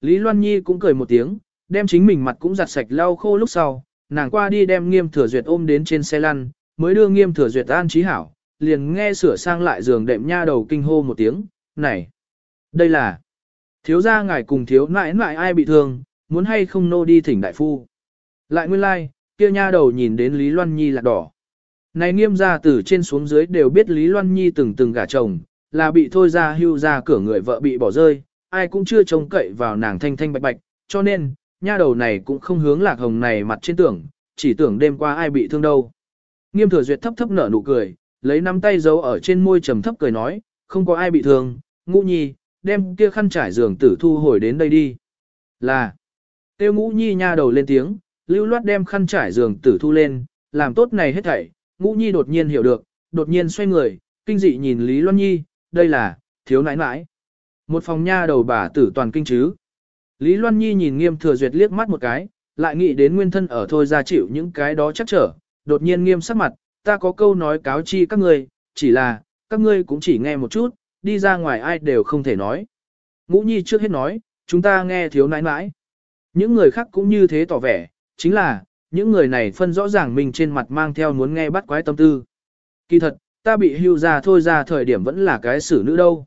Lý Loan Nhi cũng cười một tiếng, đem chính mình mặt cũng giặt sạch lau khô lúc sau, nàng qua đi đem nghiêm thừa duyệt ôm đến trên xe lăn, mới đưa nghiêm thừa duyệt an trí hảo, liền nghe sửa sang lại giường đệm nha đầu kinh hô một tiếng, này, đây là, thiếu gia ngài cùng thiếu nãi nãi ai bị thương, muốn hay không nô đi thỉnh đại phu. Lại nguyên lai, like, kia nha đầu nhìn đến Lý Loan Nhi là đỏ. Này nghiêm gia từ trên xuống dưới đều biết Lý Loan Nhi từng từng gả chồng, là bị thôi ra hưu ra cửa người vợ bị bỏ rơi, ai cũng chưa trông cậy vào nàng thanh thanh bạch bạch, cho nên, nha đầu này cũng không hướng lạc hồng này mặt trên tưởng, chỉ tưởng đêm qua ai bị thương đâu. Nghiêm thừa duyệt thấp thấp nở nụ cười, lấy nắm tay giấu ở trên môi trầm thấp cười nói, không có ai bị thương, ngũ nhi, đem kia khăn trải giường tử thu hồi đến đây đi. Là, tiêu ngũ nhi nha đầu lên tiếng, lưu loát đem khăn trải giường tử thu lên, làm tốt này hết thảy, ngũ nhi đột nhiên hiểu được, đột nhiên xoay người, kinh dị nhìn Lý Loan Nhi, đây là, thiếu nãi nãi. Một phòng nha đầu bà tử toàn kinh chứ. Lý Loan Nhi nhìn nghiêm thừa duyệt liếc mắt một cái, lại nghĩ đến nguyên thân ở thôi ra chịu những cái đó chắc trở, đột nhiên nghiêm sắc mặt, ta có câu nói cáo chi các ngươi, chỉ là, các ngươi cũng chỉ nghe một chút, đi ra ngoài ai đều không thể nói. Ngũ Nhi trước hết nói, chúng ta nghe thiếu nãi nãi. Những người khác cũng như thế tỏ vẻ, chính là, những người này phân rõ ràng mình trên mặt mang theo muốn nghe bắt quái tâm tư. Kỳ thật, ta bị hưu ra thôi ra thời điểm vẫn là cái xử nữ đâu.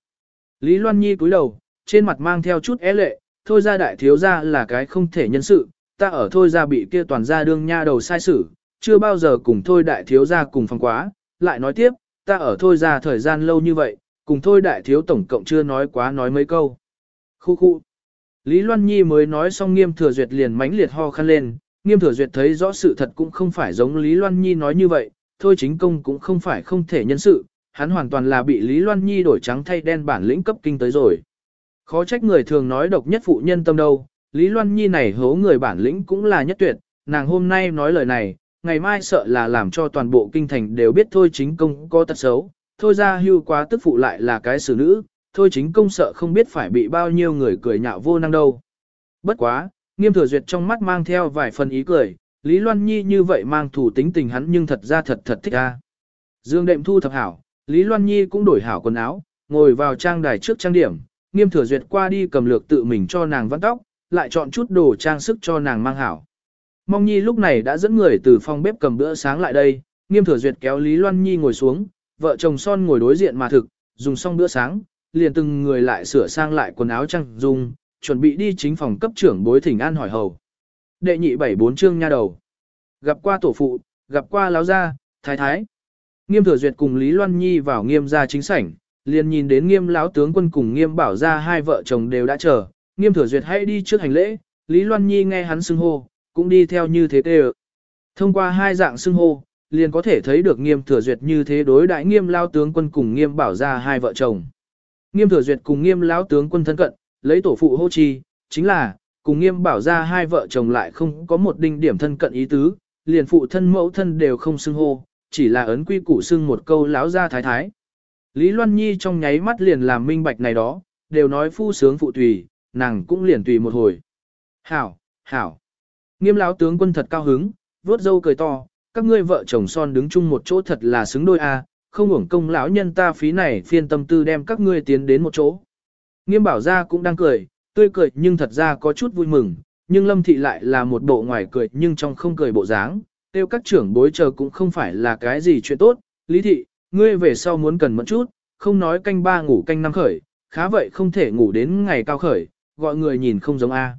Lý Loan Nhi cúi đầu, trên mặt mang theo chút é lệ, thôi ra đại thiếu ra là cái không thể nhân sự, ta ở thôi ra bị kia toàn ra đương nha đầu sai xử, chưa bao giờ cùng thôi đại thiếu ra cùng phòng quá, lại nói tiếp, ta ở thôi ra thời gian lâu như vậy, cùng thôi đại thiếu tổng cộng chưa nói quá nói mấy câu. Khu khu. Lý Loan Nhi mới nói xong nghiêm thừa duyệt liền mãnh liệt ho khăn lên, nghiêm thừa duyệt thấy rõ sự thật cũng không phải giống Lý Loan Nhi nói như vậy, thôi chính công cũng không phải không thể nhân sự, hắn hoàn toàn là bị Lý Loan Nhi đổi trắng thay đen bản lĩnh cấp kinh tới rồi. Khó trách người thường nói độc nhất phụ nhân tâm đâu, Lý Loan Nhi này hố người bản lĩnh cũng là nhất tuyệt, nàng hôm nay nói lời này, ngày mai sợ là làm cho toàn bộ kinh thành đều biết thôi chính công có tật xấu, thôi ra hưu quá tức phụ lại là cái xử nữ, thôi chính công sợ không biết phải bị bao nhiêu người cười nhạo vô năng đâu. Bất quá, nghiêm thừa duyệt trong mắt mang theo vài phần ý cười, Lý Loan Nhi như vậy mang thủ tính tình hắn nhưng thật ra thật thật thích a. Dương đệm thu thập hảo, Lý Loan Nhi cũng đổi hảo quần áo, ngồi vào trang đài trước trang điểm, nghiêm thừa duyệt qua đi cầm lược tự mình cho nàng vắt tóc, lại chọn chút đồ trang sức cho nàng mang hảo. Mong Nhi lúc này đã dẫn người từ phòng bếp cầm bữa sáng lại đây, nghiêm thừa duyệt kéo Lý Loan Nhi ngồi xuống, vợ chồng son ngồi đối diện mà thực, dùng xong bữa sáng, liền từng người lại sửa sang lại quần áo trang dung, chuẩn bị đi chính phòng cấp trưởng bối thỉnh an hỏi hầu. Đệ nhị bảy bốn chương nha đầu. Gặp qua tổ phụ, gặp qua láo gia, thái thái. Nghiêm thừa duyệt cùng Lý Loan Nhi vào nghiêm gia chính sảnh, liền nhìn đến nghiêm lão tướng quân cùng nghiêm bảo ra hai vợ chồng đều đã chờ. Nghiêm thừa duyệt hãy đi trước hành lễ, Lý Loan Nhi nghe hắn xưng hô, cũng đi theo như thế tê Thông qua hai dạng xưng hô, liền có thể thấy được nghiêm thừa duyệt như thế đối Đại nghiêm lao tướng quân cùng nghiêm bảo ra hai vợ chồng. Nghiêm thừa duyệt cùng nghiêm lão tướng quân thân cận, lấy tổ phụ hô chi, chính là, cùng nghiêm bảo ra hai vợ chồng lại không có một đinh điểm thân cận ý tứ, liền phụ thân mẫu thân đều không xưng hô, chỉ là ấn quy củ xưng một câu láo ra thái thái. Lý Loan Nhi trong nháy mắt liền làm minh bạch này đó, đều nói phu sướng phụ tùy, nàng cũng liền tùy một hồi. Hảo, hảo. Nghiêm lão tướng quân thật cao hứng, vốt râu cười to, các ngươi vợ chồng son đứng chung một chỗ thật là xứng đôi a, không hưởng công lão nhân ta phí này phiên tâm tư đem các ngươi tiến đến một chỗ. Nghiêm bảo gia cũng đang cười, tươi cười nhưng thật ra có chút vui mừng, nhưng lâm thị lại là một bộ ngoài cười nhưng trong không cười bộ dáng, tiêu các trưởng bối chờ cũng không phải là cái gì chuyện tốt, lý thị, ngươi về sau muốn cần mẫn chút, không nói canh ba ngủ canh năm khởi, khá vậy không thể ngủ đến ngày cao khởi, gọi người nhìn không giống A.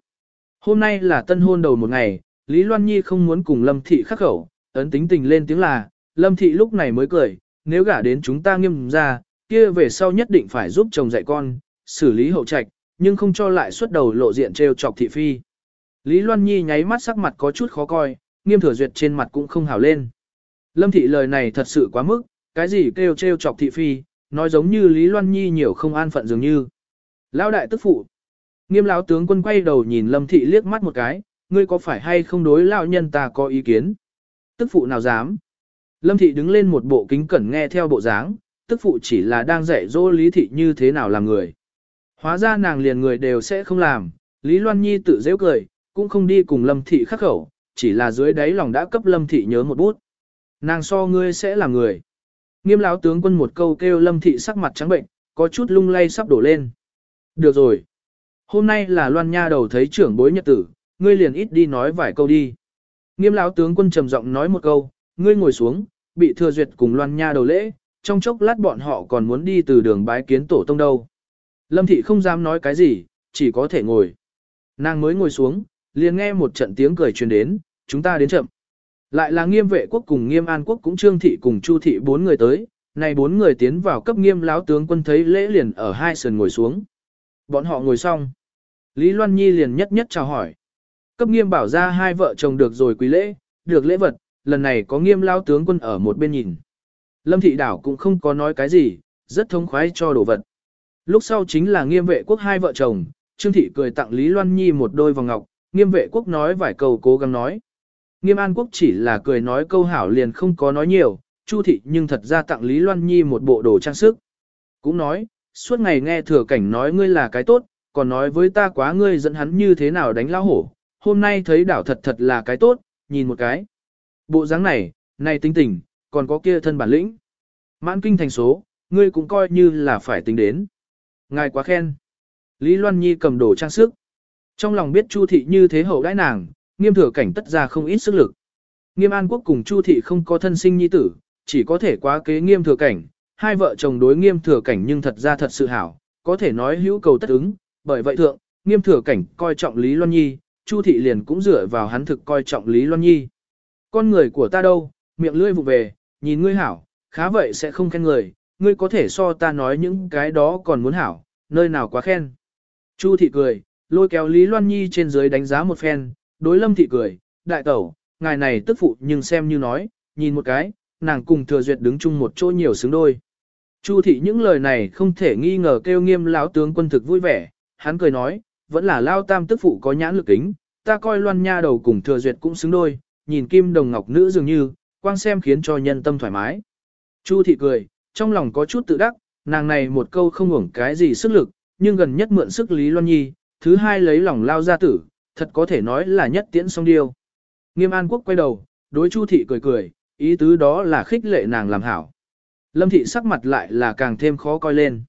Hôm nay là tân hôn đầu một ngày, Lý Loan Nhi không muốn cùng Lâm Thị khắc khẩu, ấn tính tình lên tiếng là, Lâm Thị lúc này mới cười, nếu gả đến chúng ta nghiêm ra, kia về sau nhất định phải giúp chồng dạy con, xử lý hậu trạch, nhưng không cho lại xuất đầu lộ diện trêu chọc thị phi. Lý Loan Nhi nháy mắt sắc mặt có chút khó coi, nghiêm thừa duyệt trên mặt cũng không hào lên. Lâm thị lời này thật sự quá mức, cái gì kêu trêu chọc thị phi, nói giống như Lý Loan Nhi nhiều không an phận dường như. Lão đại tức phụ. Nghiêm lão tướng quân quay đầu nhìn Lâm thị liếc mắt một cái, ngươi có phải hay không đối lão nhân ta có ý kiến? Tức phụ nào dám? Lâm thị đứng lên một bộ kính cẩn nghe theo bộ dáng, tức phụ chỉ là đang dạy dỗ Lý thị như thế nào làm người. Hóa ra nàng liền người đều sẽ không làm, Lý Loan Nhi tự dễ cười, cũng không đi cùng Lâm thị khắc khẩu, chỉ là dưới đáy lòng đã cấp Lâm thị nhớ một bút. Nàng so ngươi sẽ là người. Nghiêm lão tướng quân một câu kêu Lâm thị sắc mặt trắng bệnh, có chút lung lay sắp đổ lên. Được rồi. hôm nay là loan nha đầu thấy trưởng bối nhật tử, ngươi liền ít đi nói vài câu đi. Nghiêm lão tướng quân trầm giọng nói một câu, ngươi ngồi xuống, bị thừa duyệt cùng loan nha đầu lễ, trong chốc lát bọn họ còn muốn đi từ đường bái kiến tổ tông đâu. Lâm thị không dám nói cái gì, chỉ có thể ngồi. Nàng mới ngồi xuống, liền nghe một trận tiếng cười truyền đến, chúng ta đến chậm. Lại là nghiêm vệ quốc cùng nghiêm an quốc cũng trương thị cùng chu thị bốn người tới, này bốn người tiến vào cấp nghiêm lão tướng quân thấy lễ liền ở hai sườn ngồi xuống. Bọn họ ngồi xong. Lý Loan Nhi liền nhất nhất chào hỏi. Cấp nghiêm bảo ra hai vợ chồng được rồi quý lễ, được lễ vật, lần này có nghiêm lão tướng quân ở một bên nhìn. Lâm thị đảo cũng không có nói cái gì, rất thông khoái cho đồ vật. Lúc sau chính là nghiêm vệ quốc hai vợ chồng, Trương thị cười tặng Lý Loan Nhi một đôi vòng ngọc, nghiêm vệ quốc nói vài câu cố gắng nói. Nghiêm An Quốc chỉ là cười nói câu hảo liền không có nói nhiều, Chu thị nhưng thật ra tặng Lý Loan Nhi một bộ đồ trang sức. Cũng nói, suốt ngày nghe thừa cảnh nói ngươi là cái tốt, còn nói với ta quá ngươi dẫn hắn như thế nào đánh lao hổ, hôm nay thấy đảo thật thật là cái tốt, nhìn một cái. Bộ dáng này, này tinh tình, còn có kia thân bản lĩnh. Mãn kinh thành số, ngươi cũng coi như là phải tính đến. Ngài quá khen. Lý Loan Nhi cầm đồ trang sức. Trong lòng biết Chu thị như thế hậu đãi nàng, nghiêm thừa cảnh tất ra không ít sức lực. Nghiêm An Quốc cùng Chu thị không có thân sinh nhi tử, chỉ có thể quá kế nghiêm thừa cảnh, hai vợ chồng đối nghiêm thừa cảnh nhưng thật ra thật sự hảo, có thể nói hữu cầu tất ứng, bởi vậy thượng, nghiêm thừa cảnh coi trọng Lý Loan Nhi, Chu thị liền cũng dựa vào hắn thực coi trọng Lý Loan Nhi. Con người của ta đâu, miệng lưỡi vụ về, nhìn ngươi hảo, khá vậy sẽ không khen người, ngươi có thể so ta nói những cái đó còn muốn hảo, nơi nào quá khen. Chu thị cười, lôi kéo Lý Loan Nhi trên dưới đánh giá một phen, đối lâm thị cười, đại tẩu, ngài này tức phụ nhưng xem như nói, nhìn một cái, nàng cùng thừa duyệt đứng chung một chỗ nhiều xứng đôi. Chu thị những lời này không thể nghi ngờ kêu nghiêm lão tướng quân thực vui vẻ, hắn cười nói, vẫn là lao tam tức phụ có nhãn lực kính, ta coi loan nha đầu cùng thừa duyệt cũng xứng đôi, nhìn kim đồng ngọc nữ dường như, quang xem khiến cho nhân tâm thoải mái. Chu thị cười, trong lòng có chút tự đắc, nàng này một câu không hưởng cái gì sức lực, nhưng gần nhất mượn sức Lý Loan Nhi, thứ hai lấy lòng lao gia tử, thật có thể nói là nhất tiễn song điêu. Nghiêm An Quốc quay đầu, đối Chu thị cười cười, ý tứ đó là khích lệ nàng làm hảo. Lâm thị sắc mặt lại là càng thêm khó coi lên.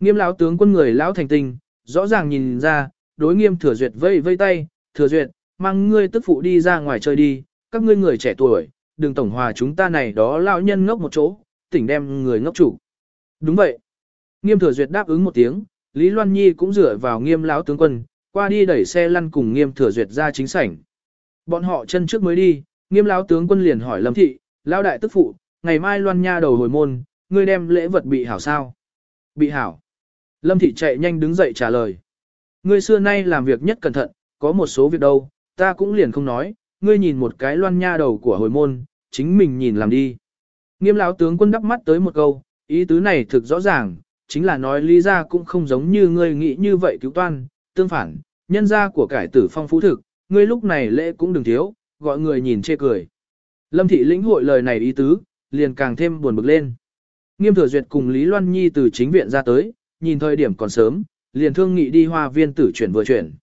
Nghiêm lão tướng quân người lão thành tinh, rõ ràng nhìn ra, đối nghiêm thừa duyệt vây vây tay, thừa duyệt, mang ngươi tức phụ đi ra ngoài chơi đi, các ngươi người trẻ tuổi, đừng tổng hòa chúng ta này đó lão nhân ngốc một chỗ, tỉnh đem người ngốc chủ. Đúng vậy. Nghiêm thừa duyệt đáp ứng một tiếng, Lý Loan Nhi cũng dựa vào nghiêm lão tướng quân, qua đi đẩy xe lăn cùng nghiêm thừa duyệt ra chính sảnh. Bọn họ chân trước mới đi, nghiêm lão tướng quân liền hỏi Lâm thị, lão đại tức phụ, ngày mai Loan Nha đầu hồi môn, ngươi đem lễ vật bị hảo sao? Bị hảo. Lâm thị chạy nhanh đứng dậy trả lời. Ngươi xưa nay làm việc nhất cẩn thận, có một số việc đâu, ta cũng liền không nói, ngươi nhìn một cái Loan Nha đầu của hồi môn, chính mình nhìn làm đi. Nghiêm lão tướng quân đắp mắt tới một câu, ý tứ này thực rõ ràng, chính là nói lý ra cũng không giống như ngươi nghĩ như vậy cứu toan, tương phản, nhân gia của cải tử phong phú thực, ngươi lúc này lễ cũng đừng thiếu, gọi người nhìn chê cười. Lâm thị lĩnh hội lời này ý tứ, liền càng thêm buồn bực lên. Nghiêm thừa duyệt cùng Lý Loan Nhi từ chính viện ra tới, nhìn thời điểm còn sớm, liền thương nghị đi hoa viên tử chuyển vừa chuyển.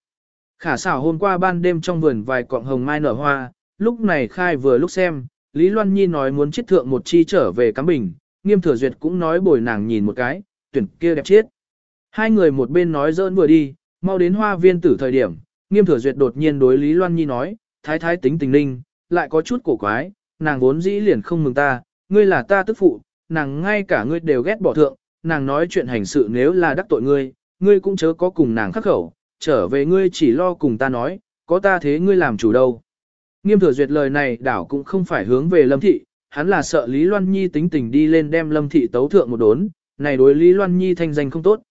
Khả xảo hôm qua ban đêm trong vườn vài cọng hồng mai nở hoa, lúc này khai vừa lúc xem, Lý Loan Nhi nói muốn chiết thượng một chi trở về cắm bình, nghiêm thừa duyệt cũng nói bồi nàng nhìn một cái, tuyển kia đẹp chết. Hai người một bên nói dỡn vừa đi, mau đến hoa viên tử thời điểm, nghiêm thừa duyệt đột nhiên đối Lý Loan Nhi nói, thái thái tính tình linh, lại có chút cổ quái, nàng vốn dĩ liền không mừng ta, ngươi là ta tức phụ, nàng ngay cả ngươi đều ghét bỏ thượng, nàng nói chuyện hành sự nếu là đắc tội ngươi, ngươi cũng chớ có cùng nàng khắc khẩu, trở về ngươi chỉ lo cùng ta nói, có ta thế ngươi làm chủ đâu. Nghiêm thừa duyệt lời này đảo cũng không phải hướng về lâm thị, hắn là sợ Lý Loan Nhi tính tình đi lên đem lâm thị tấu thượng một đốn, này đối Lý Loan Nhi thanh danh không tốt.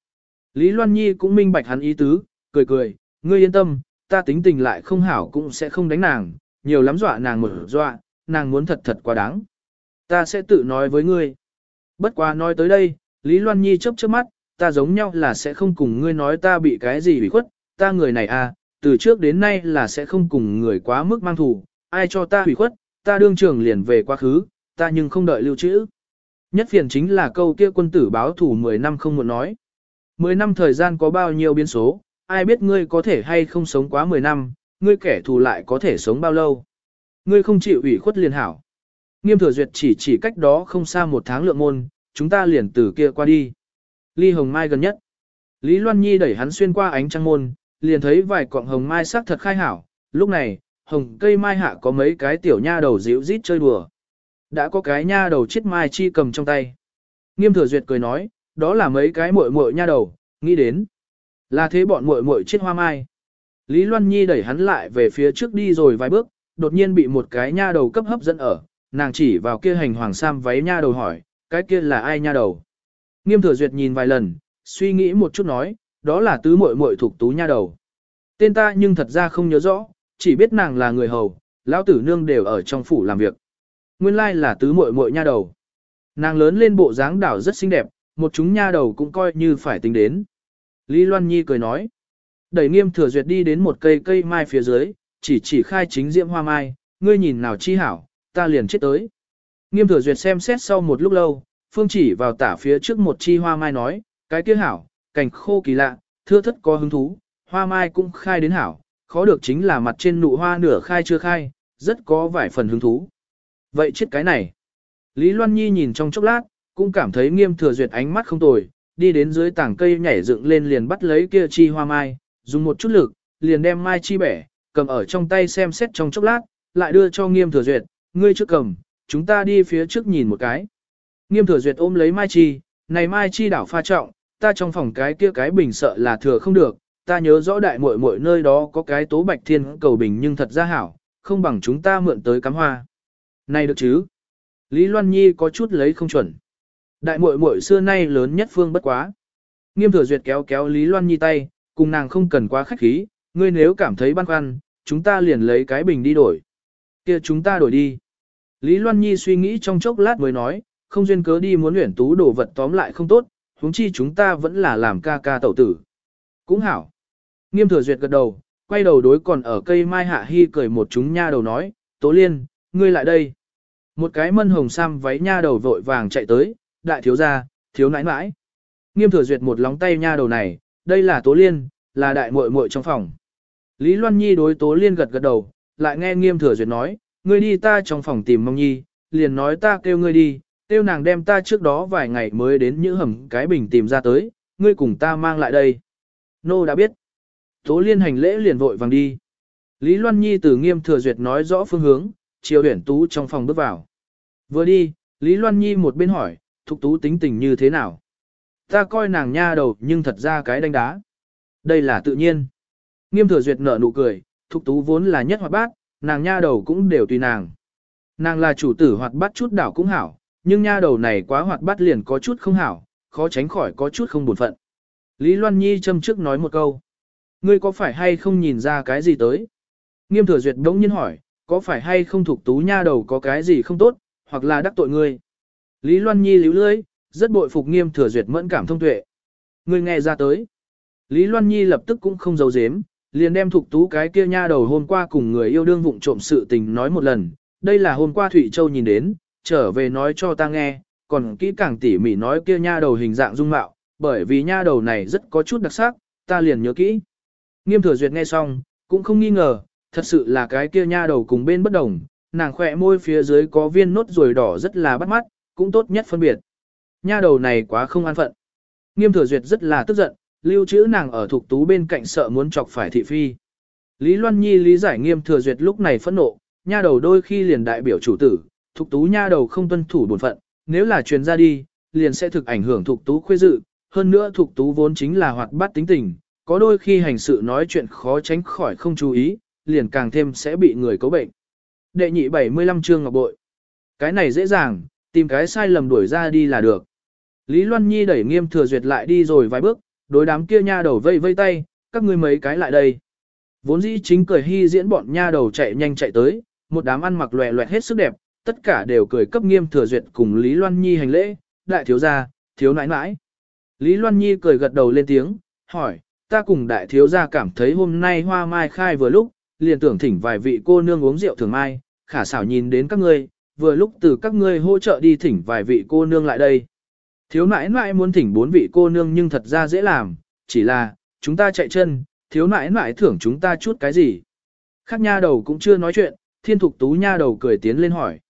Lý Loan Nhi cũng minh bạch hắn ý tứ, cười cười, ngươi yên tâm, ta tính tình lại không hảo cũng sẽ không đánh nàng, nhiều lắm dọa nàng một dọa, nàng muốn thật thật quá đáng. Ta sẽ tự nói với ngươi. Bất quá nói tới đây, Lý Loan Nhi chớp chớp mắt, ta giống nhau là sẽ không cùng ngươi nói ta bị cái gì bị khuất, ta người này à, từ trước đến nay là sẽ không cùng người quá mức mang thù, ai cho ta hủy khuất, ta đương trường liền về quá khứ, ta nhưng không đợi lưu trữ. Nhất phiền chính là câu kia quân tử báo thủ 10 năm không muốn nói. 10 năm thời gian có bao nhiêu biến số, ai biết ngươi có thể hay không sống quá 10 năm, ngươi kẻ thù lại có thể sống bao lâu. Ngươi không chịu ủy khuất liền hảo. Nghiêm thừa duyệt chỉ chỉ cách đó không xa một tháng lượng môn, chúng ta liền từ kia qua đi. Ly Hồng Mai gần nhất. Lý Loan Nhi đẩy hắn xuyên qua ánh trăng môn, liền thấy vài cọng hồng mai sắc thật khai hảo, lúc này, hồng cây mai hạ có mấy cái tiểu nha đầu dịu rít chơi đùa. Đã có cái nha đầu chết mai chi cầm trong tay. Nghiêm thừa duyệt cười nói, đó là mấy cái muội muội nha đầu, nghĩ đến. Là thế bọn muội muội chết hoa mai. Lý Loan Nhi đẩy hắn lại về phía trước đi rồi vài bước, đột nhiên bị một cái nha đầu cấp hấp dẫn ở, nàng chỉ vào kia hành hoàng sam váy nha đầu hỏi, cái kia là ai nha đầu. Nghiêm thừa duyệt nhìn vài lần, suy nghĩ một chút nói, đó là tứ muội muội thuộc tú nha đầu. Tên ta nhưng thật ra không nhớ rõ, chỉ biết nàng là người hầu, lão tử nương đều ở trong phủ làm việc. Nguyên lai là tứ muội muội nha đầu. Nàng lớn lên bộ dáng đảo rất xinh đẹp, một chúng nha đầu cũng coi như phải tính đến. Lý Loan Nhi cười nói. Đẩy nghiêm thừa duyệt đi đến một cây cây mai phía dưới, chỉ chỉ khai chính diễm hoa mai, ngươi nhìn nào chi hảo, ta liền chết tới. Nghiêm thừa duyệt xem xét sau một lúc lâu, phương chỉ vào tả phía trước một chi hoa mai nói, cái kia hảo, cảnh khô kỳ lạ, thưa thất có hứng thú, hoa mai cũng khai đến hảo, khó được chính là mặt trên nụ hoa nửa khai chưa khai, rất có vài phần hứng thú. Vậy chết cái này. Lý Loan Nhi nhìn trong chốc lát, cũng cảm thấy nghiêm thừa duyệt ánh mắt không tồi, đi đến dưới tảng cây nhảy dựng lên liền bắt lấy kia chi hoa mai, dùng một chút lực, liền đem mai chi bẻ, cầm ở trong tay xem xét trong chốc lát, lại đưa cho nghiêm thừa duyệt, ngươi trước cầm, chúng ta đi phía trước nhìn một cái. Nghiêm thừa duyệt ôm lấy mai chi, này mai chi đảo pha trọng, ta trong phòng cái kia cái bình sợ là thừa không được, ta nhớ rõ đại muội muội nơi đó có cái tố bạch thiên cầu bình nhưng thật ra hảo, không bằng chúng ta mượn tới cắm hoa. Này được chứ? Lý Loan Nhi có chút lấy không chuẩn. Đại muội muội xưa nay lớn nhất phương bất quá. Nghiêm thừa duyệt kéo kéo Lý Loan Nhi tay, cùng nàng không cần quá khách khí, ngươi nếu cảm thấy băn khoăn, chúng ta liền lấy cái bình đi đổi. kia chúng ta đổi đi. Lý Loan Nhi suy nghĩ trong chốc lát mới nói, không duyên cớ đi muốn luyện tú đồ vật tóm lại không tốt, huống chi chúng ta vẫn là làm ca ca tẩu tử. Cũng hảo. Nghiêm thừa duyệt gật đầu, quay đầu đối còn ở cây mai hạ hy cười một chúng nha đầu nói, Tố Liên, ngươi lại đây. Một cái mân hồng sam váy nha đầu vội vàng chạy tới, đại thiếu gia, thiếu nãi nãi. Nghiêm thừa duyệt một lóng tay nha đầu này, đây là Tố Liên, là đại muội muội trong phòng. Lý Loan Nhi đối Tố Liên gật gật đầu, lại nghe nghiêm thừa duyệt nói, ngươi đi ta trong phòng tìm mong nhi, liền nói ta kêu ngươi đi, kêu nàng đem ta trước đó vài ngày mới đến những hầm cái bình tìm ra tới, ngươi cùng ta mang lại đây. Nô đã biết. Tố liên hành lễ liền vội vàng đi. Lý Loan Nhi từ nghiêm thừa duyệt nói rõ phương hướng, chiều huyển tú trong phòng bước vào. Vừa đi, Lý Loan Nhi một bên hỏi, thục tú tính tình như thế nào? Ta coi nàng nha đầu nhưng thật ra cái đánh đá. Đây là tự nhiên. Nghiêm thừa duyệt nở nụ cười, thục tú vốn là nhất hoạt bát, nàng nha đầu cũng đều tùy nàng. Nàng là chủ tử hoạt bát chút đảo cũng hảo, nhưng nha đầu này quá hoạt bát liền có chút không hảo, khó tránh khỏi có chút không buồn phận. Lý Loan Nhi châm trước nói một câu. Ngươi có phải hay không nhìn ra cái gì tới? Nghiêm thừa duyệt đống nhiên hỏi, có phải hay không thuộc tú nha đầu có cái gì không tốt, hoặc là đắc tội ngươi? Lý Loan Nhi líu lưỡi, rất bội phục nghiêm thừa duyệt mẫn cảm thông tuệ. Ngươi nghe ra tới. Lý Loan Nhi lập tức cũng không giấu giếm, liền đem thuộc tú cái kia nha đầu hôm qua cùng người yêu đương vụng trộm sự tình nói một lần. Đây là hôm qua Thủy Châu nhìn đến, trở về nói cho ta nghe, còn kỹ càng tỉ mỉ nói kia nha đầu hình dạng dung mạo, bởi vì nha đầu này rất có chút đặc sắc, ta liền nhớ kỹ. Nghiêm thừa duyệt nghe xong, cũng không nghi ngờ, thật sự là cái kia nha đầu cùng bên bất đồng, nàng khỏe môi phía dưới có viên nốt ruồi đỏ rất là bắt mắt, cũng tốt nhất phân biệt. Nha đầu này quá không an phận. Nghiêm thừa duyệt rất là tức giận, lưu trữ nàng ở thuộc tú bên cạnh sợ muốn chọc phải thị phi. Lý Loan Nhi lý giải nghiêm thừa duyệt lúc này phẫn nộ, nha đầu đôi khi liền đại biểu chủ tử, thuộc tú nha đầu không tuân thủ bổn phận, nếu là truyền ra đi, liền sẽ thực ảnh hưởng thuộc tú khuê dự, hơn nữa thuộc tú vốn chính là hoạt bát tính tình, có đôi khi hành sự nói chuyện khó tránh khỏi không chú ý, liền càng thêm sẽ bị người cấu bệnh. Đệ nhị 75 chương ngọc bội. Cái này dễ dàng, tìm cái sai lầm đuổi ra đi là được. Lý Loan Nhi đẩy nghiêm thừa duyệt lại đi rồi vài bước, đối đám kia nha đầu vây vây tay, các ngươi mấy cái lại đây. Vốn dĩ chính cười hy diễn bọn nha đầu chạy nhanh chạy tới, một đám ăn mặc loẹ loẹt hết sức đẹp, tất cả đều cười cấp nghiêm thừa duyệt cùng Lý Loan Nhi hành lễ, đại thiếu gia, thiếu nãi nãi. Lý Loan Nhi cười gật đầu lên tiếng, hỏi, ta cùng đại thiếu gia cảm thấy hôm nay hoa mai khai vừa lúc, liền tưởng thỉnh vài vị cô nương uống rượu thường mai, khả xảo nhìn đến các ngươi, vừa lúc từ các ngươi hỗ trợ đi thỉnh vài vị cô nương lại đây. Thiếu nãi nãi muốn thỉnh bốn vị cô nương nhưng thật ra dễ làm, chỉ là, chúng ta chạy chân, thiếu nãi nãi thưởng chúng ta chút cái gì. Khác nha đầu cũng chưa nói chuyện, thiên thục tú nha đầu cười tiến lên hỏi.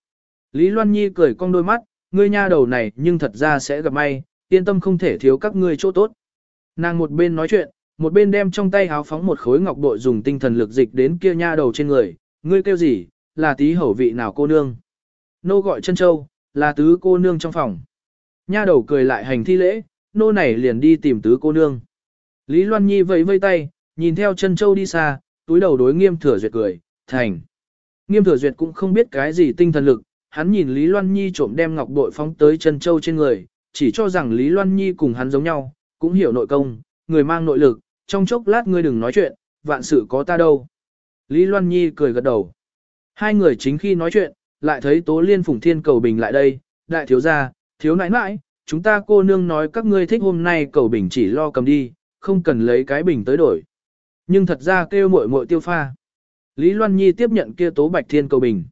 Lý Loan Nhi cười cong đôi mắt, ngươi nha đầu này nhưng thật ra sẽ gặp may, yên tâm không thể thiếu các ngươi chỗ tốt. Nàng một bên nói chuyện, một bên đem trong tay háo phóng một khối ngọc bội dùng tinh thần lực dịch đến kia nha đầu trên người, ngươi kêu gì, là tí hầu vị nào cô nương. Nô gọi chân châu, là tứ cô nương trong phòng. Nha đầu cười lại hành thi lễ, nô này liền đi tìm tứ cô nương. Lý Loan Nhi vẫy vây tay, nhìn theo chân châu đi xa, túi đầu đối nghiêm thừa duyệt cười, thành. Nghiêm thừa duyệt cũng không biết cái gì tinh thần lực, hắn nhìn Lý Loan Nhi trộm đem ngọc bội phóng tới chân châu trên người, chỉ cho rằng Lý Loan Nhi cùng hắn giống nhau, cũng hiểu nội công, người mang nội lực, trong chốc lát ngươi đừng nói chuyện, vạn sự có ta đâu. Lý Loan Nhi cười gật đầu. Hai người chính khi nói chuyện, lại thấy Tố Liên Phùng Thiên cầu bình lại đây, đại thiếu gia, thiếu nãi nãi, chúng ta cô nương nói các ngươi thích hôm nay cầu bình chỉ lo cầm đi, không cần lấy cái bình tới đổi. Nhưng thật ra kêu muội muội tiêu pha. Lý Loan Nhi tiếp nhận kia Tố Bạch Thiên cầu bình.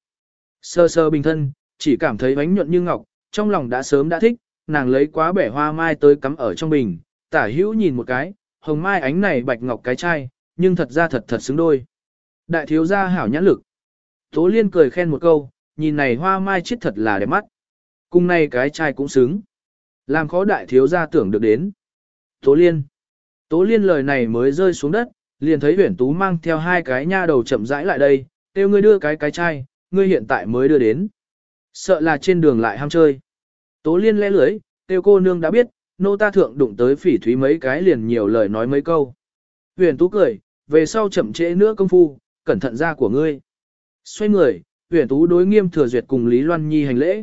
Sơ sơ bình thân, chỉ cảm thấy bánh nhuận như ngọc, trong lòng đã sớm đã thích, nàng lấy quá bẻ hoa mai tới cắm ở trong bình, tả hữu nhìn một cái, hồng mai ánh này bạch ngọc cái chai, nhưng thật ra thật thật xứng đôi. Đại thiếu gia hảo nhãn lực. Tố liên cười khen một câu, nhìn này hoa mai chết thật là đẹp mắt. Cùng này cái chai cũng xứng. Làm khó đại thiếu gia tưởng được đến. Tố liên. Tố liên lời này mới rơi xuống đất, liền thấy huyển tú mang theo hai cái nha đầu chậm rãi lại đây, kêu ngươi đưa cái cái chai, ngươi hiện tại mới đưa đến. Sợ là trên đường lại ham chơi. Tố liên lẽ lưới, kêu cô nương đã biết, nô ta thượng đụng tới phỉ thúy mấy cái liền nhiều lời nói mấy câu. Huyền tú cười, về sau chậm trễ nữa công phu, cẩn thận ra của ngươi. Xoay người, huyền tú đối nghiêm thừa duyệt cùng Lý Loan Nhi hành lễ.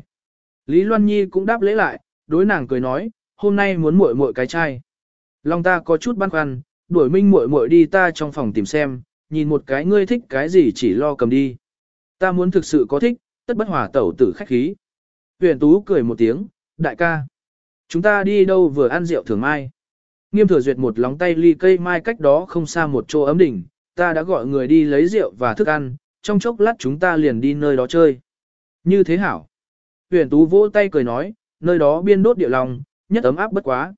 Lý Loan Nhi cũng đáp lễ lại, đối nàng cười nói, hôm nay muốn muội muội cái chai. Long ta có chút băn khoăn, đuổi minh muội muội đi ta trong phòng tìm xem, nhìn một cái ngươi thích cái gì chỉ lo cầm đi. Ta muốn thực sự có thích, tất bất hòa tẩu tử khách khí. Huyền tú cười một tiếng, đại ca. Chúng ta đi đâu vừa ăn rượu thường mai. Nghiêm thừa duyệt một lóng tay ly cây mai cách đó không xa một chỗ ấm đỉnh, ta đã gọi người đi lấy rượu và thức ăn, trong chốc lát chúng ta liền đi nơi đó chơi. Như thế hảo. Huyền tú vỗ tay cười nói, nơi đó biên đốt địa lòng, nhất ấm áp bất quá.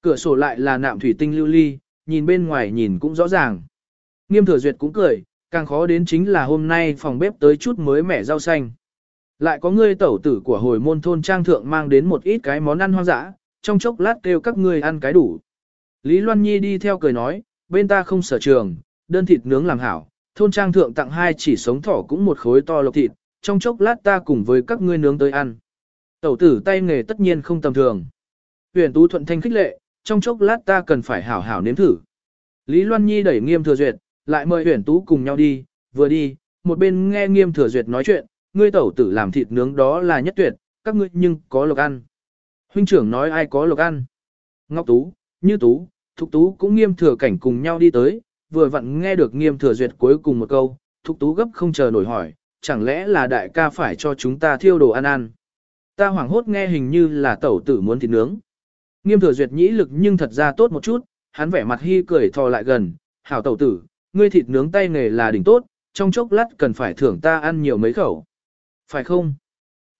Cửa sổ lại là nạm thủy tinh lưu ly, nhìn bên ngoài nhìn cũng rõ ràng. Nghiêm thừa duyệt cũng cười, càng khó đến chính là hôm nay phòng bếp tới chút mới mẻ rau xanh. Lại có ngươi tẩu tử của hồi môn thôn trang thượng mang đến một ít cái món ăn hoang dã, trong chốc lát kêu các ngươi ăn cái đủ. Lý Loan Nhi đi theo cười nói, bên ta không sở trường, đơn thịt nướng làm hảo, thôn trang thượng tặng hai chỉ sống thỏ cũng một khối to lộc thịt, trong chốc lát ta cùng với các ngươi nướng tới ăn. Tẩu tử tay nghề tất nhiên không tầm thường. Huyền Tú thuận thanh khích lệ, trong chốc lát ta cần phải hảo hảo nếm thử. Lý Loan Nhi đẩy nghiêm thừa duyệt, lại mời Huyền Tú cùng nhau đi, vừa đi, một bên nghe nghiêm thừa duyệt nói chuyện, ngươi tẩu tử làm thịt nướng đó là nhất tuyệt, các ngươi nhưng có lộc ăn. Huynh trưởng nói ai có lộc ăn. Ngọc Tú, Như Tú, Thục Tú cũng nghiêm thừa cảnh cùng nhau đi tới, vừa vặn nghe được nghiêm thừa duyệt cuối cùng một câu, Thục Tú gấp không chờ nổi hỏi, chẳng lẽ là đại ca phải cho chúng ta thiêu đồ ăn ăn. Ta hoảng hốt nghe hình như là tẩu tử muốn thịt nướng. Nghiêm thừa duyệt nhĩ lực nhưng thật ra tốt một chút, hắn vẻ mặt hy cười thò lại gần, hảo tẩu tử, ngươi thịt nướng tay nghề là đỉnh tốt, trong chốc lát cần phải thưởng ta ăn nhiều mấy khẩu. Phải không?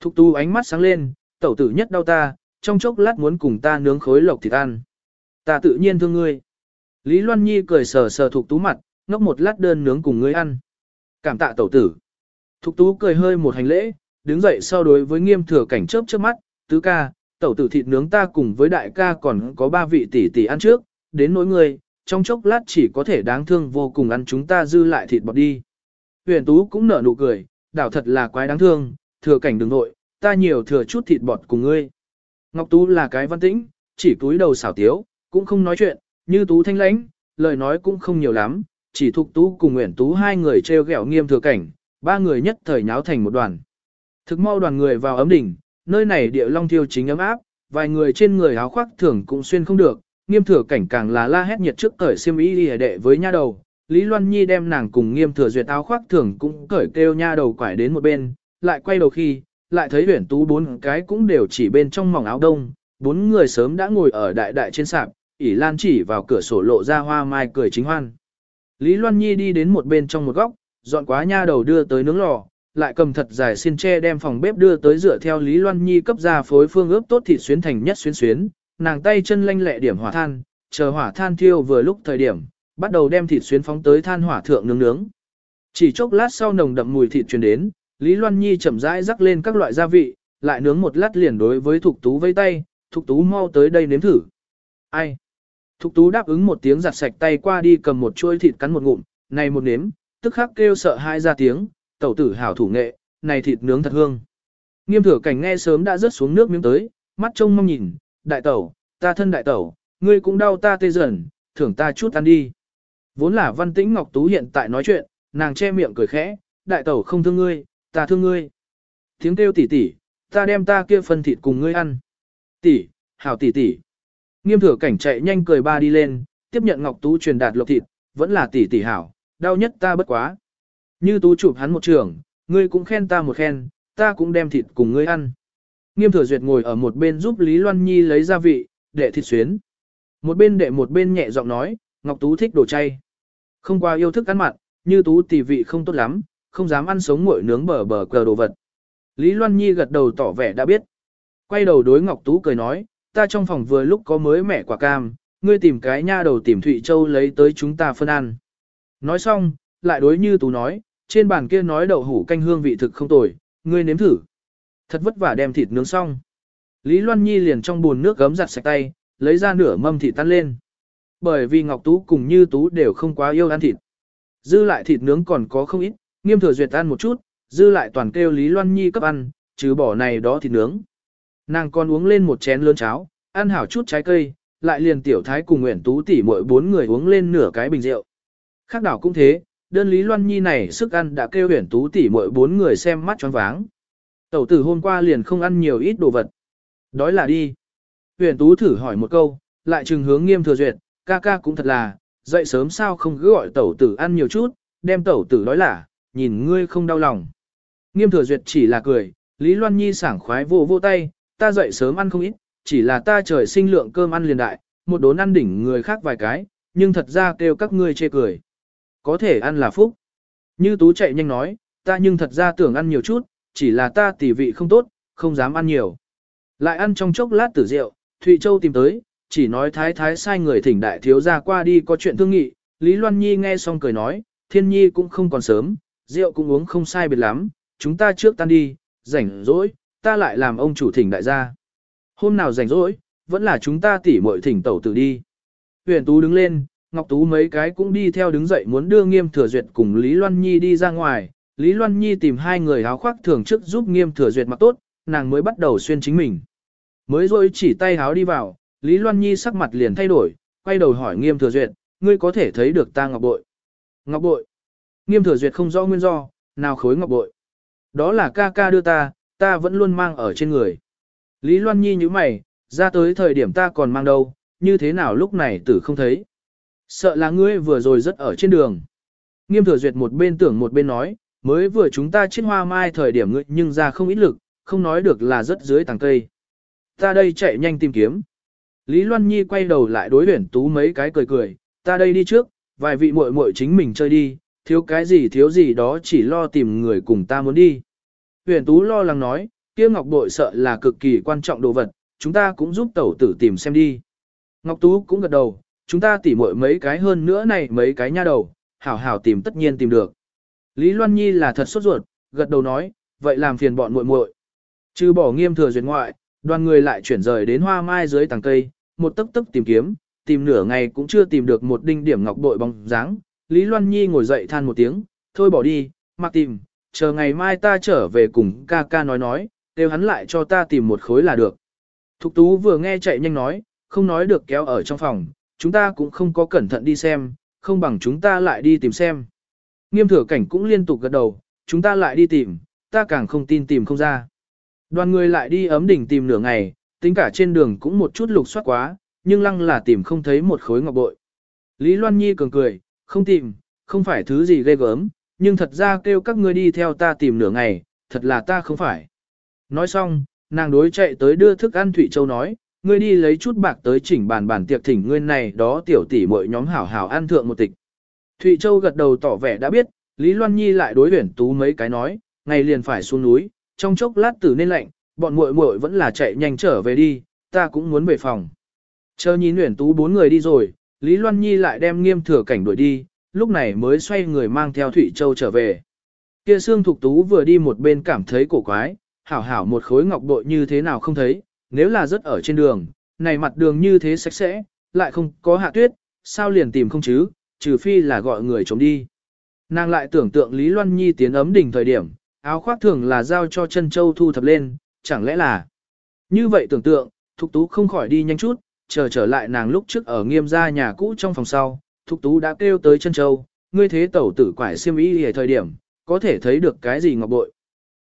Thục tu ánh mắt sáng lên, tẩu tử nhất đau ta, trong chốc lát muốn cùng ta nướng khối lộc thịt ăn. Ta tự nhiên thương ngươi. Lý Loan Nhi cười sờ sờ thục tú mặt, ngốc một lát đơn nướng cùng ngươi ăn. Cảm tạ tẩu tử. Thục tú cười hơi một hành lễ, đứng dậy so đối với nghiêm thừa cảnh chớp trước mắt, tứ ca, tẩu tử thịt nướng ta cùng với đại ca còn có ba vị tỷ tỷ ăn trước, đến nỗi ngươi, trong chốc lát chỉ có thể đáng thương vô cùng ăn chúng ta dư lại thịt bọt đi. Huyền tú cũng nở nụ cười, đảo thật là quái đáng thương, thừa cảnh đừng nội, ta nhiều thừa chút thịt bọt cùng ngươi. Ngọc Tú là cái văn tĩnh, chỉ túi đầu xảo tiếu, cũng không nói chuyện, như Tú thanh lãnh, lời nói cũng không nhiều lắm, chỉ thuộc Tú cùng Nguyễn Tú hai người treo gẹo nghiêm thừa cảnh, ba người nhất thời nháo thành một đoàn. Thực mau đoàn người vào ấm đỉnh, nơi này địa long thiêu chính ấm áp, vài người trên người áo khoác thường cũng xuyên không được, nghiêm thừa cảnh càng là la hét nhiệt trước cởi xiêm y đi đệ với nha đầu, Lý Loan Nhi đem nàng cùng nghiêm thừa duyệt áo khoác thường cũng cởi kêu nha đầu quải đến một bên, lại quay đầu khi, lại thấy huyển tú bốn cái cũng đều chỉ bên trong mỏng áo đông, bốn người sớm đã ngồi ở đại đại trên sạp, ỉ lan chỉ vào cửa sổ lộ ra hoa mai cười chính hoan. Lý Loan Nhi đi đến một bên trong một góc, dọn quá nha đầu đưa tới nướng lò, lại cầm thật dài xin tre đem phòng bếp đưa tới dựa theo Lý Loan Nhi cấp ra phối phương ướp tốt thịt xuyến thành nhất xuyến xuyến, nàng tay chân lanh lẹ điểm hỏa than, chờ hỏa than thiêu vừa lúc thời điểm, bắt đầu đem thịt xuyến phóng tới than hỏa thượng nướng nướng. Chỉ chốc lát sau nồng đậm mùi thịt truyền đến, Lý Loan Nhi chậm rãi rắc lên các loại gia vị, lại nướng một lát liền đối với Thục Tú vây tay, Thục Tú mau tới đây nếm thử. Ai? Thục tú đáp ứng một tiếng giặt sạch tay qua đi cầm một chuôi thịt cắn một ngụm, này một nếm, tức khắc kêu sợ hai ra tiếng, tẩu tử hảo thủ nghệ, này thịt nướng thật hương. Nghiêm thừa cảnh nghe sớm đã rớt xuống nước miếng tới, mắt trông mong nhìn, đại tẩu, ta thân đại tẩu, ngươi cũng đau ta tê dần, thưởng ta chút ăn đi. Vốn là văn tĩnh Ngọc Tú hiện tại nói chuyện, nàng che miệng cười khẽ, đại tẩu không thương ngươi, ta thương ngươi. Tiếng kêu tỉ tỉ, ta đem ta kia phân thịt cùng ngươi ăn. Tỷ, hảo tỷ tỷ. Nghiêm thừa cảnh chạy nhanh cười ba đi lên, tiếp nhận Ngọc Tú truyền đạt lộc thịt, vẫn là tỷ tỷ hảo, đau nhất ta bất quá. Như Tú chụp hắn một trường, ngươi cũng khen ta một khen, ta cũng đem thịt cùng ngươi ăn. Nghiêm thừa duyệt ngồi ở một bên giúp Lý Loan Nhi lấy gia vị, đệ thịt xuyến. Một bên đệ một bên nhẹ giọng nói, Ngọc Tú thích đồ chay. Không qua yêu thức ăn mặn, như Tú tỷ vị không tốt lắm, không dám ăn sống nguội nướng bờ bờ cờ đồ vật. Lý Loan Nhi gật đầu tỏ vẻ đã biết. Quay đầu đối Ngọc Tú cười nói, ta trong phòng vừa lúc có mới mẻ quả cam, ngươi tìm cái nha đầu tìm Thụy Châu lấy tới chúng ta phân ăn. Nói xong, lại đối như Tú nói, trên bàn kia nói đậu hủ canh hương vị thực không tồi, ngươi nếm thử. Thật vất vả đem thịt nướng xong. Lý Loan Nhi liền trong bồn nước gấm giặt sạch tay, lấy ra nửa mâm thịt tan lên. Bởi vì Ngọc Tú cùng Như Tú đều không quá yêu ăn thịt. Dư lại thịt nướng còn có không ít, nghiêm thừa duyệt ăn một chút, dư lại toàn kêu Lý Loan Nhi cấp ăn, chứ bỏ này đó thịt nướng. Nàng còn uống lên một chén lớn cháo, ăn hảo chút trái cây, lại liền tiểu thái cùng Nguyễn Tú tỷ mỗi bốn người uống lên nửa cái bình rượu. Khác đảo cũng thế, đơn Lý Loan Nhi này sức ăn đã kêu Nguyễn Tú tỷ mỗi bốn người xem mắt choáng váng. Tẩu tử hôm qua liền không ăn nhiều ít đồ vật. Đói là đi. Huyền Tú thử hỏi một câu, lại trừng hướng nghiêm thừa duyệt, ca ca cũng thật là, dậy sớm sao không cứ gọi tẩu tử ăn nhiều chút, đem tẩu tử đói là, nhìn ngươi không đau lòng. Nghiêm thừa duyệt chỉ là cười, Lý Loan Nhi sảng khoái vô vô tay, ta dậy sớm ăn không ít, chỉ là ta trời sinh lượng cơm ăn liền đại, một đốn ăn đỉnh người khác vài cái, nhưng thật ra kêu các ngươi chê cười. Có thể ăn là phúc. Như Tú chạy nhanh nói, ta nhưng thật ra tưởng ăn nhiều chút, chỉ là ta tỉ vị không tốt, không dám ăn nhiều. Lại ăn trong chốc lát tử rượu, Thụy Châu tìm tới, chỉ nói thái thái sai người thỉnh đại thiếu gia qua đi có chuyện thương nghị, Lý Loan Nhi nghe xong cười nói, thiên nhi cũng không còn sớm, rượu cũng uống không sai biệt lắm, chúng ta trước tan đi, rảnh rỗi, ta lại làm ông chủ thỉnh đại gia. Hôm nào rảnh rỗi, vẫn là chúng ta tỉ muội thỉnh tẩu tử đi. Huyền Tú đứng lên, Ngọc Tú mấy cái cũng đi theo đứng dậy muốn đưa Nghiêm Thừa Duyệt cùng Lý Loan Nhi đi ra ngoài. Lý Loan Nhi tìm hai người áo khoác thường trước giúp Nghiêm Thừa Duyệt mặc tốt, nàng mới bắt đầu xuyên chính mình. Mới rồi chỉ tay háo đi vào, Lý Loan Nhi sắc mặt liền thay đổi, quay đầu hỏi Nghiêm Thừa Duyệt, ngươi có thể thấy được ta ngọc bội. Ngọc bội. Nghiêm Thừa Duyệt không rõ nguyên do, nào khối ngọc bội. Đó là ca ca đưa ta, ta vẫn luôn mang ở trên người. Lý Loan Nhi như mày, ra tới thời điểm ta còn mang đâu, như thế nào lúc này tử không thấy. Sợ là ngươi vừa rồi rất ở trên đường. Nghiêm thừa duyệt một bên tưởng một bên nói, mới vừa chúng ta trên hoa mai thời điểm ngươi nhưng ra không ít lực, không nói được là rất dưới tàng cây. Ta đây chạy nhanh tìm kiếm. Lý Loan Nhi quay đầu lại đối huyển tú mấy cái cười cười, ta đây đi trước, vài vị muội muội chính mình chơi đi, thiếu cái gì thiếu gì đó chỉ lo tìm người cùng ta muốn đi. Huyền Tú lo lắng nói, kia ngọc bội sợ là cực kỳ quan trọng đồ vật, chúng ta cũng giúp tẩu tử tìm xem đi. Ngọc Tú cũng gật đầu, chúng ta tỉ muội mấy cái hơn nữa này mấy cái nha đầu, hảo hảo tìm tất nhiên tìm được. Lý Loan Nhi là thật sốt ruột, gật đầu nói, vậy làm phiền bọn muội muội. Trừ bỏ nghiêm thừa duyệt ngoại, đoàn người lại chuyển rời đến hoa mai dưới tàng cây, một tấc tấc tìm kiếm, tìm nửa ngày cũng chưa tìm được một đinh điểm ngọc bội bóng dáng. Lý Loan Nhi ngồi dậy than một tiếng, thôi bỏ đi, mặc tìm, chờ ngày mai ta trở về cùng ca ca nói nói, đều hắn lại cho ta tìm một khối là được. Thục tú vừa nghe chạy nhanh nói, không nói được kéo ở trong phòng, chúng ta cũng không có cẩn thận đi xem, không bằng chúng ta lại đi tìm xem. Nghiêm thừa cảnh cũng liên tục gật đầu, chúng ta lại đi tìm, ta càng không tin tìm không ra. Đoàn người lại đi ấm đỉnh tìm nửa ngày, tính cả trên đường cũng một chút lục soát quá, nhưng lăng là tìm không thấy một khối ngọc bội. Lý Loan Nhi cường cười, không tìm, không phải thứ gì ghê gớm, nhưng thật ra kêu các ngươi đi theo ta tìm nửa ngày, thật là ta không phải. Nói xong, nàng đối chạy tới đưa thức ăn Thụy Châu nói, ngươi đi lấy chút bạc tới chỉnh bàn bàn tiệc thỉnh ngươi này đó tiểu tỷ mọi nhóm hảo hảo ăn thượng một tịch. Thụy Châu gật đầu tỏ vẻ đã biết, Lý Loan Nhi lại đối huyển tú mấy cái nói, ngày liền phải xuống núi, trong chốc lát tử nên lạnh, bọn muội muội vẫn là chạy nhanh trở về đi, ta cũng muốn về phòng. Chờ nhìn nguyễn tú bốn người đi rồi, Lý Loan Nhi lại đem nghiêm thừa cảnh đuổi đi, lúc này mới xoay người mang theo Thụy Châu trở về. Kia Sương Thục Tú vừa đi một bên cảm thấy cổ quái, hảo hảo một khối ngọc bội như thế nào không thấy, nếu là rất ở trên đường, này mặt đường như thế sạch sẽ, lại không có hạ tuyết, sao liền tìm không chứ, trừ phi là gọi người chống đi. Nàng lại tưởng tượng Lý Loan Nhi tiến ấm đỉnh thời điểm, áo khoác thường là giao cho chân châu thu thập lên, chẳng lẽ là... Như vậy tưởng tượng, Thục Tú không khỏi đi nhanh chút, chờ trở lại nàng lúc trước ở nghiêm gia nhà cũ trong phòng sau, Thục Tú đã kêu tới chân châu, ngươi thế tẩu tử quải xiêm y ở thời điểm, có thể thấy được cái gì ngọc bội.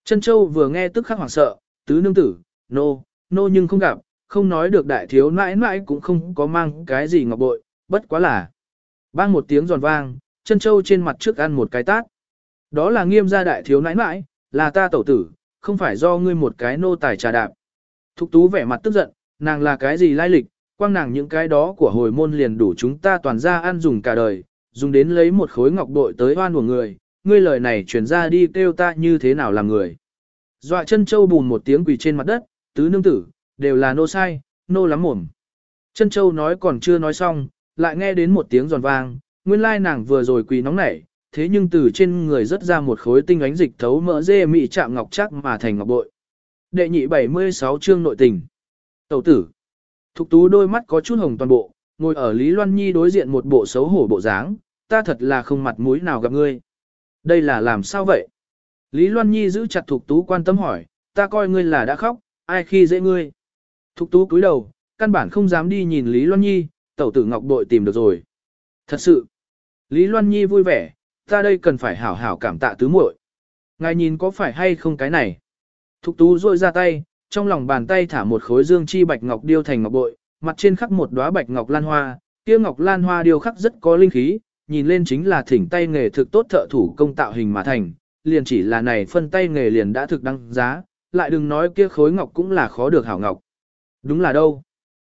Chân châu vừa nghe tức khắc hoảng sợ, tứ nương tử, nô, no, nô no nhưng không gặp, không nói được đại thiếu mãi mãi cũng không có mang cái gì ngọc bội, bất quá là. Bang một tiếng giòn vang, chân châu trên mặt trước ăn một cái tát. Đó là nghiêm gia đại thiếu nãi nãi, là ta tẩu tử, không phải do ngươi một cái nô tài trà đạp. Thục tú vẻ mặt tức giận, nàng là cái gì lai lịch, quang nàng những cái đó của hồi môn liền đủ chúng ta toàn ra ăn dùng cả đời, dùng đến lấy một khối ngọc bội tới oan của người, ngươi lời này truyền ra đi kêu ta như thế nào làm người. Dọa chân châu bùn một tiếng quỳ trên mặt đất, tứ nương tử, đều là nô sai, nô lắm mồm. Chân châu nói còn chưa nói xong, lại nghe đến một tiếng giòn vang, nguyên lai nàng vừa rồi quỳ nóng nảy, thế nhưng từ trên người rất ra một khối tinh ánh dịch thấu mỡ dê mị chạm ngọc chắc mà thành ngọc bội. Đệ nhị 76 chương nội tình. Tẩu tử. Thục tú đôi mắt có chút hồng toàn bộ, ngồi ở Lý Loan Nhi đối diện một bộ xấu hổ bộ dáng, ta thật là không mặt mũi nào gặp ngươi. Đây là làm sao vậy? Lý Loan Nhi giữ chặt Thục tú quan tâm hỏi, ta coi ngươi là đã khóc, ai khi dễ ngươi? Thục tú cúi đầu, căn bản không dám đi nhìn Lý Loan Nhi, tẩu tử ngọc bội tìm được rồi. Thật sự. Lý Loan Nhi vui vẻ, ta đây cần phải hảo hảo cảm tạ tứ muội. Ngài nhìn có phải hay không cái này? Thục tú rôi ra tay, trong lòng bàn tay thả một khối dương chi bạch ngọc điêu thành ngọc bội, mặt trên khắc một đóa bạch ngọc lan hoa, kia ngọc lan hoa điêu khắc rất có linh khí, nhìn lên chính là thỉnh tay nghề thực tốt thợ thủ công tạo hình mà thành, liền chỉ là này phân tay nghề liền đã thực đăng giá, lại đừng nói kia khối ngọc cũng là khó được hảo ngọc. Đúng là đâu?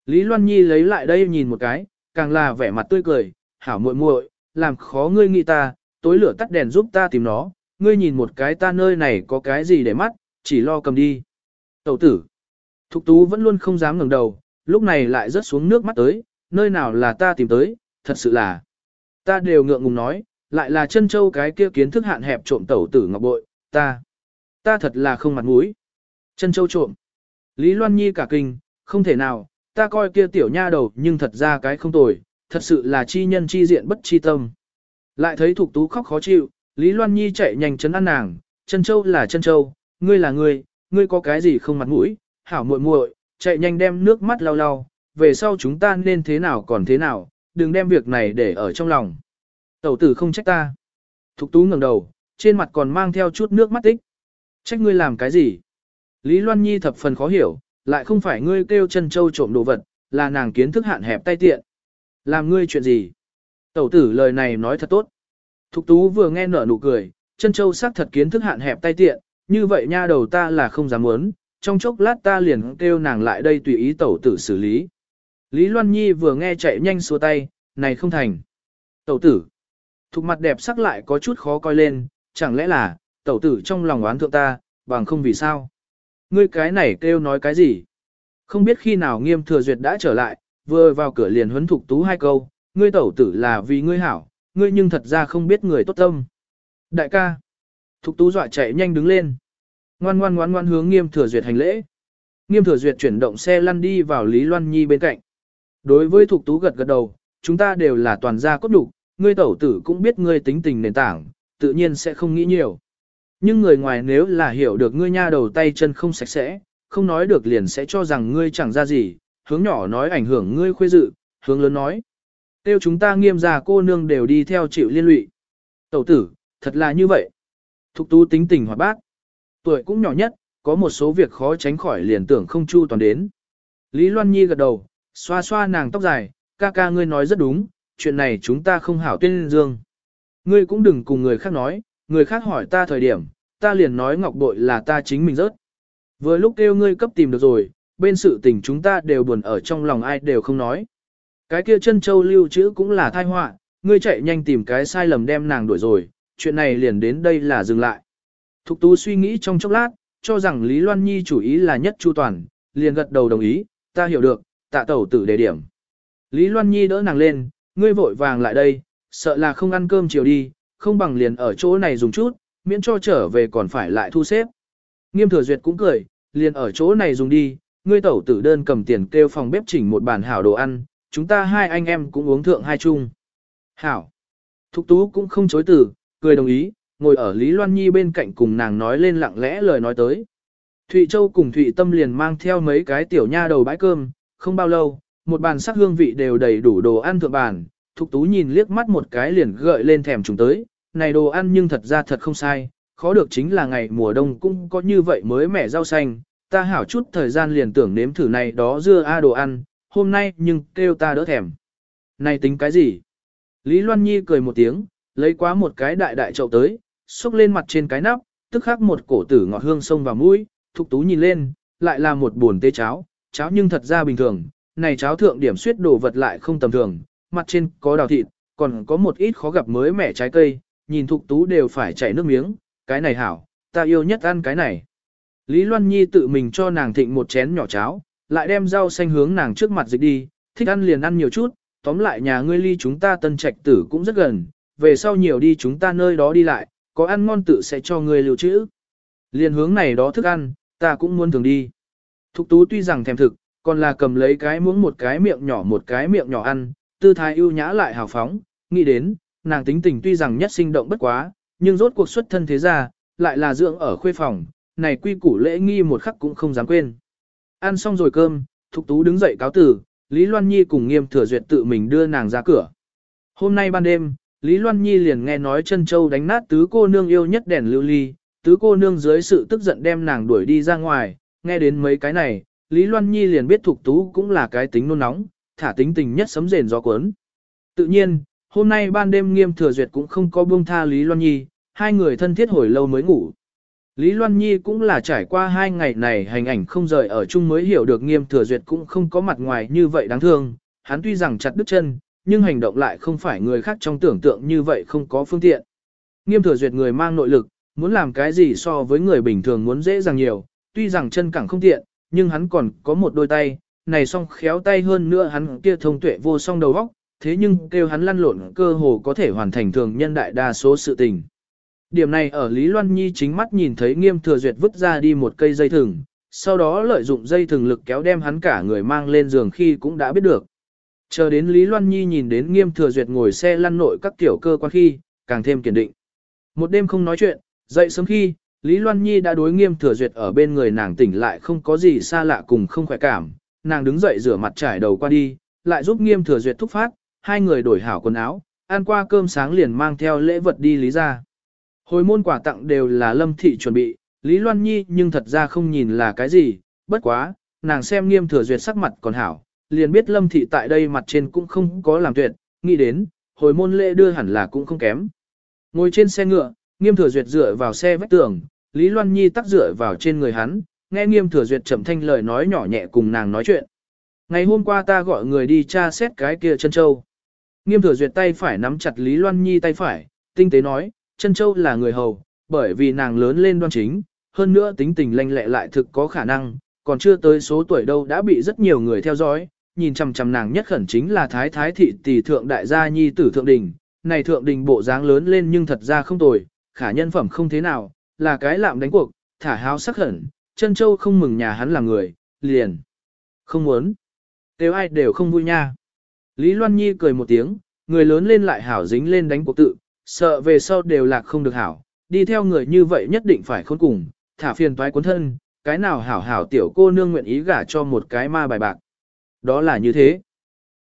Lý Loan Nhi lấy lại đây nhìn một cái, càng là vẻ mặt tươi cười, hảo muội muội, làm khó ngươi nghĩ ta, tối lửa tắt đèn giúp ta tìm nó, ngươi nhìn một cái ta nơi này có cái gì để mắt, chỉ lo cầm đi. Tẩu tử. Thục tú vẫn luôn không dám ngẩng đầu, lúc này lại rớt xuống nước mắt tới, nơi nào là ta tìm tới, thật sự là. Ta đều ngượng ngùng nói, lại là chân châu cái kia kiến thức hạn hẹp trộm tẩu tử ngọc bội, ta. Ta thật là không mặt mũi. Chân châu trộm. Lý Loan Nhi cả kinh, không thể nào, ta coi kia tiểu nha đầu nhưng thật ra cái không tồi, thật sự là chi nhân chi diện bất chi tâm. Lại thấy Thục Tú khóc khó chịu, Lý Loan Nhi chạy nhanh chấn an nàng, chân châu là chân châu, ngươi là ngươi, ngươi có cái gì không mặt mũi, hảo muội muội, chạy nhanh đem nước mắt lau lau, về sau chúng ta nên thế nào còn thế nào, đừng đem việc này để ở trong lòng. Tẩu tử không trách ta. Thục Tú ngẩng đầu, trên mặt còn mang theo chút nước mắt tích. Trách ngươi làm cái gì? Lý Loan Nhi thập phần khó hiểu, lại không phải ngươi kêu chân châu trộm đồ vật, là nàng kiến thức hạn hẹp tay tiện. Làm ngươi chuyện gì? Tẩu tử lời này nói thật tốt. Thục tú vừa nghe nở nụ cười, chân châu sắc thật kiến thức hạn hẹp tay tiện, như vậy nha đầu ta là không dám muốn, trong chốc lát ta liền kêu nàng lại đây tùy ý tẩu tử xử lý. Lý Loan Nhi vừa nghe chạy nhanh xua tay, này không thành. Tẩu tử. Thục mặt đẹp sắc lại có chút khó coi lên, chẳng lẽ là, tẩu tử trong lòng oán thượng ta, bằng không vì sao. Ngươi cái này kêu nói cái gì? Không biết khi nào nghiêm thừa duyệt đã trở lại, vừa vào cửa liền huấn thục tú hai câu, ngươi tẩu tử là vì ngươi hảo, ngươi nhưng thật ra không biết người tốt tâm. Đại ca, thục tú dọa chạy nhanh đứng lên. Ngoan ngoan ngoan ngoan hướng nghiêm thừa duyệt hành lễ. Nghiêm thừa duyệt chuyển động xe lăn đi vào Lý Loan Nhi bên cạnh. Đối với thục tú gật gật đầu, chúng ta đều là toàn gia cốt đủ, ngươi tẩu tử cũng biết ngươi tính tình nền tảng, tự nhiên sẽ không nghĩ nhiều. Nhưng người ngoài nếu là hiểu được ngươi nha đầu tay chân không sạch sẽ, không nói được liền sẽ cho rằng ngươi chẳng ra gì, hướng nhỏ nói ảnh hưởng ngươi khuê dự, hướng lớn nói. Tiêu chúng ta nghiêm ra cô nương đều đi theo chịu liên lụy. Tẩu tử, thật là như vậy. Thục tú tính tình hoạt bác. Tuổi cũng nhỏ nhất, có một số việc khó tránh khỏi liền tưởng không chu toàn đến. Lý Loan Nhi gật đầu, xoa xoa nàng tóc dài, ca ca ngươi nói rất đúng, chuyện này chúng ta không hảo tuyên dương. Ngươi cũng đừng cùng người khác nói, người khác hỏi ta thời điểm, ta liền nói ngọc bội là ta chính mình rớt. Vừa lúc kêu ngươi cấp tìm được rồi, bên sự tình chúng ta đều buồn ở trong lòng ai đều không nói. Cái kia chân châu lưu trữ cũng là thai họa, ngươi chạy nhanh tìm cái sai lầm đem nàng đuổi rồi, chuyện này liền đến đây là dừng lại. Thục tú suy nghĩ trong chốc lát, cho rằng Lý Loan Nhi chủ ý là nhất chu toàn, liền gật đầu đồng ý, ta hiểu được, tạ tẩu tử đề điểm. Lý Loan Nhi đỡ nàng lên, ngươi vội vàng lại đây, sợ là không ăn cơm chiều đi, không bằng liền ở chỗ này dùng chút, miễn cho trở về còn phải lại thu xếp. Nghiêm thừa duyệt cũng cười, liền ở chỗ này dùng đi, ngươi tẩu tử đơn cầm tiền kêu phòng bếp chỉnh một bàn hảo đồ ăn, chúng ta hai anh em cũng uống thượng hai chung. Hảo. Thục tú cũng không chối từ, cười đồng ý, ngồi ở Lý Loan Nhi bên cạnh cùng nàng nói lên lặng lẽ lời nói tới. Thụy Châu cùng Thụy Tâm liền mang theo mấy cái tiểu nha đầu bãi cơm, không bao lâu, một bàn sắc hương vị đều đầy đủ đồ ăn thượng bàn, Thục Tú nhìn liếc mắt một cái liền gợi lên thèm chúng tới, này đồ ăn nhưng thật ra thật không sai, khó được chính là ngày mùa đông cũng có như vậy mới mẻ rau xanh, ta hảo chút thời gian liền tưởng nếm thử này đó dưa a đồ ăn, hôm nay nhưng kêu ta đỡ thèm. Này tính cái gì? Lý Loan Nhi cười một tiếng, lấy quá một cái đại đại chậu tới, xúc lên mặt trên cái nắp, tức khắc một cổ tử ngọt hương sông vào mũi, Thục Tú nhìn lên, lại là một buồn tê cháo, cháo nhưng thật ra bình thường, này cháo thượng điểm suyết đồ vật lại không tầm thường, mặt trên có đào thịt, còn có một ít khó gặp mới mẻ trái cây, nhìn Thục Tú đều phải chảy nước miếng, cái này hảo, ta yêu nhất ăn cái này. Lý Loan Nhi tự mình cho nàng thịnh một chén nhỏ cháo, lại đem rau xanh hướng nàng trước mặt dịch đi, thích ăn liền ăn nhiều chút, tóm lại nhà ngươi ly chúng ta tân trạch tử cũng rất gần, về sau nhiều đi chúng ta nơi đó đi lại, có ăn ngon tự sẽ cho ngươi lưu trữ. Liền hướng này đó thức ăn, ta cũng muốn thường đi. Thục tú tuy rằng thèm thực, còn là cầm lấy cái muỗng một cái miệng nhỏ một cái miệng nhỏ ăn, tư thái ưu nhã lại hào phóng, nghĩ đến, nàng tính tình tuy rằng nhất sinh động bất quá, nhưng rốt cuộc xuất thân thế ra, lại là dưỡng ở khuê phòng, này quy củ lễ nghi một khắc cũng không dám quên. Ăn xong rồi cơm, Thục Tú đứng dậy cáo tử, Lý Loan Nhi cùng Nghiêm Thừa Duyệt tự mình đưa nàng ra cửa. Hôm nay ban đêm, Lý Loan Nhi liền nghe nói chân châu đánh nát tứ cô nương yêu nhất đèn lưu ly, tứ cô nương dưới sự tức giận đem nàng đuổi đi ra ngoài, nghe đến mấy cái này, Lý Loan Nhi liền biết Thục Tú cũng là cái tính nôn nóng, thả tính tình nhất sấm rền gió cuốn. Tự nhiên, hôm nay ban đêm Nghiêm Thừa Duyệt cũng không có buông tha Lý Loan Nhi, hai người thân thiết hồi lâu mới ngủ. Lý Loan Nhi cũng là trải qua hai ngày này hành ảnh không rời ở chung mới hiểu được nghiêm thừa duyệt cũng không có mặt ngoài như vậy đáng thương, hắn tuy rằng chặt đứt chân, nhưng hành động lại không phải người khác trong tưởng tượng như vậy không có phương tiện. Nghiêm thừa duyệt người mang nội lực, muốn làm cái gì so với người bình thường muốn dễ dàng nhiều, tuy rằng chân cẳng không tiện, nhưng hắn còn có một đôi tay, này song khéo tay hơn nữa hắn kia thông tuệ vô song đầu óc, thế nhưng kêu hắn lăn lộn cơ hồ có thể hoàn thành thường nhân đại đa số sự tình. Điểm này ở Lý Loan Nhi chính mắt nhìn thấy nghiêm thừa duyệt vứt ra đi một cây dây thừng, sau đó lợi dụng dây thừng lực kéo đem hắn cả người mang lên giường khi cũng đã biết được. Chờ đến Lý Loan Nhi nhìn đến nghiêm thừa duyệt ngồi xe lăn nội các tiểu cơ quan khi, càng thêm kiên định. Một đêm không nói chuyện, dậy sớm khi, Lý Loan Nhi đã đối nghiêm thừa duyệt ở bên người nàng tỉnh lại không có gì xa lạ cùng không khỏe cảm. Nàng đứng dậy rửa mặt trải đầu qua đi, lại giúp nghiêm thừa duyệt thúc phát, hai người đổi hảo quần áo, ăn qua cơm sáng liền mang theo lễ vật đi lý ra. Hồi môn quà tặng đều là lâm thị chuẩn bị, Lý Loan Nhi nhưng thật ra không nhìn là cái gì, bất quá, nàng xem nghiêm thừa duyệt sắc mặt còn hảo, liền biết lâm thị tại đây mặt trên cũng không có làm tuyệt, nghĩ đến, hồi môn lễ đưa hẳn là cũng không kém. Ngồi trên xe ngựa, nghiêm thừa duyệt dựa vào xe vách tường, Lý Loan Nhi tắc dựa vào trên người hắn, nghe nghiêm thừa duyệt chậm thanh lời nói nhỏ nhẹ cùng nàng nói chuyện. Ngày hôm qua ta gọi người đi tra xét cái kia chân châu. Nghiêm thừa duyệt tay phải nắm chặt Lý Loan Nhi tay phải, tinh tế nói, Trân châu là người hầu, bởi vì nàng lớn lên đoan chính, hơn nữa tính tình lanh lẹ lại thực có khả năng, còn chưa tới số tuổi đâu đã bị rất nhiều người theo dõi, nhìn chằm chằm nàng nhất khẩn chính là thái thái thị tỷ thượng đại gia nhi tử thượng đình, này thượng đình bộ dáng lớn lên nhưng thật ra không tồi, khả nhân phẩm không thế nào, là cái lạm đánh cuộc, thả háo sắc khẩn, Trân châu không mừng nhà hắn là người, liền. Không muốn. Đều ai đều không vui nha. Lý Loan Nhi cười một tiếng, người lớn lên lại hảo dính lên đánh cuộc tự, sợ về sau đều lạc không được hảo, đi theo người như vậy nhất định phải khôn cùng, thả phiền toái cuốn thân, cái nào hảo hảo tiểu cô nương nguyện ý gả cho một cái ma bài bạc. Đó là như thế.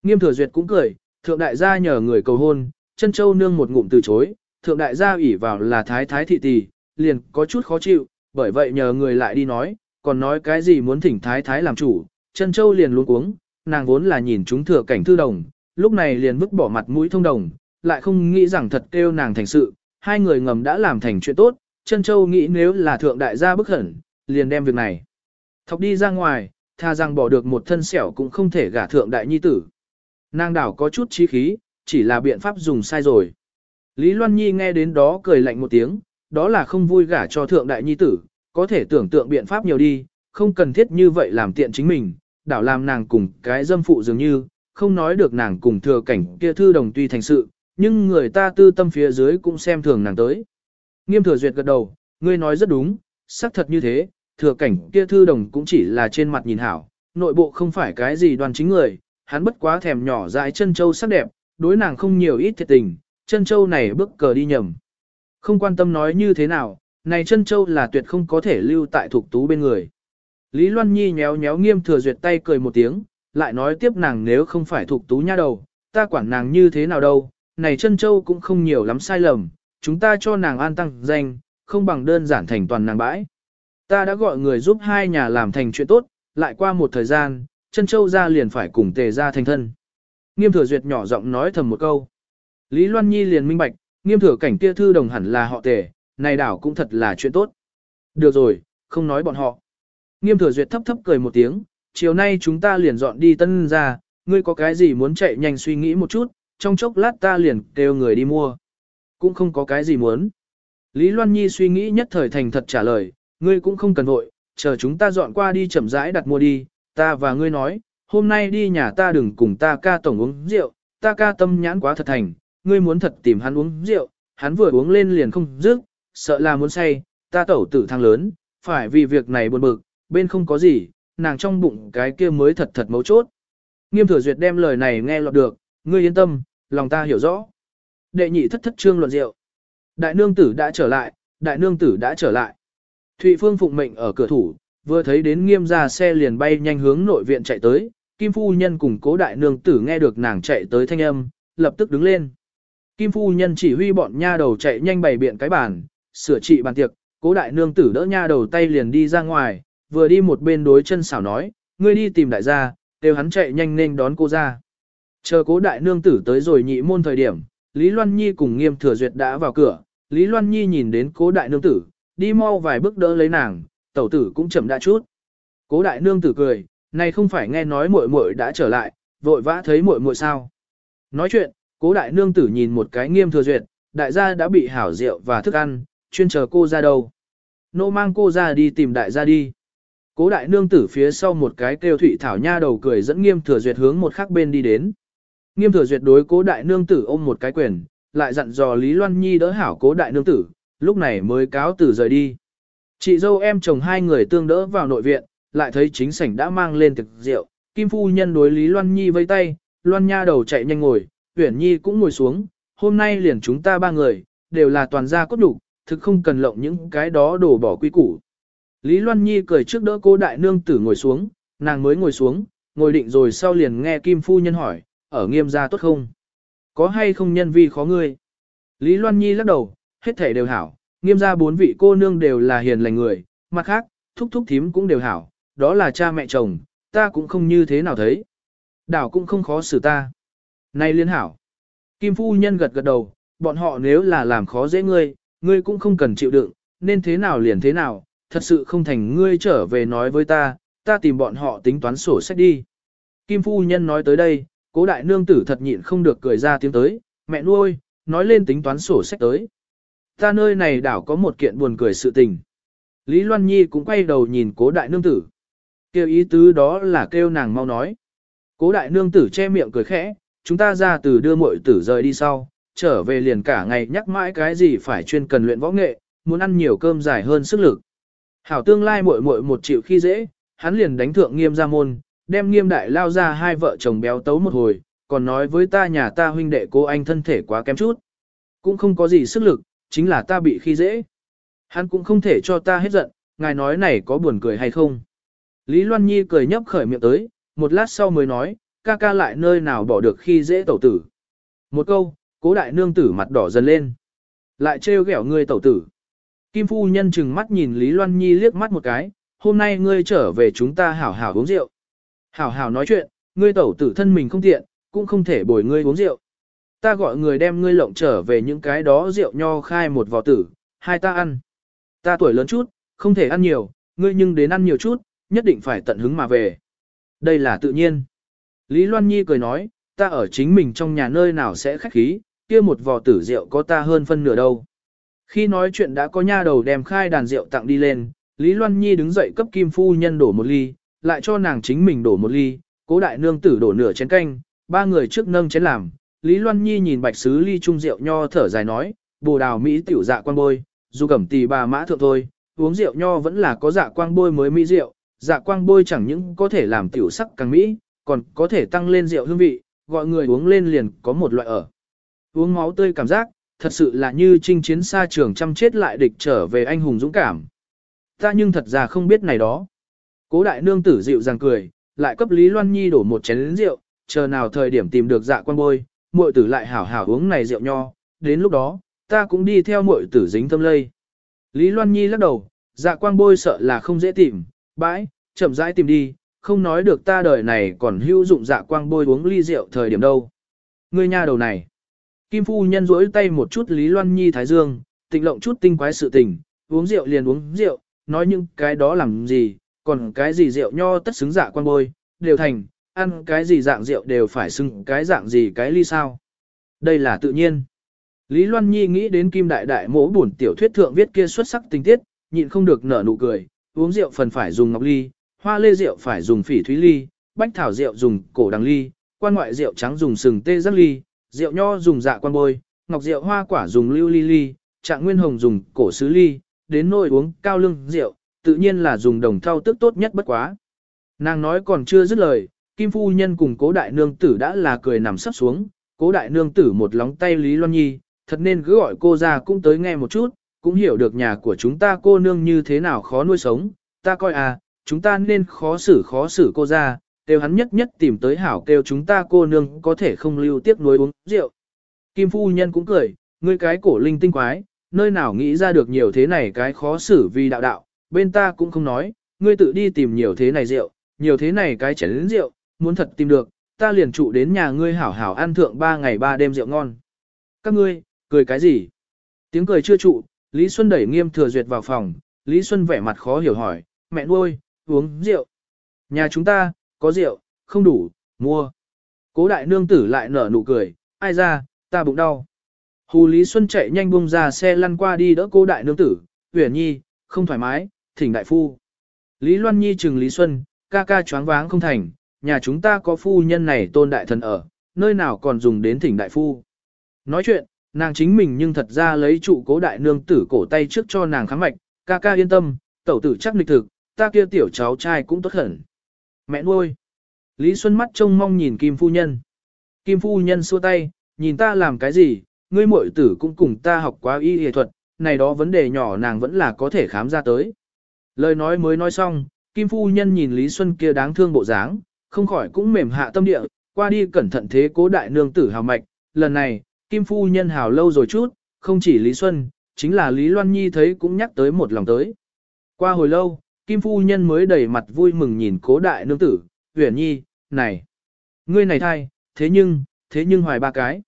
Nghiêm thừa duyệt cũng cười, thượng đại gia nhờ người cầu hôn, chân châu nương một ngụm từ chối, thượng đại gia ủy vào là thái thái thị tỷ, liền có chút khó chịu, bởi vậy nhờ người lại đi nói, còn nói cái gì muốn thỉnh thái thái làm chủ, chân châu liền luôn cuống, nàng vốn là nhìn chúng thừa cảnh thư đồng, lúc này liền vứt bỏ mặt mũi thông đồng, lại không nghĩ rằng thật kêu nàng thành sự, hai người ngầm đã làm thành chuyện tốt, chân châu nghĩ nếu là thượng đại gia bức hẩn, liền đem việc này. Thọc đi ra ngoài, tha rằng bỏ được một thân xẻo cũng không thể gả thượng đại nhi tử. Nàng đảo có chút trí khí, chỉ là biện pháp dùng sai rồi. Lý Loan Nhi nghe đến đó cười lạnh một tiếng, đó là không vui gả cho thượng đại nhi tử, có thể tưởng tượng biện pháp nhiều đi, không cần thiết như vậy làm tiện chính mình, đảo làm nàng cùng cái dâm phụ dường như, không nói được nàng cùng thừa cảnh kia thư đồng tuy thành sự, nhưng người ta tư tâm phía dưới cũng xem thường nàng tới. Nghiêm thừa duyệt gật đầu, ngươi nói rất đúng, xác thật như thế, thừa cảnh kia thư đồng cũng chỉ là trên mặt nhìn hảo, nội bộ không phải cái gì đoan chính người, hắn bất quá thèm nhỏ dại chân châu sắc đẹp, đối nàng không nhiều ít thiệt tình, chân châu này bước cờ đi nhầm. Không quan tâm nói như thế nào, này chân châu là tuyệt không có thể lưu tại thuộc tú bên người. Lý Loan Nhi nhéo nhéo nghiêm thừa duyệt tay cười một tiếng, lại nói tiếp nàng nếu không phải thuộc tú nha đầu, ta quản nàng như thế nào đâu, này chân châu cũng không nhiều lắm sai lầm, chúng ta cho nàng an tăng danh, không bằng đơn giản thành toàn nàng bãi. Ta đã gọi người giúp hai nhà làm thành chuyện tốt, lại qua một thời gian, chân châu ra liền phải cùng tề ra thành thân. Nghiêm thừa duyệt nhỏ giọng nói thầm một câu. Lý Loan Nhi liền minh bạch, nghiêm thừa cảnh kia thư đồng hẳn là họ tề, này đảo cũng thật là chuyện tốt. Được rồi, không nói bọn họ. Nghiêm thừa duyệt thấp thấp cười một tiếng, chiều nay chúng ta liền dọn đi tân ra, ngươi có cái gì muốn chạy nhanh suy nghĩ một chút, trong chốc lát ta liền kêu người đi mua. Cũng không có cái gì muốn. Lý Loan Nhi suy nghĩ nhất thời thành thật trả lời, ngươi cũng không cần vội, chờ chúng ta dọn qua đi chậm rãi đặt mua đi, ta và ngươi nói, hôm nay đi nhà ta đừng cùng ta ca tổng uống rượu, ta ca tâm nhãn quá thật thành, ngươi muốn thật tìm hắn uống rượu, hắn vừa uống lên liền không dứt, sợ là muốn say, ta tẩu tử thăng lớn, phải vì việc này buồn bực, bên không có gì, nàng trong bụng cái kia mới thật thật mấu chốt. Nghiêm thừa duyệt đem lời này nghe lọt được, ngươi yên tâm, lòng ta hiểu rõ. Đệ nhị thất thất trương luận rượu. Đại nương tử đã trở lại, đại nương tử đã trở lại. Thụy Phương phụng mệnh ở cửa thủ, vừa thấy đến nghiêm ra xe liền bay nhanh hướng nội viện chạy tới, Kim Phu Nhân cùng cố đại nương tử nghe được nàng chạy tới thanh âm, lập tức đứng lên. Kim Phu Nhân chỉ huy bọn nha đầu chạy nhanh bày biện cái bàn, sửa trị bàn tiệc, cố đại nương tử đỡ nha đầu tay liền đi ra ngoài, vừa đi một bên đối chân xảo nói, ngươi đi tìm đại gia, đều hắn chạy nhanh nên đón cô ra. Chờ cố đại nương tử tới rồi nhị môn thời điểm, Lý Loan Nhi cùng nghiêm thừa duyệt đã vào cửa, Lý Loan Nhi nhìn đến cố đại nương tử, đi mau vài bước đỡ lấy nàng, tẩu tử cũng chậm đã chút. Cố đại nương tử cười, này không phải nghe nói muội muội đã trở lại, vội vã thấy muội muội sao. Nói chuyện, cố đại nương tử nhìn một cái nghiêm thừa duyệt, đại gia đã bị hảo rượu và thức ăn, chuyên chờ cô ra đâu. Nô mang cô ra đi tìm đại gia đi. Cố đại nương tử phía sau một cái kêu thủy thảo nha đầu cười dẫn nghiêm thừa duyệt hướng một khác bên đi đến. Nghiêm thừa duyệt đối cố đại nương tử ôm một cái quyền, lại dặn dò Lý Loan Nhi đỡ hảo cố đại nương tử, lúc này mới cáo tử rời đi. Chị dâu em chồng hai người tương đỡ vào nội viện, lại thấy chính sảnh đã mang lên thực rượu, Kim Phu Nhân đối Lý Loan Nhi vây tay, Loan Nha đầu chạy nhanh ngồi, Uyển Nhi cũng ngồi xuống, hôm nay liền chúng ta ba người, đều là toàn gia cốt đủ, thực không cần lộng những cái đó đổ bỏ quy củ. Lý Loan Nhi cười trước đỡ cô đại nương tử ngồi xuống, nàng mới ngồi xuống, ngồi định rồi sau liền nghe Kim Phu Nhân hỏi, ở nghiêm gia tốt không? Có hay không nhân vi khó ngươi? Lý Loan Nhi lắc đầu, hết thể đều hảo, nghiêm gia bốn vị cô nương đều là hiền lành người, mặt khác, thúc thúc thím cũng đều hảo, đó là cha mẹ chồng, ta cũng không như thế nào thấy. Đảo cũng không khó xử ta. Này liên hảo. Kim phu nhân gật gật đầu, bọn họ nếu là làm khó dễ ngươi, ngươi cũng không cần chịu đựng, nên thế nào liền thế nào, thật sự không thành ngươi trở về nói với ta, ta tìm bọn họ tính toán sổ sách đi. Kim phu nhân nói tới đây, cố đại nương tử thật nhịn không được cười ra tiếng tới, mẹ nuôi, nói lên tính toán sổ sách tới. Ta nơi này đảo có một kiện buồn cười sự tình. Lý Loan Nhi cũng quay đầu nhìn cố đại nương tử. Kêu ý tứ đó là kêu nàng mau nói. Cố đại nương tử che miệng cười khẽ, chúng ta ra từ đưa muội tử rời đi sau, trở về liền cả ngày nhắc mãi cái gì phải chuyên cần luyện võ nghệ, muốn ăn nhiều cơm dài hơn sức lực. Hảo tương lai muội muội một triệu khi dễ, hắn liền đánh thượng nghiêm ra môn, đem nghiêm đại lao ra hai vợ chồng béo tấu một hồi, còn nói với ta nhà ta huynh đệ cô anh thân thể quá kém chút. Cũng không có gì sức lực, chính là ta bị khi dễ. Hắn cũng không thể cho ta hết giận, ngài nói này có buồn cười hay không. Lý Loan Nhi cười nhấp khởi miệng tới, một lát sau mới nói, ca ca lại nơi nào bỏ được khi dễ tẩu tử. Một câu, cố đại nương tử mặt đỏ dần lên. Lại trêu ghẹo ngươi tẩu tử. Kim phu nhân chừng mắt nhìn Lý Loan Nhi liếc mắt một cái, hôm nay ngươi trở về chúng ta hảo hảo uống rượu. Hảo hảo nói chuyện, ngươi tẩu tử thân mình không tiện, cũng không thể bồi ngươi uống rượu. Ta gọi người đem ngươi lộng trở về những cái đó rượu nho khai một vò tử, hai ta ăn. Ta tuổi lớn chút, không thể ăn nhiều, ngươi nhưng đến ăn nhiều chút, nhất định phải tận hứng mà về. Đây là tự nhiên. Lý Loan Nhi cười nói, ta ở chính mình trong nhà nơi nào sẽ khách khí, kia một vò tử rượu có ta hơn phân nửa đâu. Khi nói chuyện đã có nha đầu đem khai đàn rượu tặng đi lên, Lý Loan Nhi đứng dậy cấp Kim Phu Nhân đổ một ly, lại cho nàng chính mình đổ một ly, cố đại nương tử đổ nửa chén canh, ba người trước nâng chén làm. Lý Loan Nhi nhìn bạch sứ ly trung rượu nho thở dài nói, bồ đào Mỹ tiểu dạ quan bôi, dù cẩm tì bà mã thượng thôi, uống rượu nho vẫn là có dạ quang bôi mới mỹ rượu, dạ quang bôi chẳng những có thể làm tiểu sắc càng mỹ, còn có thể tăng lên rượu hương vị, gọi người uống lên liền có một loại ở. Uống máu tươi cảm giác, thật sự là như chinh chiến xa trường chăm chết lại địch trở về anh hùng dũng cảm. Ta nhưng thật ra không biết này đó. Cố đại nương tử dịu dàng cười, lại cấp Lý Loan Nhi đổ một chén rượu, chờ nào thời điểm tìm được dạ quan bôi, muội tử lại hảo hảo uống này rượu nho, đến lúc đó, ta cũng đi theo muội tử dính tâm lây. Lý Loan Nhi lắc đầu, dạ quang bôi sợ là không dễ tìm, bãi, chậm rãi tìm đi, không nói được ta đời này còn hữu dụng dạ quang bôi uống ly rượu thời điểm đâu. Ngươi nhà đầu này. Kim phu nhân rỗi tay một chút Lý Loan Nhi thái dương, tịnh lộng chút tinh quái sự tình, uống rượu liền uống rượu, nói những cái đó làm gì, còn cái gì rượu nho tất xứng dạ quan bôi, đều thành, ăn cái gì dạng rượu đều phải xứng cái dạng gì cái ly sao. Đây là tự nhiên. Lý Loan Nhi nghĩ đến Kim Đại Đại mỗ buồn tiểu thuyết thượng viết kia xuất sắc tình tiết, nhịn không được nở nụ cười, uống rượu phần phải dùng ngọc ly, hoa lê rượu phải dùng phỉ thúy ly, bách thảo rượu dùng cổ đằng ly, quan ngoại rượu trắng dùng sừng tê giác ly, rượu nho dùng dạ quan bôi, ngọc rượu hoa quả dùng lưu ly ly, trạng nguyên hồng dùng cổ sứ ly, đến nồi uống cao lương rượu, tự nhiên là dùng đồng thau tức tốt nhất bất quá. Nàng nói còn chưa dứt lời, Kim Phu Nhân cùng cố đại nương tử đã là cười nằm sắp xuống, cố đại nương tử một lóng tay Lý Loan Nhi, thật nên cứ gọi cô ra cũng tới nghe một chút, cũng hiểu được nhà của chúng ta cô nương như thế nào khó nuôi sống, ta coi à, chúng ta nên khó xử khó xử cô ra, kêu hắn nhất nhất tìm tới hảo kêu chúng ta cô nương có thể không lưu tiếc nuối uống rượu. Kim phu nhân cũng cười, ngươi cái cổ linh tinh quái, nơi nào nghĩ ra được nhiều thế này cái khó xử vì đạo đạo, bên ta cũng không nói, ngươi tự đi tìm nhiều thế này rượu, nhiều thế này cái chén đến rượu, muốn thật tìm được, ta liền trụ đến nhà ngươi hảo hảo ăn thượng ba ngày ba đêm rượu ngon. Các ngươi, cười cái gì? Tiếng cười chưa trụ, Lý Xuân đẩy nghiêm thừa duyệt vào phòng, Lý Xuân vẻ mặt khó hiểu hỏi, mẹ nuôi, uống rượu. Nhà chúng ta, có rượu, không đủ, mua. Cố đại nương tử lại nở nụ cười, ai ra, ta bụng đau. Hù Lý Xuân chạy nhanh bung ra xe lăn qua đi đỡ cố đại nương tử, huyền nhi, không thoải mái, thỉnh đại phu. Lý Loan Nhi chừng Lý Xuân, ca ca choáng váng không thành, nhà chúng ta có phu nhân này tôn đại thần ở, nơi nào còn dùng đến thỉnh đại phu. Nói chuyện, nàng chính mình nhưng thật ra lấy trụ cố đại nương tử cổ tay trước cho nàng khám mạch, ca ca yên tâm, tẩu tử chắc lịch thực, ta kia tiểu cháu trai cũng tốt hẳn. Mẹ nuôi. Lý Xuân mắt trông mong nhìn Kim Phu Nhân. Kim Phu Nhân xua tay, nhìn ta làm cái gì, ngươi muội tử cũng cùng ta học quá y y thuật, này đó vấn đề nhỏ nàng vẫn là có thể khám ra tới. Lời nói mới nói xong, Kim Phu Nhân nhìn Lý Xuân kia đáng thương bộ dáng, không khỏi cũng mềm hạ tâm địa, qua đi cẩn thận thế cố đại nương tử hào mạch, lần này, Kim Phu Nhân hào lâu rồi chút, không chỉ Lý Xuân, chính là Lý Loan Nhi thấy cũng nhắc tới một lòng tới. Qua hồi lâu, Kim Phu Nhân mới đầy mặt vui mừng nhìn cố đại nương tử, huyền nhi, này, ngươi này thai, thế nhưng, thế nhưng hoài ba cái.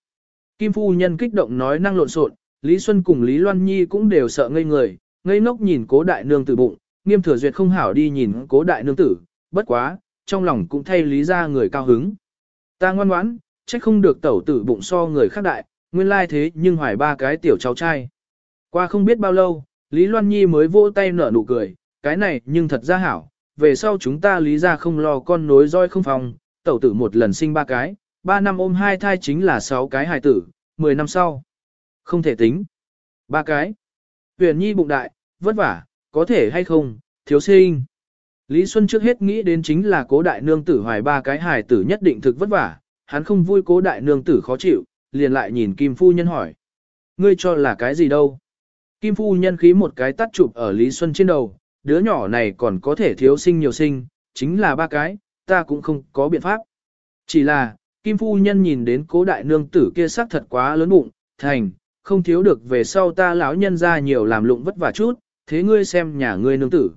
Kim Phu Nhân kích động nói năng lộn xộn, Lý Xuân cùng Lý Loan Nhi cũng đều sợ ngây người, ngây ngốc nhìn cố đại nương tử bụng, nghiêm thừa duyệt không hảo đi nhìn cố đại nương tử, bất quá, trong lòng cũng thay lý ra người cao hứng. Ta ngoan ngoãn, trách không được tẩu tử bụng so người khác đại, nguyên lai thế nhưng hoài ba cái tiểu cháu trai. Qua không biết bao lâu, Lý Loan Nhi mới vỗ tay nở nụ cười, cái này nhưng thật ra hảo, về sau chúng ta lý ra không lo con nối roi không phòng, tẩu tử một lần sinh ba cái, ba năm ôm hai thai chính là sáu cái hài tử, mười năm sau. Không thể tính. Ba cái. Huyền Nhi bụng đại, vất vả, có thể hay không, thiếu sinh. Lý Xuân trước hết nghĩ đến chính là cố đại nương tử hoài ba cái hài tử nhất định thực vất vả, hắn không vui cố đại nương tử khó chịu, liền lại nhìn Kim Phu Nhân hỏi. Ngươi cho là cái gì đâu? Kim Phu Nhân khí một cái tắt chụp ở Lý Xuân trên đầu, đứa nhỏ này còn có thể thiếu sinh nhiều sinh, chính là ba cái, ta cũng không có biện pháp. Chỉ là, Kim Phu Nhân nhìn đến cố đại nương tử kia sắc thật quá lớn bụng, thành, không thiếu được về sau ta lão nhân ra nhiều làm lụng vất vả chút, thế ngươi xem nhà ngươi nương tử.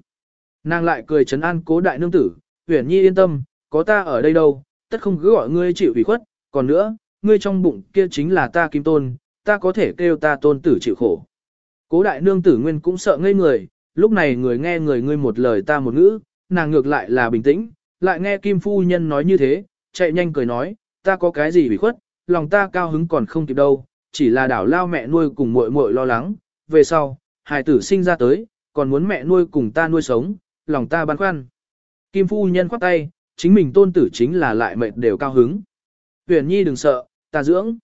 Nàng lại cười trấn an cố đại nương tử, huyền nhi yên tâm, có ta ở đây đâu, tất không cứ gọi ngươi chịu ủy khuất, còn nữa, ngươi trong bụng kia chính là ta kim tôn, ta có thể kêu ta tôn tử chịu khổ. Cố đại nương tử nguyên cũng sợ ngây người, lúc này người nghe người ngươi một lời ta một ngữ, nàng ngược lại là bình tĩnh, lại nghe kim phu nhân nói như thế, chạy nhanh cười nói, ta có cái gì ủy khuất, lòng ta cao hứng còn không kịp đâu, chỉ là đảo lao mẹ nuôi cùng muội muội lo lắng, về sau, hài tử sinh ra tới, còn muốn mẹ nuôi cùng ta nuôi sống, lòng ta băn khoăn. Kim phu nhân khoát tay, chính mình tôn tử chính là lại mệt đều cao hứng. Huyền nhi đừng sợ, ta dưỡng.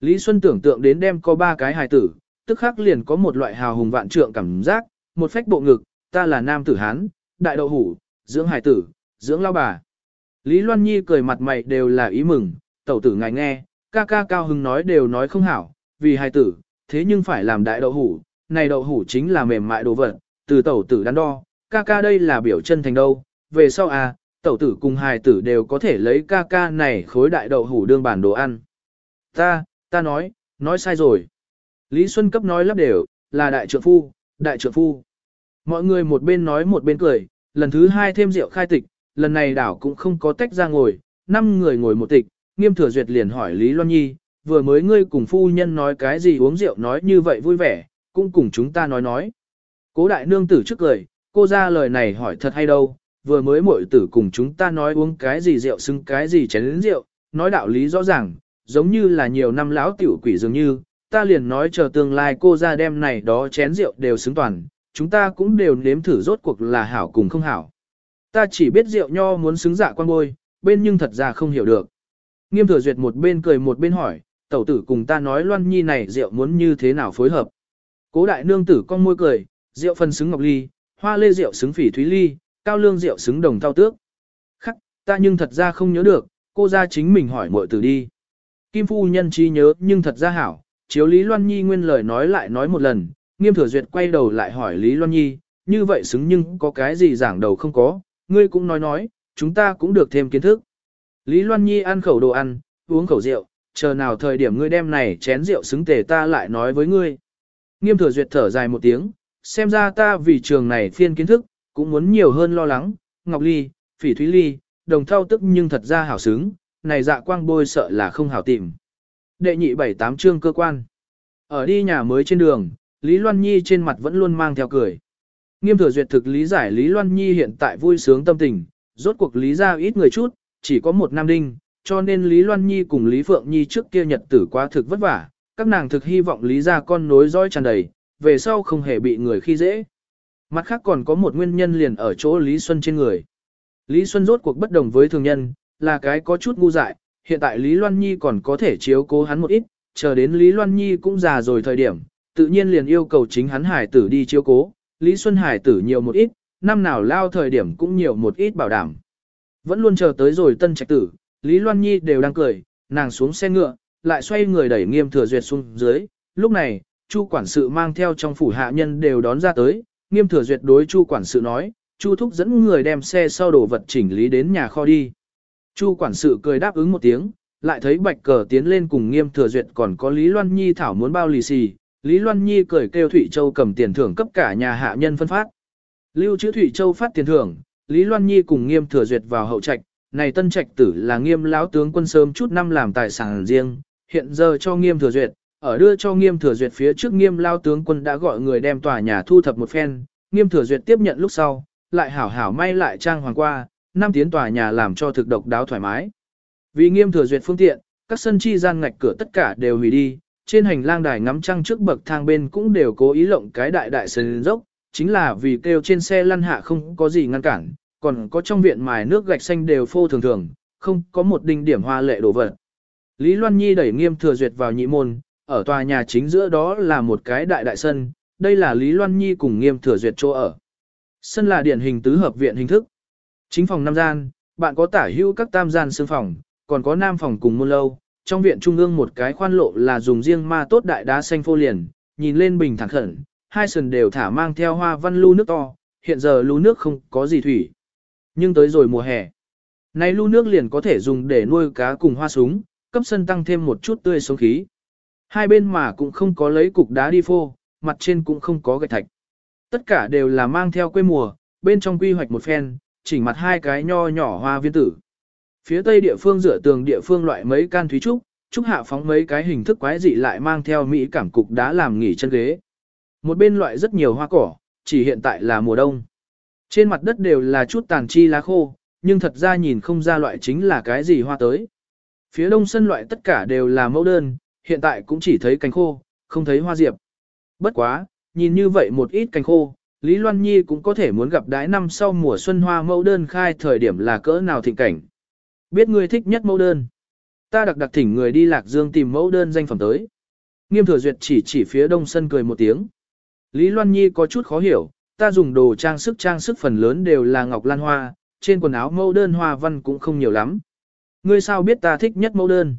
Lý Xuân tưởng tượng đến đem có ba cái hài tử, tức khắc liền có một loại hào hùng vạn trượng cảm giác, một phách bộ ngực, ta là nam tử Hán, đại đậu hủ, dưỡng hài tử, dưỡng lao bà. Lý Loan Nhi cười mặt mày đều là ý mừng, tẩu tử ngài nghe, ca ca cao hứng nói đều nói không hảo, vì hài tử, thế nhưng phải làm đại đậu hủ, này đậu hủ chính là mềm mại đồ vật, từ tẩu tử đắn đo, ca ca đây là biểu chân thành đâu, về sau à, tẩu tử cùng hài tử đều có thể lấy ca ca này khối đại đậu hủ đương bản đồ ăn. Ta, ta nói, nói sai rồi. Lý Xuân cấp nói lắp đều, là đại trượng phu, đại trượng phu. Mọi người một bên nói một bên cười, lần thứ hai thêm rượu khai tịch, lần này đảo cũng không có tách ra ngồi, năm người ngồi một tịch, nghiêm thừa duyệt liền hỏi Lý Loan Nhi, vừa mới ngươi cùng phu nhân nói cái gì uống rượu nói như vậy vui vẻ, cũng cùng chúng ta nói nói. Cố đại nương tử trước lời, cô ra lời này hỏi thật hay đâu, vừa mới muội tử cùng chúng ta nói uống cái gì rượu xứng cái gì chén lĩnh rượu, nói đạo lý rõ ràng, giống như là nhiều năm lão tiểu quỷ dường như, ta liền nói chờ tương lai cô ra đem này đó chén rượu đều xứng toàn, chúng ta cũng đều nếm thử rốt cuộc là hảo cùng không hảo. Ta chỉ biết rượu nho muốn xứng dạ quan bôi, bên nhưng thật ra không hiểu được. Nghiêm thừa duyệt một bên cười một bên hỏi, tẩu tử cùng ta nói loan nhi này rượu muốn như thế nào phối hợp. Cố đại nương tử con môi cười, rượu phân xứng ngọc ly, hoa lê rượu xứng phỉ thúy ly, cao lương rượu xứng đồng thao tước. Khắc, ta nhưng thật ra không nhớ được, cô ra chính mình hỏi muội tử đi. Kim phu nhân trí nhớ nhưng thật ra hảo, chiếu Lý Loan Nhi nguyên lời nói lại nói một lần, nghiêm thừa duyệt quay đầu lại hỏi Lý Loan Nhi, như vậy xứng nhưng có cái gì giảng đầu không có, ngươi cũng nói nói, chúng ta cũng được thêm kiến thức. Lý Loan Nhi ăn khẩu đồ ăn, uống khẩu rượu, chờ nào thời điểm ngươi đem này chén rượu xứng tề ta lại nói với ngươi. Nghiêm thừa duyệt thở dài một tiếng, xem ra ta vì trường này phiên kiến thức, cũng muốn nhiều hơn lo lắng, Ngọc Ly, Phỉ Thúy Ly, đồng thao tức nhưng thật ra hảo xứng, này dạ quang bôi sợ là không hảo tìm. Đệ nhị bảy tám chương cơ quan. Ở đi nhà mới trên đường, Lý Loan Nhi trên mặt vẫn luôn mang theo cười. Nghiêm thừa duyệt thực lý giải Lý Loan Nhi hiện tại vui sướng tâm tình, rốt cuộc lý ra ít người chút, chỉ có một nam đinh, cho nên Lý Loan Nhi cùng Lý Phượng Nhi trước kia nhật tử quá thực vất vả, các nàng thực hy vọng Lý ra con nối dõi tràn đầy, về sau không hề bị người khi dễ. Mặt khác còn có một nguyên nhân liền ở chỗ Lý Xuân trên người. Lý Xuân rốt cuộc bất đồng với thường nhân, là cái có chút ngu dại, hiện tại Lý Loan Nhi còn có thể chiếu cố hắn một ít, chờ đến Lý Loan Nhi cũng già rồi thời điểm, tự nhiên liền yêu cầu chính hắn hải tử đi chiếu cố, Lý Xuân hải tử nhiều một ít, năm nào lao thời điểm cũng nhiều một ít bảo đảm. Vẫn luôn chờ tới rồi tân trạch tử, Lý Loan Nhi đều đang cười, nàng xuống xe ngựa, lại xoay người đẩy nghiêm thừa duyệt xuống dưới, lúc này, Chu quản sự mang theo trong phủ hạ nhân đều đón ra tới, nghiêm thừa duyệt đối Chu quản sự nói, Chu thúc dẫn người đem xe sau đồ vật chỉnh lý đến nhà kho đi. Chu quản sự cười đáp ứng một tiếng, lại thấy bạch cờ tiến lên cùng nghiêm thừa duyệt còn có Lý Loan Nhi thảo muốn bao lì xì. Lý Loan Nhi cười kêu Thụy Châu cầm tiền thưởng cấp cả nhà hạ nhân phân phát. Lưu chữ Thụy Châu phát tiền thưởng, Lý Loan Nhi cùng nghiêm thừa duyệt vào hậu trạch. Này tân trạch tử là nghiêm lão tướng quân sớm chút năm làm tài sản riêng, hiện giờ cho nghiêm thừa duyệt, ở đưa cho nghiêm thừa duyệt phía trước nghiêm lao tướng quân đã gọi người đem tòa nhà thu thập một phen, nghiêm thừa duyệt tiếp nhận lúc sau, lại hảo hảo may lại trang hoàng qua, năm tiến tòa nhà làm cho thực độc đáo thoải mái. Vì nghiêm thừa duyệt phương tiện, các sân chi gian ngạch cửa tất cả đều hủy đi, trên hành lang đài ngắm trăng trước bậc thang bên cũng đều cố ý lộng cái đại đại sân dốc, chính là vì kêu trên xe lăn hạ không có gì ngăn cản, còn có trong viện mài nước gạch xanh đều phô thường thường, không có một đinh điểm hoa lệ đổ vật. Lý Loan Nhi đẩy nghiêm thừa duyệt vào nhị môn, ở tòa nhà chính giữa đó là một cái đại đại sân, đây là Lý Loan Nhi cùng nghiêm thừa duyệt chỗ ở. Sân là điển hình tứ hợp viện hình thức. Chính phòng năm gian, bạn có tả hữu các tam gian xương phòng, còn có nam phòng cùng môn lâu. Trong viện trung ương một cái khoan lộ là dùng riêng ma tốt đại đá xanh phô liền, nhìn lên bình thẳng khẩn, hai sườn đều thả mang theo hoa văn lưu nước to, hiện giờ lưu nước không có gì thủy. Nhưng tới rồi mùa hè, nay lưu nước liền có thể dùng để nuôi cá cùng hoa súng, cấp sân tăng thêm một chút tươi sống khí. Hai bên mà cũng không có lấy cục đá đi phô, mặt trên cũng không có gạch thạch. Tất cả đều là mang theo quê mùa, bên trong quy hoạch một phen, chỉnh mặt hai cái nho nhỏ hoa viên tử. Phía tây địa phương dựa tường địa phương loại mấy can thúy trúc, trúc hạ phóng mấy cái hình thức quái dị lại mang theo mỹ cảm cục đá làm nghỉ chân ghế. Một bên loại rất nhiều hoa cỏ, chỉ hiện tại là mùa đông. Trên mặt đất đều là chút tàn chi lá khô, nhưng thật ra nhìn không ra loại chính là cái gì hoa tới. Phía đông sân loại tất cả đều là mẫu đơn, hiện tại cũng chỉ thấy cánh khô, không thấy hoa diệp. Bất quá, nhìn như vậy một ít cánh khô, Lý Loan Nhi cũng có thể muốn gặp đái năm sau mùa xuân hoa mẫu đơn khai thời điểm là cỡ nào thịnh cảnh. Biết người thích nhất mẫu đơn. Ta đặc đặc thỉnh người đi lạc dương tìm mẫu đơn danh phẩm tới. Nghiêm thừa duyệt chỉ chỉ phía đông sân cười một tiếng. Lý Loan Nhi có chút khó hiểu, ta dùng đồ trang sức trang sức phần lớn đều là ngọc lan hoa, trên quần áo mẫu đơn hoa văn cũng không nhiều lắm. Ngươi sao biết ta thích nhất mẫu đơn?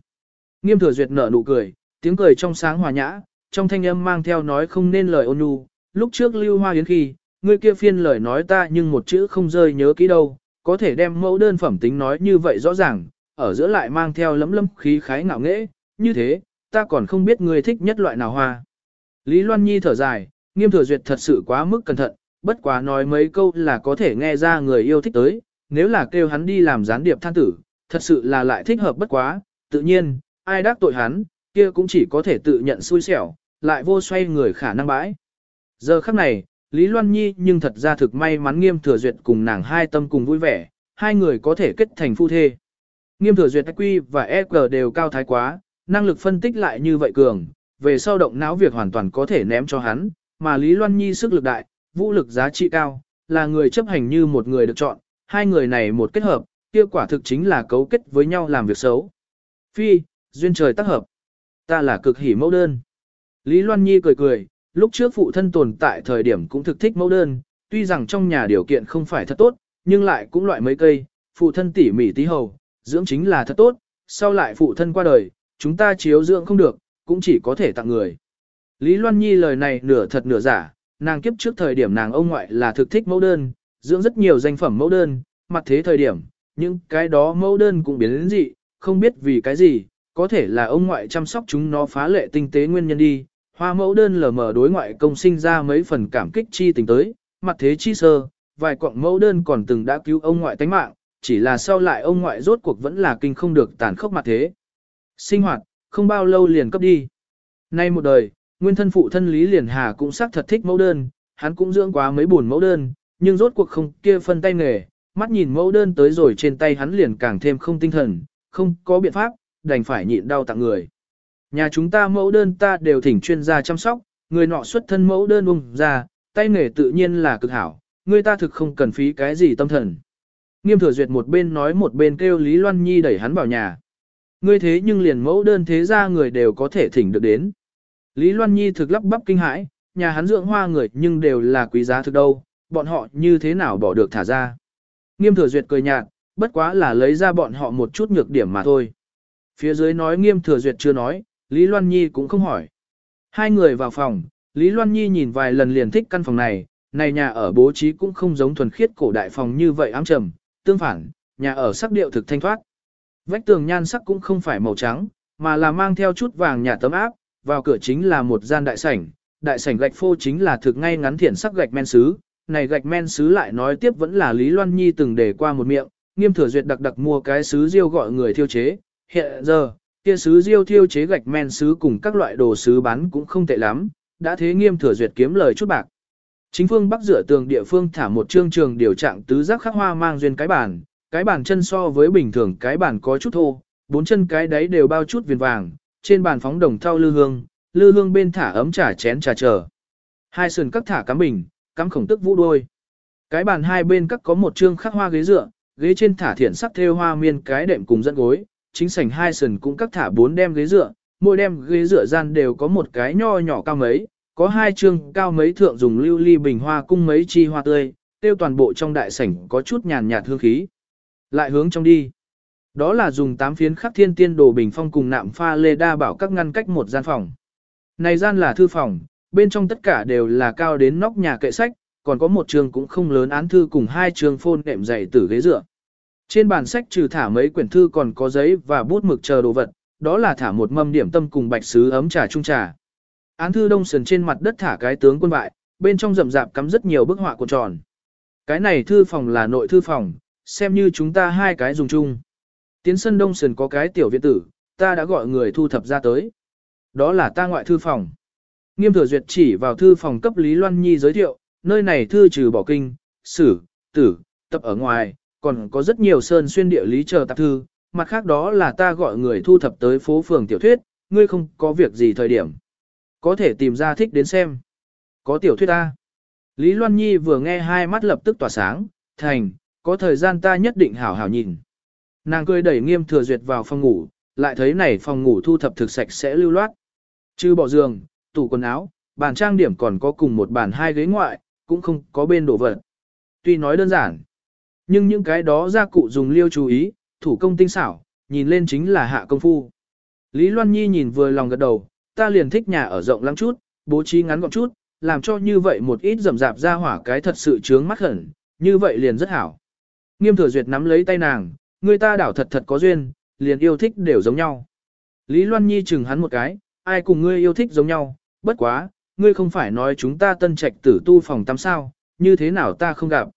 Nghiêm thừa duyệt nở nụ cười, tiếng cười trong sáng hòa nhã, trong thanh âm mang theo nói không nên lời ôn nhu. Lúc trước lưu hoa yến khi, ngươi kia phiên lời nói ta nhưng một chữ không rơi nhớ kỹ đâu, có thể đem mẫu đơn phẩm tính nói như vậy rõ ràng, ở giữa lại mang theo lấm lấm khí khái ngạo nghễ, như thế, ta còn không biết ngươi thích nhất loại nào hoa. Lý Loan Nhi thở dài, nghiêm thừa duyệt thật sự quá mức cẩn thận, bất quá nói mấy câu là có thể nghe ra người yêu thích tới, nếu là kêu hắn đi làm gián điệp than tử, thật sự là lại thích hợp bất quá, tự nhiên, ai đắc tội hắn, kia cũng chỉ có thể tự nhận xui xẻo, lại vô xoay người khả năng bãi. Giờ khắc này, Lý Loan Nhi nhưng thật ra thực may mắn nghiêm thừa duyệt cùng nàng hai tâm cùng vui vẻ, hai người có thể kết thành phu thê. Nghiêm thừa duyệt quy và EQ đều cao thái quá, năng lực phân tích lại như vậy cường, về sau động não việc hoàn toàn có thể ném cho hắn, mà Lý Loan Nhi sức lực đại, vũ lực giá trị cao, là người chấp hành như một người được chọn, hai người này một kết hợp, kia quả thực chính là cấu kết với nhau làm việc xấu. Phi, duyên trời tác hợp. Ta là cực hỉ mẫu đơn. Lý Loan Nhi cười cười, lúc trước phụ thân tồn tại thời điểm cũng thực thích mẫu đơn, tuy rằng trong nhà điều kiện không phải thật tốt, nhưng lại cũng loại mấy cây, phụ thân tỉ mỉ tí hầu, dưỡng chính là thật tốt, sau lại phụ thân qua đời, chúng ta chiếu dưỡng không được, cũng chỉ có thể tặng người. Lý Loan Nhi lời này nửa thật nửa giả, nàng kiếp trước thời điểm nàng ông ngoại là thực thích mẫu đơn, dưỡng rất nhiều danh phẩm mẫu đơn, mặt thế thời điểm, những cái đó mẫu đơn cũng biến đến dị, không biết vì cái gì, có thể là ông ngoại chăm sóc chúng nó phá lệ tinh tế nguyên nhân đi. Hoa mẫu đơn lờ mờ đối ngoại công sinh ra mấy phần cảm kích chi tình tới, mặt thế chi sơ, vài quặng mẫu đơn còn từng đã cứu ông ngoại tánh mạng, chỉ là sau lại ông ngoại rốt cuộc vẫn là kinh không được tàn khốc mặt thế. Sinh hoạt, không bao lâu liền cấp đi. Nay một đời, nguyên thân phụ thân Lý Liền Hà cũng xác thật thích mẫu đơn, hắn cũng dưỡng quá mấy buồn mẫu đơn, nhưng rốt cuộc không kia phân tay nghề, mắt nhìn mẫu đơn tới rồi trên tay hắn liền càng thêm không tinh thần, không có biện pháp, đành phải nhịn đau tặng người. Nhà chúng ta mẫu đơn ta đều thỉnh chuyên gia chăm sóc, người nọ xuất thân mẫu đơn ung ra, tay nghề tự nhiên là cực hảo, người ta thực không cần phí cái gì tâm thần. Nghiêm thừa duyệt một bên nói một bên kêu Lý Loan Nhi đẩy hắn vào nhà. Ngươi thế nhưng liền mẫu đơn thế ra người đều có thể thỉnh được đến. Lý Loan Nhi thực lắp bắp kinh hãi, nhà hắn dưỡng hoa người nhưng đều là quý giá thực đâu, bọn họ như thế nào bỏ được thả ra. Nghiêm thừa duyệt cười nhạt, bất quá là lấy ra bọn họ một chút nhược điểm mà thôi. Phía dưới nói nghiêm thừa duyệt chưa nói, Lý Loan Nhi cũng không hỏi. Hai người vào phòng, Lý Loan Nhi nhìn vài lần liền thích căn phòng này, này nhà ở bố trí cũng không giống thuần khiết cổ đại phòng như vậy ám trầm, tương phản, nhà ở sắc điệu thực thanh thoát. Vách tường nhan sắc cũng không phải màu trắng, mà là mang theo chút vàng nhà tấm áp, vào cửa chính là một gian đại sảnh, đại sảnh gạch phô chính là thực ngay ngắn thiện sắc gạch men sứ, này gạch men sứ lại nói tiếp vẫn là Lý Loan Nhi từng để qua một miệng, nghiêm thừa duyệt đặc đặc mua cái sứ diêu gọi người thiêu chế, hiện giờ, kia sứ diêu thiêu chế gạch men sứ cùng các loại đồ sứ bán cũng không tệ lắm, đã thế nghiêm thừa duyệt kiếm lời chút bạc. Chính phương bắc dựa tường địa phương thả một trương trường điều trạng tứ giác khắc hoa mang duyên cái bàn, cái bàn chân so với bình thường cái bàn có chút thô, bốn chân cái đáy đều bao chút viền vàng, trên bàn phóng đồng thau lư hương, lư hương bên thả ấm trà chén trà chờ. Hai sườn các thả cắm bình, cắm khổng tức vũ đôi. Cái bàn hai bên các có một trương khắc hoa ghế dựa, ghế trên thả thiển sắc thêu hoa miên cái đệm cùng dẫn gối, chính sảnh hai sườn cũng các thả bốn đem ghế dựa, mỗi đem ghế dựa gian đều có một cái nho nhỏ cao mấy, có hai trương cao mấy thượng dùng lưu ly bình hoa cung mấy chi hoa tươi, tiêu toàn bộ trong đại sảnh có chút nhàn nhạt hương khí. Lại hướng trong đi. Đó là dùng tám phiến khắc thiên tiên đồ bình phong cùng nạm pha lê đa bảo các ngăn cách một gian phòng. Này gian là thư phòng, bên trong tất cả đều là cao đến nóc nhà kệ sách, còn có một trường cũng không lớn án thư cùng hai trường phôn đệm dày tử ghế dựa. Trên bàn sách trừ thả mấy quyển thư còn có giấy và bút mực chờ đồ vật, đó là thả một mâm điểm tâm cùng bạch sứ ấm trà trung trà. Án thư đông sườn trên mặt đất thả cái tướng quân bại, bên trong rậm rạp cắm rất nhiều bức họa cuộn tròn. Cái này thư phòng là nội thư phòng, xem như chúng ta hai cái dùng chung. Tiến sân đông sườn có cái tiểu viện tử, ta đã gọi người thu thập ra tới. Đó là ta ngoại thư phòng. Nghiêm thừa duyệt chỉ vào thư phòng cấp Lý Loan Nhi giới thiệu, nơi này thư trừ bỏ kinh, sử, tử, tập ở ngoài, còn có rất nhiều sơn xuyên địa lý chờ tạp thư, mặt khác đó là ta gọi người thu thập tới phố phường tiểu thuyết, ngươi không có việc gì thời điểm. Có thể tìm ra thích đến xem. Có tiểu thuyết ta. Lý Loan Nhi vừa nghe hai mắt lập tức tỏa sáng, thành, có thời gian ta nhất định hảo hảo nhìn. Nàng cười đẩy nghiêm thừa duyệt vào phòng ngủ, lại thấy này phòng ngủ thu thập thực sạch sẽ lưu loát. Trừ bỏ giường, tủ quần áo, bàn trang điểm còn có cùng một bàn hai ghế ngoại, cũng không có bên đổ vật. Tuy nói đơn giản, Nhưng những cái đó gia cụ dùng liêu chú ý, thủ công tinh xảo, nhìn lên chính là hạ công phu. Lý Loan Nhi nhìn vừa lòng gật đầu, ta liền thích nhà ở rộng lắm chút, bố trí ngắn gọn chút, làm cho như vậy một ít rầm rạp ra hỏa cái thật sự chướng mắt hẳn, như vậy liền rất hảo. Nghiêm thừa duyệt nắm lấy tay nàng, người ta đảo thật thật có duyên, liền yêu thích đều giống nhau. Lý Loan Nhi chừng hắn một cái, ai cùng ngươi yêu thích giống nhau, bất quá, ngươi không phải nói chúng ta tân trạch tử tu phòng tắm sao, như thế nào ta không gặp.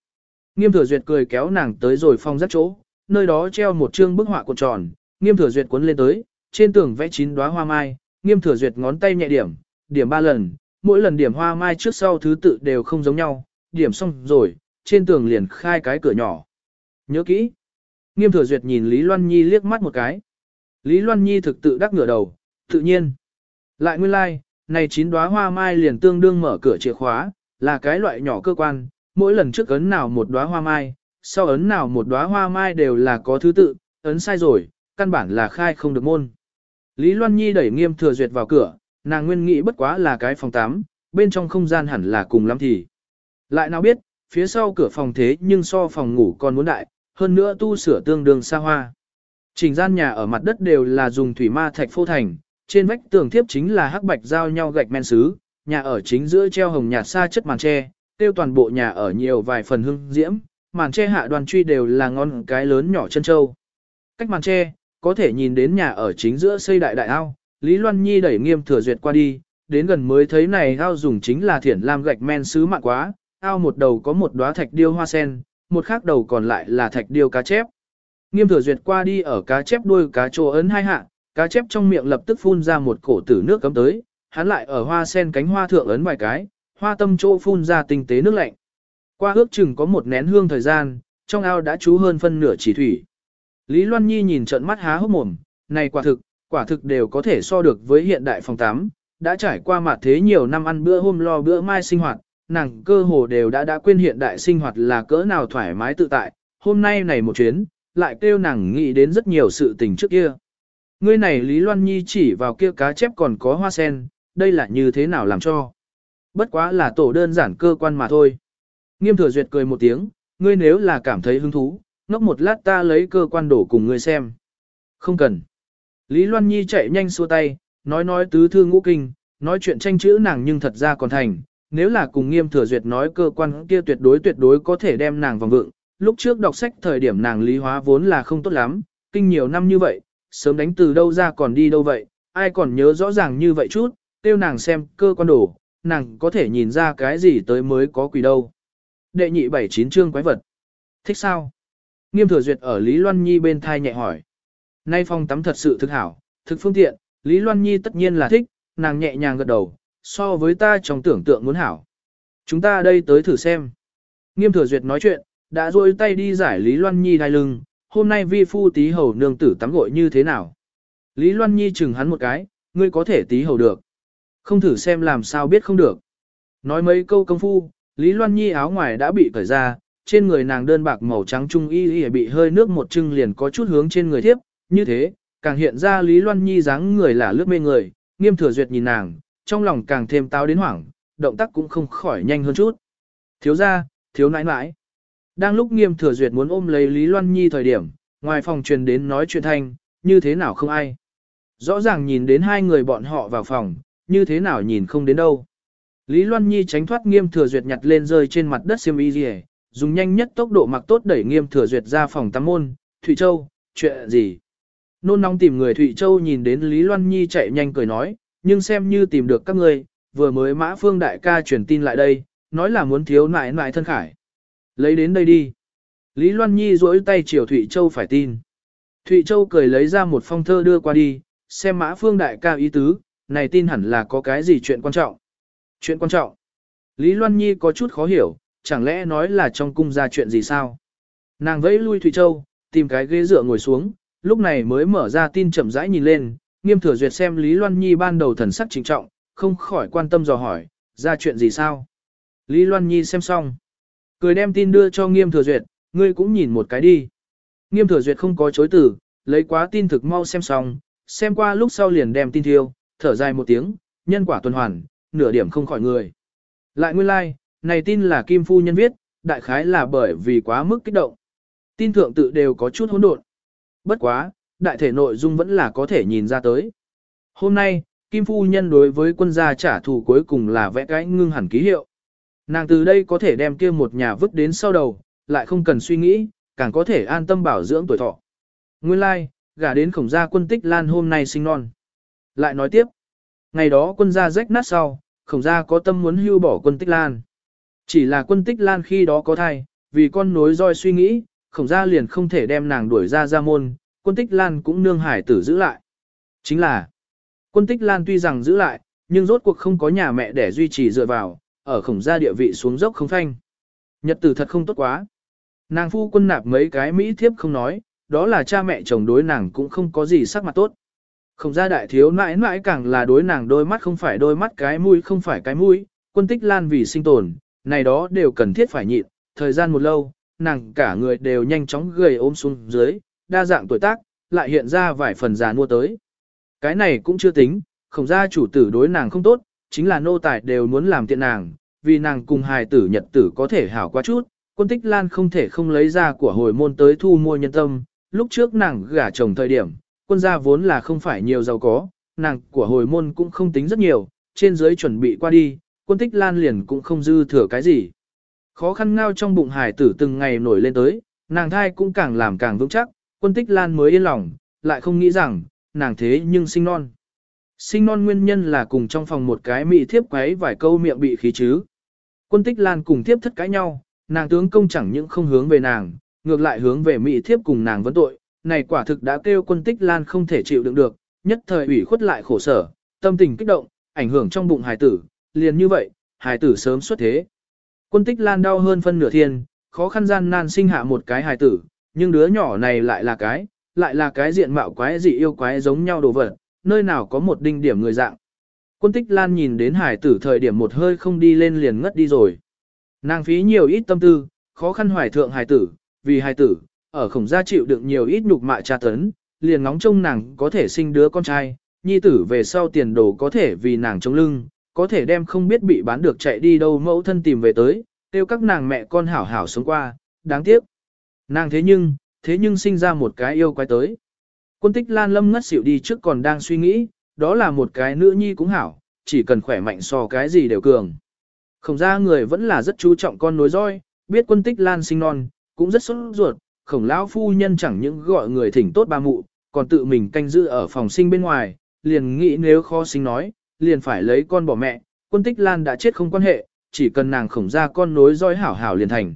Nghiêm thừa duyệt cười kéo nàng tới rồi phong rất chỗ, nơi đó treo một chương bức họa cuộn tròn, nghiêm thừa duyệt cuốn lên tới, trên tường vẽ chín đóa hoa mai, nghiêm thừa duyệt ngón tay nhẹ điểm, điểm ba lần, mỗi lần điểm hoa mai trước sau thứ tự đều không giống nhau, điểm xong rồi, trên tường liền khai cái cửa nhỏ. Nhớ kỹ. Nghiêm thừa duyệt nhìn Lý Loan Nhi liếc mắt một cái. Lý Loan Nhi thực tự đắc ngửa đầu, tự nhiên. Lại nguyên lai, like, này chín đóa hoa mai liền tương đương mở cửa chìa khóa, là cái loại nhỏ cơ quan, mỗi lần trước ấn nào một đóa hoa mai, sau ấn nào một đóa hoa mai đều là có thứ tự, ấn sai rồi, căn bản là khai không được môn. Lý Loan Nhi đẩy nghiêm thừa duyệt vào cửa, nàng nguyên nghĩ bất quá là cái phòng tắm, bên trong không gian hẳn là cùng lắm thì. Lại nào biết, phía sau cửa phòng thế nhưng so phòng ngủ còn muốn đại, hơn nữa tu sửa tương đương xa hoa. Trình gian nhà ở mặt đất đều là dùng thủy ma thạch phô thành, trên vách tường thiếp chính là hắc bạch giao nhau gạch men sứ, nhà ở chính giữa treo hồng nhạt xa chất màn tre, tiêu toàn bộ nhà ở nhiều vài phần hương diễm, màn tre hạ đoàn truy đều là ngon cái lớn nhỏ chân châu. Cách màn tre, có thể nhìn đến nhà ở chính giữa xây đại đại ao, Lý Loan Nhi đẩy nghiêm thừa duyệt qua đi, đến gần mới thấy này ao dùng chính là thiển lam gạch men sứ mạ quá, ao một đầu có một đóa thạch điêu hoa sen, một khác đầu còn lại là thạch điêu cá chép. Nghiêm thừa duyệt qua đi ở cá chép đuôi cá trô ấn hai hạ, cá chép trong miệng lập tức phun ra một cổ tử nước cấm tới, hắn lại ở hoa sen cánh hoa thượng ấn vài cái, hoa tâm chỗ phun ra tinh tế nước lạnh. Qua ước chừng có một nén hương thời gian, trong ao đã trú hơn phân nửa chỉ thủy. Lý Loan Nhi nhìn trận mắt há hốc mồm, này quả thực, quả thực đều có thể so được với hiện đại phòng tắm. đã trải qua mặt thế nhiều năm ăn bữa hôm lo bữa mai sinh hoạt, nàng cơ hồ đều đã đã quên hiện đại sinh hoạt là cỡ nào thoải mái tự tại, hôm nay này một chuyến, lại kêu nàng nghĩ đến rất nhiều sự tình trước kia. Ngươi này Lý Loan Nhi chỉ vào kia cá chép còn có hoa sen, đây là như thế nào làm cho? Bất quá là tổ đơn giản cơ quan mà thôi. Nghiêm thừa duyệt cười một tiếng, ngươi nếu là cảm thấy hứng thú, ngốc một lát ta lấy cơ quan đổ cùng ngươi xem. Không cần. Lý Loan Nhi chạy nhanh xua tay, nói nói tứ thư ngũ kinh, nói chuyện tranh chữ nàng nhưng thật ra còn thành. Nếu là cùng nghiêm thừa duyệt nói cơ quan kia tuyệt đối tuyệt đối có thể đem nàng vòng vượng. Lúc trước đọc sách thời điểm nàng lý hóa vốn là không tốt lắm, kinh nhiều năm như vậy, sớm đánh từ đâu ra còn đi đâu vậy, ai còn nhớ rõ ràng như vậy chút, tiêu nàng xem cơ quan đổ, nàng có thể nhìn ra cái gì tới mới có quỷ đâu. Đệ nhị bảy chín chương quái vật. Thích sao? Nghiêm thừa duyệt ở Lý Loan Nhi bên thai nhẹ hỏi. Nay phòng tắm thật sự thực hảo, thực phương tiện, Lý Loan Nhi tất nhiên là thích, nàng nhẹ nhàng gật đầu, so với ta trong tưởng tượng muốn hảo. Chúng ta đây tới thử xem. Nghiêm thừa duyệt nói chuyện, đã rôi tay đi giải Lý Loan Nhi đai lưng, hôm nay vi phu tí hầu nương tử tắm gội như thế nào. Lý Loan Nhi chừng hắn một cái, ngươi có thể tí hầu được. Không thử xem làm sao biết không được. Nói mấy câu công phu, Lý Loan Nhi áo ngoài đã bị cởi ra, trên người nàng đơn bạc màu trắng trung y y bị hơi nước một chưng liền có chút hướng trên người thiếp, như thế, càng hiện ra Lý Loan Nhi dáng người là lướt mê người, nghiêm thừa duyệt nhìn nàng, trong lòng càng thêm táo đến hoảng, động tác cũng không khỏi nhanh hơn chút. Thiếu ra, thiếu nãi nãi. Đang lúc nghiêm thừa duyệt muốn ôm lấy Lý Loan Nhi thời điểm, ngoài phòng truyền đến nói chuyện thanh, như thế nào không ai. Rõ ràng nhìn đến hai người bọn họ vào phòng, như thế nào nhìn không đến đâu. Lý Loan Nhi tránh thoát nghiêm thừa duyệt nhặt lên rơi trên mặt đất xiêm y rìa, dùng nhanh nhất tốc độ mặc tốt đẩy nghiêm thừa duyệt ra phòng tắm môn, Thụy Châu, chuyện gì? Nôn nóng tìm người Thụy Châu nhìn đến Lý Loan Nhi chạy nhanh cười nói, nhưng xem như tìm được các ngươi, vừa mới mã phương đại ca truyền tin lại đây, nói là muốn thiếu nại nại thân khải. Lấy đến đây đi. Lý Loan Nhi duỗi tay chiều Thụy Châu phải tin. Thụy Châu cười lấy ra một phong thơ đưa qua đi, xem mã phương đại ca ý tứ, này tin hẳn là có cái gì chuyện quan trọng. Chuyện quan trọng. Lý Loan Nhi có chút khó hiểu, chẳng lẽ nói là trong cung ra chuyện gì sao? Nàng vẫy lui Thụy Châu, tìm cái ghế dựa ngồi xuống, lúc này mới mở ra tin chậm rãi nhìn lên, nghiêm thừa duyệt xem Lý Loan Nhi ban đầu thần sắc trịnh trọng, không khỏi quan tâm dò hỏi, ra chuyện gì sao? Lý Loan Nhi xem xong. Cười đem tin đưa cho nghiêm thừa duyệt, ngươi cũng nhìn một cái đi. Nghiêm thừa duyệt không có chối từ, lấy quá tin thực mau xem xong, xem qua lúc sau liền đem tin thiêu, thở dài một tiếng, nhân quả tuần hoàn, nửa điểm không khỏi người. Lại nguyên lai, like, này tin là Kim Phu Nhân viết, đại khái là bởi vì quá mức kích động. Tin thượng tự đều có chút hỗn độn. Bất quá, đại thể nội dung vẫn là có thể nhìn ra tới. Hôm nay, Kim Phu Nhân đối với quân gia trả thù cuối cùng là vẽ cái ngưng hẳn ký hiệu. Nàng từ đây có thể đem kia một nhà vứt đến sau đầu, lại không cần suy nghĩ, càng có thể an tâm bảo dưỡng tuổi thọ. Nguyên lai, like, gả đến khổng gia quân tích lan hôm nay sinh non. Lại nói tiếp, ngày đó quân gia rách nát sau, khổng gia có tâm muốn hưu bỏ quân tích lan. Chỉ là quân tích lan khi đó có thai, vì con nối roi suy nghĩ, khổng gia liền không thể đem nàng đuổi ra ra môn, quân tích lan cũng nương hải tử giữ lại. Chính là, quân tích lan tuy rằng giữ lại, nhưng rốt cuộc không có nhà mẹ để duy trì dựa vào, ở khổng gia địa vị xuống dốc không phanh. Nhật tử thật không tốt quá. Nàng phu quân nạp mấy cái Mỹ thiếp không nói, đó là cha mẹ chồng đối nàng cũng không có gì sắc mặt tốt. Khổng gia đại thiếu mãi mãi càng là đối nàng đôi mắt không phải đôi mắt cái mũi không phải cái mũi, quân tích lan vì sinh tồn, này đó đều cần thiết phải nhịn, thời gian một lâu, nàng cả người đều nhanh chóng gầy ôm xuống dưới, đa dạng tuổi tác, lại hiện ra vài phần già mua tới. Cái này cũng chưa tính, khổng gia chủ tử đối nàng không tốt, chính là nô tài đều muốn làm tiện nàng, vì nàng cùng hài tử nhật tử có thể hảo quá chút, quân tích lan không thể không lấy ra của hồi môn tới thu mua nhân tâm, lúc trước nàng gả chồng thời điểm, quân gia vốn là không phải nhiều giàu có, nàng của hồi môn cũng không tính rất nhiều, trên dưới chuẩn bị qua đi, quân tích lan liền cũng không dư thừa cái gì. Khó khăn ngao trong bụng hải tử từng ngày nổi lên tới, nàng thai cũng càng làm càng vững chắc, quân tích lan mới yên lòng, lại không nghĩ rằng, nàng thế nhưng sinh non. Sinh non nguyên nhân là cùng trong phòng một cái mị thiếp quấy vài câu miệng bị khí chứ. Quân tích lan cùng thiếp thất cãi nhau, nàng tướng công chẳng những không hướng về nàng, ngược lại hướng về mị thiếp cùng nàng vấn tội, này quả thực đã kêu quân tích lan không thể chịu đựng được, nhất thời ủy khuất lại khổ sở, tâm tình kích động, ảnh hưởng trong bụng hài tử, liền như vậy, hài tử sớm xuất thế. Quân tích lan đau hơn phân nửa thiên, khó khăn gian nan sinh hạ một cái hài tử, nhưng đứa nhỏ này lại là cái, lại là cái diện mạo quái dị yêu quái giống nhau đồ vật, nơi nào có một đinh điểm người dạng. Quân tích lan nhìn đến hải tử thời điểm một hơi không đi lên liền ngất đi rồi. Nàng phí nhiều ít tâm tư, khó khăn hoài thượng hải tử, vì hải tử, ở khổng gia chịu đựng nhiều ít nhục mạ tra tấn, liền ngóng trông nàng có thể sinh đứa con trai, nhi tử về sau tiền đồ có thể vì nàng chống lưng, có thể đem không biết bị bán được chạy đi đâu mẫu thân tìm về tới, tiêu các nàng mẹ con hảo hảo sống qua, đáng tiếc. Nàng thế nhưng, thế nhưng sinh ra một cái yêu quái tới. Quân tích lan lâm ngất xỉu đi trước còn đang suy nghĩ, đó là một cái nữ nhi cũng hảo, chỉ cần khỏe mạnh so cái gì đều cường. Khổng ra người vẫn là rất chú trọng con nối roi, biết quân tích lan sinh non, cũng rất sốt ruột, khổng lão phu nhân chẳng những gọi người thỉnh tốt ba mụ, còn tự mình canh giữ ở phòng sinh bên ngoài, liền nghĩ nếu khó sinh nói, liền phải lấy con bỏ mẹ, quân tích lan đã chết không quan hệ, chỉ cần nàng khổng ra con nối roi hảo hảo liền thành.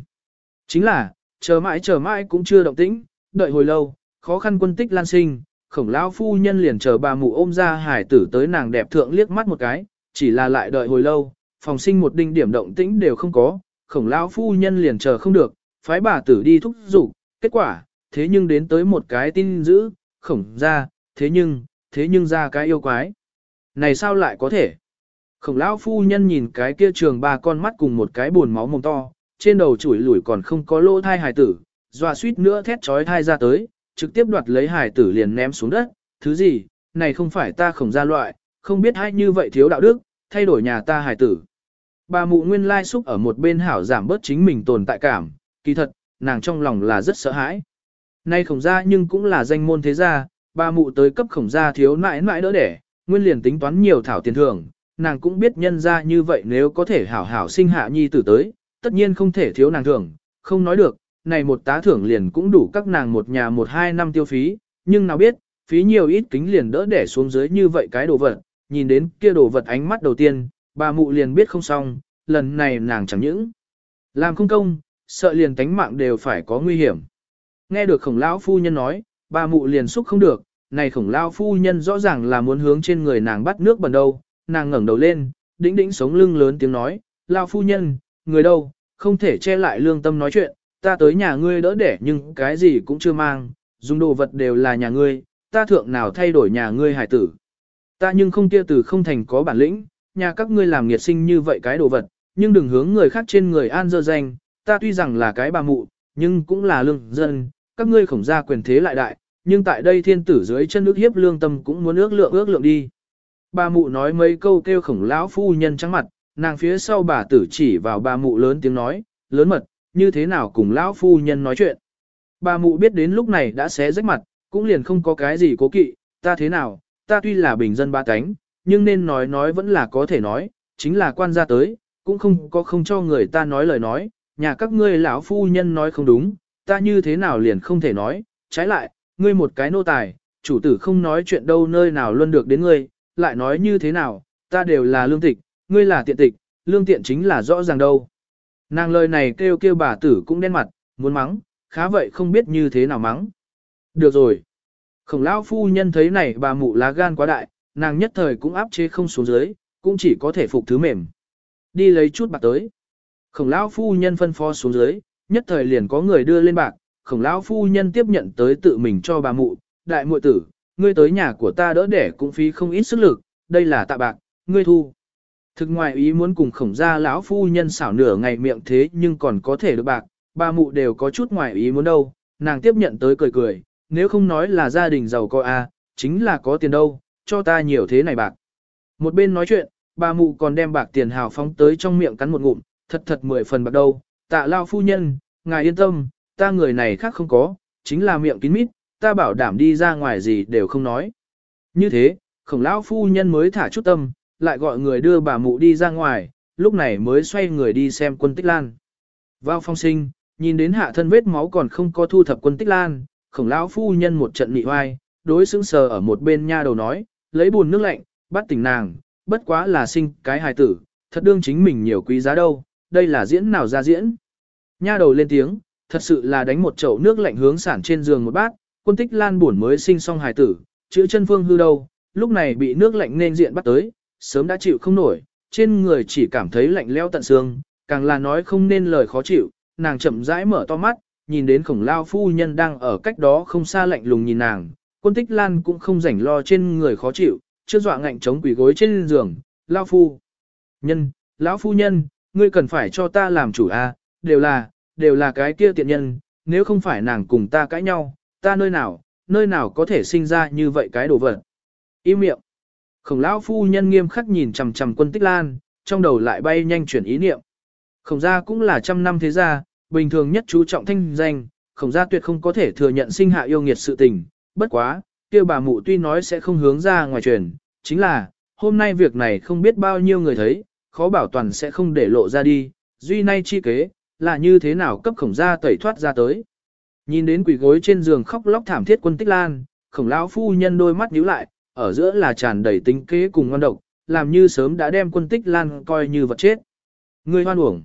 Chính là, chờ mãi chờ mãi cũng chưa động tĩnh, đợi hồi lâu, khó khăn quân tích lan sinh, khổng lão phu nhân liền chờ bà mụ ôm ra hải tử tới nàng đẹp thượng liếc mắt một cái, chỉ là lại đợi hồi lâu, phòng sinh một đinh điểm động tĩnh đều không có, khổng lão phu nhân liền chờ không được, phái bà tử đi thúc giục, kết quả, thế nhưng đến tới một cái tin dữ, khổng ra, thế nhưng, thế nhưng ra cái yêu quái. Này sao lại có thể? Khổng lão phu nhân nhìn cái kia trường ba con mắt cùng một cái buồn máu mồm to, trên đầu chủi lủi còn không có lỗ thai hài tử, dọa suýt nữa thét trói thai ra tới, trực tiếp đoạt lấy hài tử liền ném xuống đất, thứ gì, này không phải ta khổng ra loại, không biết hay như vậy thiếu đạo đức, thay đổi nhà ta hài tử. Bà mụ nguyên lai xúc ở một bên hảo giảm bớt chính mình tồn tại cảm, kỳ thật, nàng trong lòng là rất sợ hãi. Nay khổng gia nhưng cũng là danh môn thế gia, bà mụ tới cấp khổng gia thiếu nãi nãi đỡ đẻ, nguyên liền tính toán nhiều thảo tiền thưởng, nàng cũng biết nhân ra như vậy nếu có thể hảo hảo sinh hạ nhi tử tới, tất nhiên không thể thiếu nàng thưởng, không nói được, này một tá thưởng liền cũng đủ các nàng một nhà một hai năm tiêu phí, nhưng nào biết, phí nhiều ít kính liền đỡ để xuống dưới như vậy cái đồ vật, nhìn đến kia đồ vật ánh mắt đầu tiên, bà mụ liền biết không xong, lần này nàng chẳng những làm không công, sợ liền tánh mạng đều phải có nguy hiểm. Nghe được khổng lão phu nhân nói, bà mụ liền xúc không được, này khổng lão phu nhân rõ ràng là muốn hướng trên người nàng bắt nước bẩn đâu, nàng ngẩng đầu lên, đĩnh đĩnh sống lưng lớn tiếng nói, lão phu nhân, người đâu, không thể che lại lương tâm nói chuyện, ta tới nhà ngươi đỡ đẻ nhưng cái gì cũng chưa mang, dùng đồ vật đều là nhà ngươi, ta thượng nào thay đổi nhà ngươi hải tử. Ta nhưng không kia từ không thành có bản lĩnh, nhà các ngươi làm nghiệt sinh như vậy cái đồ vật, nhưng đừng hướng người khác trên người an dơ danh, ta tuy rằng là cái bà mụ, nhưng cũng là lương dân, các ngươi khổng ra quyền thế lại đại, nhưng tại đây thiên tử dưới chân nước hiếp lương tâm cũng muốn ước lượng ước lượng đi. Bà mụ nói mấy câu kêu khổng lão phu nhân trắng mặt, nàng phía sau bà tử chỉ vào bà mụ lớn tiếng nói, lớn mật, như thế nào cùng lão phu nhân nói chuyện. Bà mụ biết đến lúc này đã xé rách mặt, cũng liền không có cái gì cố kỵ, ta thế nào, ta tuy là bình dân ba cánh, nhưng nên nói nói vẫn là có thể nói, chính là quan gia tới, cũng không có không cho người ta nói lời nói, nhà các ngươi lão phu nhân nói không đúng, ta như thế nào liền không thể nói, trái lại, ngươi một cái nô tài, chủ tử không nói chuyện đâu nơi nào luôn được đến ngươi, lại nói như thế nào, ta đều là lương tịch, ngươi là tiện tịch, lương tiện chính là rõ ràng đâu. Nàng lời này kêu kêu bà tử cũng đen mặt, muốn mắng, khá vậy không biết như thế nào mắng. Được rồi. Khổng lão phu nhân thấy này bà mụ lá gan quá đại, nàng nhất thời cũng áp chế không xuống dưới, cũng chỉ có thể phục thứ mềm. Đi lấy chút bạc tới. Khổng lão phu nhân phân phó xuống dưới, nhất thời liền có người đưa lên bạc, khổng lão phu nhân tiếp nhận tới tự mình cho bà mụ, đại muội tử, ngươi tới nhà của ta đỡ đẻ cũng phí không ít sức lực, đây là tạ bạc, ngươi thu. Thực ngoài ý muốn cùng khổng gia lão phu nhân xảo nửa ngày miệng thế nhưng còn có thể được bạc, ba mụ đều có chút ngoài ý muốn đâu, nàng tiếp nhận tới cười cười, nếu không nói là gia đình giàu có a, chính là có tiền đâu, cho ta nhiều thế này bạc. Một bên nói chuyện, bà mụ còn đem bạc tiền hào phóng tới trong miệng cắn một ngụm, thật thật mười phần bạc đâu, tạ lao phu nhân, ngài yên tâm, ta người này khác không có, chính là miệng kín mít, ta bảo đảm đi ra ngoài gì đều không nói. Như thế, khổng lão phu nhân mới thả chút tâm, lại gọi người đưa bà mụ đi ra ngoài, lúc này mới xoay người đi xem quân tích lan. Vào phong sinh, nhìn đến hạ thân vết máu còn không có thu thập quân tích lan, khổng lão phu nhân một trận nị hoai, đối xứng sờ ở một bên nha đầu nói, lấy buồn nước lạnh, bắt tỉnh nàng, bất quá là sinh cái hài tử, thật đương chính mình nhiều quý giá đâu, đây là diễn nào ra diễn. Nha đầu lên tiếng, thật sự là đánh một chậu nước lạnh hướng sản trên giường một bát, quân tích lan buồn mới sinh xong hài tử, chữ chân phương hư đâu, lúc này bị nước lạnh nên diện bắt tới, sớm đã chịu không nổi, trên người chỉ cảm thấy lạnh leo tận xương, càng là nói không nên lời khó chịu, nàng chậm rãi mở to mắt, nhìn đến khổng lao phu nhân đang ở cách đó không xa lạnh lùng nhìn nàng, quân tích lan cũng không rảnh lo trên người khó chịu, chưa dọa ngạnh chống quỷ gối trên giường, lao phu. Nhân, lão phu nhân, ngươi cần phải cho ta làm chủ a, đều là, đều là cái kia tiện nhân, nếu không phải nàng cùng ta cãi nhau, ta nơi nào, nơi nào có thể sinh ra như vậy cái đồ vật. Im miệng. Khổng lão phu nhân nghiêm khắc nhìn chằm chằm quân tích lan, trong đầu lại bay nhanh chuyển ý niệm. Khổng gia cũng là trăm năm thế gia, bình thường nhất chú trọng thanh danh, khổng gia tuyệt không có thể thừa nhận sinh hạ yêu nghiệt sự tình, bất quá, kia bà mụ tuy nói sẽ không hướng ra ngoài truyền, chính là, hôm nay việc này không biết bao nhiêu người thấy, khó bảo toàn sẽ không để lộ ra đi, duy nay chi kế, là như thế nào cấp khổng gia tẩy thoát ra tới. Nhìn đến quỷ gối trên giường khóc lóc thảm thiết quân tích lan, khổng lão phu nhân đôi mắt nhíu lại, ở giữa là tràn đầy tính kế cùng ngon độc, làm như sớm đã đem quân tích lan coi như vật chết. Ngươi hoan uổng.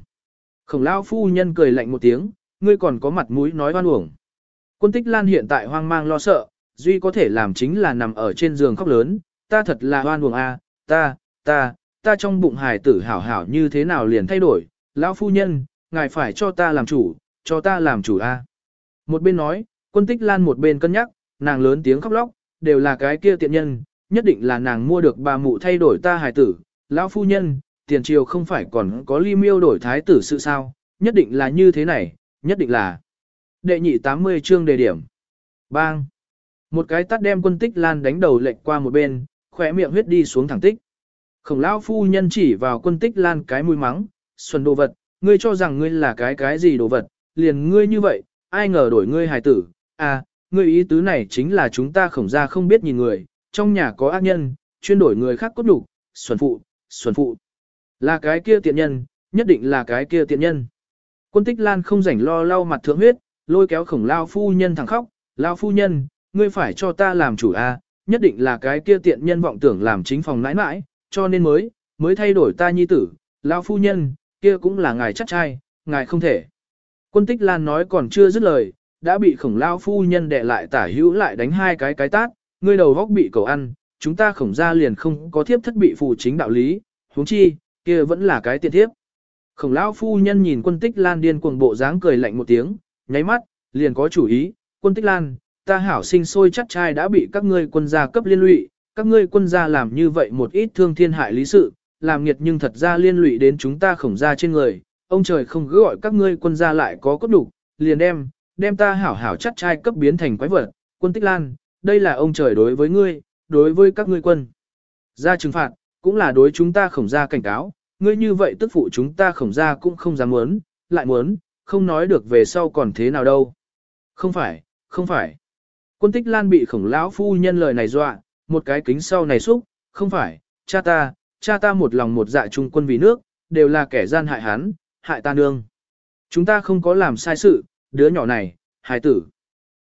Khổng lão phu nhân cười lạnh một tiếng, ngươi còn có mặt mũi nói hoan uổng. Quân tích lan hiện tại hoang mang lo sợ, duy có thể làm chính là nằm ở trên giường khóc lớn, ta thật là hoan uổng a, à, ta, ta, ta trong bụng hài tử hảo hảo như thế nào liền thay đổi, lão phu nhân, ngài phải cho ta làm chủ, cho ta làm chủ a. Một bên nói, quân tích lan một bên cân nhắc, nàng lớn tiếng khóc lóc, đều là cái kia tiện nhân, nhất định là nàng mua được bà mụ thay đổi ta hài tử, lão phu nhân, tiền triều không phải còn có ly miêu đổi thái tử sự sao, nhất định là như thế này, nhất định là. Đệ nhị 80 chương đề điểm. Bang. Một cái tắt đem quân tích lan đánh đầu lệch qua một bên, khỏe miệng huyết đi xuống thẳng tích. Khổng lão phu nhân chỉ vào quân tích lan cái mũi mắng, xuân đồ vật, ngươi cho rằng ngươi là cái cái gì đồ vật, liền ngươi như vậy, ai ngờ đổi ngươi hài tử, à, ngươi ý tứ này chính là chúng ta khổng ra không biết nhìn người, trong nhà có ác nhân, chuyên đổi người khác cốt đủ, xuân phụ, xuân phụ. Là cái kia tiện nhân, nhất định là cái kia tiện nhân. Quân tích lan không rảnh lo lau mặt thượng huyết, lôi kéo khổng lao phu nhân thẳng khóc, lao phu nhân, ngươi phải cho ta làm chủ a, nhất định là cái kia tiện nhân vọng tưởng làm chính phòng nãi nãi, cho nên mới, mới thay đổi ta nhi tử, lao phu nhân, kia cũng là ngài chắc trai, ngài không thể. Quân tích lan nói còn chưa dứt lời, đã bị khổng lao phu nhân đè lại tả hữu lại đánh hai cái cái tát, ngươi đầu góc bị cầu ăn, chúng ta khổng ra liền không có thiếp thất bị phù chính đạo lý, huống chi, kia vẫn là cái tiện thiếp. Khổng lão phu nhân nhìn quân tích lan điên cuồng bộ dáng cười lạnh một tiếng, nháy mắt, liền có chủ ý, quân tích lan, ta hảo sinh sôi chắc trai đã bị các ngươi quân gia cấp liên lụy, các ngươi quân gia làm như vậy một ít thương thiên hại lý sự, làm nghiệt nhưng thật ra liên lụy đến chúng ta khổng gia trên người, ông trời không cứ gọi các ngươi quân gia lại có cốt đủ, liền đem, đem ta hảo hảo chắt trai cấp biến thành quái vật, quân tích lan, đây là ông trời đối với ngươi, đối với các ngươi quân. Ra trừng phạt, cũng là đối chúng ta khổng gia cảnh cáo, ngươi như vậy tức phụ chúng ta khổng gia cũng không dám muốn, lại muốn, không nói được về sau còn thế nào đâu. Không phải, không phải. Quân tích lan bị khổng lão phu nhân lời này dọa, một cái kính sau này xúc, không phải, cha ta, cha ta một lòng một dạ trung quân vì nước, đều là kẻ gian hại hắn, hại ta nương. Chúng ta không có làm sai sự, đứa nhỏ này, hài tử.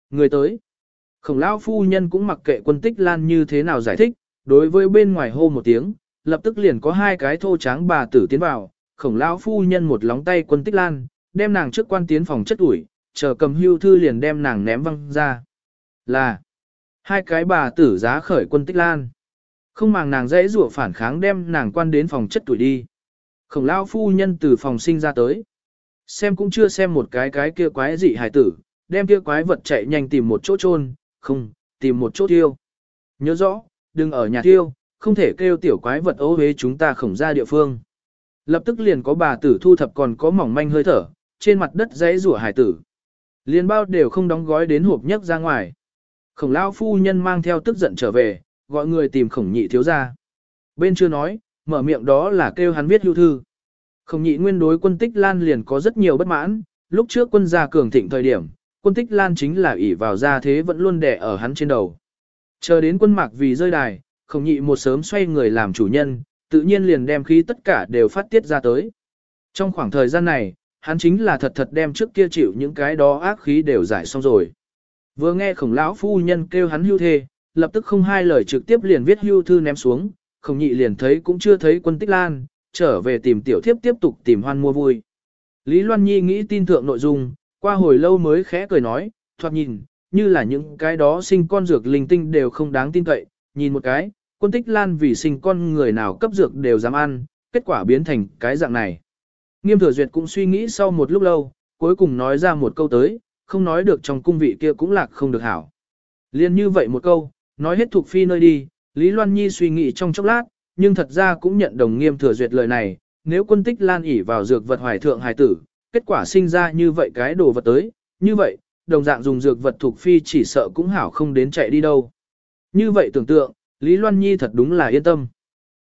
Người tới. Khổng lão phu nhân cũng mặc kệ quân tích lan như thế nào giải thích, đối với bên ngoài hô một tiếng, lập tức liền có hai cái thô tráng bà tử tiến vào, khổng lão phu nhân một lóng tay quân tích lan, đem nàng trước quan tiến phòng chất ủi, chờ cầm hưu thư liền đem nàng ném văng ra. Là, hai cái bà tử giá khởi quân tích lan. Không màng nàng dễ rủa phản kháng đem nàng quan đến phòng chất tuổi đi. Khổng lão phu nhân từ phòng sinh ra tới. Xem cũng chưa xem một cái cái kia quái dị hài tử, đem kia quái vật chạy nhanh tìm một chỗ chôn, không, tìm một chỗ tiêu. Nhớ rõ, đừng ở nhà tiêu, không thể kêu tiểu quái vật ố hế chúng ta khổng ra địa phương. Lập tức liền có bà tử thu thập còn có mỏng manh hơi thở, trên mặt đất dãy rủa hải tử. Liền bao đều không đóng gói đến hộp nhấc ra ngoài. Khổng lao phu nhân mang theo tức giận trở về, gọi người tìm khổng nhị thiếu ra. Bên chưa nói, mở miệng đó là kêu hắn viết hưu thư. Khổng nhị nguyên đối quân tích lan liền có rất nhiều bất mãn, lúc trước quân gia cường thịnh thời điểm, quân tích lan chính là ỷ vào gia thế vẫn luôn đè ở hắn trên đầu. Chờ đến quân mạc vì rơi đài, khổng nhị một sớm xoay người làm chủ nhân, tự nhiên liền đem khí tất cả đều phát tiết ra tới. Trong khoảng thời gian này, hắn chính là thật thật đem trước kia chịu những cái đó ác khí đều giải xong rồi. Vừa nghe khổng lão phu nhân kêu hắn hưu thê, lập tức không hai lời trực tiếp liền viết hưu thư ném xuống, khổng nhị liền thấy cũng chưa thấy quân tích lan, trở về tìm tiểu thiếp tiếp tục tìm hoan mua vui. Lý Loan Nhi nghĩ tin thượng nội dung, qua hồi lâu mới khẽ cười nói, thoạt nhìn, như là những cái đó sinh con dược linh tinh đều không đáng tin cậy, nhìn một cái, quân tích lan vì sinh con người nào cấp dược đều dám ăn, kết quả biến thành cái dạng này. Nghiêm thừa duyệt cũng suy nghĩ sau một lúc lâu, cuối cùng nói ra một câu tới, không nói được trong cung vị kia cũng lạc không được hảo. Liên như vậy một câu, nói hết thuộc phi nơi đi, Lý Loan Nhi suy nghĩ trong chốc lát, nhưng thật ra cũng nhận đồng nghiêm thừa duyệt lời này, nếu quân tích lan ỉ vào dược vật hoài thượng hài tử, kết quả sinh ra như vậy cái đồ vật tới, như vậy, đồng dạng dùng dược vật thuộc phi chỉ sợ cũng hảo không đến chạy đi đâu. Như vậy tưởng tượng, Lý Loan Nhi thật đúng là yên tâm.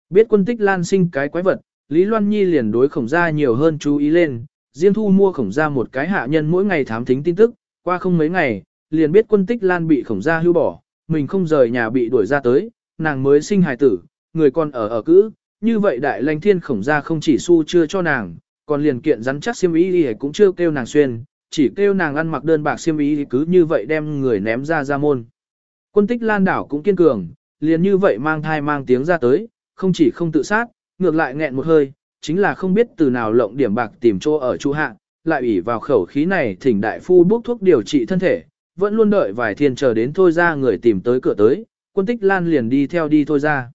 Biết quân tích lan sinh cái quái vật, Lý Loan Nhi liền đối khổng gia nhiều hơn chú ý lên, diên thu mua khổng gia một cái hạ nhân mỗi ngày thám thính tin tức, qua không mấy ngày, liền biết quân tích lan bị khổng gia hưu bỏ, mình không rời nhà bị đuổi ra tới, nàng mới sinh hài tử, người còn ở ở cữ, như vậy đại lãnh thiên khổng gia không chỉ su chưa cho nàng, còn liền kiện rắn chắc xiêm y thì cũng chưa kêu nàng xuyên, chỉ kêu nàng ăn mặc đơn bạc xiêm y thì cứ như vậy đem người ném ra ra môn. Quân tích lan đảo cũng kiên cường, liền như vậy mang thai mang tiếng ra tới, không chỉ không tự sát, ngược lại nghẹn một hơi, chính là không biết từ nào lộng điểm bạc tìm chỗ ở chu hạ, lại ủy vào khẩu khí này thỉnh đại phu bốc thuốc điều trị thân thể, vẫn luôn đợi vài thiên chờ đến thôi ra người tìm tới cửa tới, quân tích lan liền đi theo đi thôi ra.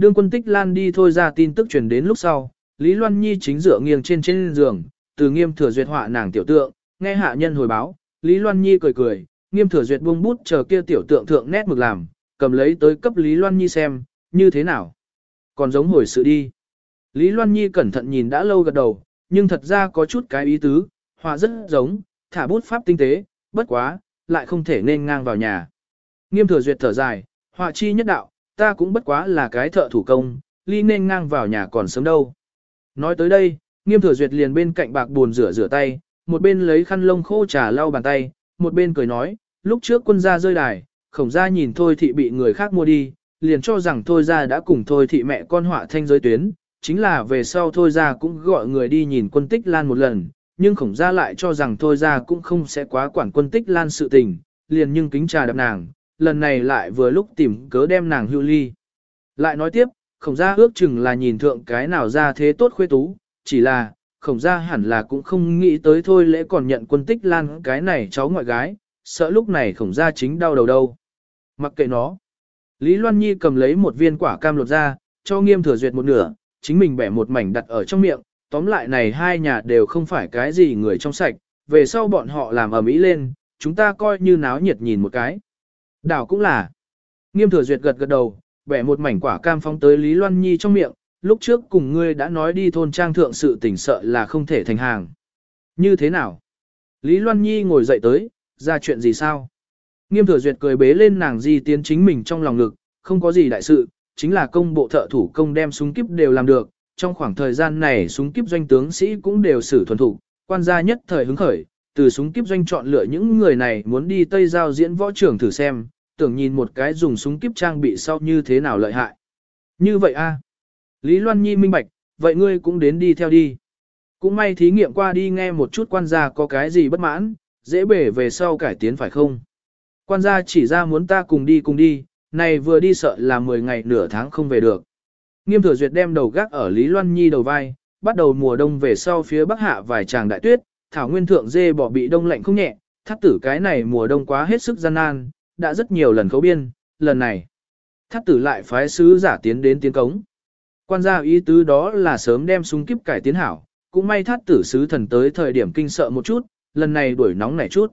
Đương quân tích lan đi thôi ra tin tức truyền đến lúc sau, Lý Loan Nhi chính dựa nghiêng trên trên giường, từ nghiêm thừa duyệt họa nàng tiểu tượng, nghe hạ nhân hồi báo, Lý Loan Nhi cười cười, nghiêm thừa duyệt buông bút chờ kia tiểu tượng thượng nét mực làm, cầm lấy tới cấp Lý Loan Nhi xem, như thế nào. Còn giống hồi sự đi. Lý Loan Nhi cẩn thận nhìn đã lâu gật đầu, nhưng thật ra có chút cái ý tứ, họa rất giống, thả bút pháp tinh tế, bất quá, lại không thể nên ngang vào nhà. Nghiêm thừa duyệt thở dài, họa chi nhất đạo, ta cũng bất quá là cái thợ thủ công, ly nên ngang vào nhà còn sớm đâu. Nói tới đây, nghiêm thừa duyệt liền bên cạnh bạc buồn rửa rửa tay, một bên lấy khăn lông khô trà lau bàn tay, một bên cười nói, lúc trước quân gia rơi đài, khổng gia nhìn thôi thị bị người khác mua đi, liền cho rằng thôi gia đã cùng thôi thị mẹ con họa thanh giới tuyến, chính là về sau thôi gia cũng gọi người đi nhìn quân tích lan một lần, nhưng khổng gia lại cho rằng thôi gia cũng không sẽ quá quản quân tích lan sự tình, liền nhưng kính trà đập nàng, lần này lại vừa lúc tìm cớ đem nàng hưu ly. Lại nói tiếp, khổng gia ước chừng là nhìn thượng cái nào ra thế tốt khuê tú, chỉ là, khổng gia hẳn là cũng không nghĩ tới thôi lễ còn nhận quân tích lan cái này cháu ngoại gái, sợ lúc này khổng gia chính đau đầu đâu. Mặc kệ nó. Lý Loan Nhi cầm lấy một viên quả cam lột ra, cho nghiêm thừa duyệt một nửa, chính mình bẻ một mảnh đặt ở trong miệng, tóm lại này hai nhà đều không phải cái gì người trong sạch, về sau bọn họ làm ở mỹ lên, chúng ta coi như náo nhiệt nhìn một cái. Đảo cũng là. Nghiêm thừa duyệt gật gật đầu, bẻ một mảnh quả cam phóng tới Lý Loan Nhi trong miệng, lúc trước cùng ngươi đã nói đi thôn trang thượng sự tỉnh sợ là không thể thành hàng. Như thế nào? Lý Loan Nhi ngồi dậy tới, ra chuyện gì sao? Nghiêm thừa duyệt cười bế lên nàng di tiến chính mình trong lòng ngực, không có gì đại sự, chính là công bộ thợ thủ công đem súng kíp đều làm được, trong khoảng thời gian này súng kíp doanh tướng sĩ cũng đều xử thuần thủ, quan gia nhất thời hứng khởi, từ súng kiếp doanh chọn lựa những người này muốn đi Tây Giao diễn võ trưởng thử xem, tưởng nhìn một cái dùng súng kiếp trang bị sau như thế nào lợi hại. Như vậy a Lý Loan Nhi minh bạch, vậy ngươi cũng đến đi theo đi. Cũng may thí nghiệm qua đi nghe một chút quan gia có cái gì bất mãn, dễ bể về sau cải tiến phải không? Quan gia chỉ ra muốn ta cùng đi cùng đi, này vừa đi sợ là 10 ngày nửa tháng không về được. Nghiêm thừa duyệt đem đầu gác ở Lý Loan Nhi đầu vai, bắt đầu mùa đông về sau phía bắc hạ vài tràng đại tuyết, thảo nguyên thượng dê bỏ bị đông lạnh không nhẹ, thác tử cái này mùa đông quá hết sức gian nan, đã rất nhiều lần khấu biên, lần này. Thác tử lại phái sứ giả tiến đến tiến cống. Quan gia ý tứ đó là sớm đem súng kiếp cải tiến hảo, cũng may thắt tử sứ thần tới thời điểm kinh sợ một chút, lần này đuổi nóng nảy chút.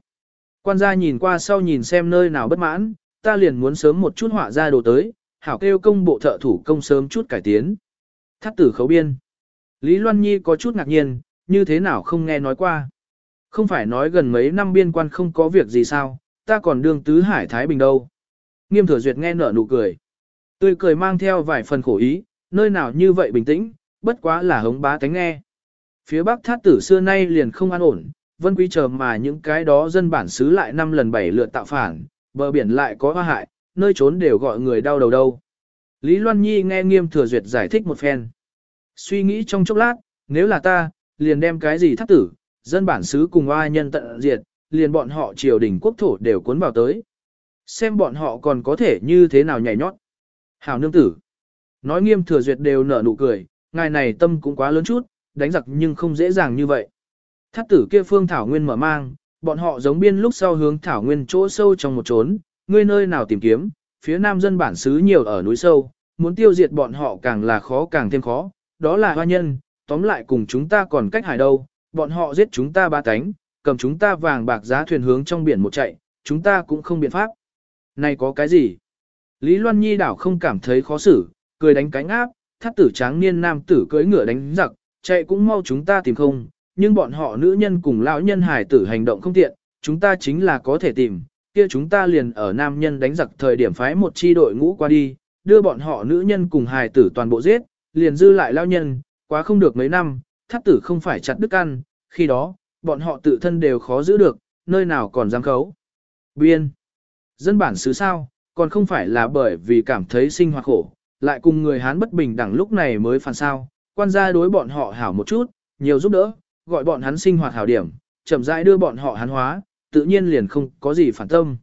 Quan gia nhìn qua sau nhìn xem nơi nào bất mãn, ta liền muốn sớm một chút họa ra đồ tới, hảo kêu công bộ thợ thủ công sớm chút cải tiến. Thắt tử khấu biên. Lý Loan Nhi có chút ngạc nhiên, như thế nào không nghe nói qua. Không phải nói gần mấy năm biên quan không có việc gì sao, ta còn đương tứ hải Thái Bình đâu. Nghiêm thừa duyệt nghe nở nụ cười. Tươi cười mang theo vài phần khổ ý, nơi nào như vậy bình tĩnh, bất quá là hống bá tánh nghe. Phía bắc thát tử xưa nay liền không an ổn, vân quý chờ mà những cái đó dân bản xứ lại năm lần bảy lượt tạo phản, bờ biển lại có hoa hại, nơi trốn đều gọi người đau đầu đâu. Lý Loan Nhi nghe nghiêm thừa duyệt giải thích một phen. Suy nghĩ trong chốc lát, nếu là ta, liền đem cái gì thác tử, dân bản xứ cùng oai nhân tận diệt, liền bọn họ triều đình quốc thổ đều cuốn vào tới. Xem bọn họ còn có thể như thế nào nhảy nhót. Hảo nương tử. Nói nghiêm thừa duyệt đều nở nụ cười, ngài này tâm cũng quá lớn chút, đánh giặc nhưng không dễ dàng như vậy. Thác tử kia phương Thảo Nguyên mở mang, bọn họ giống biên lúc sau hướng Thảo Nguyên chỗ sâu trong một trốn, ngươi nơi nào tìm kiếm, phía nam dân bản xứ nhiều ở núi sâu, muốn tiêu diệt bọn họ càng là khó càng thêm khó, đó là hoa nhân, tóm lại cùng chúng ta còn cách hải đâu, bọn họ giết chúng ta ba cánh, cầm chúng ta vàng bạc giá thuyền hướng trong biển một chạy, chúng ta cũng không biện pháp. Này có cái gì? Lý Loan Nhi đảo không cảm thấy khó xử, cười đánh cánh áp, thắt tử tráng niên nam tử cưỡi ngựa đánh giặc, chạy cũng mau chúng ta tìm không, nhưng bọn họ nữ nhân cùng lão nhân hải tử hành động không tiện, chúng ta chính là có thể tìm, kia chúng ta liền ở nam nhân đánh giặc thời điểm phái một chi đội ngũ qua đi, đưa bọn họ nữ nhân cùng hải tử toàn bộ giết, liền dư lại lão nhân, quá không được mấy năm, thắt tử không phải chặt đức ăn, khi đó, bọn họ tự thân đều khó giữ được, nơi nào còn dám khấu. Biên. Dân bản xứ sao, còn không phải là bởi vì cảm thấy sinh hoạt khổ, lại cùng người Hán bất bình đẳng lúc này mới phản sao, quan gia đối bọn họ hảo một chút, nhiều giúp đỡ, gọi bọn hắn sinh hoạt hảo điểm, chậm rãi đưa bọn họ hán hóa, tự nhiên liền không có gì phản tâm.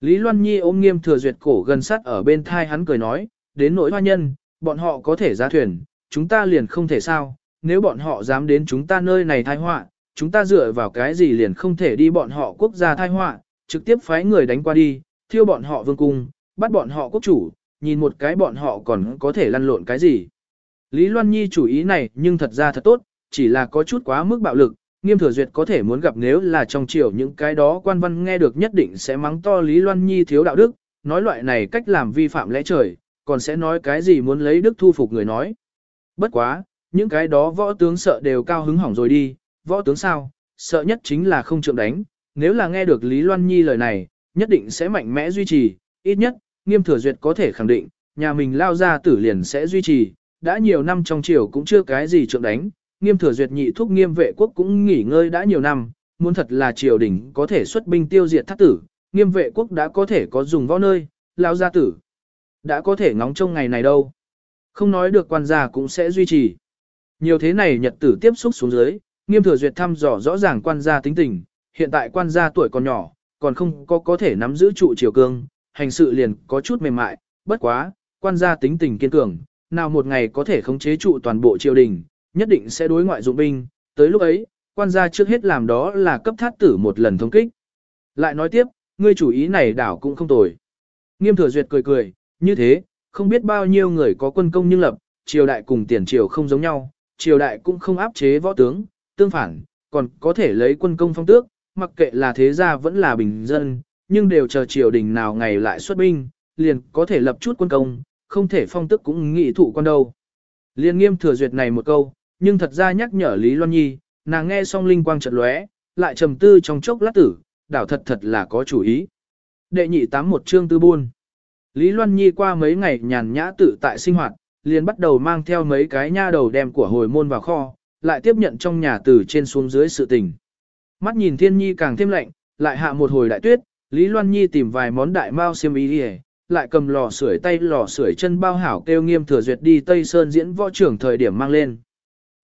Lý Loan Nhi ôm nghiêm thừa duyệt cổ gần sát ở bên thai hắn cười nói, đến nỗi hoa nhân, bọn họ có thể ra thuyền, chúng ta liền không thể sao, nếu bọn họ dám đến chúng ta nơi này thai họa, chúng ta dựa vào cái gì liền không thể đi bọn họ quốc gia thai họa, trực tiếp phái người đánh qua đi, thiêu bọn họ vương cung, bắt bọn họ quốc chủ, nhìn một cái bọn họ còn có thể lăn lộn cái gì. Lý Loan Nhi chủ ý này nhưng thật ra thật tốt, chỉ là có chút quá mức bạo lực, nghiêm thừa duyệt có thể muốn gặp nếu là trong triều những cái đó quan văn nghe được nhất định sẽ mắng to Lý Loan Nhi thiếu đạo đức, nói loại này cách làm vi phạm lẽ trời, còn sẽ nói cái gì muốn lấy đức thu phục người nói. Bất quá, những cái đó võ tướng sợ đều cao hứng hỏng rồi đi, võ tướng sao, sợ nhất chính là không trượng đánh, nếu là nghe được Lý Loan Nhi lời này, nhất định sẽ mạnh mẽ duy trì, ít nhất, nghiêm thừa duyệt có thể khẳng định, nhà mình lao ra tử liền sẽ duy trì, đã nhiều năm trong triều cũng chưa cái gì trượng đánh, nghiêm thừa duyệt nhị thúc nghiêm vệ quốc cũng nghỉ ngơi đã nhiều năm, muốn thật là triều đình có thể xuất binh tiêu diệt thác tử, nghiêm vệ quốc đã có thể có dùng võ nơi, lao gia tử. Đã có thể ngóng trông ngày này đâu. Không nói được quan gia cũng sẽ duy trì. Nhiều thế này nhật tử tiếp xúc xuống dưới, nghiêm thừa duyệt thăm dò rõ ràng quan gia tính tình, hiện tại quan gia tuổi còn nhỏ, còn không có có thể nắm giữ trụ triều cương, hành sự liền có chút mềm mại, bất quá, quan gia tính tình kiên cường, nào một ngày có thể khống chế trụ toàn bộ triều đình, nhất định sẽ đối ngoại dụng binh, tới lúc ấy, quan gia trước hết làm đó là cấp thát tử một lần thông kích. Lại nói tiếp, ngươi chủ ý này đảo cũng không tồi. Nghiêm thừa duyệt cười cười, như thế, không biết bao nhiêu người có quân công nhưng lập, triều đại cùng tiền triều không giống nhau, triều đại cũng không áp chế võ tướng, tương phản, còn có thể lấy quân công phong tước, mặc kệ là thế gia vẫn là bình dân, nhưng đều chờ triều đình nào ngày lại xuất binh, liền có thể lập chút quân công, không thể phong tước cũng nghị thụ quan đâu. Liên nghiêm thừa duyệt này một câu, nhưng thật ra nhắc nhở Lý Loan Nhi, nàng nghe xong linh quang chợt lóe, lại trầm tư trong chốc lát tử, đảo thật thật là có chủ ý. Đệ nhị tám một chương tư buôn. Lý Loan Nhi qua mấy ngày nhàn nhã tự tại sinh hoạt, liền bắt đầu mang theo mấy cái nha đầu đem của hồi môn vào kho, lại tiếp nhận trong nhà từ trên xuống dưới sự tình. Mắt nhìn thiên nhi càng thêm lạnh, lại hạ một hồi đại tuyết, Lý Loan Nhi tìm vài món đại mao xiêm y đi lại cầm lò sưởi tay lò sưởi chân bao hảo kêu nghiêm thừa duyệt đi Tây Sơn diễn võ trưởng thời điểm mang lên.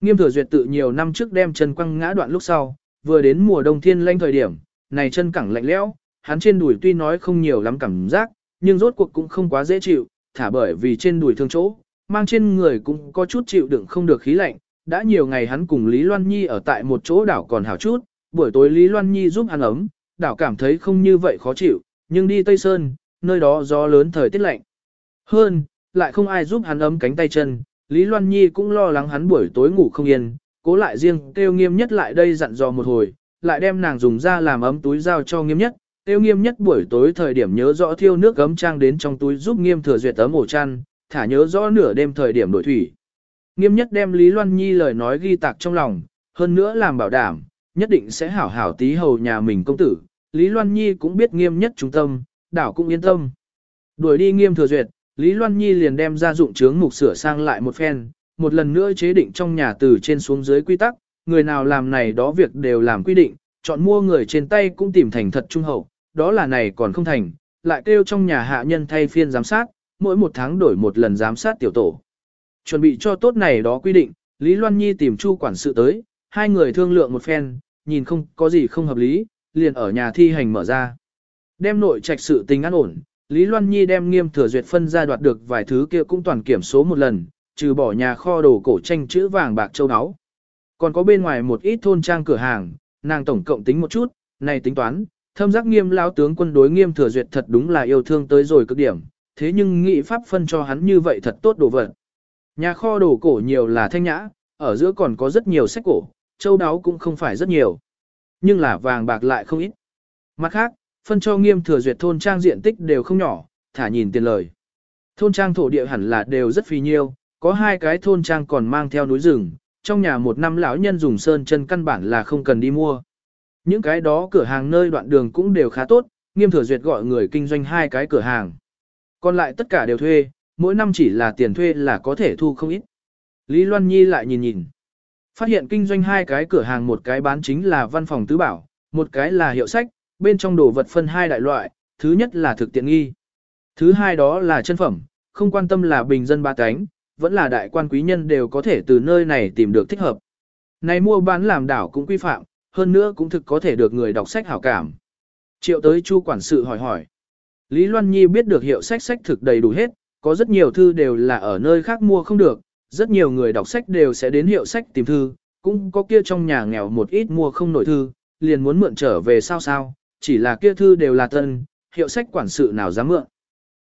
Nghiêm thừa duyệt tự nhiều năm trước đem chân quăng ngã đoạn lúc sau, vừa đến mùa đông thiên lanh thời điểm, này chân cẳng lạnh lẽo, hắn trên đùi tuy nói không nhiều lắm cảm giác, nhưng rốt cuộc cũng không quá dễ chịu, thả bởi vì trên đùi thương chỗ, mang trên người cũng có chút chịu đựng không được khí lạnh. Đã nhiều ngày hắn cùng Lý Loan Nhi ở tại một chỗ đảo còn hảo chút, buổi tối Lý Loan Nhi giúp ăn ấm, đảo cảm thấy không như vậy khó chịu, nhưng đi Tây Sơn, nơi đó gió lớn thời tiết lạnh. Hơn, lại không ai giúp hắn ấm cánh tay chân, Lý Loan Nhi cũng lo lắng hắn buổi tối ngủ không yên, cố lại riêng kêu nghiêm nhất lại đây dặn dò một hồi, lại đem nàng dùng ra làm ấm túi giao cho nghiêm nhất, Tiêu nghiêm nhất buổi tối thời điểm nhớ rõ thiêu nước gấm trang đến trong túi giúp nghiêm thừa duyệt tấm ổ chăn, thả nhớ rõ nửa đêm thời điểm đổi thủy. Nghiêm nhất đem Lý Loan Nhi lời nói ghi tạc trong lòng, hơn nữa làm bảo đảm, nhất định sẽ hảo hảo tí hầu nhà mình công tử. Lý Loan Nhi cũng biết nghiêm nhất trung tâm, đảo cũng yên tâm. Đuổi đi nghiêm thừa duyệt, Lý Loan Nhi liền đem ra dụng chướng mục sửa sang lại một phen, một lần nữa chế định trong nhà từ trên xuống dưới quy tắc, người nào làm này đó việc đều làm quy định, chọn mua người trên tay cũng tìm thành thật trung hậu, đó là này còn không thành, lại kêu trong nhà hạ nhân thay phiên giám sát, mỗi một tháng đổi một lần giám sát tiểu tổ. Chuẩn bị cho tốt này đó quy định, Lý Loan Nhi tìm Chu quản sự tới, hai người thương lượng một phen, nhìn không có gì không hợp lý, liền ở nhà thi hành mở ra. Đem nội trạch sự tình an ổn, Lý Loan Nhi đem nghiêm thừa duyệt phân ra đoạt được vài thứ kia cũng toàn kiểm số một lần, trừ bỏ nhà kho đồ cổ tranh chữ vàng bạc châu áo. Còn có bên ngoài một ít thôn trang cửa hàng, nàng tổng cộng tính một chút, này tính toán, thâm giác nghiêm lao tướng quân đối nghiêm thừa duyệt thật đúng là yêu thương tới rồi cực điểm, thế nhưng nghị pháp phân cho hắn như vậy thật tốt đồ vật. Nhà kho đồ cổ nhiều là thanh nhã, ở giữa còn có rất nhiều sách cổ, châu đáo cũng không phải rất nhiều. Nhưng là vàng bạc lại không ít. Mặt khác, phân cho nghiêm thừa duyệt thôn trang diện tích đều không nhỏ, thả nhìn tiền lời. Thôn trang thổ địa hẳn là đều rất phì nhiêu, có hai cái thôn trang còn mang theo núi rừng, trong nhà một năm lão nhân dùng sơn chân căn bản là không cần đi mua. Những cái đó cửa hàng nơi đoạn đường cũng đều khá tốt, nghiêm thừa duyệt gọi người kinh doanh hai cái cửa hàng. Còn lại tất cả đều thuê, mỗi năm chỉ là tiền thuê là có thể thu không ít. Lý Loan Nhi lại nhìn nhìn. Phát hiện kinh doanh hai cái cửa hàng một cái bán chính là văn phòng tứ bảo, một cái là hiệu sách, bên trong đồ vật phân hai đại loại, thứ nhất là thực tiện nghi. Thứ hai đó là chân phẩm, không quan tâm là bình dân ba cánh, vẫn là đại quan quý nhân đều có thể từ nơi này tìm được thích hợp. Này mua bán làm đảo cũng quy phạm, hơn nữa cũng thực có thể được người đọc sách hảo cảm. Triệu tới chu quản sự hỏi hỏi. Lý Loan Nhi biết được hiệu sách sách thực đầy đủ hết, có rất nhiều thư đều là ở nơi khác mua không được, rất nhiều người đọc sách đều sẽ đến hiệu sách tìm thư, cũng có kia trong nhà nghèo một ít mua không nổi thư, liền muốn mượn trở về sao sao, chỉ là kia thư đều là tân, hiệu sách quản sự nào dám mượn.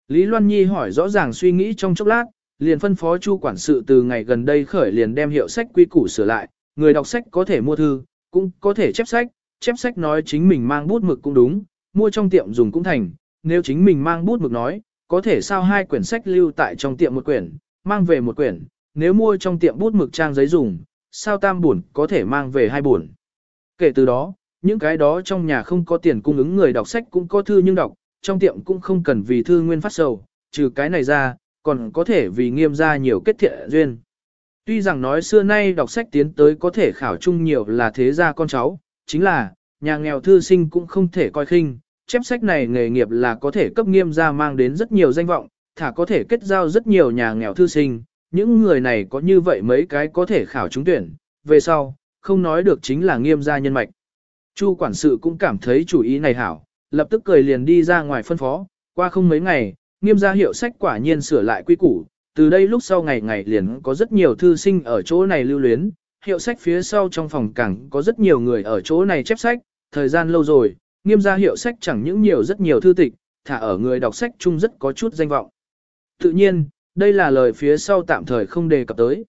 Lý Loan Nhi hỏi rõ ràng suy nghĩ trong chốc lát, liền phân phó chu quản sự từ ngày gần đây khởi liền đem hiệu sách quy củ sửa lại, người đọc sách có thể mua thư, cũng có thể chép sách, chép sách nói chính mình mang bút mực cũng đúng, mua trong tiệm dùng cũng thành, nếu chính mình mang bút mực nói, có thể sao hai quyển sách lưu tại trong tiệm một quyển, mang về một quyển, nếu mua trong tiệm bút mực trang giấy dùng, sao tam buồn có thể mang về hai buồn. Kể từ đó, những cái đó trong nhà không có tiền cung ứng người đọc sách cũng có thư nhưng đọc, trong tiệm cũng không cần vì thư nguyên phát sầu, trừ cái này ra, còn có thể vì nghiêm ra nhiều kết thiện duyên. Tuy rằng nói xưa nay đọc sách tiến tới có thể khảo chung nhiều là thế gia con cháu, chính là, nhà nghèo thư sinh cũng không thể coi khinh, chép sách này nghề nghiệp là có thể cấp nghiêm gia mang đến rất nhiều danh vọng, thả có thể kết giao rất nhiều nhà nghèo thư sinh, những người này có như vậy mấy cái có thể khảo trúng tuyển, về sau, không nói được chính là nghiêm gia nhân mạch. Chu quản sự cũng cảm thấy chủ ý này hảo, lập tức cười liền đi ra ngoài phân phó, qua không mấy ngày, nghiêm gia hiệu sách quả nhiên sửa lại quy củ, từ đây lúc sau ngày ngày liền có rất nhiều thư sinh ở chỗ này lưu luyến, hiệu sách phía sau trong phòng cảng có rất nhiều người ở chỗ này chép sách, thời gian lâu rồi, nghiêm gia hiệu sách chẳng những nhiều rất nhiều thư tịch, thả ở người đọc sách chung rất có chút danh vọng. Tự nhiên, đây là lời phía sau tạm thời không đề cập tới.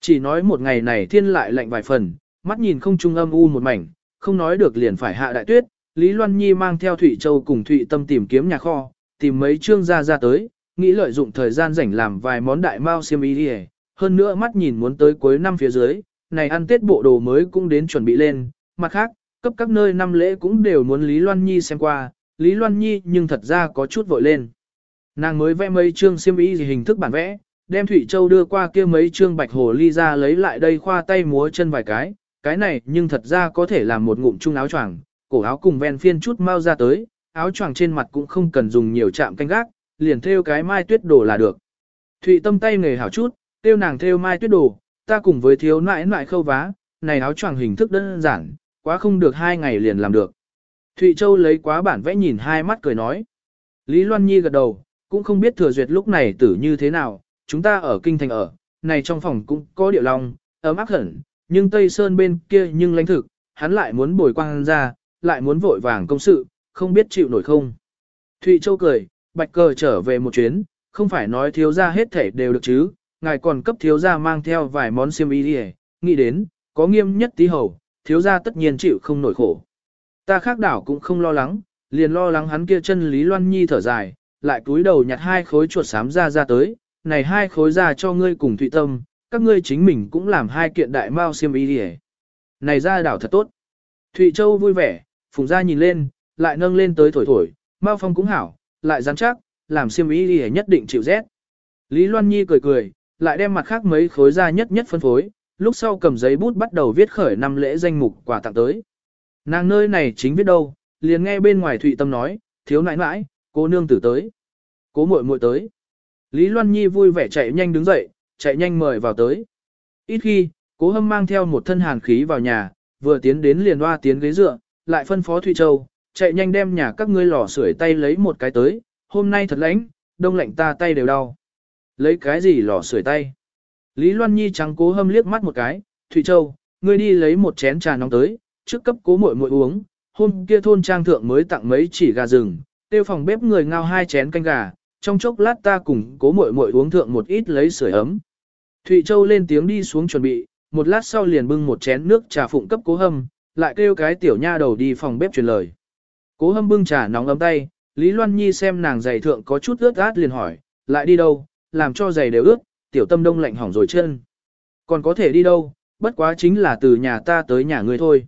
Chỉ nói một ngày này thiên lại lạnh vài phần, mắt nhìn không trung âm u một mảnh, không nói được liền phải hạ đại tuyết, Lý Loan Nhi mang theo Thụy Châu cùng Thụy Tâm tìm kiếm nhà kho, tìm mấy trương gia ra tới, nghĩ lợi dụng thời gian rảnh làm vài món đại mao xiêm y đi hơn nữa mắt nhìn muốn tới cuối năm phía dưới, này ăn tết bộ đồ mới cũng đến chuẩn bị lên, mặt khác, cấp các nơi năm lễ cũng đều muốn Lý Loan Nhi xem qua, Lý Loan Nhi nhưng thật ra có chút vội lên. Nàng mới vẽ mấy chương xiêm y gì hình thức bản vẽ, đem Thủy Châu đưa qua kia mấy chương bạch hồ ly ra lấy lại đây khoa tay múa chân vài cái, cái này nhưng thật ra có thể làm một ngụm chung áo choàng, cổ áo cùng ven phiên chút mau ra tới, áo choàng trên mặt cũng không cần dùng nhiều chạm canh gác, liền thêu cái mai tuyết đồ là được. Thụy tâm tay nghề hảo chút, tiêu nàng thêu mai tuyết đồ, ta cùng với thiếu nãi nãi khâu vá, này áo choàng hình thức đơn giản, quá không được hai ngày liền làm được. Thụy Châu lấy quá bản vẽ nhìn hai mắt cười nói. Lý Loan Nhi gật đầu, cũng không biết thừa duyệt lúc này tử như thế nào, chúng ta ở kinh thành ở, này trong phòng cũng có điệu lòng, ấm áp hẳn, nhưng Tây Sơn bên kia nhưng lãnh thực, hắn lại muốn bồi quang ra, lại muốn vội vàng công sự, không biết chịu nổi không. Thụy Châu cười, bạch cờ trở về một chuyến, không phải nói thiếu gia hết thể đều được chứ, ngài còn cấp thiếu gia mang theo vài món xiêm y đi nghĩ đến, có nghiêm nhất tí hầu, thiếu gia tất nhiên chịu không nổi khổ. Ta khác đảo cũng không lo lắng, liền lo lắng hắn kia chân Lý Loan Nhi thở dài, lại cúi đầu nhặt hai khối chuột xám ra ra tới, này hai khối ra cho ngươi cùng Thụy Tâm, các ngươi chính mình cũng làm hai kiện đại mao xiêm y đi Này ra đảo thật tốt. Thụy Châu vui vẻ, phùng ra nhìn lên, lại nâng lên tới thổi thổi, mao phong cũng hảo, lại rắn chắc, làm xiêm y đi nhất định chịu rét. Lý Loan Nhi cười cười, lại đem mặt khác mấy khối ra nhất nhất phân phối, lúc sau cầm giấy bút bắt đầu viết khởi năm lễ danh mục quà tặng tới. Nàng nơi này chính viết đâu, liền nghe bên ngoài Thụy Tâm nói, thiếu nãi nãi, cô nương tử tới. Cố muội muội tới. Lý Loan Nhi vui vẻ chạy nhanh đứng dậy, chạy nhanh mời vào tới. Ít khi, cố hâm mang theo một thân hàn khí vào nhà, vừa tiến đến liền hoa tiến ghế dựa, lại phân phó Thụy Châu, chạy nhanh đem nhà các ngươi lò sưởi tay lấy một cái tới, hôm nay thật lạnh, đông lạnh ta tay đều đau. Lấy cái gì lò sưởi tay? Lý Loan Nhi trắng cố hâm liếc mắt một cái, Thụy Châu, ngươi đi lấy một chén trà nóng tới, trước cấp cố muội muội uống, hôm kia thôn trang thượng mới tặng mấy chỉ gà rừng, tiêu phòng bếp người ngao hai chén canh gà, trong chốc lát ta cùng cố muội muội uống thượng một ít lấy sưởi ấm. Thụy Châu lên tiếng đi xuống chuẩn bị, một lát sau liền bưng một chén nước trà phụng cấp cố hâm, lại kêu cái tiểu nha đầu đi phòng bếp truyền lời. Cố hâm bưng trà nóng ấm tay, Lý Loan Nhi xem nàng giày thượng có chút ướt át liền hỏi, lại đi đâu, làm cho giày đều ướt, tiểu tâm đông lạnh hỏng rồi chân. Còn có thể đi đâu, bất quá chính là từ nhà ta tới nhà ngươi thôi.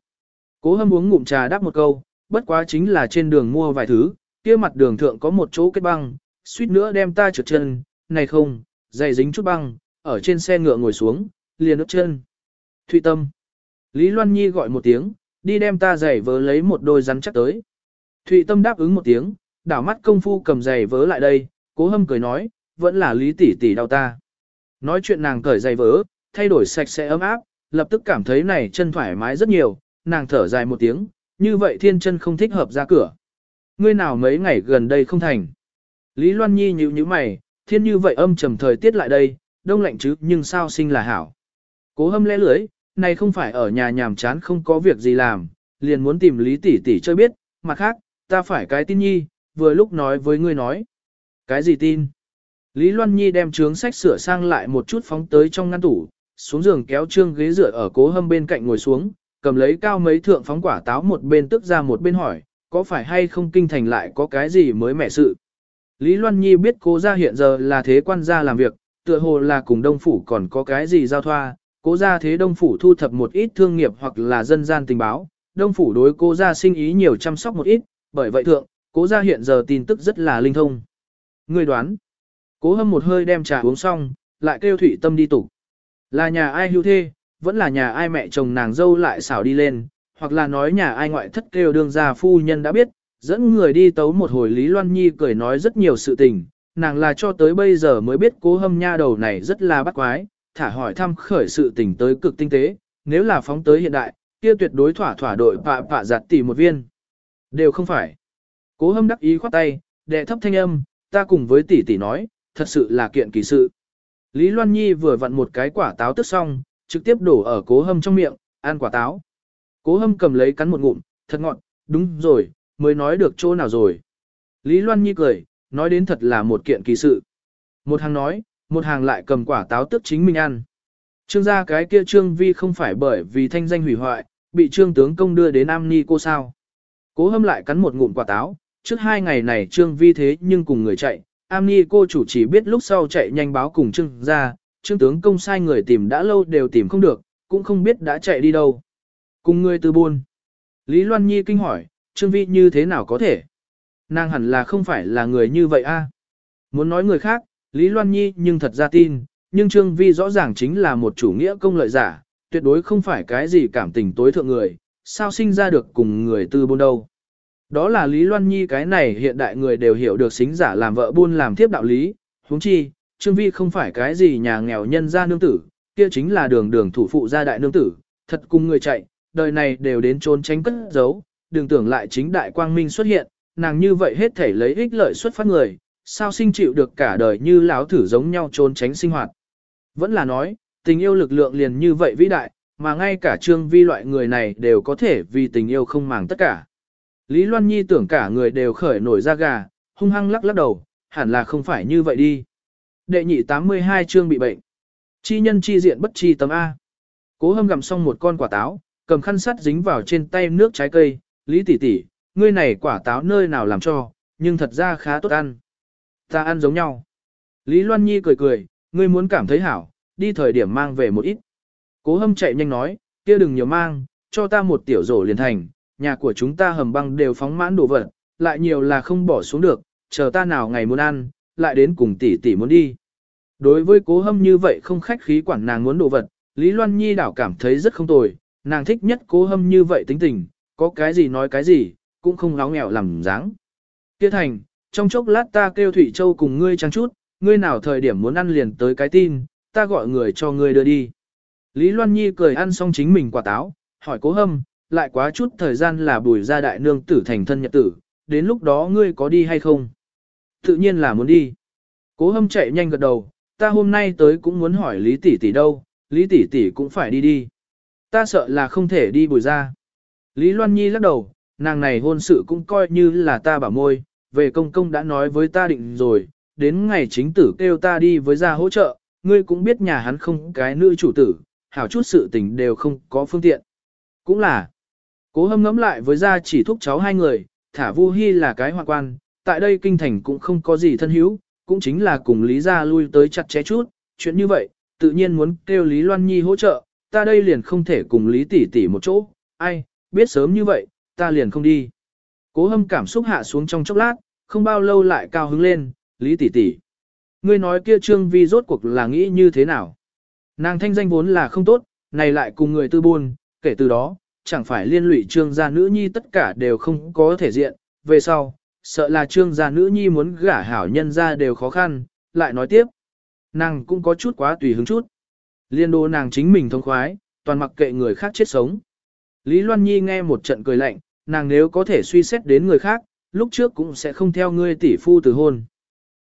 Cố hâm uống ngụm trà đáp một câu, bất quá chính là trên đường mua vài thứ, kia mặt đường thượng có một chỗ kết băng, suýt nữa đem ta trượt chân, này không, giày dính chút băng, ở trên xe ngựa ngồi xuống, liền ướt chân. Thụy tâm. Lý Loan Nhi gọi một tiếng, đi đem ta giày vớ lấy một đôi rắn chắc tới. Thụy tâm đáp ứng một tiếng, đảo mắt công phu cầm giày vớ lại đây, cố hâm cười nói, vẫn là lý tỷ tỷ đau ta. Nói chuyện nàng cởi giày vớ, thay đổi sạch sẽ ấm áp, lập tức cảm thấy này chân thoải mái rất nhiều, nàng thở dài một tiếng, như vậy thiên chân không thích hợp ra cửa. Ngươi nào mấy ngày gần đây không thành. Lý Loan Nhi nhíu nhíu mày, thiên như vậy âm trầm thời tiết lại đây, đông lạnh chứ nhưng sao sinh là hảo. Cố hâm lẽ lưới, này không phải ở nhà nhàm chán không có việc gì làm, liền muốn tìm Lý tỷ tỷ chơi biết, mặt khác, ta phải cái tin nhi, vừa lúc nói với ngươi nói. Cái gì tin? Lý Loan Nhi đem trướng sách sửa sang lại một chút phóng tới trong ngăn tủ, xuống giường kéo trương ghế dựa ở cố hâm bên cạnh ngồi xuống, cầm lấy cao mấy thượng phóng quả táo một bên tức ra một bên hỏi, có phải hay không kinh thành lại có cái gì mới mẻ sự. Lý Loan Nhi biết cố gia hiện giờ là thế quan gia làm việc, tựa hồ là cùng đông phủ còn có cái gì giao thoa, cố gia thế đông phủ thu thập một ít thương nghiệp hoặc là dân gian tình báo, đông phủ đối cố gia sinh ý nhiều chăm sóc một ít, bởi vậy thượng, cố gia hiện giờ tin tức rất là linh thông. Người đoán, cố hâm một hơi đem trà uống xong, lại kêu thủy tâm đi tủ. Là nhà ai hưu thê, vẫn là nhà ai mẹ chồng nàng dâu lại xảo đi lên, hoặc là nói nhà ai ngoại thất kêu đương gia phu nhân đã biết, dẫn người đi tấu một hồi Lý Loan Nhi cười nói rất nhiều sự tình, nàng là cho tới bây giờ mới biết cố hâm nha đầu này rất là bắt quái, thả hỏi thăm khởi sự tình tới cực tinh tế, nếu là phóng tới hiện đại, kia tuyệt đối thỏa thỏa đội pạ pạ giặt tỷ một viên. Đều không phải. Cố hâm đắc ý khoát tay, đệ thấp thanh âm, ta cùng với tỷ tỷ nói, thật sự là kiện kỳ sự. Lý Loan Nhi vừa vặn một cái quả táo tức xong, trực tiếp đổ ở cố hâm trong miệng, ăn quả táo. Cố hâm cầm lấy cắn một ngụm, thật ngọn, đúng rồi, mới nói được chỗ nào rồi. Lý Loan Nhi cười, nói đến thật là một kiện kỳ sự. Một hàng nói, một hàng lại cầm quả táo tức chính mình ăn. Trương gia cái kia trương vi không phải bởi vì thanh danh hủy hoại, bị trương tướng công đưa đến am ni cô sao. Cố hâm lại cắn một ngụm quả táo, trước hai ngày này trương vi thế nhưng cùng người chạy, am ni cô chủ chỉ biết lúc sau chạy nhanh báo cùng trương ra, trương tướng công sai người tìm đã lâu đều tìm không được, cũng không biết đã chạy đi đâu. Cùng người từ buôn. Lý Loan Nhi kinh hỏi, trương vi như thế nào có thể? Nàng hẳn là không phải là người như vậy a. Muốn nói người khác, Lý Loan Nhi nhưng thật ra tin, nhưng Trương Vi rõ ràng chính là một chủ nghĩa công lợi giả, tuyệt đối không phải cái gì cảm tình tối thượng người, sao sinh ra được cùng người tư buôn đâu. Đó là Lý Loan Nhi cái này hiện đại người đều hiểu được xính giả làm vợ buôn làm tiếp đạo lý, huống chi, Trương Vi không phải cái gì nhà nghèo nhân gia nương tử, kia chính là đường đường thủ phụ gia đại nương tử, thật cùng người chạy, đời này đều đến trốn tránh cất giấu, đừng tưởng lại chính đại quang minh xuất hiện, nàng như vậy hết thể lấy ích lợi xuất phát người, sao sinh chịu được cả đời như lão thử giống nhau trốn tránh sinh hoạt. Vẫn là nói, tình yêu lực lượng liền như vậy vĩ đại, mà ngay cả trương vi loại người này đều có thể vì tình yêu không màng tất cả. Lý Loan Nhi tưởng cả người đều khởi nổi da gà, hung hăng lắc lắc đầu, hẳn là không phải như vậy đi. Đệ nhị 82 chương bị bệnh. Chi nhân chi diện bất chi tấm A. Cố hâm gặm xong một con quả táo, cầm khăn sắt dính vào trên tay nước trái cây, Lý tỷ tỷ, ngươi này quả táo nơi nào làm cho, nhưng thật ra khá tốt ăn. Ta ăn giống nhau. Lý Loan Nhi cười cười, ngươi muốn cảm thấy hảo, đi thời điểm mang về một ít. Cố hâm chạy nhanh nói, kia đừng nhiều mang, cho ta một tiểu rổ liền thành, nhà của chúng ta hầm băng đều phóng mãn đồ vật, lại nhiều là không bỏ xuống được, chờ ta nào ngày muốn ăn, lại đến cùng tỷ tỷ muốn đi. Đối với cố hâm như vậy không khách khí quản nàng muốn đồ vật, Lý Loan Nhi đảo cảm thấy rất không tồi, nàng thích nhất cố hâm như vậy tính tình, có cái gì nói cái gì, cũng không láo nghèo làm dáng. Kia thành, trong chốc lát ta kêu Thủy Châu cùng ngươi trang chút, ngươi nào thời điểm muốn ăn liền tới cái tin, ta gọi người cho ngươi đưa đi. Lý Loan Nhi cười ăn xong chính mình quả táo, hỏi cố hâm, lại quá chút thời gian là bùi ra đại nương tử thành thân nhật tử, đến lúc đó ngươi có đi hay không? Tự nhiên là muốn đi. Cố hâm chạy nhanh gật đầu, ta hôm nay tới cũng muốn hỏi Lý tỷ tỷ đâu, Lý tỷ tỷ cũng phải đi đi. Ta sợ là không thể đi bùi ra. Lý Loan Nhi lắc đầu, nàng này hôn sự cũng coi như là ta bảo môi, về công công đã nói với ta định rồi, đến ngày chính tử kêu ta đi với ra hỗ trợ, ngươi cũng biết nhà hắn không cái nữ chủ tử, hảo chút sự tình đều không có phương tiện. Cũng là, cố hâm ngẫm lại với gia chỉ thúc cháu hai người, thả Vu Hi là cái hoạn quan, tại đây kinh thành cũng không có gì thân hữu, cũng chính là cùng Lý gia lui tới chặt chẽ chút, chuyện như vậy, tự nhiên muốn kêu Lý Loan Nhi hỗ trợ, ta đây liền không thể cùng Lý tỷ tỷ một chỗ, ai, biết sớm như vậy, ta liền không đi. Cố hâm cảm xúc hạ xuống trong chốc lát, không bao lâu lại cao hứng lên, Lý tỷ tỷ. Ngươi nói kia Trương Vi rốt cuộc là nghĩ như thế nào? Nàng thanh danh vốn là không tốt, này lại cùng người tư buôn, kể từ đó, chẳng phải liên lụy Trương gia nữ nhi tất cả đều không có thể diện, về sau, sợ là Trương gia nữ nhi muốn gả hảo nhân ra đều khó khăn, lại nói tiếp. Nàng cũng có chút quá tùy hứng chút. Liên đô nàng chính mình thông khoái, toàn mặc kệ người khác chết sống. Lý Loan Nhi nghe một trận cười lạnh, nàng nếu có thể suy xét đến người khác, lúc trước cũng sẽ không theo ngươi tỷ phu từ hôn.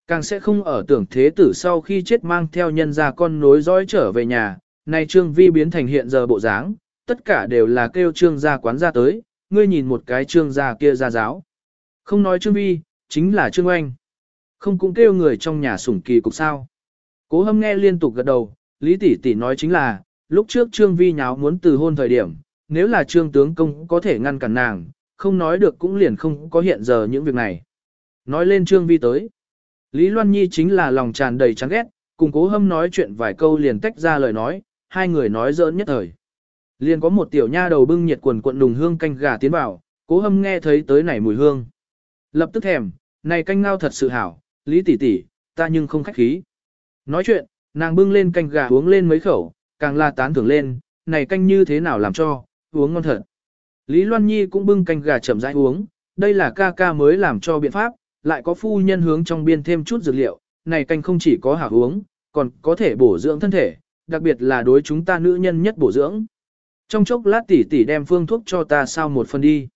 Càng sẽ không ở tưởng thế tử sau khi chết mang theo nhân gia con nối dõi trở về nhà, nay Trương Vi biến thành hiện giờ bộ dáng, tất cả đều là kêu Trương gia quán ra tới, ngươi nhìn một cái Trương gia kia ra giáo. Không nói Trương Vi, chính là Trương Oanh. Không cũng kêu người trong nhà sủng kỳ cục sao. Cố hâm nghe liên tục gật đầu, Lý tỷ tỷ nói chính là, lúc trước Trương Vi nháo muốn từ hôn thời điểm, nếu là trương tướng công có thể ngăn cản nàng, không nói được cũng liền không có hiện giờ những việc này. Nói lên trương vi tới. Lý Loan Nhi chính là lòng tràn đầy chán ghét, cùng cố hâm nói chuyện vài câu liền tách ra lời nói, hai người nói giỡn nhất thời. Liền có một tiểu nha đầu bưng nhiệt quần cuộn đùng hương canh gà tiến vào, cố hâm nghe thấy tới nảy mùi hương. Lập tức thèm, này canh ngao thật sự hảo, lý tỷ tỷ, ta nhưng không khách khí. Nói chuyện, nàng bưng lên canh gà uống lên mấy khẩu, càng là tán thưởng lên, này canh như thế nào làm cho, uống ngon thật. Lý Loan Nhi cũng bưng canh gà chậm rãi uống, đây là ca ca mới làm cho biện pháp, lại có phu nhân hướng trong biên thêm chút dược liệu, này canh không chỉ có hảo uống, còn có thể bổ dưỡng thân thể, đặc biệt là đối chúng ta nữ nhân nhất bổ dưỡng. Trong chốc lát tỷ tỷ đem phương thuốc cho ta sao một phần đi.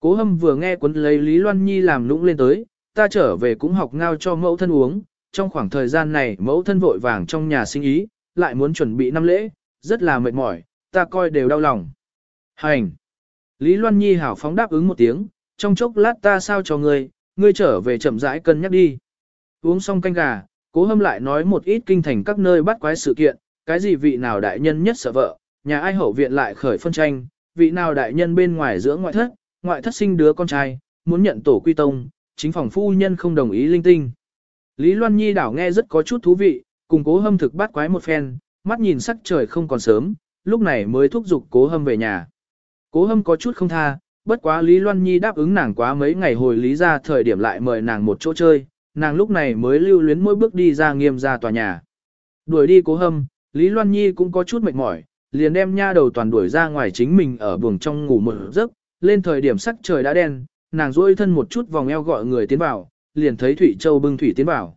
Cố hâm vừa nghe quấn lấy Lý Loan Nhi làm nũng lên tới, ta trở về cũng học ngao cho mẫu thân uống, trong khoảng thời gian này mẫu thân vội vàng trong nhà sinh ý, lại muốn chuẩn bị năm lễ, rất là mệt mỏi, ta coi đều đau lòng. Hành! Lý Loan Nhi hảo phóng đáp ứng một tiếng, trong chốc lát ta sao cho ngươi, ngươi trở về chậm rãi cân nhắc đi. Uống xong canh gà, cố hâm lại nói một ít kinh thành các nơi bắt quái sự kiện, cái gì vị nào đại nhân nhất sợ vợ, nhà ai hậu viện lại khởi phân tranh, vị nào đại nhân bên ngoài giữa ngoại thất, ngoại thất sinh đứa con trai, muốn nhận tổ quy tông, chính phòng phu nhân không đồng ý linh tinh. Lý Loan Nhi đảo nghe rất có chút thú vị, cùng cố hâm thực bắt quái một phen, mắt nhìn sắc trời không còn sớm, lúc này mới thúc giục cố hâm về nhà. Cố hâm có chút không tha, bất quá Lý Loan Nhi đáp ứng nàng quá mấy ngày hồi lý ra thời điểm lại mời nàng một chỗ chơi, nàng lúc này mới lưu luyến mỗi bước đi ra nghiêm ra tòa nhà. Đuổi đi cố hâm, Lý Loan Nhi cũng có chút mệt mỏi, liền đem nha đầu toàn đuổi ra ngoài chính mình ở buồng trong ngủ một giấc, lên thời điểm sắc trời đã đen, nàng duỗi thân một chút vòng eo gọi người tiến vào, liền thấy Thủy Châu bưng thủy tiến vào.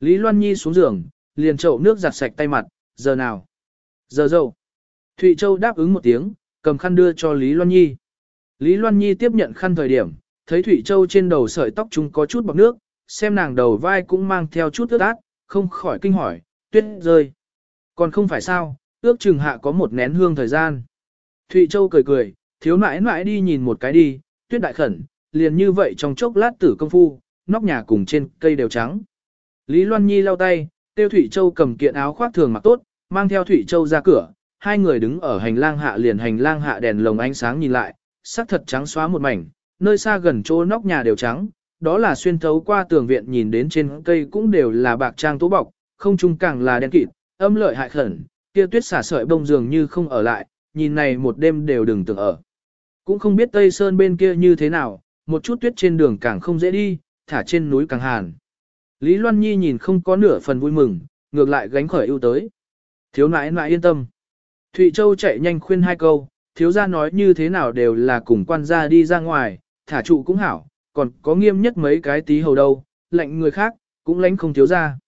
Lý Loan Nhi xuống giường, liền chậu nước giặt sạch tay mặt, giờ nào? Giờ dâu. Thụy Châu đáp ứng một tiếng, cầm khăn đưa cho Lý Loan Nhi. Lý Loan Nhi tiếp nhận khăn thời điểm, thấy Thủy Châu trên đầu sợi tóc chúng có chút bọc nước, xem nàng đầu vai cũng mang theo chút ướt át, không khỏi kinh hỏi, tuyết rơi. Còn không phải sao, ước chừng hạ có một nén hương thời gian. Thụy Châu cười cười, thiếu nãi nãi đi nhìn một cái đi, tuyết đại khẩn, liền như vậy trong chốc lát tử công phu, nóc nhà cùng trên cây đều trắng. Lý Loan Nhi lau tay, tiêu Thụy Châu cầm kiện áo khoác thường mặc tốt, mang theo Thụy Châu ra cửa, hai người đứng ở hành lang hạ liền hành lang hạ đèn lồng ánh sáng nhìn lại, sắc thật trắng xóa một mảnh, nơi xa gần chỗ nóc nhà đều trắng, đó là xuyên thấu qua tường viện nhìn đến trên cây cũng đều là bạc trang tố bọc, không trung càng là đen kịt, âm lợi hại khẩn, kia tuyết xả sợi bông dường như không ở lại, nhìn này một đêm đều đừng tưởng ở. Cũng không biết Tây Sơn bên kia như thế nào, một chút tuyết trên đường càng không dễ đi, thả trên núi càng hàn. Lý Loan Nhi nhìn không có nửa phần vui mừng, ngược lại gánh khởi ưu tới. Thiếu nãi nãi yên tâm. Thụy Châu chạy nhanh khuyên hai câu, thiếu gia nói như thế nào đều là cùng quan gia đi ra ngoài, thả trụ cũng hảo, còn có nghiêm nhất mấy cái tí hầu đâu, lệnh người khác, cũng lãnh không thiếu gia.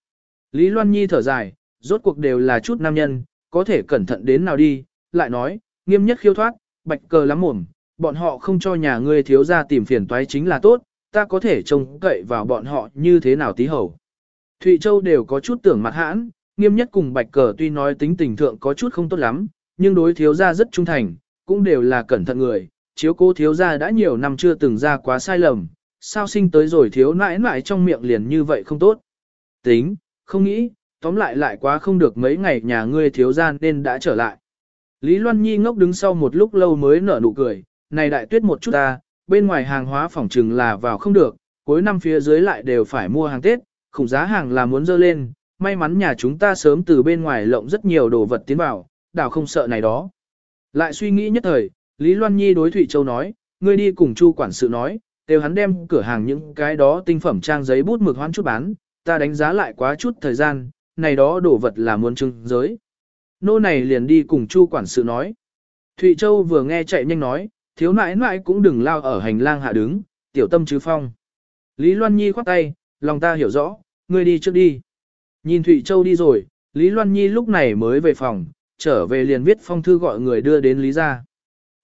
Lý Loan Nhi thở dài, rốt cuộc đều là chút nam nhân, có thể cẩn thận đến nào đi, lại nói, nghiêm nhất khiêu thoát, bạch cờ lắm mồm, bọn họ không cho nhà ngươi thiếu gia tìm phiền toái chính là tốt, ta có thể trông cậy vào bọn họ như thế nào tí hầu. Thụy Châu đều có chút tưởng mặt hãn, nghiêm nhất cùng bạch cờ tuy nói tính tình thượng có chút không tốt lắm, nhưng đối thiếu gia rất trung thành, cũng đều là cẩn thận người, chiếu cố thiếu gia đã nhiều năm chưa từng ra quá sai lầm, sao sinh tới rồi thiếu nãi nãi trong miệng liền như vậy không tốt. Tính, không nghĩ, tóm lại lại quá không được mấy ngày nhà ngươi thiếu gia nên đã trở lại. Lý Loan Nhi ngốc đứng sau một lúc lâu mới nở nụ cười, này đại tuyết một chút ta, bên ngoài hàng hóa phòng trừng là vào không được, cuối năm phía dưới lại đều phải mua hàng Tết, khủng giá hàng là muốn dơ lên, may mắn nhà chúng ta sớm từ bên ngoài lộng rất nhiều đồ vật tiến vào, đảo không sợ này đó. Lại suy nghĩ nhất thời, Lý Loan Nhi đối Thụy Châu nói, ngươi đi cùng Chu quản sự nói, đều hắn đem cửa hàng những cái đó tinh phẩm trang giấy bút mực hoán chút bán, ta đánh giá lại quá chút thời gian, này đó đồ vật là muốn trưng giới. Nô này liền đi cùng Chu quản sự nói. Thụy Châu vừa nghe chạy nhanh nói, thiếu nãi nãi cũng đừng lao ở hành lang hạ đứng, tiểu tâm chứ phong. Lý Loan Nhi khoát tay, lòng ta hiểu rõ, ngươi đi trước đi. Nhìn Thụy Châu đi rồi, Lý Loan Nhi lúc này mới về phòng, trở về liền viết phong thư gọi người đưa đến Lý gia.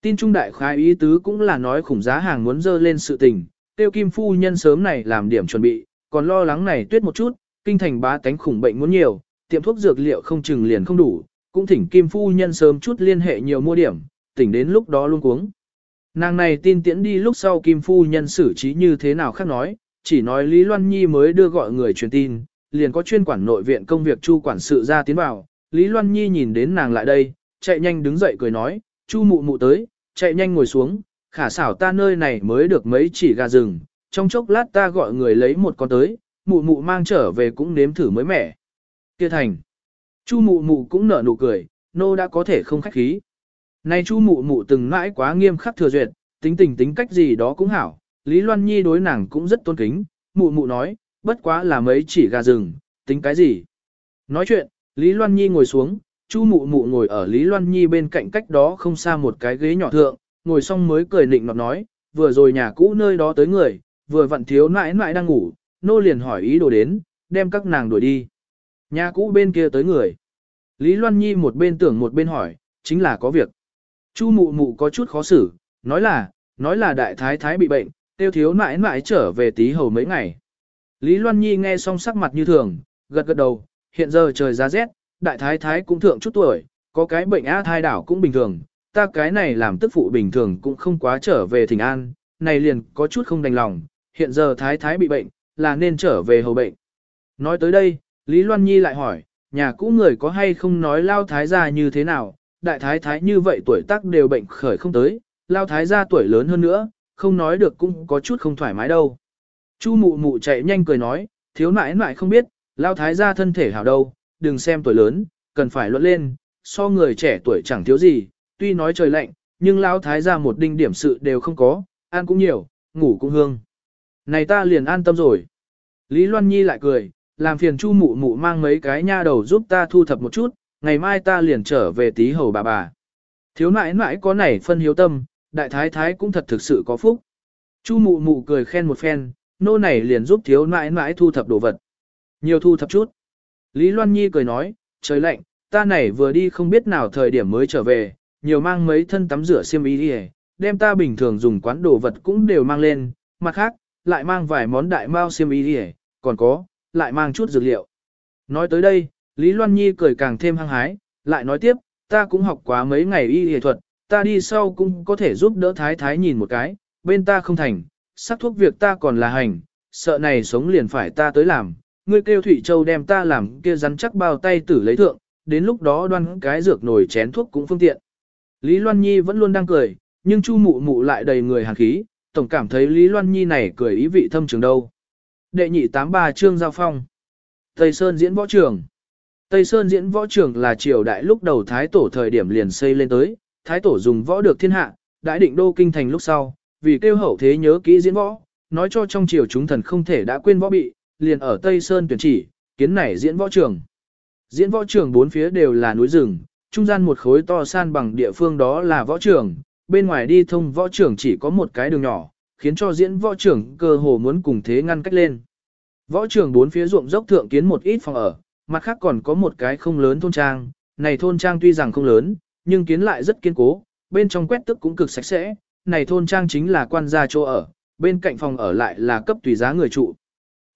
Tin trung đại khái ý tứ cũng là nói khủng giá hàng muốn dơ lên sự tình, tiêu kim phu nhân sớm này làm điểm chuẩn bị, còn lo lắng này tuyết một chút, kinh thành bá tánh khủng bệnh muốn nhiều, tiệm thuốc dược liệu không chừng liền không đủ, cũng thỉnh kim phu nhân sớm chút liên hệ nhiều mua điểm, tỉnh đến lúc đó luôn cuống. Nàng này tin tiễn đi lúc sau kim phu nhân xử trí như thế nào khác nói, chỉ nói Lý Loan Nhi mới đưa gọi người truyền tin, liền có chuyên quản nội viện công việc chu quản sự ra tiến vào, Lý Loan Nhi nhìn đến nàng lại đây, chạy nhanh đứng dậy cười nói, chu mụ mụ tới, chạy nhanh ngồi xuống, khả xảo ta nơi này mới được mấy chỉ gà rừng, trong chốc lát ta gọi người lấy một con tới, mụ mụ mang trở về cũng nếm thử mới mẻ. Kia thành. Chu mụ mụ cũng nở nụ cười, nô đã có thể không khách khí. Nay chu mụ mụ từng mãi quá nghiêm khắc thừa duyệt, tính tình tính cách gì đó cũng hảo, Lý Loan Nhi đối nàng cũng rất tôn kính, mụ mụ nói, bất quá là mấy chỉ gà rừng, tính cái gì. Nói chuyện, Lý Loan Nhi ngồi xuống, chu mụ mụ ngồi ở Lý Loan Nhi bên cạnh cách đó không xa một cái ghế nhỏ thượng, ngồi xong mới cười nịnh nọt nói, vừa rồi nhà cũ nơi đó tới người, vừa vặn thiếu nãi nãi đang ngủ, nô liền hỏi ý đồ đến, đem các nàng đuổi đi. Nhà cũ bên kia tới người. Lý Loan Nhi một bên tưởng một bên hỏi, chính là có việc. Chu mụ mụ có chút khó xử, nói là, nói là đại thái thái bị bệnh, tiêu thiếu nãi nãi trở về tí hầu mấy ngày. Lý Loan Nhi nghe xong sắc mặt như thường, gật gật đầu, hiện giờ trời giá rét, đại thái thái cũng thượng chút tuổi, có cái bệnh á thai đảo cũng bình thường, ta cái này làm tức phụ bình thường cũng không quá trở về thỉnh an, này liền có chút không đành lòng, hiện giờ thái thái bị bệnh, là nên trở về hầu bệnh. Nói tới đây, Lý Loan Nhi lại hỏi, nhà cũ người có hay không nói lao thái gia như thế nào, đại thái thái như vậy tuổi tác đều bệnh khởi không tới, lao thái gia tuổi lớn hơn nữa, không nói được cũng có chút không thoải mái đâu. Chu mụ mụ chạy nhanh cười nói, thiếu nãi nãi không biết, lao thái gia thân thể hảo đâu, đừng xem tuổi lớn, cần phải luận lên, so người trẻ tuổi chẳng thiếu gì, tuy nói trời lạnh, nhưng lao thái gia một đinh điểm sự đều không có, ăn cũng nhiều, ngủ cũng hương. Này ta liền an tâm rồi. Lý Loan Nhi lại cười, làm phiền chu mụ mụ mang mấy cái nha đầu giúp ta thu thập một chút, ngày mai ta liền trở về tí hầu bà bà. Thiếu nãi nãi có nảy phân hiếu tâm, đại thái thái cũng thật thực sự có phúc. Chu mụ mụ cười khen một phen, nô này liền giúp thiếu nãi nãi thu thập đồ vật. Nhiều thu thập chút. Lý Loan Nhi cười nói, trời lạnh, ta này vừa đi không biết nào thời điểm mới trở về, nhiều mang mấy thân tắm rửa xiêm y đi đem ta bình thường dùng quán đồ vật cũng đều mang lên, mặt khác, lại mang vài món đại mao xiêm y đi còn có, lại mang chút dược liệu. Nói tới đây, Lý Loan Nhi cười càng thêm hăng hái, lại nói tiếp, ta cũng học quá mấy ngày y y thuật, ta đi sau cũng có thể giúp đỡ thái thái nhìn một cái, bên ta không thành, sắc thuốc việc ta còn là hành, sợ này sống liền phải ta tới làm, ngươi kêu Thụy Châu đem ta làm kia rắn chắc bao tay tử lấy thượng, đến lúc đó đoan cái dược nồi chén thuốc cũng phương tiện. Lý Loan Nhi vẫn luôn đang cười, nhưng Chu Mụ Mụ lại đầy người hàn khí, tổng cảm thấy Lý Loan Nhi này cười ý vị thâm trường đâu. Đệ nhị tám ba Trương Giao Phong Tây Sơn diễn võ trường Tây Sơn diễn võ trường là triều đại lúc đầu Thái Tổ thời điểm liền xây lên tới, Thái Tổ dùng võ được thiên hạ, đại định đô kinh thành lúc sau, vì kêu hậu thế nhớ kỹ diễn võ, nói cho trong triều chúng thần không thể đã quên võ bị, liền ở Tây Sơn tuyển chỉ, kiến này diễn võ trường. Diễn võ trường bốn phía đều là núi rừng, trung gian một khối to san bằng địa phương đó là võ trường, bên ngoài đi thông võ trường chỉ có một cái đường nhỏ, khiến cho diễn võ trường cơ hồ muốn cùng thế ngăn cách lên. Võ trường bốn phía ruộng dốc thượng kiến một ít phòng ở, mặt khác còn có một cái không lớn thôn trang, này thôn trang tuy rằng không lớn, nhưng kiến lại rất kiên cố, bên trong quét tức cũng cực sạch sẽ, này thôn trang chính là quan gia chỗ ở, bên cạnh phòng ở lại là cấp tùy giá người trụ.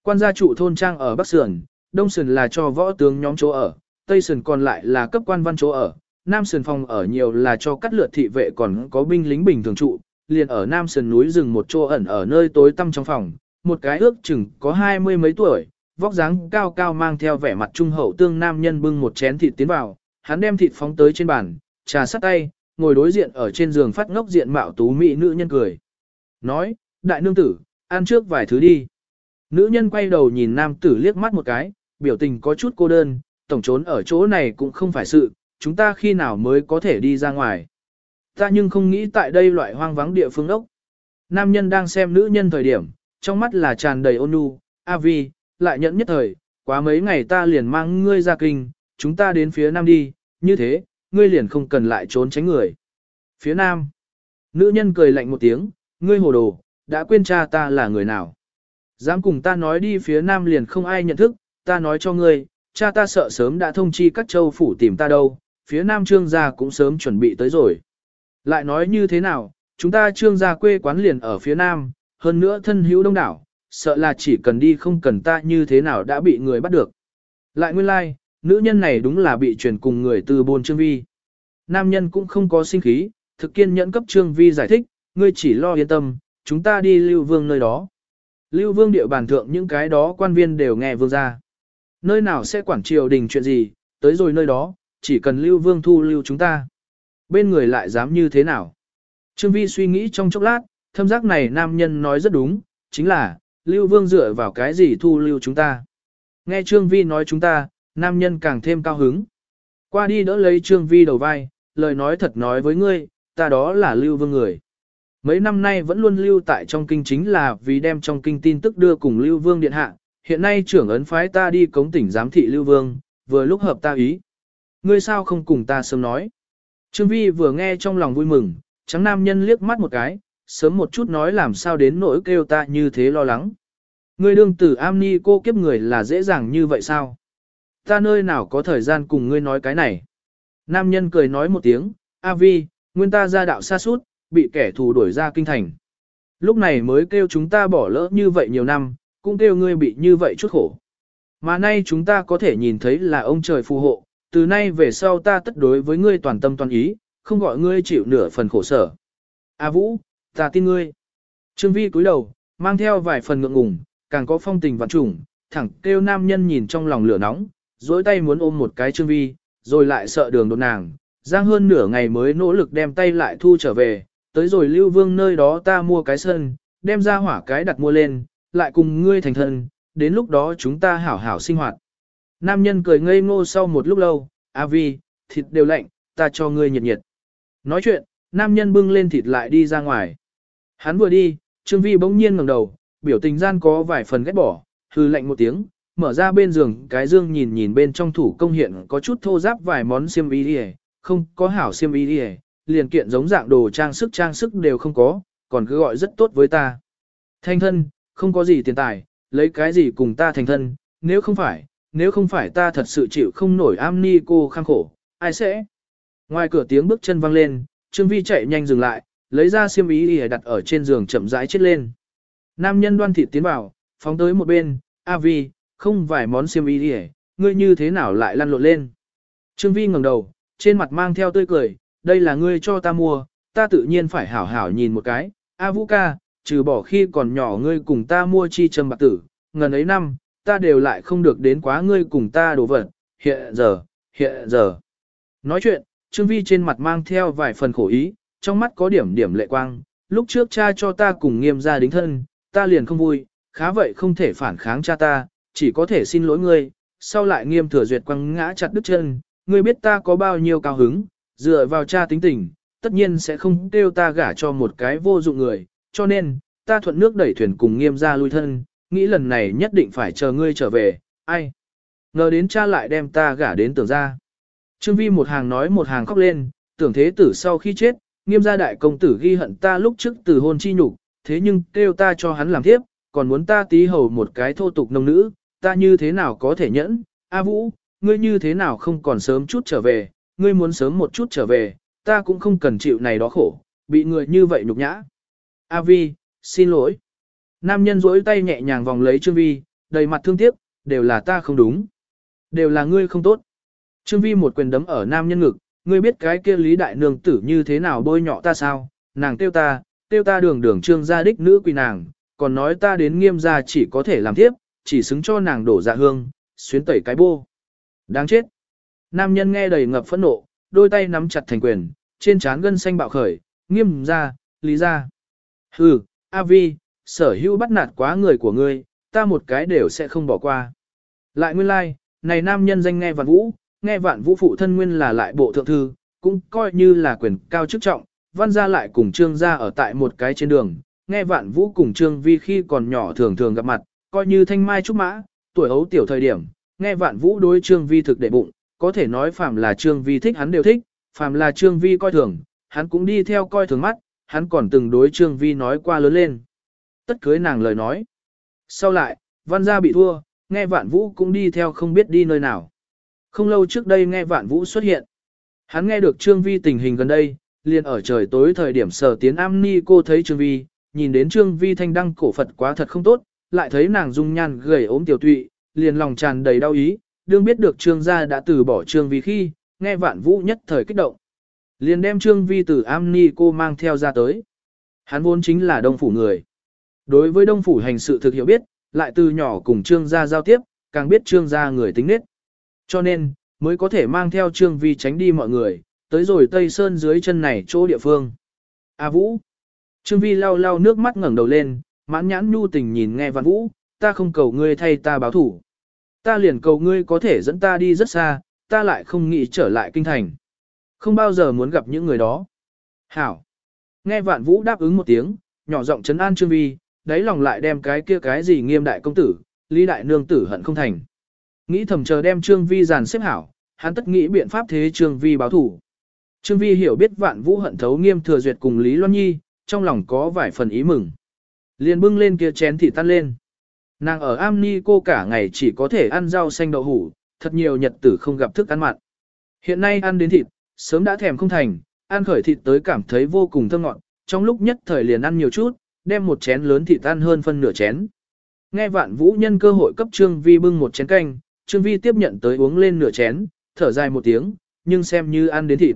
Quan gia trụ thôn trang ở Bắc Sườn, Đông Sườn là cho võ tướng nhóm chỗ ở, Tây Sườn còn lại là cấp quan văn chỗ ở, Nam Sườn phòng ở nhiều là cho cắt lượt thị vệ còn có binh lính bình thường trụ, liền ở Nam Sườn núi rừng một chỗ ẩn ở nơi tối tăm trong phòng, một cái ước chừng có hai mươi mấy tuổi, vóc dáng cao cao mang theo vẻ mặt trung hậu tương nam nhân bưng một chén thịt tiến vào, hắn đem thịt phóng tới trên bàn, trà sắt tay, ngồi đối diện ở trên giường phát ngốc diện mạo tú mỹ nữ nhân cười. Nói, đại nương tử, ăn trước vài thứ đi. Nữ nhân quay đầu nhìn nam tử liếc mắt một cái, biểu tình có chút cô đơn, tổng trốn ở chỗ này cũng không phải sự, chúng ta khi nào mới có thể đi ra ngoài. Ta nhưng không nghĩ tại đây loại hoang vắng địa phương ốc. Nam nhân đang xem nữ nhân thời điểm, trong mắt là tràn đầy ôn nhu, A Vi, lại nhẫn nhất thời, quá mấy ngày ta liền mang ngươi ra kinh, chúng ta đến phía nam đi, như thế, ngươi liền không cần lại trốn tránh người. Phía nam, nữ nhân cười lạnh một tiếng, ngươi hồ đồ, đã quên cha ta là người nào. Dám cùng ta nói đi phía nam liền không ai nhận thức, ta nói cho ngươi, cha ta sợ sớm đã thông chi các châu phủ tìm ta đâu, phía nam trương gia cũng sớm chuẩn bị tới rồi. Lại nói như thế nào, chúng ta trương gia quê quán liền ở phía nam, hơn nữa thân hữu đông đảo, sợ là chỉ cần đi không cần ta như thế nào đã bị người bắt được. Lại nguyên lai, like, nữ nhân này đúng là bị truyền cùng người từ buôn trương vi. Nam nhân cũng không có sinh khí, thực kiên nhẫn cấp trương vi giải thích, ngươi chỉ lo yên tâm, chúng ta đi lưu vương nơi đó. Lưu vương địa bàn thượng những cái đó quan viên đều nghe vương ra. Nơi nào sẽ quản triều đình chuyện gì, tới rồi nơi đó, chỉ cần lưu vương thu lưu chúng ta. Bên người lại dám như thế nào? Trương Vi suy nghĩ trong chốc lát, thâm giác này nam nhân nói rất đúng, chính là, lưu vương dựa vào cái gì thu lưu chúng ta. Nghe Trương Vi nói chúng ta, nam nhân càng thêm cao hứng. Qua đi đỡ lấy Trương Vi đầu vai, lời nói thật nói với ngươi, ta đó là lưu vương người. Mấy năm nay vẫn luôn lưu tại trong kinh chính là vì đem trong kinh tin tức đưa cùng lưu vương điện hạ, hiện nay trưởng ấn phái ta đi cống tỉnh giám thị lưu vương, vừa lúc hợp ta ý. Ngươi sao không cùng ta sớm nói. Trương Vi vừa nghe trong lòng vui mừng, trắng nam nhân liếc mắt một cái, sớm một chút nói làm sao đến nỗi kêu ta như thế lo lắng. Ngươi đương tử am ni cô kiếp người là dễ dàng như vậy sao? Ta nơi nào có thời gian cùng ngươi nói cái này? Nam nhân cười nói một tiếng, A Vi, nguyên ta ra đạo xa suốt, bị kẻ thù đuổi ra kinh thành. Lúc này mới kêu chúng ta bỏ lỡ như vậy nhiều năm, cũng kêu ngươi bị như vậy chút khổ. Mà nay chúng ta có thể nhìn thấy là ông trời phù hộ, từ nay về sau ta tất đối với ngươi toàn tâm toàn ý, không gọi ngươi chịu nửa phần khổ sở. A Vũ, ta tin ngươi. Trương Vi cúi đầu, mang theo vài phần ngượng ngùng, càng có phong tình vạn trùng, thẳng kêu nam nhân nhìn trong lòng lửa nóng, dối tay muốn ôm một cái Trương Vi, rồi lại sợ đường đột nàng, giang hơn nửa ngày mới nỗ lực đem tay lại thu trở về, tới rồi lưu vương nơi đó ta mua cái sân, đem ra hỏa cái đặt mua lên, lại cùng ngươi thành thân, đến lúc đó chúng ta hảo hảo sinh hoạt. Nam nhân cười ngây ngô sau một lúc lâu, A Vi, thịt đều lạnh, ta cho ngươi nhiệt nhiệt. Nói chuyện, nam nhân bưng lên thịt lại đi ra ngoài. Hắn vừa đi, Trương Vi bỗng nhiên ngẩng đầu, biểu tình gian có vài phần ghét bỏ, hư lạnh một tiếng, mở ra bên giường cái dương nhìn nhìn bên trong thủ công hiện có chút thô ráp vài món xiêm y đi không có hảo xiêm y đi liền kiện giống dạng đồ trang sức trang sức đều không có, còn cứ gọi rất tốt với ta. Thanh thân, không có gì tiền tài, lấy cái gì cùng ta thành thân, nếu không phải, nếu không phải ta thật sự chịu không nổi am ni cô khang khổ, ai sẽ? Ngoài cửa tiếng bước chân vang lên, Trương Vi chạy nhanh dừng lại, lấy ra xiêm y đi đặt ở trên giường chậm rãi chết lên. Nam nhân đoan thị tiến vào, phóng tới một bên, A Vi, không vài món xiêm y đi ngươi như thế nào lại lăn lộn lên. Trương Vi ngẩng đầu, trên mặt mang theo tươi cười, đây là ngươi cho ta mua, ta tự nhiên phải hảo hảo nhìn một cái. A Vũ ca, trừ bỏ khi còn nhỏ ngươi cùng ta mua chi trầm bạc tử, ngần ấy năm, ta đều lại không được đến quá ngươi cùng ta đồ vật, hiện giờ, hiện giờ. Nói chuyện, Trương Vi trên mặt mang theo vài phần khổ ý, trong mắt có điểm điểm lệ quang, lúc trước cha cho ta cùng nghiêm gia đính thân, ta liền không vui, khá vậy không thể phản kháng cha ta, chỉ có thể xin lỗi ngươi, sau lại nghiêm thừa duyệt quăng ngã chặt đứt chân, ngươi biết ta có bao nhiêu cao hứng, dựa vào cha tính tình, tất nhiên sẽ không kêu ta gả cho một cái vô dụng người, cho nên, ta thuận nước đẩy thuyền cùng nghiêm gia lui thân, nghĩ lần này nhất định phải chờ ngươi trở về, ai. Ngờ đến cha lại đem ta gả đến tưởng ra. Trương Vi một hàng nói một hàng khóc lên, tưởng thế tử sau khi chết, nghiêm gia đại công tử ghi hận ta lúc trước từ hôn chi nhục, thế nhưng kêu ta cho hắn làm tiếp, còn muốn ta tí hầu một cái thô tục nông nữ, ta như thế nào có thể nhẫn, A Vũ, ngươi như thế nào không còn sớm chút trở về, ngươi muốn sớm một chút trở về, ta cũng không cần chịu này đó khổ, bị người như vậy nhục nhã. A Vi, xin lỗi. Nam nhân rỗi tay nhẹ nhàng vòng lấy Trương Vi, đầy mặt thương tiếc, đều là ta không đúng. Đều là ngươi không tốt. Trương Vi một quyền đấm ở nam nhân ngực, ngươi biết cái kia lý đại nương tử như thế nào bôi nhọ ta sao, nàng tiêu ta, tiêu ta đường đường trương gia đích nữ quỳ nàng, còn nói ta đến nghiêm gia chỉ có thể làm tiếp, chỉ xứng cho nàng đổ dạ hương, xuyến tẩy cái bô. Đáng chết. Nam nhân nghe đầy ngập phẫn nộ, đôi tay nắm chặt thành quyền, trên trán gân xanh bạo khởi, nghiêm ra, lý ra. Hừ, A Vi, sở hữu bắt nạt quá người của ngươi, ta một cái đều sẽ không bỏ qua. Lại nguyên lai, like, này nam nhân danh nghe vạn vũ, nghe vạn vũ phụ thân nguyên là lại bộ thượng thư, cũng coi như là quyền cao chức trọng, văn gia lại cùng trương gia ở tại một cái trên đường, nghe vạn vũ cùng trương vi khi còn nhỏ thường thường gặp mặt, coi như thanh mai trúc mã, tuổi ấu tiểu thời điểm, nghe vạn vũ đối trương vi thực đệ bụng, có thể nói phàm là trương vi thích hắn đều thích, phàm là trương vi coi thường, hắn cũng đi theo coi thường mắt, hắn còn từng đối trương vi nói qua lớn lên. Tất cưới nàng lời nói. Sau lại, văn gia bị thua, nghe vạn vũ cũng đi theo không biết đi nơi nào. Không lâu trước đây nghe vạn vũ xuất hiện. Hắn nghe được trương vi tình hình gần đây, liền ở trời tối thời điểm sở tiến am ni cô thấy trương vi, nhìn đến trương vi thanh đăng cổ Phật quá thật không tốt, lại thấy nàng dung nhan gầy ốm tiểu tụy, liền lòng tràn đầy đau ý, đương biết được trương gia đã từ bỏ trương vi khi, nghe vạn vũ nhất thời kích động. Liền đem trương vi từ am ni cô mang theo ra tới. Hắn vốn chính là đông phủ người. Đối với đông phủ hành sự thực hiểu biết, lại từ nhỏ cùng trương gia giao tiếp, càng biết trương gia người tính nết. Cho nên, mới có thể mang theo trương vi tránh đi mọi người, tới rồi Tây Sơn dưới chân này chỗ địa phương. A Vũ. Trương Vi lau lau nước mắt ngẩng đầu lên, mãn nhãn nhu tình nhìn nghe Vạn Vũ, ta không cầu ngươi thay ta báo thủ. Ta liền cầu ngươi có thể dẫn ta đi rất xa, ta lại không nghĩ trở lại kinh thành. Không bao giờ muốn gặp những người đó. Hảo. Nghe Vạn Vũ đáp ứng một tiếng, nhỏ giọng trấn an Trương Vi, đáy lòng lại đem cái kia cái gì nghiêm đại công tử, lý đại nương tử hận không thành. Nghĩ thầm chờ đem Trương Vi giàn xếp hảo, hắn tất nghĩ biện pháp thế Trương Vi báo thủ. Trương Vi hiểu biết vạn vũ hận thấu nghiêm thừa duyệt cùng Lý Loan Nhi, trong lòng có vài phần ý mừng. Liền bưng lên kia chén thì tan lên. Nàng ở am ni cô cả ngày chỉ có thể ăn rau xanh đậu hủ, thật nhiều nhật tử không gặp thức ăn mặn. Hiện nay ăn đến thịt, sớm đã thèm không thành, ăn khởi thịt tới cảm thấy vô cùng thơm ngọt, trong lúc nhất thời liền ăn nhiều chút, đem một chén lớn thịt ăn hơn phân nửa chén. Nghe vạn vũ nhân cơ hội cấp Trương Vi bưng một chén canh, Trương Vi tiếp nhận tới uống lên nửa chén, thở dài một tiếng, nhưng xem như ăn đến thịt.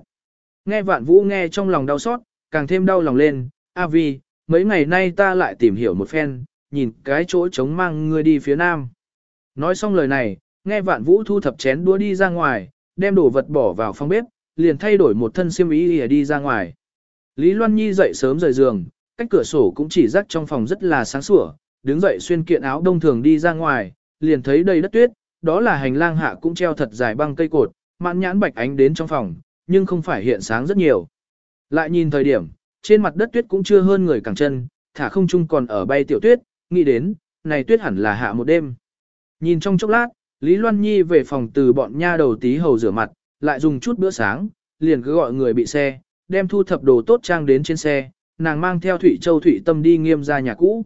Nghe vạn vũ nghe trong lòng đau xót, càng thêm đau lòng lên, A Vi, mấy ngày nay ta lại tìm hiểu một phen, nhìn cái chỗ trống mang ngươi đi phía nam. Nói xong lời này, nghe vạn vũ thu thập chén đũa đi ra ngoài, đem đồ vật bỏ vào phòng bếp, liền thay đổi một thân xiêm y đi ra ngoài. Lý Loan Nhi dậy sớm rời giường, cách cửa sổ cũng chỉ rắc trong phòng rất là sáng sủa, đứng dậy xuyên kiện áo đông thường đi ra ngoài, liền thấy đầy đất tuyết, đó là hành lang hạ cũng treo thật dài băng cây cột, mãn nhãn bạch ánh đến trong phòng, nhưng không phải hiện sáng rất nhiều. Lại nhìn thời điểm, trên mặt đất tuyết cũng chưa hơn người cẳng chân, thả không chung còn ở bay tiểu tuyết, nghĩ đến, này tuyết hẳn là hạ một đêm. Nhìn trong chốc lát, Lý Loan Nhi về phòng từ bọn nha đầu tí hầu rửa mặt, lại dùng chút bữa sáng, liền cứ gọi người bị xe, đem thu thập đồ tốt trang đến trên xe, nàng mang theo Thủy Châu Thủy Tâm đi nghiêm ra nhà cũ.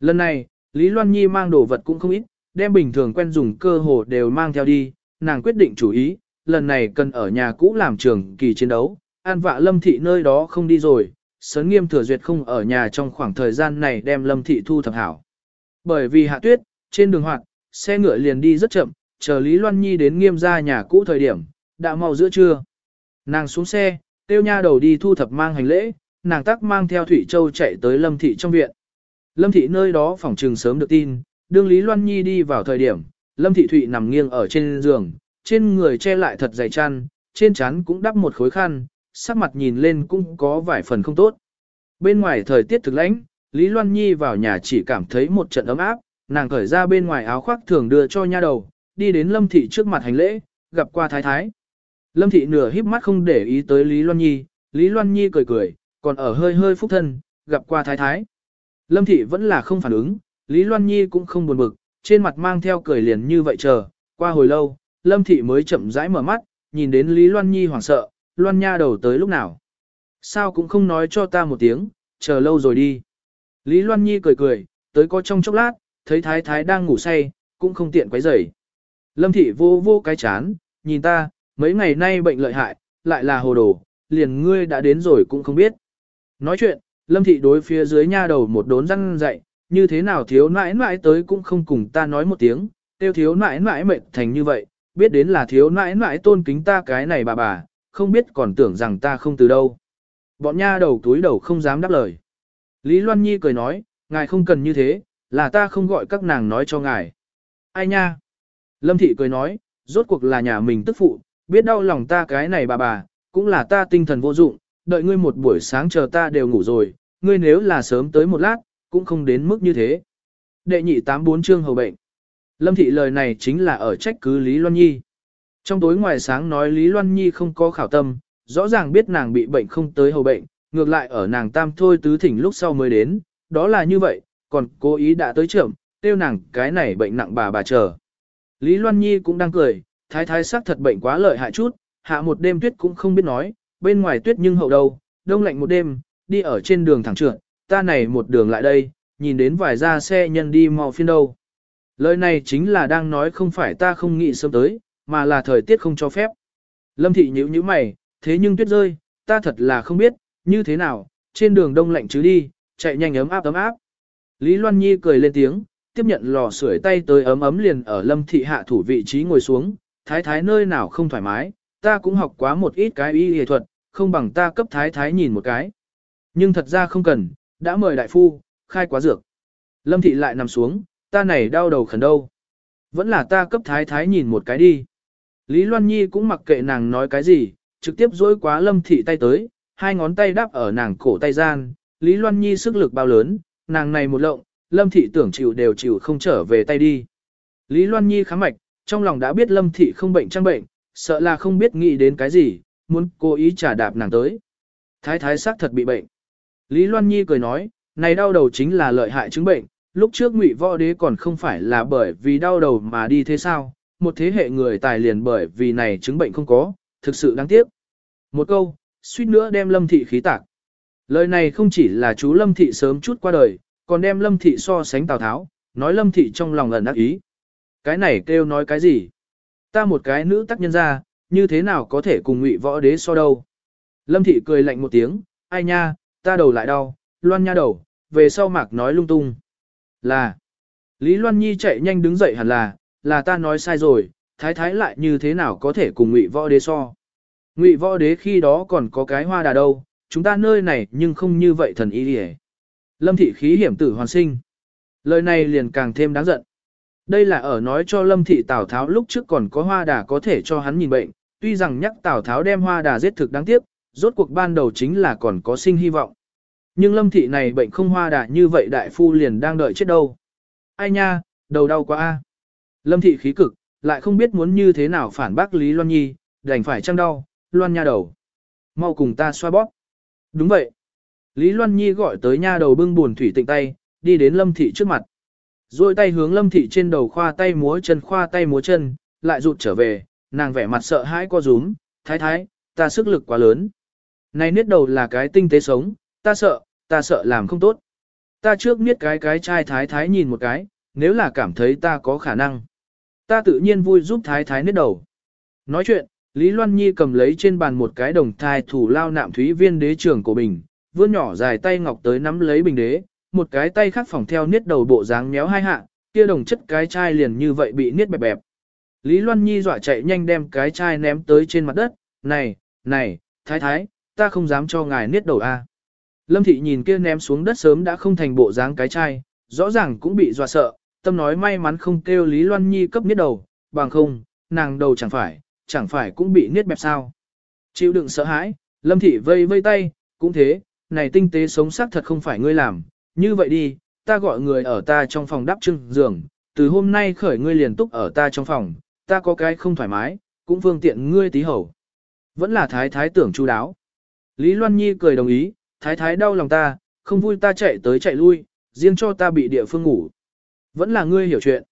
Lần này, Lý Loan Nhi mang đồ vật cũng không ít, đem bình thường quen dùng cơ hồ đều mang theo đi, nàng quyết định chủ ý, lần này cần ở nhà cũ làm trường kỳ chiến đấu, an vạ lâm thị nơi đó không đi rồi, sớn nghiêm thừa duyệt không ở nhà trong khoảng thời gian này đem lâm thị thu thập hảo. Bởi vì hạ tuyết, trên đường hoạt, xe ngựa liền đi rất chậm, chờ Lý Loan Nhi đến nghiêm ra nhà cũ thời điểm, đã mau giữa trưa. Nàng xuống xe, tiêu nha đầu đi thu thập mang hành lễ, nàng tắc mang theo Thủy Châu chạy tới Lâm Thị trong viện. Lâm Thị nơi đó phòng trừng sớm được tin, đương Lý Loan Nhi đi vào thời điểm, Lâm Thị Thụy nằm nghiêng ở trên giường, trên người che lại thật dày chăn, trên trán cũng đắp một khối khăn, sắc mặt nhìn lên cũng có vài phần không tốt. Bên ngoài thời tiết thực lãnh, Lý Loan Nhi vào nhà chỉ cảm thấy một trận ấm áp, nàng cởi ra bên ngoài áo khoác thường đưa cho nha đầu, đi đến Lâm Thị trước mặt hành lễ, gặp qua thái thái. Lâm Thị nửa híp mắt không để ý tới Lý Loan Nhi, Lý Loan Nhi cười cười, còn ở hơi hơi phúc thân, gặp qua thái thái. Lâm Thị vẫn là không phản ứng, Lý Loan Nhi cũng không buồn bực, trên mặt mang theo cười liền như vậy chờ, qua hồi lâu, Lâm Thị mới chậm rãi mở mắt, nhìn đến Lý Loan Nhi hoảng sợ, Loan Nha đầu tới lúc nào. Sao cũng không nói cho ta một tiếng, chờ lâu rồi đi. Lý Loan Nhi cười cười, tới có trong chốc lát, thấy thái thái đang ngủ say, cũng không tiện quấy rầy. Lâm Thị vô vô cái chán, nhìn ta, mấy ngày nay bệnh lợi hại, lại là hồ đồ, liền ngươi đã đến rồi cũng không biết. Nói chuyện, Lâm Thị đối phía dưới nha đầu một đốn răng dậy, như thế nào thiếu nãi nãi tới cũng không cùng ta nói một tiếng, tiêu thiếu nãi nãi mệt thành như vậy, biết đến là thiếu nãi nãi tôn kính ta cái này bà bà, không biết còn tưởng rằng ta không từ đâu. Bọn nha đầu túi đầu không dám đáp lời. Lý Loan Nhi cười nói, ngài không cần như thế, là ta không gọi các nàng nói cho ngài. Ai nha? Lâm Thị cười nói, rốt cuộc là nhà mình tức phụ, biết đau lòng ta cái này bà bà, cũng là ta tinh thần vô dụng, đợi ngươi một buổi sáng chờ ta đều ngủ rồi, ngươi nếu là sớm tới một lát, cũng không đến mức như thế. Đệ nhị tám bốn chương hầu bệnh. Lâm thị lời này chính là ở trách cứ Lý Loan Nhi. Trong tối ngoài sáng nói Lý Loan Nhi không có khảo tâm, rõ ràng biết nàng bị bệnh không tới hầu bệnh, ngược lại ở nàng tam thôi tứ thỉnh lúc sau mới đến, đó là như vậy, còn cố ý đã tới trưởng, tiêu nàng cái này bệnh nặng bà bà chờ. Lý Loan Nhi cũng đang cười, thái thái sắc thật bệnh quá lợi hại chút, hạ một đêm tuyết cũng không biết nói, bên ngoài tuyết nhưng hậu đầu, đông lạnh một đêm, đi ở trên đường thẳng trượt, ta này một đường lại đây, nhìn đến vài ra xe nhân đi mau phiên đâu. Lời này chính là đang nói không phải ta không nghĩ sớm tới, mà là thời tiết không cho phép. Lâm thị nhíu nhíu mày, thế nhưng tuyết rơi, ta thật là không biết, như thế nào, trên đường đông lạnh chứ đi, chạy nhanh ấm áp ấm áp. Lý Loan Nhi cười lên tiếng, tiếp nhận lò sưởi tay tới ấm ấm liền ở lâm thị hạ thủ vị trí ngồi xuống, thái thái nơi nào không thoải mái, ta cũng học quá một ít cái y y thuật, không bằng ta cấp thái thái nhìn một cái. Nhưng thật ra không cần, đã mời đại phu, khai quá dược. Lâm thị lại nằm xuống, ta này đau đầu khẩn đâu. Vẫn là ta cấp thái thái nhìn một cái đi. Lý Loan Nhi cũng mặc kệ nàng nói cái gì, trực tiếp dối quá lâm thị tay tới, hai ngón tay đáp ở nàng cổ tay gian. Lý Loan Nhi sức lực bao lớn, nàng này một lộng, lâm thị tưởng chịu đều chịu không trở về tay đi. Lý Loan Nhi khám mạch, trong lòng đã biết lâm thị không bệnh trang bệnh, sợ là không biết nghĩ đến cái gì, muốn cố ý trả đạp nàng tới. Thái thái xác thật bị bệnh. Lý Loan Nhi cười nói, này đau đầu chính là lợi hại chứng bệnh, lúc trước ngụy võ đế còn không phải là bởi vì đau đầu mà đi thế sao, một thế hệ người tài liền bởi vì này chứng bệnh không có, thực sự đáng tiếc. Một câu, suýt nữa đem lâm thị khí tạc. Lời này không chỉ là chú lâm thị sớm chút qua đời, còn đem lâm thị so sánh Tào Tháo, nói lâm thị trong lòng ẩn ác ý. Cái này kêu nói cái gì? Ta một cái nữ tác nhân ra, như thế nào có thể cùng ngụy võ đế so đâu? Lâm thị cười lạnh một tiếng, ai nha, ta đầu lại đau, loan nha đầu, về sau mạc nói lung tung. Là, Lý Loan Nhi chạy nhanh đứng dậy hẳn là, là ta nói sai rồi, thái thái lại như thế nào có thể cùng ngụy võ đế so. Ngụy võ đế khi đó còn có cái hoa đà đâu, chúng ta nơi này nhưng không như vậy thần ý hề. Lâm thị khí hiểm tử hoàn sinh. Lời này liền càng thêm đáng giận. Đây là ở nói cho Lâm thị Tào Tháo lúc trước còn có hoa đà có thể cho hắn nhìn bệnh, tuy rằng nhắc Tào Tháo đem hoa đà giết thực đáng tiếc, rốt cuộc ban đầu chính là còn có sinh hy vọng. Nhưng lâm thị này bệnh không hoa đà như vậy đại phu liền đang đợi chết đâu. Ai nha, đầu đau quá a. Lâm thị khí cực, lại không biết muốn như thế nào phản bác Lý Loan Nhi, đành phải chăng đau, Loan nha đầu. Mau cùng ta xoa bóp. Đúng vậy. Lý Loan Nhi gọi tới nha đầu bưng buồn thủy tịnh tay, đi đến lâm thị trước mặt. Rồi tay hướng lâm thị trên đầu khoa tay múa chân khoa tay múa chân, lại rụt trở về, nàng vẻ mặt sợ hãi co rúm, thái thái, ta sức lực quá lớn. Này niết đầu là cái tinh tế sống, ta sợ, ta sợ làm không tốt. Ta trước niết cái cái trai thái thái nhìn một cái, nếu là cảm thấy ta có khả năng. Ta tự nhiên vui giúp thái thái nết đầu. Nói chuyện, Lý Loan Nhi cầm lấy trên bàn một cái đồng thai thủ lao nạm thúy viên đế trưởng của bình, vươn nhỏ dài tay ngọc tới nắm lấy bình đế, một cái tay khác phòng theo niết đầu bộ dáng méo hai hạ, kia đồng chất cái chai liền như vậy bị niết bẹp bẹp. Lý Loan Nhi dọa chạy nhanh đem cái chai ném tới trên mặt đất, này, này, thái thái, ta không dám cho ngài niết đầu a. Lâm thị nhìn kia ném xuống đất sớm đã không thành bộ dáng cái chai, rõ ràng cũng bị dọa sợ, tâm nói may mắn không kêu Lý Loan Nhi cấp niết đầu, bằng không, nàng đầu chẳng phải, chẳng phải cũng bị niết bẹp sao. Chịu đựng sợ hãi, Lâm thị vây vây tay, cũng thế, này tinh tế sống xác thật không phải ngươi làm, như vậy đi, ta gọi người ở ta trong phòng đắp trưng giường, từ hôm nay khởi ngươi liền túc ở ta trong phòng, ta có cái không thoải mái, cũng phương tiện ngươi tí hầu. Vẫn là thái thái tưởng chu đáo. Lý Loan Nhi cười đồng ý, thái thái đau lòng ta, không vui ta chạy tới chạy lui, riêng cho ta bị địa phương ngủ. Vẫn là ngươi hiểu chuyện.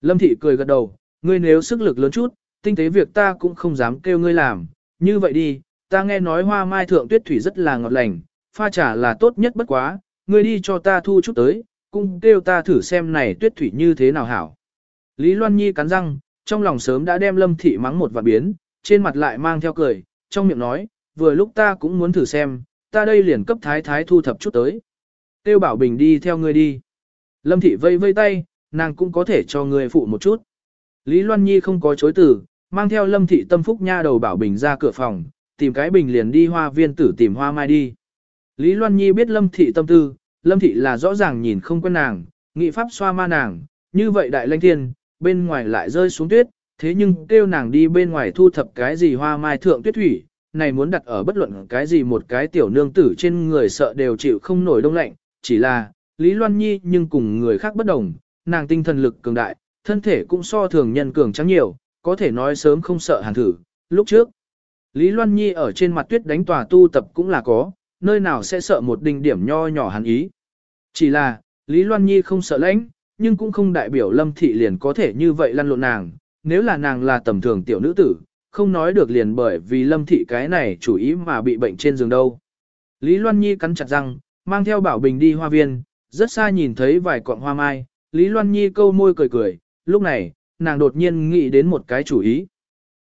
Lâm thị cười gật đầu, ngươi nếu sức lực lớn chút, tinh tế việc ta cũng không dám kêu ngươi làm, như vậy đi, ta nghe nói hoa mai thượng tuyết thủy rất là ngọt lành, pha trà là tốt nhất bất quá, ngươi đi cho ta thu chút tới, cũng kêu ta thử xem này tuyết thủy như thế nào hảo. Lý Loan Nhi cắn răng, trong lòng sớm đã đem lâm thị mắng một vạn biến, trên mặt lại mang theo cười, trong miệng nói, vừa lúc ta cũng muốn thử xem, ta đây liền cấp thái thái thu thập chút tới. Tiêu bảo bình đi theo ngươi đi. Lâm thị vây vây tay, nàng cũng có thể cho người phụ một chút. Lý Loan Nhi không có chối từ, mang theo lâm thị tâm phúc nha đầu bảo bình ra cửa phòng, tìm cái bình liền đi hoa viên tử tìm hoa mai đi. Lý Loan Nhi biết lâm thị tâm tư, lâm thị là rõ ràng nhìn không quen nàng, nghị pháp xoa ma nàng, như vậy đại lanh thiên, bên ngoài lại rơi xuống tuyết, thế nhưng kêu nàng đi bên ngoài thu thập cái gì hoa mai thượng tuyết thủy, này muốn đặt ở bất luận cái gì một cái tiểu nương tử trên người sợ đều chịu không nổi đông lạnh, chỉ là, Lý Loan Nhi nhưng cùng người khác bất đồng, nàng tinh thần lực cường đại, thân thể cũng so thường nhân cường trắng nhiều, có thể nói sớm không sợ hàn thử, lúc trước. Lý Loan Nhi ở trên mặt tuyết đánh tòa tu tập cũng là có, nơi nào sẽ sợ một đình điểm nho nhỏ hàn ý. Chỉ là, Lý Loan Nhi không sợ lãnh, nhưng cũng không đại biểu Lâm Thị liền có thể như vậy lăn lộn nàng, nếu là nàng là tầm thường tiểu nữ tử, không nói được liền bởi vì Lâm Thị cái này chủ ý mà bị bệnh trên giường đâu. Lý Loan Nhi cắn chặt răng, mang theo Bảo Bình đi hoa viên, rất xa nhìn thấy vài cọng hoa mai, Lý Loan Nhi câu môi cười cười, lúc này, nàng đột nhiên nghĩ đến một cái chủ ý.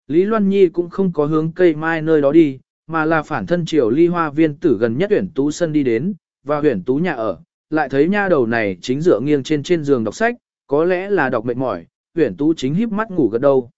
Lý Loan Nhi cũng không có hướng cây mai nơi đó đi, mà là phản thân chiều ly hoa viên tử gần nhất huyển tú sân đi đến, và huyển tú nhà ở, lại thấy nha đầu này chính dựa nghiêng trên trên giường đọc sách, có lẽ là đọc mệt mỏi, huyển tú chính híp mắt ngủ gật đầu.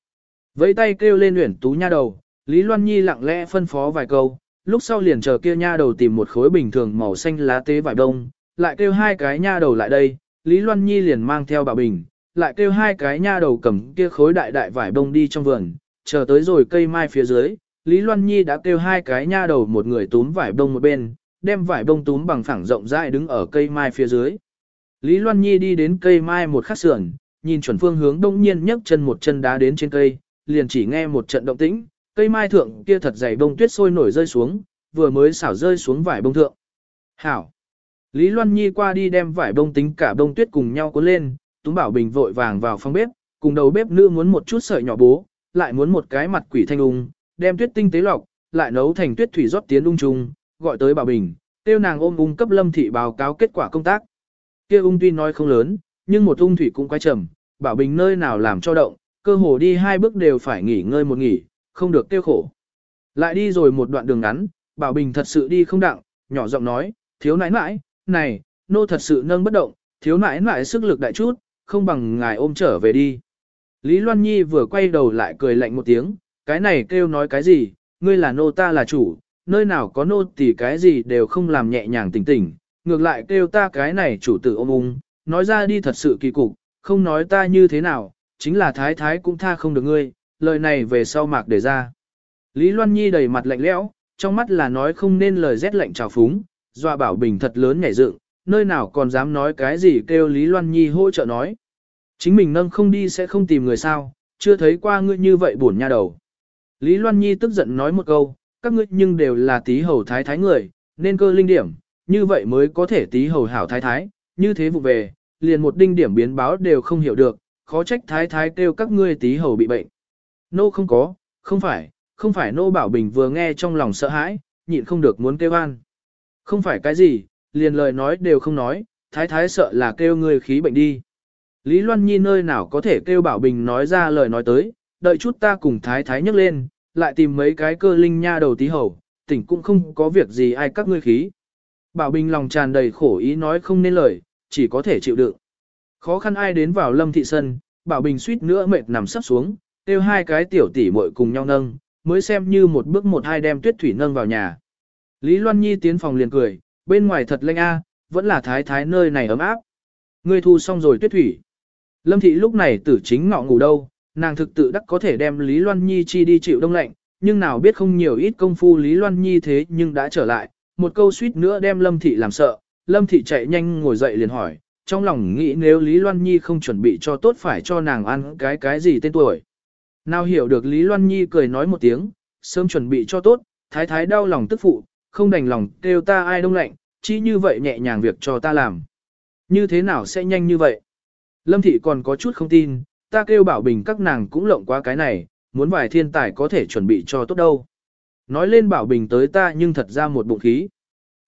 Vẫy tay kêu lên huyển tú nha đầu, Lý Loan Nhi lặng lẽ phân phó vài câu, lúc sau liền chờ kia nha đầu tìm một khối bình thường màu xanh lá tế vải đông, lại kêu hai cái nha đầu lại đây, Lý Loan Nhi liền mang theo bà bình, lại kêu hai cái nha đầu cầm kia khối đại đại vải bông đi trong vườn, chờ tới rồi cây mai phía dưới, Lý Loan Nhi đã kêu hai cái nha đầu một người túm vải bông một bên, đem vải bông túm bằng phẳng rộng rãi đứng ở cây mai phía dưới. Lý Loan Nhi đi đến cây mai một khắc sườn, nhìn chuẩn phương hướng đông nhiên nhấc chân một chân đá đến trên cây, liền chỉ nghe một trận động tĩnh, cây mai thượng kia thật dày bông tuyết sôi nổi rơi xuống, vừa mới xảo rơi xuống vải bông thượng. Hảo! Lý Loan Nhi qua đi đem vải bông tính cả bông tuyết cùng nhau cuốn lên, Túm Bảo Bình vội vàng vào phòng bếp, cùng đầu bếp nữ muốn một chút sợi nhỏ bố, lại muốn một cái mặt quỷ thanh ung, đem tuyết tinh tế lọc, lại nấu thành tuyết thủy rót tiến ung trùng, gọi tới Bảo Bình, tiêu nàng ôm ung cấp Lâm thị báo cáo kết quả công tác. Kia ung tuy nói không lớn, nhưng một ung thủy cũng quái trầm, Bảo Bình nơi nào làm cho động, cơ hồ đi hai bước đều phải nghỉ ngơi một nghỉ, không được tiêu khổ. Lại đi rồi một đoạn đường ngắn, Bảo Bình thật sự đi không đặng, nhỏ giọng nói, thiếu nãi nãi, này, nô thật sự nâng bất động, thiếu nãi nãi sức lực đại chút, không bằng ngài ôm trở về đi. Lý Loan Nhi vừa quay đầu lại cười lạnh một tiếng, cái này kêu nói cái gì, ngươi là nô ta là chủ, nơi nào có nô thì cái gì đều không làm nhẹ nhàng tỉnh tỉnh, ngược lại kêu ta cái này chủ tử ôm ung, nói ra đi thật sự kỳ cục, không nói ta như thế nào, chính là thái thái cũng tha không được ngươi, lời này về sau mạc để ra. Lý Loan Nhi đầy mặt lạnh lẽo, trong mắt là nói không nên lời rét lạnh trào phúng, dọa bảo bình thật lớn nhảy dựng, nơi nào còn dám nói cái gì kêu Lý Loan Nhi hỗ trợ nói. Chính mình nâng không đi sẽ không tìm người sao, chưa thấy qua ngươi như vậy buồn nha đầu. Lý Loan Nhi tức giận nói một câu, các ngươi nhưng đều là tí hầu thái thái người, nên cơ linh điểm, như vậy mới có thể tí hầu hảo thái thái, như thế vụ về, liền một đinh điểm biến báo đều không hiểu được, khó trách thái thái kêu các ngươi tí hầu bị bệnh. Nô không có, không phải, không phải nô bảo bình vừa nghe trong lòng sợ hãi, nhịn không được muốn kêu an. Không phải cái gì, liền lời nói đều không nói, thái thái sợ là kêu ngươi khí bệnh đi. Lý Loan Nhi nơi nào có thể kêu bảo bình nói ra lời nói tới, đợi chút ta cùng thái thái nhấc lên, lại tìm mấy cái cơ linh nha đầu tí hầu, tỉnh cũng không có việc gì ai các ngươi khí. Bảo Bình lòng tràn đầy khổ ý nói không nên lời, chỉ có thể chịu đựng. Khó khăn ai đến vào lâm thị sân, Bảo Bình suýt nữa mệt nằm sắp xuống, kêu hai cái tiểu tỷ muội cùng nhau nâng, mới xem như một bước một hai đem tuyết thủy nâng vào nhà. Lý Loan Nhi tiến phòng liền cười, bên ngoài thật lạnh a, vẫn là thái thái nơi này ấm áp. Ngươi thu xong rồi tuyết thủy. Lâm thị lúc này tử chính ngọ ngủ đâu, nàng thực tự đắc có thể đem Lý Loan Nhi chi đi chịu đông lạnh, nhưng nào biết không nhiều ít công phu Lý Loan Nhi thế nhưng đã trở lại, một câu suýt nữa đem Lâm Thị làm sợ, Lâm Thị chạy nhanh ngồi dậy liền hỏi, trong lòng nghĩ nếu Lý Loan Nhi không chuẩn bị cho tốt phải cho nàng ăn cái cái gì tên tuổi. Nào hiểu được Lý Loan Nhi cười nói một tiếng, sớm chuẩn bị cho tốt, thái thái đau lòng tức phụ, không đành lòng kêu ta ai đông lạnh, chỉ như vậy nhẹ nhàng việc cho ta làm. Như thế nào sẽ nhanh như vậy? Lâm Thị còn có chút không tin, ta kêu bảo bình các nàng cũng lộng qua cái này, muốn vài thiên tài có thể chuẩn bị cho tốt đâu. Nói lên bảo bình tới ta nhưng thật ra một bụng khí.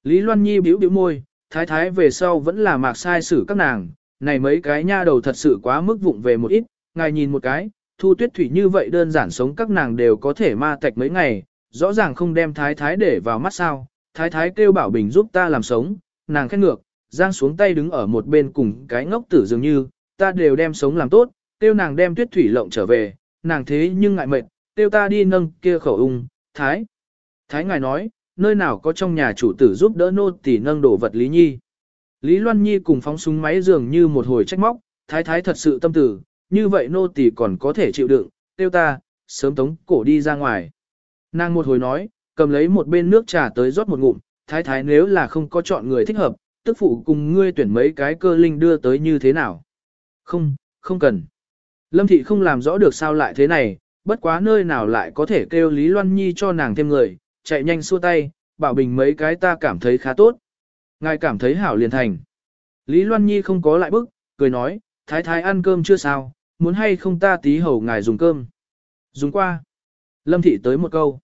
Lý Loan Nhi bĩu bĩu môi, thái thái về sau vẫn là mạc sai xử các nàng, này mấy cái nha đầu thật sự quá mức vụng về một ít, ngài nhìn một cái, thu tuyết thủy như vậy đơn giản sống các nàng đều có thể ma tạch mấy ngày, rõ ràng không đem thái thái để vào mắt sao, thái thái kêu bảo bình giúp ta làm sống, nàng khét ngược, giang xuống tay đứng ở một bên cùng cái ngốc tử dường như, ta đều đem sống làm tốt, kêu nàng đem tuyết thủy lộng trở về, nàng thế nhưng ngại mệt, kêu ta đi nâng kia khẩu ung, thái. Thái ngài nói, nơi nào có trong nhà chủ tử giúp đỡ nô tỳ nâng đổ vật Lý Nhi. Lý Loan Nhi cùng phóng súng máy dường như một hồi trách móc, thái thái thật sự tâm tử, như vậy nô tỳ còn có thể chịu đựng, tiêu ta, sớm tống cổ đi ra ngoài. Nàng một hồi nói, cầm lấy một bên nước trà tới rót một ngụm, thái thái nếu là không có chọn người thích hợp, tức phụ cùng ngươi tuyển mấy cái cơ linh đưa tới như thế nào. Không, không cần. Lâm thị không làm rõ được sao lại thế này, bất quá nơi nào lại có thể kêu Lý Loan Nhi cho nàng thêm người, chạy nhanh xua tay, bảo bình mấy cái ta cảm thấy khá tốt. Ngài cảm thấy hảo liền thành. Lý Loan Nhi không có lại bức, cười nói, thái thái ăn cơm chưa sao, muốn hay không ta tí hầu ngài dùng cơm. Dùng qua. Lâm thị tới một câu.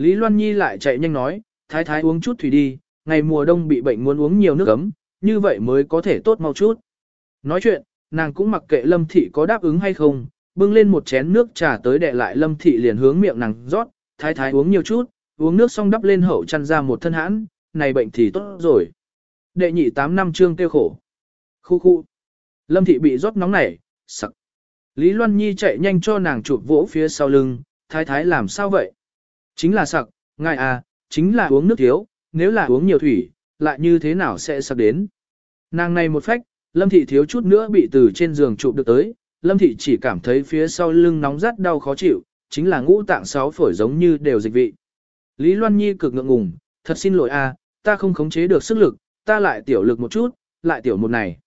Lý Loan Nhi lại chạy nhanh nói, thái thái uống chút thủy đi, ngày mùa đông bị bệnh muốn uống nhiều nước ấm, như vậy mới có thể tốt mau chút. Nói chuyện, nàng cũng mặc kệ Lâm thị có đáp ứng hay không, bưng lên một chén nước trà tới đệ lại Lâm thị liền hướng miệng nàng rót, thái thái uống nhiều chút, uống nước xong đắp lên hậu chăn ra một thân hãn, này bệnh thì tốt rồi. Đệ nhị 8 năm trương tiêu khổ. Khu khu. Lâm thị bị rót nóng nảy, sặc. Lý Loan Nhi chạy nhanh cho nàng chụp vỗ phía sau lưng, thái thái làm sao vậy? Chính là sặc, ngài à, chính là uống nước thiếu, nếu là uống nhiều thủy, lại như thế nào sẽ sặc đến? Nàng này một phách, Lâm thị thiếu chút nữa bị từ trên giường chụp được tới, Lâm thị chỉ cảm thấy phía sau lưng nóng rát đau khó chịu, chính là ngũ tạng sáu phổi giống như đều dịch vị. Lý Loan Nhi cực ngượng ngùng, thật xin lỗi a, ta không khống chế được sức lực, ta lại tiểu lực một chút, lại tiểu một này.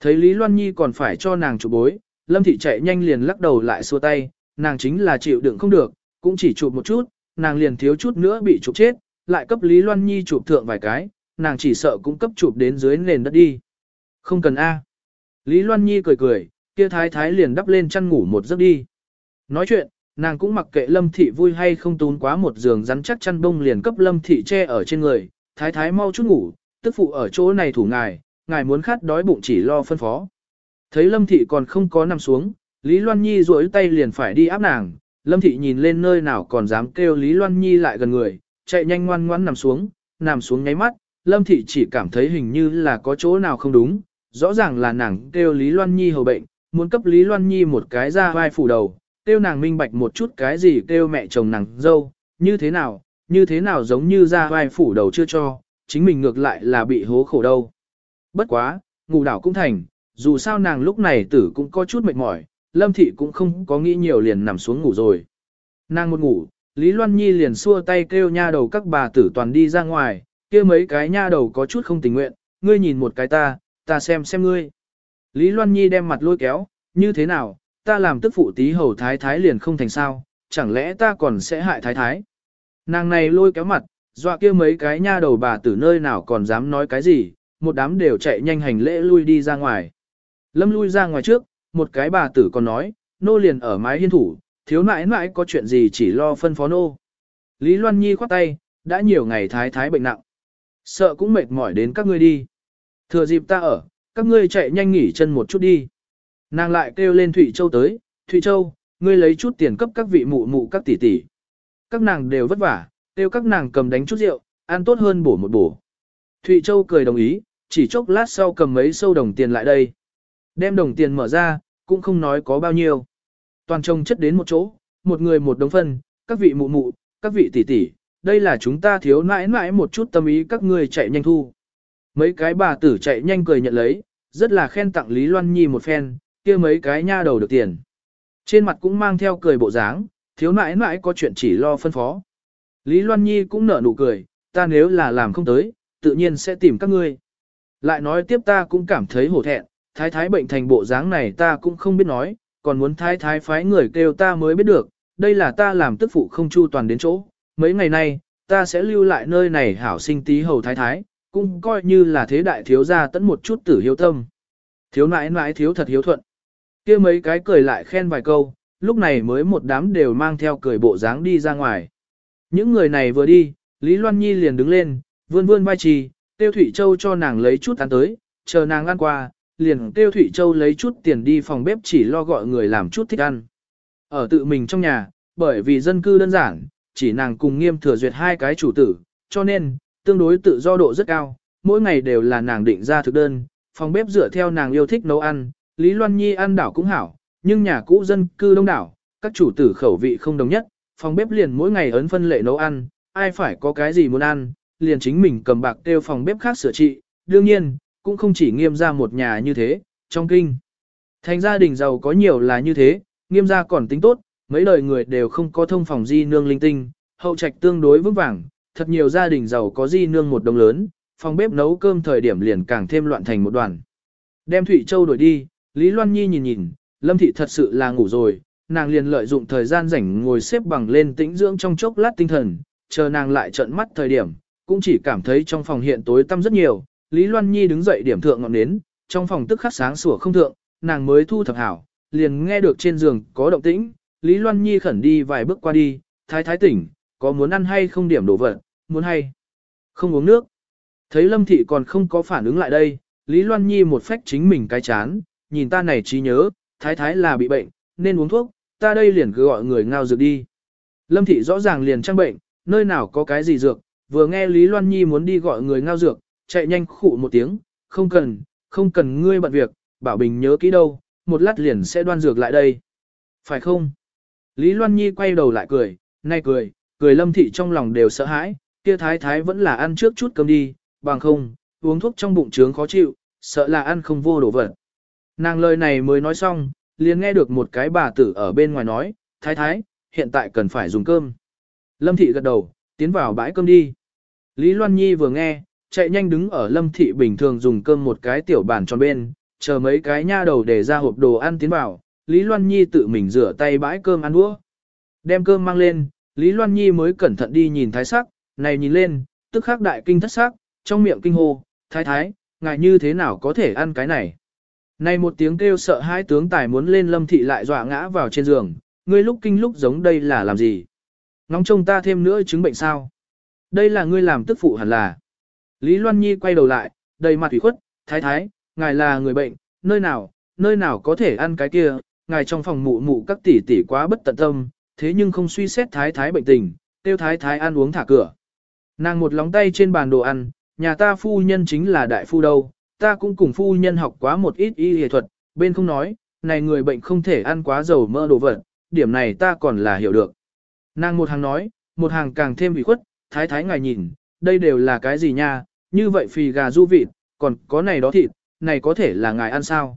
Thấy Lý Loan Nhi còn phải cho nàng chụp bối, Lâm Thị chạy nhanh liền lắc đầu lại xua tay, nàng chính là chịu đựng không được, cũng chỉ chụp một chút, nàng liền thiếu chút nữa bị chụp chết, lại cấp Lý Loan Nhi chụp thượng vài cái, nàng chỉ sợ cũng cấp chụp đến dưới nền đất đi. Không cần a. Lý Loan Nhi cười cười, kia thái thái liền đắp lên chăn ngủ một giấc đi. Nói chuyện, nàng cũng mặc kệ lâm thị vui hay không tún quá một giường rắn chắc chăn bông liền cấp lâm thị che ở trên người, thái thái mau chút ngủ, tức phụ ở chỗ này thủ ngài, ngài muốn khát đói bụng chỉ lo phân phó. Thấy lâm thị còn không có nằm xuống, Lý Loan Nhi duỗi tay liền phải đi áp nàng, lâm thị nhìn lên nơi nào còn dám kêu Lý Loan Nhi lại gần người, chạy nhanh ngoan ngoãn nằm xuống, nằm xuống nháy mắt, lâm thị chỉ cảm thấy hình như là có chỗ nào không đúng, rõ ràng là nàng kêu Lý Loan Nhi hầu bệnh, muốn cấp Lý Loan Nhi một cái ra vai phủ đầu, kêu nàng minh bạch một chút cái gì kêu mẹ chồng nàng dâu, như thế nào, như thế nào giống như ra vai phủ đầu chưa cho, chính mình ngược lại là bị hố khổ đâu. Bất quá, ngủ đảo cũng thành, dù sao nàng lúc này tử cũng có chút mệt mỏi, lâm thị cũng không có nghĩ nhiều liền nằm xuống ngủ rồi. Nàng một ngủ, Lý Loan Nhi liền xua tay kêu nha đầu các bà tử toàn đi ra ngoài, kia mấy cái nha đầu có chút không tình nguyện, ngươi nhìn một cái ta, ta xem xem ngươi. Lý Loan Nhi đem mặt lôi kéo, như thế nào, ta làm tức phụ tí hầu thái thái liền không thành sao, chẳng lẽ ta còn sẽ hại thái thái. Nàng này lôi kéo mặt, dọa kia mấy cái nha đầu bà tử nơi nào còn dám nói cái gì, một đám đều chạy nhanh hành lễ lui đi ra ngoài. Lâm lui ra ngoài trước, một cái bà tử còn nói, nô liền ở mái hiên thủ, thiếu nãi nãi có chuyện gì chỉ lo phân phó nô. Lý Loan Nhi khoát tay, đã nhiều ngày thái thái bệnh nặng. Sợ cũng mệt mỏi đến các ngươi đi. Thừa dịp ta ở, các ngươi chạy nhanh nghỉ chân một chút đi. Nàng lại kêu lên Thụy Châu tới, Thụy Châu, ngươi lấy chút tiền cấp các vị mụ mụ các tỷ tỷ. Các nàng đều vất vả, kêu các nàng cầm đánh chút rượu, ăn tốt hơn bổ một bổ. Thụy Châu cười đồng ý, chỉ chốc lát sau cầm mấy sâu đồng tiền lại đây. Đem đồng tiền mở ra, cũng không nói có bao nhiêu. Toàn trông chất đến một chỗ, một người một đống phân, các vị mụ mụ, các vị tỷ tỷ, đây là chúng ta thiếu nãi nãi một chút tâm ý các ngươi chạy nhanh thu. Mấy cái bà tử chạy nhanh cười nhận lấy, rất là khen tặng Lý Loan Nhi một phen, kia mấy cái nha đầu được tiền. Trên mặt cũng mang theo cười bộ dáng, thiếu nãi nãi có chuyện chỉ lo phân phó. Lý Loan Nhi cũng nở nụ cười, ta nếu là làm không tới, tự nhiên sẽ tìm các ngươi. Lại nói tiếp ta cũng cảm thấy hổ thẹn, thái thái bệnh thành bộ dáng này ta cũng không biết nói, còn muốn thái thái phái người kêu ta mới biết được, đây là ta làm tức phụ không chu toàn đến chỗ. Mấy ngày nay, ta sẽ lưu lại nơi này hảo sinh tí hầu thái thái, cũng coi như là thế đại thiếu gia tẫn một chút tử hiếu tâm. Thiếu nãi nãi thiếu thật hiếu thuận. kia mấy cái cười lại khen vài câu, lúc này mới một đám đều mang theo cười bộ dáng đi ra ngoài. Những người này vừa đi, Lý Loan Nhi liền đứng lên, vươn vươn vai trì, Tiêu Thủy Châu cho nàng lấy chút ăn tới, chờ nàng ăn qua, liền Tiêu Thủy Châu lấy chút tiền đi phòng bếp chỉ lo gọi người làm chút thích ăn. Ở tự mình trong nhà, bởi vì dân cư đơn giản, chỉ nàng cùng nghiêm thừa duyệt hai cái chủ tử, cho nên, tương đối tự do độ rất cao, mỗi ngày đều là nàng định ra thực đơn, phòng bếp dựa theo nàng yêu thích nấu ăn, Lý Loan Nhi ăn đảo cũng hảo, nhưng nhà cũ dân cư đông đảo, các chủ tử khẩu vị không đồng nhất, phòng bếp liền mỗi ngày ấn phân lệ nấu ăn, ai phải có cái gì muốn ăn, liền chính mình cầm bạc tiêu phòng bếp khác sửa trị, đương nhiên, cũng không chỉ nghiêm ra một nhà như thế, trong kinh. Thành gia đình giàu có nhiều là như thế, nghiêm gia còn tính tốt, mấy đời người đều không có thông phòng di nương linh tinh, hậu trạch tương đối vững vàng, thật nhiều gia đình giàu có di nương một đồng lớn, phòng bếp nấu cơm thời điểm liền càng thêm loạn thành một đoàn. Đem Thụy Châu đổi đi, Lý Loan Nhi nhìn nhìn, Lâm Thị thật sự là ngủ rồi, nàng liền lợi dụng thời gian rảnh ngồi xếp bằng lên tĩnh dưỡng trong chốc lát tinh thần, chờ nàng lại trợn mắt thời điểm, cũng chỉ cảm thấy trong phòng hiện tối tăm rất nhiều. Lý Loan Nhi đứng dậy điểm thượng ngọn nến, trong phòng tức khắc sáng sủa không thượng, nàng mới thu thập hảo, liền nghe được trên giường có động tĩnh, Lý Loan Nhi khẩn đi vài bước qua đi, thái thái tỉnh, có muốn ăn hay không điểm đổ vật, muốn hay không uống nước. Thấy Lâm Thị còn không có phản ứng lại đây, Lý Loan Nhi một phách chính mình cái chán, nhìn ta này trí nhớ, thái thái là bị bệnh, nên uống thuốc, ta đây liền cứ gọi người ngao dược đi. Lâm Thị rõ ràng liền trang bệnh, nơi nào có cái gì dược, vừa nghe Lý Loan Nhi muốn đi gọi người ngao dược, chạy nhanh khụ một tiếng, không cần, không cần ngươi bận việc, bảo bình nhớ kỹ đâu, một lát liền sẽ đoan dược lại đây. Phải không? Lý Loan Nhi quay đầu lại cười, nay cười, cười lâm thị trong lòng đều sợ hãi, kia thái thái vẫn là ăn trước chút cơm đi, bằng không, uống thuốc trong bụng trướng khó chịu, sợ là ăn không vô đổ vật. Nàng lời này mới nói xong, liền nghe được một cái bà tử ở bên ngoài nói, thái thái, hiện tại cần phải dùng cơm. Lâm thị gật đầu, tiến vào bãi cơm đi. Lý Loan Nhi vừa nghe, chạy nhanh đứng ở lâm thị bình thường dùng cơm một cái tiểu bàn tròn bên, chờ mấy cái nha đầu để ra hộp đồ ăn tiến vào, Lý Loan Nhi tự mình rửa tay bãi cơm ăn đũa. Đem cơm mang lên, Lý Loan Nhi mới cẩn thận đi nhìn thái sắc, này nhìn lên, tức khắc đại kinh thất sắc, trong miệng kinh hô, thái thái, ngài như thế nào có thể ăn cái này. Này một tiếng kêu sợ hai tướng tài muốn lên lâm thị lại dọa ngã vào trên giường, ngươi lúc kinh lúc giống đây là làm gì? Ngóng trông ta thêm nữa chứng bệnh sao? Đây là ngươi làm tức phụ hẳn là. Lý Loan Nhi quay đầu lại, đầy mặt ủy khuất, thái thái, ngài là người bệnh, nơi nào, nơi nào có thể ăn cái kia, ngài trong phòng mụ mụ các tỷ tỷ quá bất tận tâm, thế nhưng không suy xét thái thái bệnh tình, tiêu thái thái ăn uống thả cửa. Nàng một lóng tay trên bàn đồ ăn, nhà ta phu nhân chính là đại phu đâu, ta cũng cùng phu nhân học quá một ít y y thuật, bên không nói, này người bệnh không thể ăn quá dầu mỡ đồ vật, điểm này ta còn là hiểu được. Nàng một hàng nói, một hàng càng thêm ủy khuất, thái thái ngài nhìn, đây đều là cái gì nha, như vậy phì gà du vịt, còn có này đó thịt, này có thể là ngài ăn sao.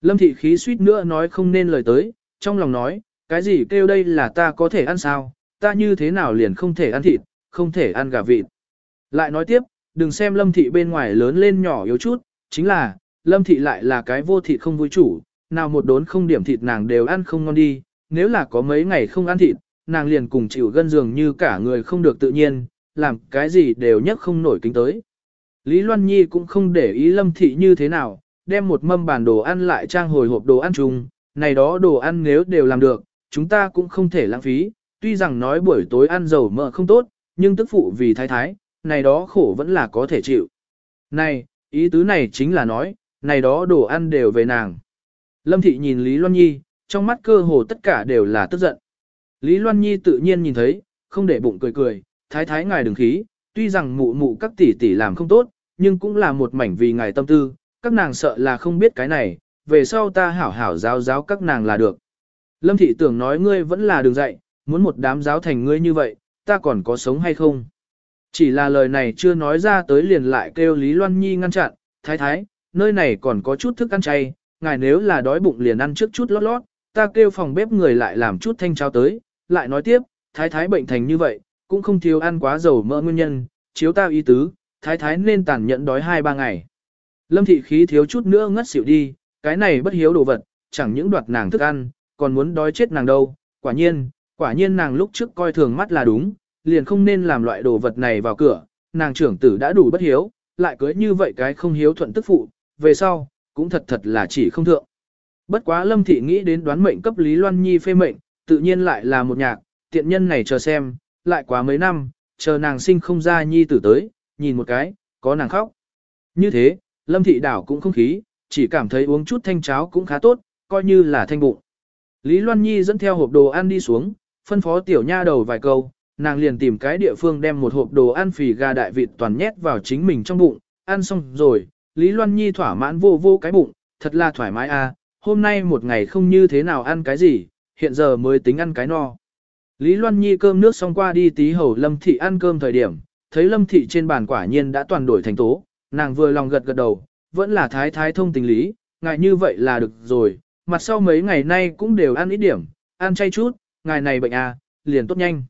Lâm thị khí suýt nữa nói không nên lời tới, trong lòng nói, cái gì kêu đây là ta có thể ăn sao, ta như thế nào liền không thể ăn thịt, không thể ăn gà vịt. Lại nói tiếp, đừng xem lâm thị bên ngoài lớn lên nhỏ yếu chút, chính là, lâm thị lại là cái vô thịt không vui chủ, nào một đốn không điểm thịt nàng đều ăn không ngon đi, nếu là có mấy ngày không ăn thịt, nàng liền cùng chịu gân giường như cả người không được tự nhiên, làm cái gì đều nhất không nổi kính tới. Lý Loan Nhi cũng không để ý lâm thị như thế nào, đem một mâm bản đồ ăn lại trang hồi hộp đồ ăn chung, này đó đồ ăn nếu đều làm được, chúng ta cũng không thể lãng phí, tuy rằng nói buổi tối ăn dầu mỡ không tốt, nhưng tức phụ vì thái thái, này đó khổ vẫn là có thể chịu. Này, ý tứ này chính là nói, này đó đồ ăn đều về nàng. Lâm Thị nhìn Lý Loan Nhi, trong mắt cơ hồ tất cả đều là tức giận. Lý Loan Nhi tự nhiên nhìn thấy, không để bụng cười cười, thái thái ngài đừng khí, tuy rằng mụ mụ các tỷ tỷ làm không tốt, nhưng cũng là một mảnh vì ngài tâm tư, các nàng sợ là không biết cái này, về sau ta hảo hảo giáo giáo các nàng là được. Lâm thị tưởng nói ngươi vẫn là đường dạy, muốn một đám giáo thành ngươi như vậy, ta còn có sống hay không? Chỉ là lời này chưa nói ra tới liền lại kêu Lý Loan Nhi ngăn chặn, thái thái, nơi này còn có chút thức ăn chay, ngài nếu là đói bụng liền ăn trước chút lót lót, ta kêu phòng bếp người lại làm chút thanh trao tới, lại nói tiếp, thái thái bệnh thành như vậy, cũng không thiếu ăn quá dầu mỡ nguyên nhân, chiếu tao ý tứ, thái thái nên tàn nhẫn đói 2-3 ngày. Lâm thị khí thiếu chút nữa ngất xỉu đi, cái này bất hiếu đồ vật, chẳng những đoạt nàng thức ăn, còn muốn đói chết nàng đâu, quả nhiên, quả nhiên nàng lúc trước coi thường mắt là đúng, liền không nên làm loại đồ vật này vào cửa, nàng trưởng tử đã đủ bất hiếu, lại cưới như vậy cái không hiếu thuận tức phụ, về sau, cũng thật thật là chỉ không thượng. Bất quá Lâm Thị nghĩ đến đoán mệnh cấp Lý Loan Nhi phê mệnh, tự nhiên lại là một nhạc, tiện nhân này chờ xem, lại quá mấy năm, chờ nàng sinh không ra Nhi tử tới, nhìn một cái, có nàng khóc. Như thế, Lâm Thị đảo cũng không khí, chỉ cảm thấy uống chút thanh cháo cũng khá tốt, coi như là thanh bụng. Lý Loan Nhi dẫn theo hộp đồ ăn đi xuống, phân phó tiểu nha đầu vài câu, nàng liền tìm cái địa phương đem một hộp đồ ăn phì gà đại vịt toàn nhét vào chính mình trong bụng, ăn xong rồi, Lý Loan Nhi thỏa mãn vô vô cái bụng, thật là thoải mái à, hôm nay một ngày không như thế nào ăn cái gì, hiện giờ mới tính ăn cái no. Lý Loan Nhi cơm nước xong qua đi tí hầu Lâm Thị ăn cơm thời điểm, thấy Lâm Thị trên bàn quả nhiên đã toàn đổi thành tố, nàng vừa lòng gật gật đầu, vẫn là thái thái thông tình lý, ngài như vậy là được rồi, mặt sau mấy ngày nay cũng đều ăn ít điểm, ăn chay chút, ngài này bệnh à, liền tốt nhanh.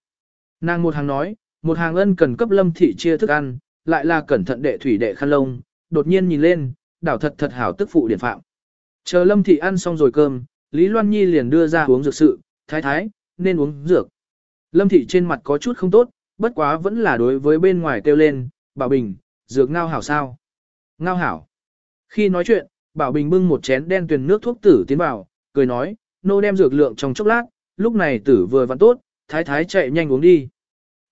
Nàng một hàng nói, một hàng ân cần cấp Lâm Thị chia thức ăn, lại là cẩn thận đệ thủy đệ khăn lông, đột nhiên nhìn lên, đảo thật thật hảo tức phụ điển phạm. Chờ Lâm Thị ăn xong rồi cơm, Lý Loan Nhi liền đưa ra uống dược sự, thái thái, nên uống dược. Lâm Thị trên mặt có chút không tốt, bất quá vẫn là đối với bên ngoài kêu lên, Bảo Bình, dược ngao hảo sao? Ngao hảo. Khi nói chuyện, Bảo Bình bưng một chén đen tuyền nước thuốc tử tiến vào, cười nói, nô đem dược lượng trong chốc lát, lúc này tử vừa vặn tốt, thái thái chạy nhanh uống đi.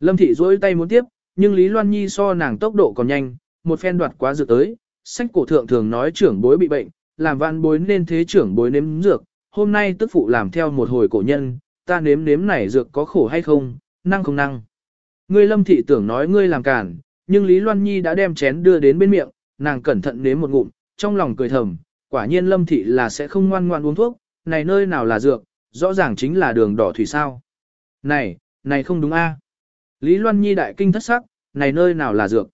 Lâm Thị duỗi tay muốn tiếp, nhưng Lý Loan Nhi so nàng tốc độ còn nhanh, một phen đoạt quá dược tới, sách cổ thượng thường nói trưởng bối bị bệnh, làm văn bối nên thế trưởng bối nếm dược, hôm nay tức phụ làm theo một hồi cổ nhân, ta nếm nếm này dược có khổ hay không, năng không năng. Ngươi lâm thị tưởng nói ngươi làm cản, nhưng Lý Loan Nhi đã đem chén đưa đến bên miệng, nàng cẩn thận nếm một ngụm, trong lòng cười thầm, quả nhiên lâm thị là sẽ không ngoan ngoan uống thuốc, này nơi nào là dược, rõ ràng chính là đường đỏ thủy sao. Này, này không đúng a. Lý Loan Nhi đại kinh thất sắc, này nơi nào là dược.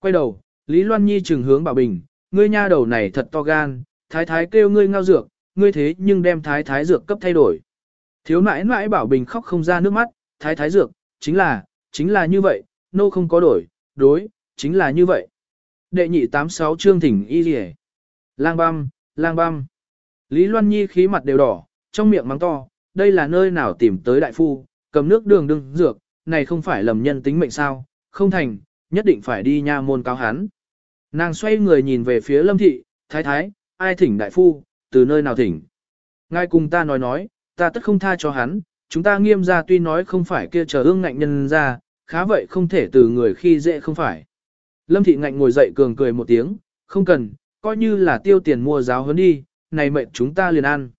Quay đầu, Lý Loan Nhi trừng hướng Bảo Bình, ngươi nha đầu này thật to gan, thái thái kêu ngươi ngao dược, ngươi thế nhưng đem thái thái dược cấp thay đổi. Thiếu nãi nãi Bảo Bình khóc không ra nước mắt, thái thái dược, chính là, chính là như vậy, nô không có đổi, đối, chính là như vậy. Đệ nhị tám sáu chương thỉnh y dì Lang băm, lang băm. Lý Loan Nhi khí mặt đều đỏ, trong miệng mắng to, đây là nơi nào tìm tới đại phu, cầm nước đường đương dược, này không phải lầm nhân tính mệnh sao, không thành, nhất định phải đi nha môn cáo hắn. Nàng xoay người nhìn về phía lâm thị, thái thái, ai thỉnh đại phu, từ nơi nào thỉnh. Ngài cùng ta nói nói, ta tất không tha cho hắn, chúng ta nghiêm ra tuy nói không phải kia chờ ương ngạnh nhân ra, khá vậy không thể từ người khi dễ không phải. Lâm thị ngạnh ngồi dậy cường cười một tiếng, không cần, coi như là tiêu tiền mua giáo hơn đi, này mệnh chúng ta liền ăn.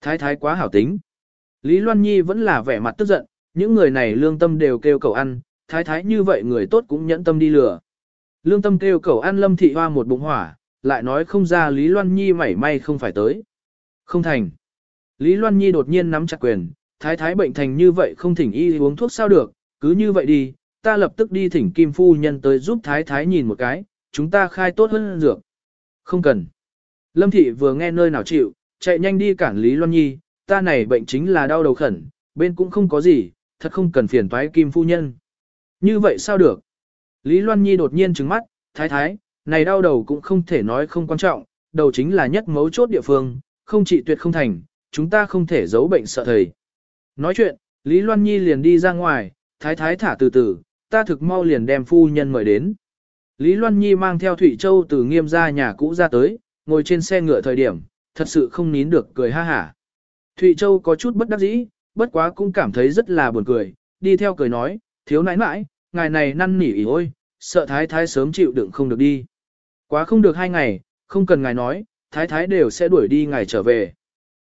Thái thái quá hảo tính. Lý Loan Nhi vẫn là vẻ mặt tức giận, những người này lương tâm đều kêu cầu ăn, thái thái như vậy người tốt cũng nhẫn tâm đi lừa. Lương tâm kêu cầu ăn lâm thị hoa một bụng hỏa, lại nói không ra Lý Loan Nhi mảy may không phải tới. Không thành. Lý Loan Nhi đột nhiên nắm chặt quyền, thái thái bệnh thành như vậy không thỉnh y uống thuốc sao được, cứ như vậy đi, ta lập tức đi thỉnh Kim Phu Nhân tới giúp thái thái nhìn một cái, chúng ta khai tốt hơn dược. Không cần. Lâm Thị vừa nghe nơi nào chịu, chạy nhanh đi cản Lý Loan Nhi, ta này bệnh chính là đau đầu khẩn, bên cũng không có gì, thật không cần phiền toái Kim Phu Nhân. Như vậy sao được? Lý Loan Nhi đột nhiên trừng mắt, thái thái, này đau đầu cũng không thể nói không quan trọng, đầu chính là nhất mấu chốt địa phương, không trị tuyệt không thành, chúng ta không thể giấu bệnh sợ thầy. Nói chuyện, Lý Loan Nhi liền đi ra ngoài, thái thái thả từ từ, ta thực mau liền đem phu nhân mời đến. Lý Loan Nhi mang theo Thụy Châu từ nghiêm ra nhà cũ ra tới, ngồi trên xe ngựa thời điểm, thật sự không nín được cười ha hả. Thụy Châu có chút bất đắc dĩ, bất quá cũng cảm thấy rất là buồn cười, đi theo cười nói, thiếu nãi nãi, ngài này năn nỉ ý ôi, sợ thái thái sớm chịu đựng không được đi. Quá không được hai ngày, không cần ngài nói, thái thái đều sẽ đuổi đi ngài trở về.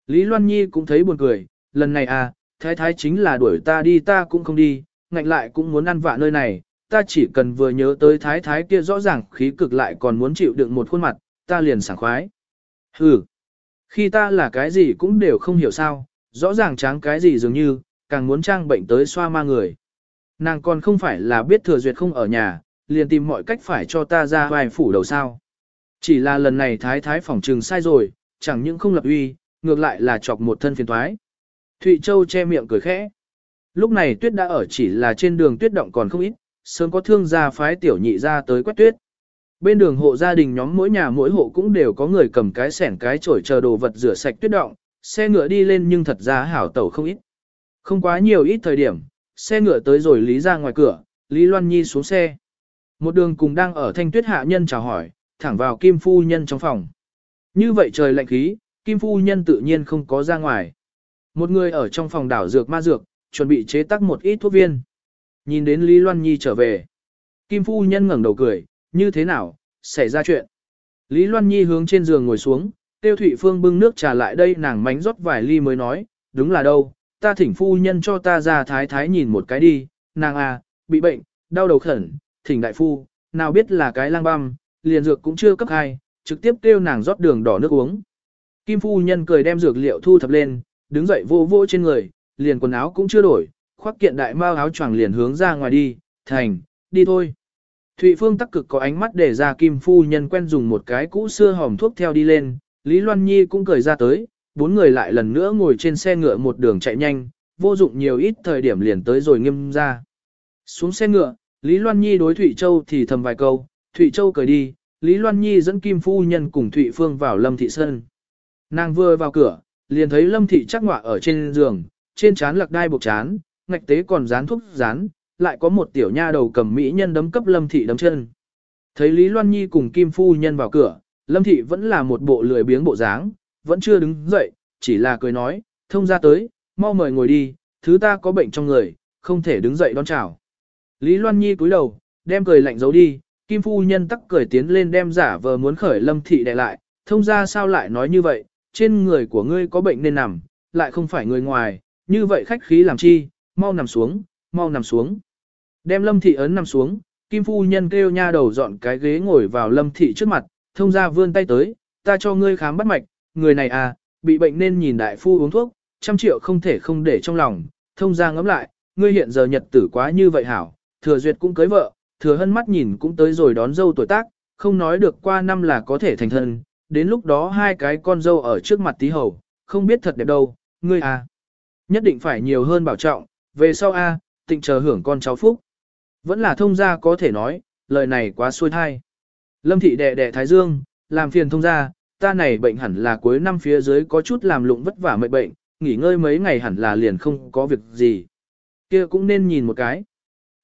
Lý Loan Nhi cũng thấy buồn cười, lần này à, thái thái chính là đuổi ta đi ta cũng không đi, ngạnh lại cũng muốn ăn vạ nơi này, ta chỉ cần vừa nhớ tới thái thái kia rõ ràng khí cực lại còn muốn chịu đựng một khuôn mặt, ta liền sảng khoái. Hừ, khi ta là cái gì cũng đều không hiểu sao, rõ ràng tráng cái gì dường như, càng muốn trang bệnh tới xoa ma người. Nàng còn không phải là biết thừa duyệt không ở nhà, liền tìm mọi cách phải cho ta ra vài phủ đầu sao. Chỉ là lần này thái thái phỏng trừng sai rồi, chẳng những không lập uy, ngược lại là chọc một thân phiền thoái. Thụy Châu che miệng cười khẽ. Lúc này tuyết đã ở chỉ là trên đường tuyết động còn không ít, sớm có thương gia phái tiểu nhị ra tới quét tuyết. Bên đường hộ gia đình nhóm mỗi nhà mỗi hộ cũng đều có người cầm cái sẻn cái chổi chờ đồ vật rửa sạch tuyết động, xe ngựa đi lên nhưng thật ra hảo tẩu không ít. Không quá nhiều ít thời điểm, xe ngựa tới rồi Lý ra ngoài cửa, Lý Loan Nhi xuống xe. Một đường cùng đang ở thanh tuyết hạ nhân chào hỏi, thẳng vào Kim Phu Nhân trong phòng. Như vậy trời lạnh khí, Kim Phu Nhân tự nhiên không có ra ngoài. Một người ở trong phòng đảo dược ma dược, chuẩn bị chế tác một ít thuốc viên. Nhìn đến Lý Loan Nhi trở về. Kim Phu Nhân ngẩng đầu cười, như thế nào, xảy ra chuyện. Lý Loan Nhi hướng trên giường ngồi xuống, Tiêu Thụy Phương bưng nước trà lại đây nàng mánh rót vài ly mới nói, đúng là đâu, ta thỉnh phu nhân cho ta ra thái thái nhìn một cái đi, nàng à, bị bệnh, đau đầu khẩn, thỉnh đại phu, nào biết là cái lang băm, liền dược cũng chưa cấp hai, trực tiếp kêu nàng rót đường đỏ nước uống. Kim phu nhân cười đem dược liệu thu thập lên, đứng dậy vô vô trên người, liền quần áo cũng chưa đổi, khoác kiện đại mao áo choàng liền hướng ra ngoài đi, thành, đi thôi. Thụy Phương tắc cực có ánh mắt để ra Kim phu nhân quen dùng một cái cũ xưa hòm thuốc theo đi lên, Lý Loan Nhi cũng cười ra tới, bốn người lại lần nữa ngồi trên xe ngựa một đường chạy nhanh, vô dụng nhiều ít thời điểm liền tới rồi nghiêm ra. Xuống xe ngựa, Lý Loan Nhi đối Thụy Châu thì thầm vài câu, Thụy Châu cười đi, Lý Loan Nhi dẫn Kim Phu Nhân cùng Thụy Phương vào Lâm Thị Sơn. Nàng vừa vào cửa, liền thấy Lâm Thị chắc ngọa ở trên giường, trên chán lạc đai buộc chán, ngạch tế còn dán thuốc dán, lại có một tiểu nha đầu cầm mỹ nhân đấm cấp Lâm Thị đấm chân. Thấy Lý Loan Nhi cùng Kim Phu Nhân vào cửa, Lâm Thị vẫn là một bộ lười biếng bộ dáng, vẫn chưa đứng dậy, chỉ là cười nói, thông ra tới, mau mời ngồi đi, thứ ta có bệnh trong người, không thể đứng dậy đón chào. Lý Loan Nhi cúi đầu, đem cười lạnh giấu đi, Kim Phu Nhân tắc cười tiến lên đem giả vờ muốn khởi Lâm Thị đè lại, thông ra sao lại nói như vậy, trên người của ngươi có bệnh nên nằm, lại không phải người ngoài, như vậy khách khí làm chi, mau nằm xuống, mau nằm xuống. Đem Lâm Thị ấn nằm xuống, Kim Phu Nhân kêu nha đầu dọn cái ghế ngồi vào Lâm Thị trước mặt, thông ra vươn tay tới, ta cho ngươi khám bắt mạch, người này à, bị bệnh nên nhìn đại phu uống thuốc, trăm triệu không thể không để trong lòng, thông ra ngẫm lại, ngươi hiện giờ nhật tử quá như vậy hảo, thừa duyệt cũng cưới vợ, thừa hân mắt nhìn cũng tới rồi đón dâu tuổi tác, không nói được qua năm là có thể thành thân, đến lúc đó hai cái con dâu ở trước mặt tí hầu, không biết thật đẹp đâu, ngươi à, nhất định phải nhiều hơn bảo trọng, về sau a, à, tịnh chờ hưởng con cháu phúc. Vẫn là thông gia có thể nói, lời này quá xuôi thai. Lâm thị đệ đệ Thái Dương, làm phiền thông gia, ta này bệnh hẳn là cuối năm phía dưới có chút làm lụng vất vả mệt bệnh, nghỉ ngơi mấy ngày hẳn là liền không có việc gì. kia cũng nên nhìn một cái.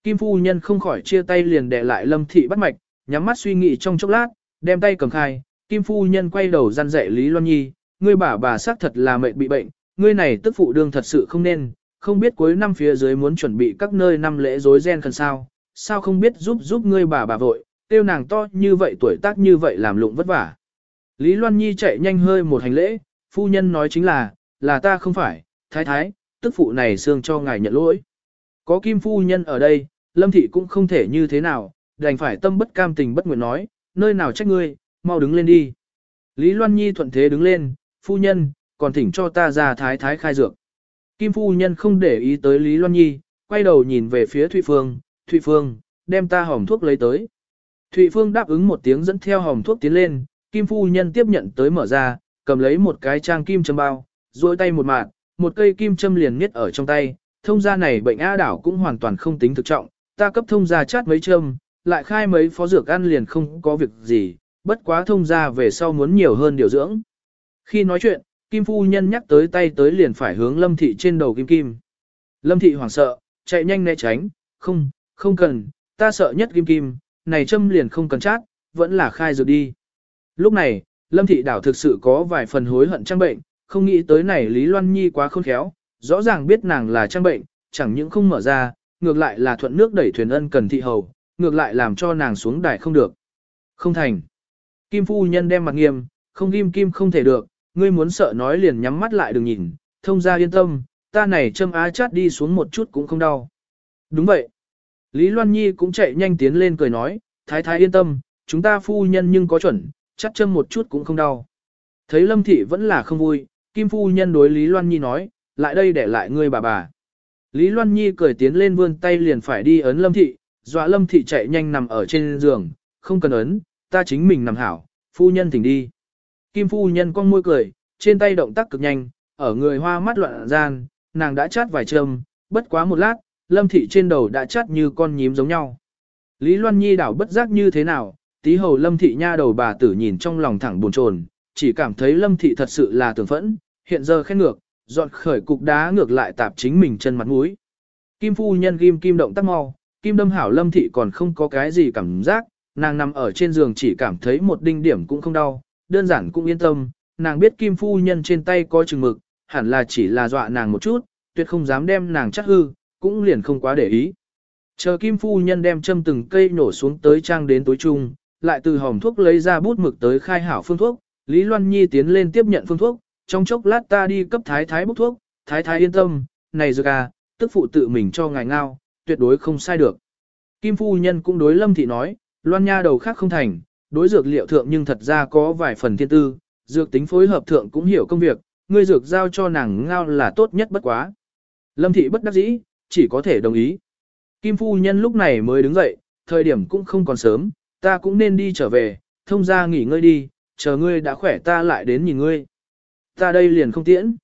Kim phu nhân không khỏi chia tay liền đệ lại lâm thị bắt mạch, nhắm mắt suy nghĩ trong chốc lát, đem tay cầm khai, Kim phu nhân quay đầu gian dạy Lý Loan Nhi, ngươi bà bà xác thật là mệnh bị bệnh, ngươi này tức phụ đương thật sự không nên, không biết cuối năm phía dưới muốn chuẩn bị các nơi năm lễ rối ren khẩn sao, sao không biết giúp giúp ngươi bà bà vội, tiêu nàng to như vậy tuổi tác như vậy làm lụng vất vả. Lý Loan Nhi chạy nhanh hơi một hành lễ, phu nhân nói chính là, là ta không phải, thái thái, tức phụ này xương cho ngài nhận lỗi. Có kim phu nhân ở đây, lâm thị cũng không thể như thế nào, đành phải tâm bất cam tình bất nguyện nói, nơi nào trách ngươi, mau đứng lên đi. Lý Loan Nhi thuận thế đứng lên, phu nhân, còn thỉnh cho ta ra thái thái khai dược. Kim phu nhân không để ý tới Lý Loan Nhi, quay đầu nhìn về phía Thụy Phương, Thụy Phương, đem ta hỏng thuốc lấy tới. Thụy Phương đáp ứng một tiếng dẫn theo hòm thuốc tiến lên, Kim Phu Nhân tiếp nhận tới mở ra, cầm lấy một cái trang kim châm bao, duỗi tay một mạng, một cây kim châm liền miết ở trong tay, thông gia này bệnh A đảo cũng hoàn toàn không tính thực trọng, ta cấp thông gia chát mấy châm, lại khai mấy phó dược ăn liền không có việc gì, bất quá thông gia về sau muốn nhiều hơn điều dưỡng. Khi nói chuyện, Kim Phu Nhân nhắc tới tay tới liền phải hướng Lâm Thị trên đầu Kim Kim. Lâm Thị hoảng sợ, chạy nhanh né tránh, không, không cần, ta sợ nhất Kim Kim, này châm liền không cần chát, vẫn là khai dược đi. Lúc này, Lâm Thị Đảo thực sự có vài phần hối hận trang bệnh, không nghĩ tới này Lý Loan Nhi quá khôn khéo, rõ ràng biết nàng là trang bệnh, chẳng những không mở ra, ngược lại là thuận nước đẩy thuyền ân cần thị hầu, ngược lại làm cho nàng xuống đài không được. Không thành. Kim phu nhân đem mặt nghiêm, không ghim kim không thể được, ngươi muốn sợ nói liền nhắm mắt lại đừng nhìn, thông ra yên tâm, ta này châm á chát đi xuống một chút cũng không đau. Đúng vậy. Lý Loan Nhi cũng chạy nhanh tiến lên cười nói, thái thái yên tâm, chúng ta phu nhân nhưng có chuẩn, chắc châm một chút cũng không đau. Thấy Lâm Thị vẫn là không vui, Kim phu nhân đối Lý Loan Nhi nói, lại đây để lại ngươi bà bà. Lý Loan Nhi cười tiến lên vươn tay liền phải đi ấn Lâm Thị, dọa Lâm Thị chạy nhanh nằm ở trên giường, không cần ấn, ta chính mình nằm hảo, phu nhân thỉnh đi. Kim phu nhân con môi cười, trên tay động tác cực nhanh, ở người hoa mắt loạn gian, nàng đã chát vài châm, bất quá một lát, Lâm Thị trên đầu đã chát như con nhím giống nhau. Lý Loan Nhi đảo bất giác như thế nào, tí hầu Lâm Thị nha đầu bà tử nhìn trong lòng thẳng buồn chồn, chỉ cảm thấy Lâm Thị thật sự là tưởng phẫn, hiện giờ khen ngược, dọn khởi cục đá ngược lại tạp chính mình chân mặt mũi. Kim phu nhân kim kim động tác mau, kim đâm hảo lâm thị còn không có cái gì cảm giác, nàng nằm ở trên giường chỉ cảm thấy một đinh điểm cũng không đau, đơn giản cũng yên tâm, nàng biết kim phu nhân trên tay có chừng mực, hẳn là chỉ là dọa nàng một chút, tuyệt không dám đem nàng chắc hư, cũng liền không quá để ý. Chờ kim phu nhân đem châm từng cây nổ xuống tới trang đến tối trung, lại từ hòm thuốc lấy ra bút mực tới khai hảo phương thuốc, Lý Loan Nhi tiến lên tiếp nhận phương thuốc, trong chốc lát ta đi cấp thái thái bốc thuốc, thái thái yên tâm, này dược à, tức phụ tự mình cho ngài ngao, tuyệt đối không sai được. Kim phu nhân cũng đối lâm thị nói, loan nha đầu khác không thành, đối dược liệu thượng nhưng thật ra có vài phần thiên tư, dược tính phối hợp thượng cũng hiểu công việc, ngươi dược giao cho nàng ngao là tốt nhất bất quá. Lâm thị bất đắc dĩ, chỉ có thể đồng ý. Kim phu nhân lúc này mới đứng dậy, thời điểm cũng không còn sớm, ta cũng nên đi trở về, thông ra nghỉ ngơi đi, chờ ngươi đã khỏe ta lại đến nhìn ngươi. Ta đây liền không tiễn.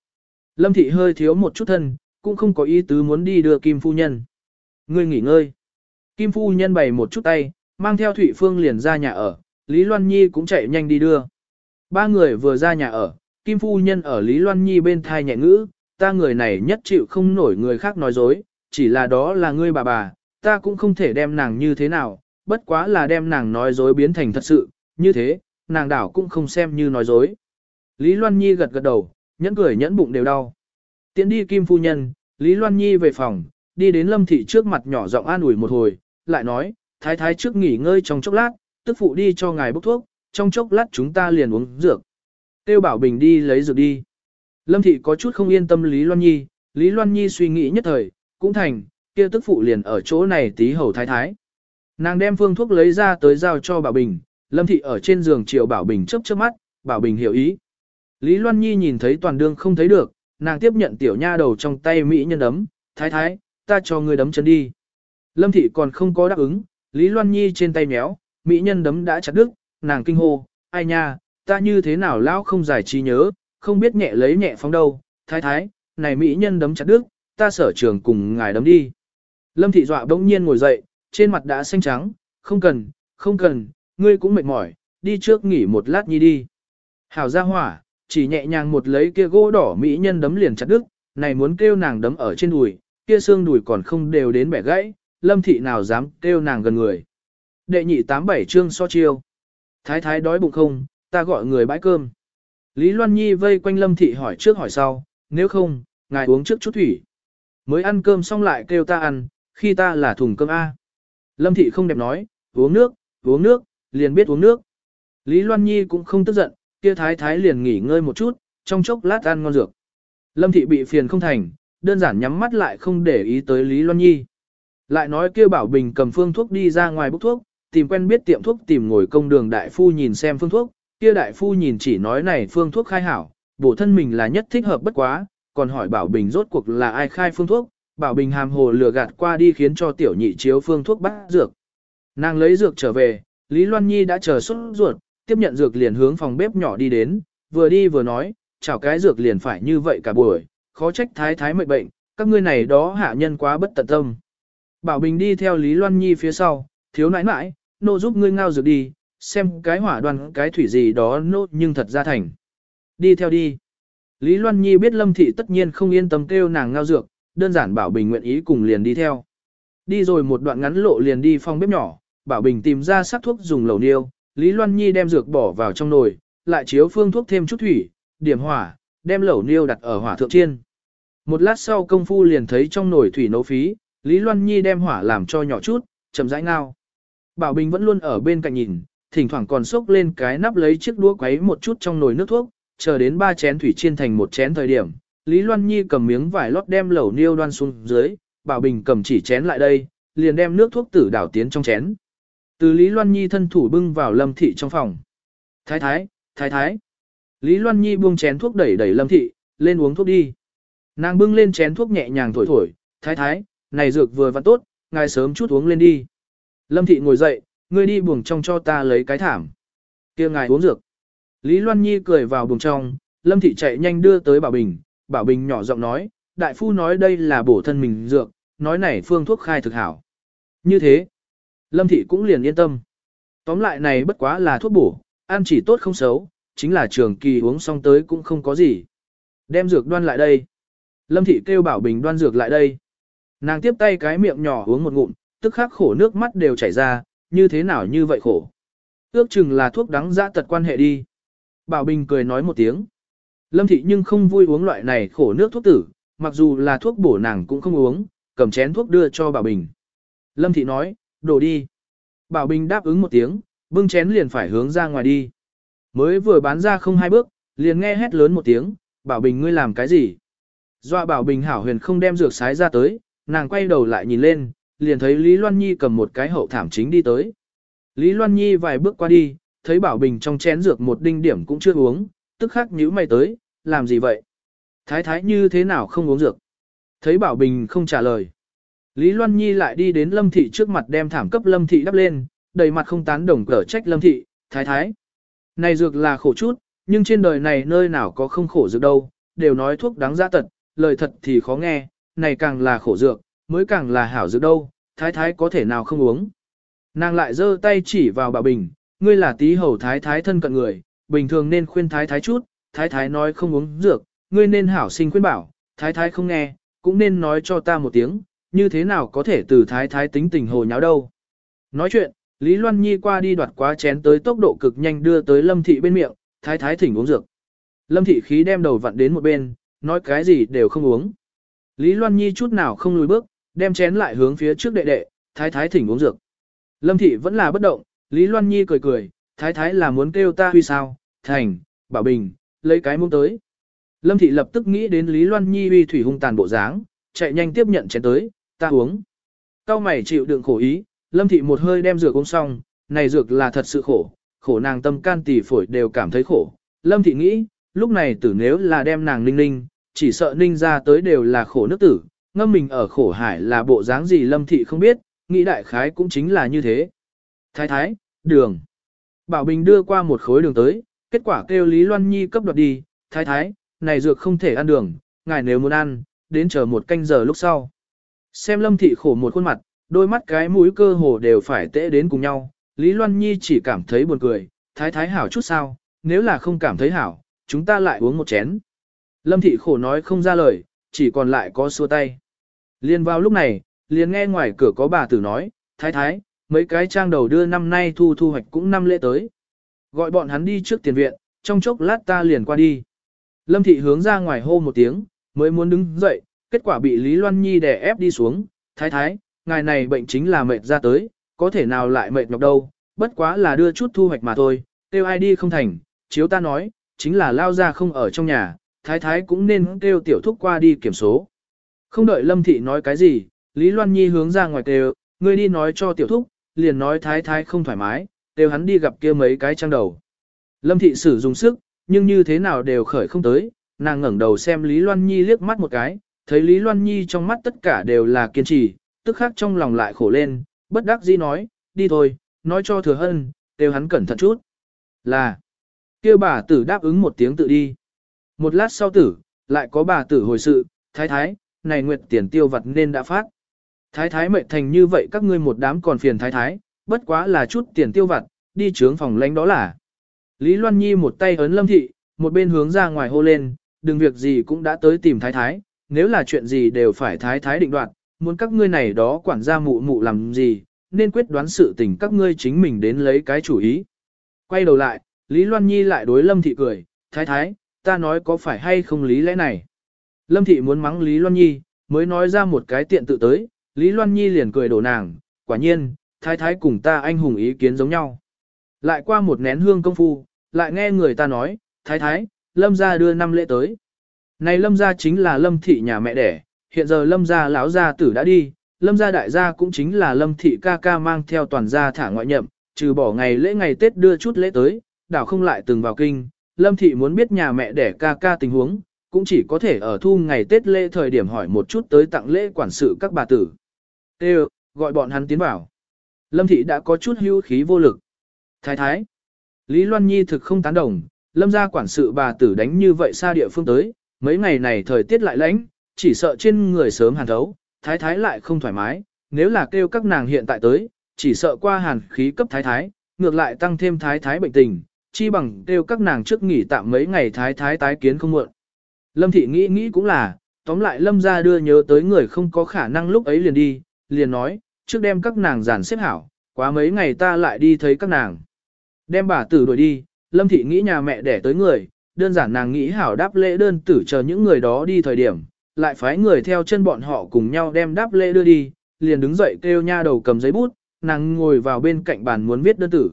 Lâm thị hơi thiếu một chút thân, cũng không có ý tứ muốn đi đưa Kim phu nhân. Ngươi nghỉ ngơi. Kim phu nhân bày một chút tay, mang theo Thụy Phương liền ra nhà ở, Lý Loan Nhi cũng chạy nhanh đi đưa. Ba người vừa ra nhà ở, Kim phu nhân ở Lý Loan Nhi bên thai nhẹ ngữ, ta người này nhất chịu không nổi người khác nói dối, chỉ là đó là ngươi bà bà, ta cũng không thể đem nàng như thế nào, bất quá là đem nàng nói dối biến thành thật sự, như thế, nàng đảo cũng không xem như nói dối. Lý Loan Nhi gật gật đầu, nhẫn cười nhẫn bụng đều đau. Tiến đi Kim Phu Nhân, Lý Loan Nhi về phòng, đi đến Lâm Thị trước mặt nhỏ giọng an ủi một hồi, lại nói, thái thái trước nghỉ ngơi trong chốc lát, tức phụ đi cho ngài bốc thuốc, trong chốc lát chúng ta liền uống dược. Tiêu Bảo Bình đi lấy dược đi. Lâm Thị có chút không yên tâm Lý Loan Nhi, Lý Loan Nhi suy nghĩ nhất thời, cũng thành, kia tức phụ liền ở chỗ này tí hầu thái thái. Nàng đem phương thuốc lấy ra tới giao cho Bảo Bình, Lâm Thị ở trên giường chiều Bảo Bình chớp chớp mắt, Bảo Bình hiểu ý. Lý Loan Nhi nhìn thấy toàn đương không thấy được, nàng tiếp nhận tiểu nha đầu trong tay Mỹ nhân đấm, thái thái, ta cho ngươi đấm chân đi. Lâm thị còn không có đáp ứng, Lý Loan Nhi trên tay méo, Mỹ nhân đấm đã chặt đứt, nàng kinh hô, ai nha, ta như thế nào lão không giải trí nhớ, không biết nhẹ lấy nhẹ phóng đâu, thái thái, này Mỹ nhân đấm chặt đứt, ta sở trường cùng ngài đấm đi. Lâm thị dọa bỗng nhiên ngồi dậy, trên mặt đã xanh trắng, không cần, không cần, ngươi cũng mệt mỏi, đi trước nghỉ một lát nhi đi. Hảo ra hỏa, chỉ nhẹ nhàng một lấy kia gỗ đỏ mỹ nhân đấm liền chặt đứt, này muốn kêu nàng đấm ở trên đùi, kia xương đùi còn không đều đến bẻ gãy, lâm thị nào dám kêu nàng gần người. Đệ nhị tám bảy chương so chiêu. Thái thái đói bụng không, ta gọi người bãi cơm. Lý Loan Nhi vây quanh lâm thị hỏi trước hỏi sau, nếu không, ngài uống trước chút thủy. Mới ăn cơm xong lại kêu ta ăn, khi ta là thùng cơm A. Lâm thị không đẹp nói, uống nước, uống nước, liền biết uống nước. Lý Loan Nhi cũng không tức giận, kia thái thái liền nghỉ ngơi một chút, trong chốc lát ăn ngon dược. Lâm thị bị phiền không thành, đơn giản nhắm mắt lại không để ý tới Lý Loan Nhi. Lại nói kia bảo bình cầm phương thuốc đi ra ngoài bốc thuốc, tìm quen biết tiệm thuốc tìm ngồi công đường đại phu nhìn xem phương thuốc, kia đại phu nhìn chỉ nói này phương thuốc khai hảo, bổ thân mình là nhất thích hợp bất quá, còn hỏi bảo bình rốt cuộc là ai khai phương thuốc, bảo bình hàm hồ lừa gạt qua đi khiến cho tiểu nhị chiếu phương thuốc bắt dược. Nàng lấy dược trở về, Lý Loan Nhi đã chờ xuất ruột, tiếp nhận dược liền hướng phòng bếp nhỏ đi đến, vừa đi vừa nói, chào cái dược liền phải như vậy cả buổi, khó trách thái thái mệnh bệnh, các ngươi này đó hạ nhân quá bất tận tâm. Bảo Bình đi theo Lý Loan Nhi phía sau, thiếu nãi nãi, nô giúp ngươi ngao dược đi, xem cái hỏa đoàn cái thủy gì đó nô nhưng thật ra thành. Đi theo đi. Lý Loan Nhi biết Lâm Thị tất nhiên không yên tâm kêu nàng ngao dược, đơn giản Bảo Bình nguyện ý cùng liền đi theo. Đi rồi một đoạn ngắn lộ liền đi phòng bếp nhỏ, Bảo Bình tìm ra sắc thuốc dùng lẩu niêu, Lý Loan Nhi đem dược bỏ vào trong nồi, lại chiếu phương thuốc thêm chút thủy, điểm hỏa, đem lẩu niêu đặt ở hỏa thượng chiên. Một lát sau công phu liền thấy trong nồi thủy nấu phí, Lý Loan Nhi đem hỏa làm cho nhỏ chút, chậm rãi ngao. Bảo Bình vẫn luôn ở bên cạnh nhìn, thỉnh thoảng còn xốc lên cái nắp lấy chiếc đũa quấy một chút trong nồi nước thuốc, chờ đến ba chén thủy chiên thành một chén thời điểm. Lý Loan Nhi cầm miếng vải lót đem lẩu niêu đoan xuống dưới, Bảo Bình cầm chỉ chén lại đây, liền đem nước thuốc tử đảo tiến trong chén. Từ Lý Loan Nhi thân thủ bưng vào Lâm Thị trong phòng. Thái thái, thái thái. Lý Loan Nhi buông chén thuốc đẩy đẩy Lâm Thị, lên uống thuốc đi. Nàng bưng lên chén thuốc nhẹ nhàng thổi thổi, thái thái, này dược vừa vặn tốt, ngài sớm chút uống lên đi. Lâm Thị ngồi dậy, ngươi đi buồng trong cho ta lấy cái thảm. kia ngài uống dược. Lý Loan Nhi cười vào buồng trong, Lâm Thị chạy nhanh đưa tới Bảo Bình, Bảo Bình nhỏ giọng nói, đại phu nói đây là bổ thân mình dược, nói này phương thuốc khai thực hảo. Như thế, Lâm Thị cũng liền yên tâm. Tóm lại này bất quá là thuốc bổ, ăn chỉ tốt không xấu, chính là trường kỳ uống xong tới cũng không có gì. Đem dược đoan lại đây. Lâm Thị kêu Bảo Bình đoan dược lại đây. Nàng tiếp tay cái miệng nhỏ uống một ngụm, tức khắc khổ nước mắt đều chảy ra, như thế nào như vậy khổ. Ước chừng là thuốc đắng dã tật quan hệ đi. Bảo Bình cười nói một tiếng. Lâm Thị nhưng không vui uống loại này khổ nước thuốc tử, mặc dù là thuốc bổ nàng cũng không uống, cầm chén thuốc đưa cho Bảo Bình. Lâm Thị nói, đổ đi. Bảo Bình đáp ứng một tiếng, bưng chén liền phải hướng ra ngoài đi. Mới vừa bán ra không hai bước, liền nghe hét lớn một tiếng, Bảo Bình ngươi làm cái gì? Doa Bảo Bình hảo huyền không đem dược sái ra tới, nàng quay đầu lại nhìn lên, liền thấy Lý Loan Nhi cầm một cái hậu thảm chính đi tới. Lý Loan Nhi vài bước qua đi, thấy Bảo Bình trong chén dược một đinh điểm cũng chưa uống, tức khắc nhíu mày tới, làm gì vậy? Thái thái như thế nào không uống dược? Thấy Bảo Bình không trả lời. Lý Loan Nhi lại đi đến Lâm Thị trước mặt đem thảm cấp Lâm Thị đắp lên, đầy mặt không tán đồng cở trách Lâm Thị, thái thái. Này dược là khổ chút, nhưng trên đời này nơi nào có không khổ dược đâu, đều nói thuốc đáng giá tật, lời thật thì khó nghe, này càng là khổ dược, mới càng là hảo dược đâu, thái thái có thể nào không uống. Nàng lại giơ tay chỉ vào bà Bình, ngươi là tí hầu thái thái thân cận người, bình thường nên khuyên thái thái chút, thái thái nói không uống dược, ngươi nên hảo sinh khuyên bảo, thái thái không nghe, cũng nên nói cho ta một tiếng, như thế nào có thể từ thái thái tính tình hồ nháo đâu. Nói chuyện, Lý Loan Nhi qua đi đoạt quá chén tới tốc độ cực nhanh đưa tới Lâm Thị bên miệng, thái thái thỉnh uống dược. Lâm Thị khí đem đầu vặn đến một bên, nói cái gì đều không uống. Lý Loan Nhi chút nào không lùi bước, đem chén lại hướng phía trước đệ đệ, thái thái thỉnh uống dược. Lâm Thị vẫn là bất động, Lý Loan Nhi cười cười, thái thái là muốn kêu ta huy sao, thành, bảo bình, lấy cái muông tới. Lâm Thị lập tức nghĩ đến Lý Loan Nhi uy thủy hung tàn bộ dáng, chạy nhanh tiếp nhận chén tới, ta uống. Cao mày chịu đựng khổ ý, Lâm Thị một hơi đem dược uống xong, này dược là thật sự khổ, khổ nàng tâm can tỷ phổi đều cảm thấy khổ. Lâm Thị nghĩ, lúc này tử nếu là đem nàng ninh ninh, chỉ sợ ninh ra tới đều là khổ nước tử, ngâm mình ở khổ hải là bộ dáng gì Lâm Thị không biết, nghĩ đại khái cũng chính là như thế. Thái thái, đường. Bảo Bình đưa qua một khối đường tới, kết quả kêu Lý Loan Nhi cấp đoạt đi, thái thái, này dược không thể ăn đường, ngài nếu muốn ăn, đến chờ một canh giờ lúc sau. Xem Lâm Thị khổ một khuôn mặt, đôi mắt cái mũi cơ hồ đều phải tễ đến cùng nhau, Lý Loan Nhi chỉ cảm thấy buồn cười, thái thái hảo chút sao, nếu là không cảm thấy hảo, chúng ta lại uống một chén. Lâm Thị khổ nói không ra lời, chỉ còn lại có xua tay. Liên vào lúc này, liền nghe ngoài cửa có bà tử nói, thái thái, mấy cái trang đầu đưa năm nay thu thu hoạch cũng năm lễ tới. Gọi bọn hắn đi trước tiền viện, trong chốc lát ta liền qua đi. Lâm Thị hướng ra ngoài hô một tiếng, mới muốn đứng dậy, kết quả bị Lý Loan Nhi đè ép đi xuống, thái thái, ngài này bệnh chính là mệt ra tới, có thể nào lại mệt nhọc đâu, bất quá là đưa chút thu hoạch mà thôi, tiêu ai đi không thành, chiếu ta nói, chính là lao ra không ở trong nhà, thái thái cũng nên kêu tiểu thúc qua đi kiểm số. Không đợi Lâm Thị nói cái gì, Lý Loan Nhi hướng ra ngoài kêu, ngươi đi nói cho tiểu thúc, liền nói thái thái không thoải mái, kêu hắn đi gặp kia mấy cái trang đầu. Lâm Thị sử dùng sức, nhưng như thế nào đều khởi không tới, nàng ngẩng đầu xem Lý Loan Nhi liếc mắt một cái, thấy Lý Loan Nhi trong mắt tất cả đều là kiên trì, tức khắc trong lòng lại khổ lên, bất đắc dĩ nói, đi thôi, nói cho thừa hân, kêu hắn cẩn thận chút. Là, kêu bà tử đáp ứng một tiếng tự đi. Một lát sau tử, lại có bà tử hồi sự, thái thái, này nguyệt tiền tiêu vật nên đã phát. Thái thái mệt thành như vậy các ngươi một đám còn phiền thái thái, bất quá là chút tiền tiêu vặt, đi trướng phòng lãnh đó là. Lý Loan Nhi một tay ấn lâm thị, một bên hướng ra ngoài hô lên, đừng việc gì cũng đã tới tìm thái thái, nếu là chuyện gì đều phải thái thái định đoạt, muốn các ngươi này đó quản gia mụ mụ làm gì, nên quyết đoán sự tình các ngươi chính mình đến lấy cái chủ ý. Quay đầu lại, Lý Loan Nhi lại đối Lâm Thị cười, thái thái, ta nói có phải hay không lý lẽ này. Lâm Thị muốn mắng Lý Loan Nhi, mới nói ra một cái tiện tự tới, Lý Loan Nhi liền cười đổ nàng, quả nhiên, thái thái cùng ta anh hùng ý kiến giống nhau. Lại qua một nén hương công phu, lại nghe người ta nói, thái thái, Lâm gia đưa năm lễ tới. Này Lâm gia chính là Lâm Thị nhà mẹ đẻ, hiện giờ Lâm gia lão gia tử đã đi, Lâm gia đại gia cũng chính là Lâm Thị ca ca mang theo toàn gia thả ngoại nhậm, trừ bỏ ngày lễ ngày Tết đưa chút lễ tới, đảo không lại từng vào kinh, Lâm Thị muốn biết nhà mẹ đẻ ca ca tình huống, cũng chỉ có thể ở thu ngày Tết lễ thời điểm hỏi một chút tới tặng lễ quản sự các bà tử. Tê gọi bọn hắn tiến vào. Lâm Thị đã có chút hưu khí vô lực. Thái thái. Lý Loan Nhi thực không tán đồng, Lâm gia quản sự bà tử đánh như vậy xa địa phương tới, mấy ngày này thời tiết lại lạnh, chỉ sợ trên người sớm hàn thấu, thái thái lại không thoải mái, nếu là kêu các nàng hiện tại tới, chỉ sợ qua hàn khí cấp thái thái, ngược lại tăng thêm thái thái bệnh tình, chi bằng kêu các nàng trước nghỉ tạm mấy ngày thái thái tái kiến không muộn. Lâm thị nghĩ nghĩ cũng là, tóm lại lâm ra đưa nhớ tới người không có khả năng lúc ấy liền đi, liền nói, trước đem các nàng giàn xếp hảo, quá mấy ngày ta lại đi thấy các nàng. Đem bà tử đuổi đi, lâm thị nghĩ nhà mẹ đẻ tới người, đơn giản nàng nghĩ hảo đáp lễ đơn tử chờ những người đó đi thời điểm, lại phái người theo chân bọn họ cùng nhau đem đáp lễ đưa đi, liền đứng dậy kêu nha đầu cầm giấy bút, nàng ngồi vào bên cạnh bàn muốn viết đơn tử.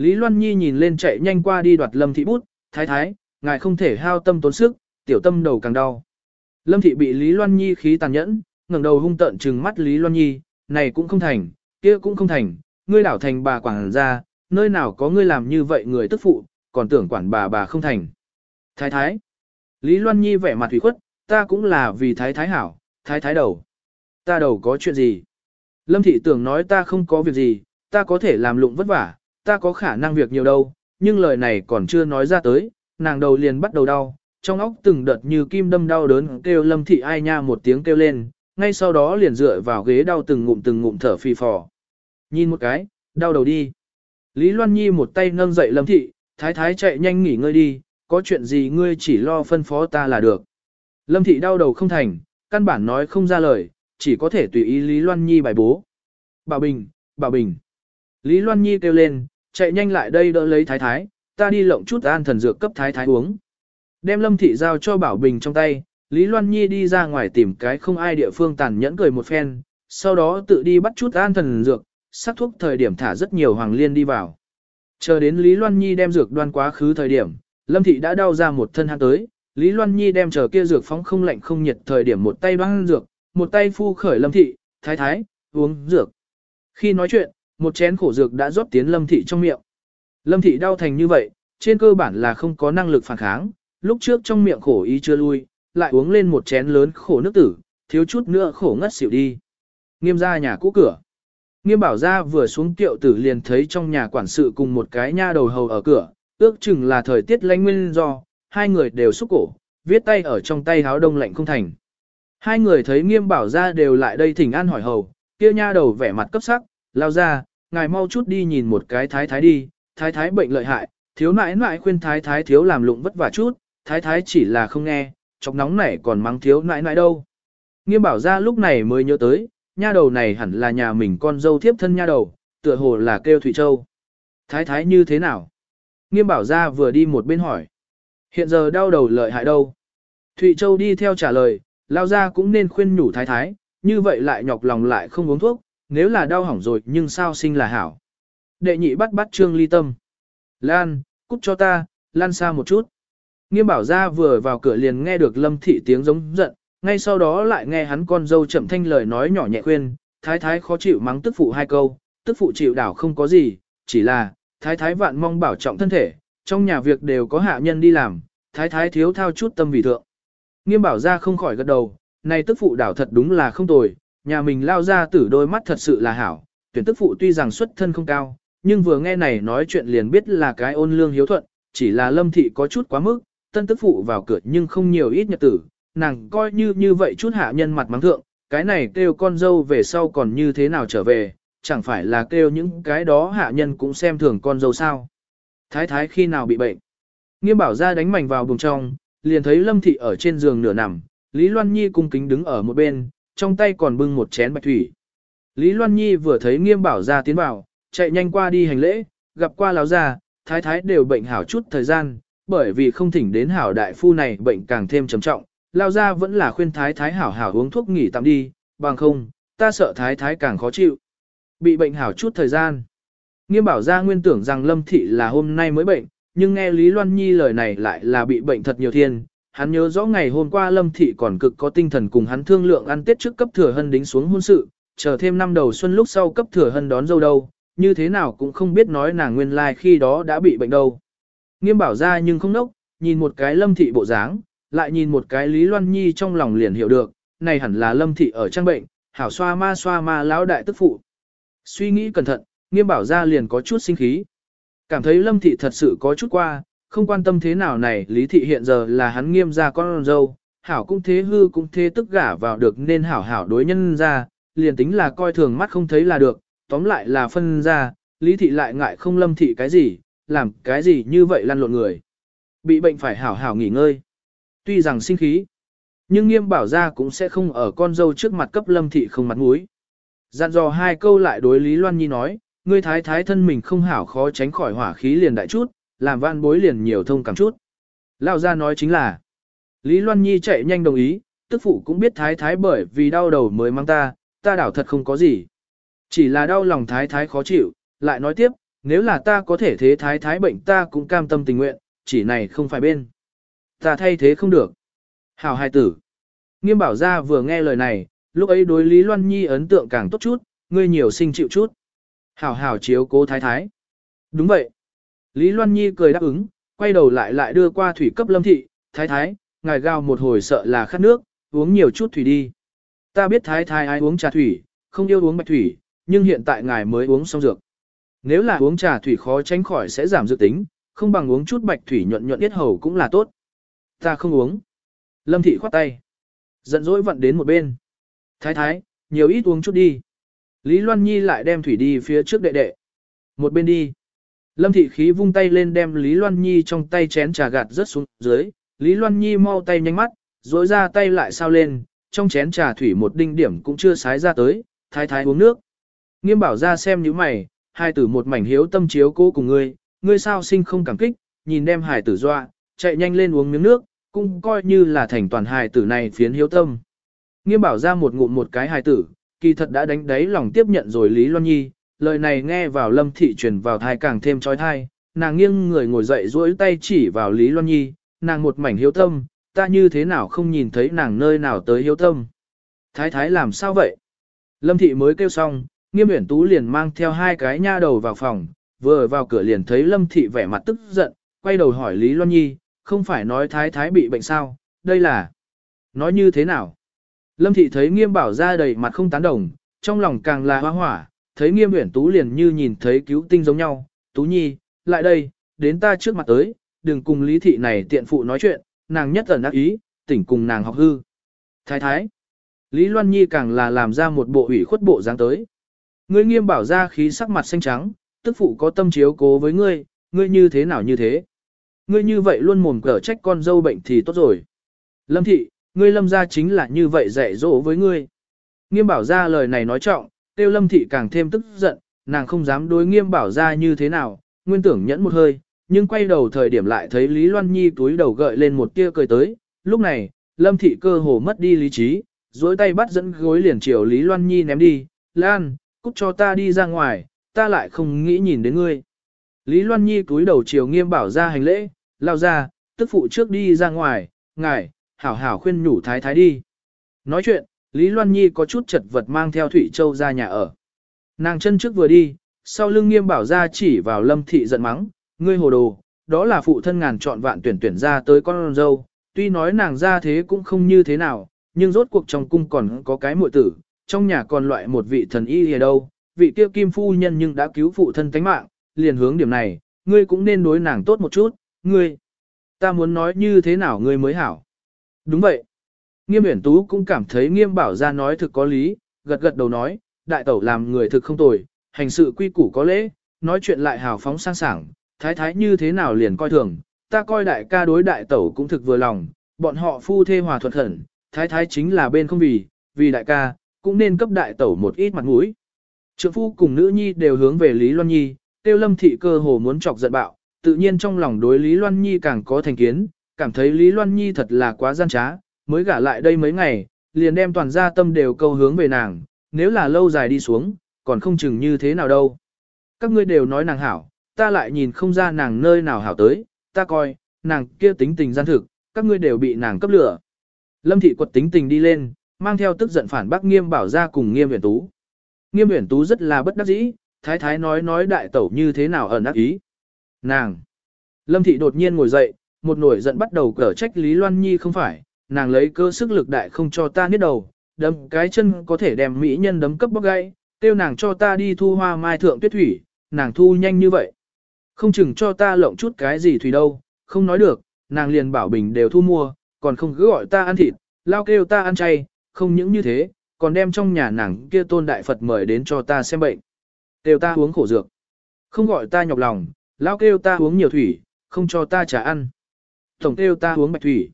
Lý Loan Nhi nhìn lên chạy nhanh qua đi đoạt Lâm Thị bút, thái thái, ngài không thể hao tâm tốn sức, tiểu tâm đầu càng đau. Lâm Thị bị Lý Loan Nhi khí tàn nhẫn, ngẩng đầu hung tợn trừng mắt Lý Loan Nhi, này cũng không thành, kia cũng không thành, ngươi đảo thành bà quảng ra, nơi nào có ngươi làm như vậy người tức phụ, còn tưởng quản bà bà không thành. Thái thái, Lý Loan Nhi vẻ mặt thủy khuất, ta cũng là vì thái thái hảo, thái thái đầu. Ta đầu có chuyện gì? Lâm Thị tưởng nói ta không có việc gì, ta có thể làm lụng vất vả, ta có khả năng việc nhiều đâu, nhưng lời này còn chưa nói ra tới, nàng đầu liền bắt đầu đau, trong óc từng đợt như kim đâm đau đớn kêu lâm thị ai nha một tiếng kêu lên, ngay sau đó liền dựa vào ghế đau từng ngụm từng ngụm thở phì phò. Nhìn một cái, đau đầu đi. Lý Loan Nhi một tay nâng dậy lâm thị, thái thái chạy nhanh nghỉ ngơi đi, có chuyện gì ngươi chỉ lo phân phó ta là được. Lâm thị đau đầu không thành, căn bản nói không ra lời, chỉ có thể tùy ý Lý Loan Nhi bài bố. bà Bình, bà Bình. Lý Loan Nhi kêu lên, chạy nhanh lại đây đỡ lấy thái thái, ta đi lộng chút an thần dược cấp thái thái uống. Đem lâm thị giao cho Bảo Bình trong tay, Lý Loan Nhi đi ra ngoài tìm cái không ai địa phương tàn nhẫn cười một phen, sau đó tự đi bắt chút an thần dược, sắc thuốc thời điểm thả rất nhiều hoàng liên đi vào. Chờ đến Lý Loan Nhi đem dược đoan quá khứ thời điểm, Lâm Thị đã đau ra một thân hắn tới, Lý Loan Nhi đem chờ kia dược phóng không lạnh không nhiệt thời điểm một tay đoan dược, một tay phu khởi Lâm Thị, thái thái, uống dược. Khi nói chuyện, một chén khổ dược đã rót tiến Lâm Thị trong miệng. Lâm Thị đau thành như vậy, trên cơ bản là không có năng lực phản kháng, lúc trước trong miệng khổ ý chưa lui, lại uống lên một chén lớn khổ nước tử, thiếu chút nữa khổ ngất xỉu đi. Nghiêm ra nhà cũ cửa. Nghiêm bảo ra vừa xuống tiệu tử liền thấy trong nhà quản sự cùng một cái nha đầu hầu ở cửa, ước chừng là thời tiết lạnh nguyên do, hai người đều xúc cổ, viết tay ở trong tay háo đông lạnh không thành. Hai người thấy nghiêm bảo ra đều lại đây thỉnh an hỏi hầu, kia nha đầu vẻ mặt cấp sắc, lao ra, ngài mau chút đi nhìn một cái thái thái đi, thái thái bệnh lợi hại, thiếu nãi nãi khuyên thái thái thiếu làm lụng vất vả chút, thái thái chỉ là không nghe, chọc nóng này còn mắng thiếu nãi nãi đâu. Nghiêm bảo ra lúc này mới nhớ tới, nha đầu này hẳn là nhà mình con dâu thiếp thân nha đầu, tựa hồ là kêu Thủy Châu. Thái thái như thế nào? Nghiêm bảo ra vừa đi một bên hỏi. Hiện giờ đau đầu lợi hại đâu? Thụy Châu đi theo trả lời, lao ra cũng nên khuyên nhủ thái thái, như vậy lại nhọc lòng lại không uống thuốc, nếu là đau hỏng rồi nhưng sao sinh là hảo. Đệ nhị bắt bắt trương ly tâm. Lan, cút cho ta, lan xa một chút. Nghiêm bảo ra vừa vào cửa liền nghe được lâm thị tiếng giống giận, ngay sau đó lại nghe hắn con dâu chậm thanh lời nói nhỏ nhẹ khuyên, thái thái khó chịu mắng tức phụ hai câu, tức phụ chịu đảo không có gì, chỉ là, thái thái vạn mong bảo trọng thân thể, trong nhà việc đều có hạ nhân đi làm, thái thái thiếu thao chút tâm vì thượng. Nghiêm bảo ra không khỏi gật đầu, này tức phụ đảo thật đúng là không tồi, nhà mình lao ra tử đôi mắt thật sự là hảo, tuyển tức phụ tuy rằng xuất thân không cao, nhưng vừa nghe này nói chuyện liền biết là cái ôn lương hiếu thuận, chỉ là lâm thị có chút quá mức, tân tức phụ vào cửa nhưng không nhiều ít nhật tử, nàng coi như như vậy chút hạ nhân mặt mắng thượng, cái này kêu con dâu về sau còn như thế nào trở về, chẳng phải là kêu những cái đó hạ nhân cũng xem thường con dâu sao. Thái thái khi nào bị bệnh, nghiêm bảo ra đánh mảnh vào bùng trong, liền thấy lâm thị ở trên giường nửa nằm, Lý Loan Nhi cung kính đứng ở một bên, trong tay còn bưng một chén bạch thủy. Lý Loan Nhi vừa thấy nghiêm bảo ra tiến vào, chạy nhanh qua đi hành lễ, gặp qua lão Gia, thái thái đều bệnh hảo chút thời gian, bởi vì không thỉnh đến hảo đại phu này bệnh càng thêm trầm trọng, lao ra vẫn là khuyên thái thái hảo hảo uống thuốc nghỉ tạm đi, bằng không, ta sợ thái thái càng khó chịu. Bị bệnh hảo chút thời gian. Nghiêm bảo ra nguyên tưởng rằng Lâm Thị là hôm nay mới bệnh, nhưng nghe Lý Loan Nhi lời này lại là bị bệnh thật nhiều thiên. Hắn nhớ rõ ngày hôm qua Lâm Thị còn cực có tinh thần cùng hắn thương lượng ăn tết trước cấp thừa hân đính xuống hôn sự, chờ thêm năm đầu xuân lúc sau cấp thừa hân đón dâu đâu, như thế nào cũng không biết nói nàng nguyên lai like khi đó đã bị bệnh đâu. Nghiêm bảo ra nhưng không nốc, nhìn một cái Lâm Thị bộ dáng, lại nhìn một cái Lý Loan Nhi trong lòng liền hiểu được, này hẳn là Lâm Thị ở trang bệnh, hảo xoa ma xoa ma lão đại tức phụ. Suy nghĩ cẩn thận, nghiêm bảo ra liền có chút sinh khí. Cảm thấy lâm thị thật sự có chút qua, không quan tâm thế nào này lý thị hiện giờ là hắn nghiêm ra con dâu, hảo cũng thế hư cũng thế tức gả vào được nên hảo hảo đối nhân ra, liền tính là coi thường mắt không thấy là được, tóm lại là phân ra, lý thị lại ngại không lâm thị cái gì, làm cái gì như vậy lăn lộn người. Bị bệnh phải hảo hảo nghỉ ngơi. Tuy rằng sinh khí, nhưng nghiêm bảo ra cũng sẽ không ở con dâu trước mặt cấp lâm thị không mặt mũi. Dặn dò hai câu lại đối Lý Loan Nhi nói, ngươi thái thái thân mình không hảo khó tránh khỏi hỏa khí liền đại chút, làm van bối liền nhiều thông cảm chút. Lao ra nói chính là, Lý Loan Nhi chạy nhanh đồng ý, tức phụ cũng biết thái thái bởi vì đau đầu mới mang ta, ta đảo thật không có gì. Chỉ là đau lòng thái thái khó chịu, lại nói tiếp, nếu là ta có thể thế thái thái bệnh ta cũng cam tâm tình nguyện, chỉ này không phải bên. Ta thay thế không được. Hảo hai tử. Nghiêm bảo gia vừa nghe lời này, lúc ấy đối Lý Loan Nhi ấn tượng càng tốt chút, ngươi nhiều sinh chịu chút. Hảo hảo chiếu cố thái thái. Đúng vậy. Lý Loan Nhi cười đáp ứng, quay đầu lại lại đưa qua thủy cấp lâm thị, thái thái, ngài gào một hồi sợ là khát nước, uống nhiều chút thủy đi. Ta biết thái thái ai uống trà thủy, không yêu uống bạch thủy, nhưng hiện tại ngài mới uống xong dược. Nếu là uống trà thủy khó tránh khỏi sẽ giảm dự tính, không bằng uống chút bạch thủy nhuận nhuận yết hầu cũng là tốt. Ta không uống. Lâm thị khoát tay. Giận dỗi vặn đến một bên. Thái thái, nhiều ít uống chút đi. Lý Loan Nhi lại đem thủy đi phía trước đệ đệ. Một bên đi. Lâm thị khí vung tay lên đem Lý Loan Nhi trong tay chén trà gạt rớt xuống dưới. Lý Loan Nhi mau tay nhanh mắt, rối ra tay lại sao lên, trong chén trà thủy một đinh điểm cũng chưa sái ra tới, thái thái uống nước. Nghiêm bảo ra xem như mày, hai tử một mảnh hiếu tâm chiếu cố cùng ngươi, ngươi sao sinh không cảm kích, nhìn đem hải tử doa, chạy nhanh lên uống miếng nước, cũng coi như là thành toàn hài tử này phiến hiếu tâm. Nghiêm bảo ra một ngụm một cái hài tử, kỳ thật đã đánh đáy lòng tiếp nhận rồi Lý Loan Nhi, lời này nghe vào lâm thị truyền vào thai càng thêm trói thai, nàng nghiêng người ngồi dậy duỗi tay chỉ vào Lý Loan Nhi, nàng một mảnh hiếu tâm, ta như thế nào không nhìn thấy nàng nơi nào tới hiếu tâm. Thái thái làm sao vậy? Lâm thị mới kêu xong, nghiêm uyển tú liền mang theo hai cái nha đầu vào phòng, vừa vào cửa liền thấy lâm thị vẻ mặt tức giận, quay đầu hỏi Lý Loan Nhi, không phải nói thái thái bị bệnh sao, đây là... Nói như thế nào? Lâm thị thấy nghiêm bảo ra đầy mặt không tán đồng, trong lòng càng là hoa hỏa, thấy nghiêm uyển tú liền như nhìn thấy cứu tinh giống nhau, tú nhi, lại đây, đến ta trước mặt tới, đừng cùng lý thị này tiện phụ nói chuyện, nàng nhất ẩn ác ý, tỉnh cùng nàng học hư. Thái thái, Lý Loan Nhi càng là làm ra một bộ ủy khuất bộ dáng tới. Ngươi nghiêm bảo ra khí sắc mặt xanh trắng, tức phụ có tâm chiếu cố với ngươi, ngươi như thế nào như thế. Ngươi như vậy luôn mồm cở trách con dâu bệnh thì tốt rồi. Lâm thị, ngươi lâm gia chính là như vậy dạy dỗ với ngươi. Nghiêm bảo ra lời này nói trọng, tiêu lâm thị càng thêm tức giận, nàng không dám đối nghiêm bảo ra như thế nào, nguyên tưởng nhẫn một hơi, nhưng quay đầu thời điểm lại thấy Lý Loan Nhi túi đầu gợi lên một tia cười tới, lúc này, lâm thị cơ hồ mất đi lý trí, duỗi tay bắt dẫn gối liền chiều Lý Loan Nhi ném đi, Lan, cút cho ta đi ra ngoài, ta lại không nghĩ nhìn đến ngươi. Lý Loan Nhi túi đầu chiều nghiêm bảo ra hành lễ, lao ra, tức phụ trước đi ra ngoài, ngài, hảo hảo khuyên nhủ thái thái đi. Nói chuyện, Lý Loan Nhi có chút chật vật mang theo Thủy Châu ra nhà ở. Nàng chân trước vừa đi, sau lưng nghiêm bảo ra chỉ vào lâm thị giận mắng, ngươi hồ đồ, đó là phụ thân ngàn chọn vạn tuyển tuyển ra tới con dâu, tuy nói nàng ra thế cũng không như thế nào, nhưng rốt cuộc trong cung còn có cái muội tử, trong nhà còn loại một vị thần y ở đâu, vị kia kim phu nhân nhưng đã cứu phụ thân tánh mạng, liền hướng điểm này, ngươi cũng nên đối nàng tốt một chút, ngươi. Ta muốn nói như thế nào ngươi mới hảo. Đúng vậy. Nghiêm Uyển Tú cũng cảm thấy Nghiêm Bảo Gia nói thực có lý, gật gật đầu nói, đại tẩu làm người thực không tồi, hành sự quy củ có lễ, nói chuyện lại hào phóng sang sảng, thái thái như thế nào liền coi thường, ta coi đại ca đối đại tẩu cũng thực vừa lòng, bọn họ phu thê hòa thuận hẳn. thái thái chính là bên không vì, vì đại ca, cũng nên cấp đại tẩu một ít mặt mũi. Trượng phu cùng nữ nhi đều hướng về Lý Loan Nhi, tiêu lâm thị cơ hồ muốn chọc giận bạo, tự nhiên trong lòng đối Lý Loan Nhi càng có thành kiến, cảm thấy Lý Loan Nhi thật là quá gian trá, mới gả lại đây mấy ngày, liền đem toàn gia tâm đều câu hướng về nàng, nếu là lâu dài đi xuống, còn không chừng như thế nào đâu. Các ngươi đều nói nàng hảo, ta lại nhìn không ra nàng nơi nào hảo tới, ta coi, nàng kia tính tình gian thực, các ngươi đều bị nàng cấp lửa. Lâm thị quật tính tình đi lên, mang theo tức giận phản bác nghiêm bảo ra cùng nghiêm huyền tú. Nghiêm huyền tú rất là bất đắc dĩ, thái thái nói nói đại tẩu như thế nào ẩn ác ý. Nàng! Lâm thị đột nhiên ngồi dậy, một nổi giận bắt đầu cở trách Lý Loan Nhi không phải, nàng lấy cơ sức lực đại không cho ta niết đầu, đấm cái chân có thể đem mỹ nhân đấm cấp bóc gãy, tiêu nàng cho ta đi thu hoa mai thượng tuyết thủy, nàng thu nhanh như vậy. Không chừng cho ta lộng chút cái gì thủy đâu, không nói được, nàng liền bảo bình đều thu mua, còn không cứ gọi ta ăn thịt, lao kêu ta ăn chay, không những như thế, còn đem trong nhà nàng kia tôn đại Phật mời đến cho ta xem bệnh. Kêu ta uống khổ dược. Không gọi ta nhọc lòng, lao kêu ta uống nhiều thủy, không cho ta trả ăn. Tổng kêu ta uống bạch thủy.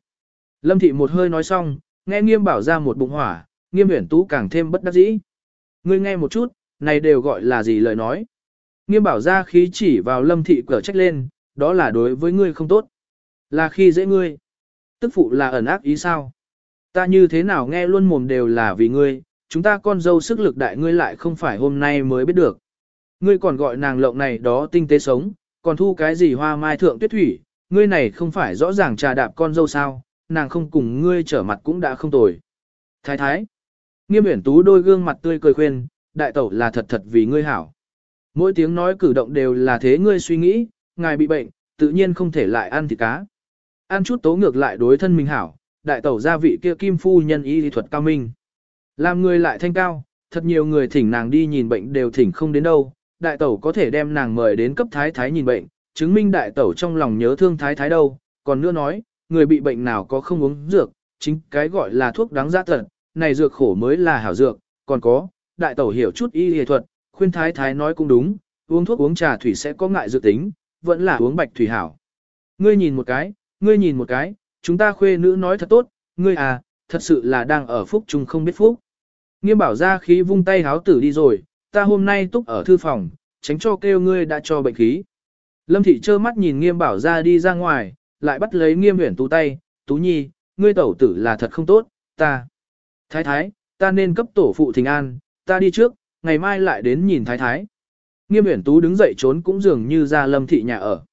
Lâm thị một hơi nói xong, nghe nghiêm bảo ra một bụng hỏa, nghiêm huyển tú càng thêm bất đắc dĩ. Ngươi nghe một chút, này đều gọi là gì lời nói. Nghiêm bảo ra khí chỉ vào lâm thị cở trách lên, đó là đối với ngươi không tốt. Là khi dễ ngươi. Tức phụ là ẩn ác ý sao? Ta như thế nào nghe luôn mồm đều là vì ngươi, chúng ta con dâu sức lực đại ngươi lại không phải hôm nay mới biết được. Ngươi còn gọi nàng lộng này đó tinh tế sống, còn thu cái gì hoa mai thượng tuyết thủy, ngươi này không phải rõ ràng trà đạp con dâu sao, nàng không cùng ngươi trở mặt cũng đã không tồi. Thái thái, nghiêm uyển tú đôi gương mặt tươi cười khuyên, đại tẩu là thật thật vì ngươi hảo. Mỗi tiếng nói cử động đều là thế ngươi suy nghĩ, ngài bị bệnh, tự nhiên không thể lại ăn thịt cá. Ăn chút tố ngược lại đối thân mình hảo, đại tẩu gia vị kia kim phu nhân y lý thuật cao minh. Làm người lại thanh cao, thật nhiều người thỉnh nàng đi nhìn bệnh đều thỉnh không đến đâu, đại tẩu có thể đem nàng mời đến cấp thái thái nhìn bệnh, chứng minh đại tẩu trong lòng nhớ thương thái thái đâu, còn nữa nói, người bị bệnh nào có không uống dược, chính cái gọi là thuốc đáng giá tận, này dược khổ mới là hảo dược, còn có, đại tẩu hiểu chút y y thuật, khuyên thái thái nói cũng đúng, uống thuốc uống trà thủy sẽ có ngại dự tính, vẫn là uống bạch thủy hảo. Ngươi nhìn một cái, ngươi nhìn một cái, chúng ta khuê nữ nói thật tốt, ngươi à, thật sự là đang ở phúc chung không biết phúc. Nghiêm bảo ra khí vung tay háo tử đi rồi, ta hôm nay túc ở thư phòng, tránh cho kêu ngươi đã cho bệnh khí. Lâm thị trơ mắt nhìn nghiêm bảo ra đi ra ngoài, lại bắt lấy nghiêm huyển tú tay, tú nhi, ngươi tẩu tử là thật không tốt, ta. Thái thái, ta nên cấp tổ phụ thình an, ta đi trước, ngày mai lại đến nhìn thái thái. Nghiêm huyển tú đứng dậy trốn cũng dường như ra lâm thị nhà ở.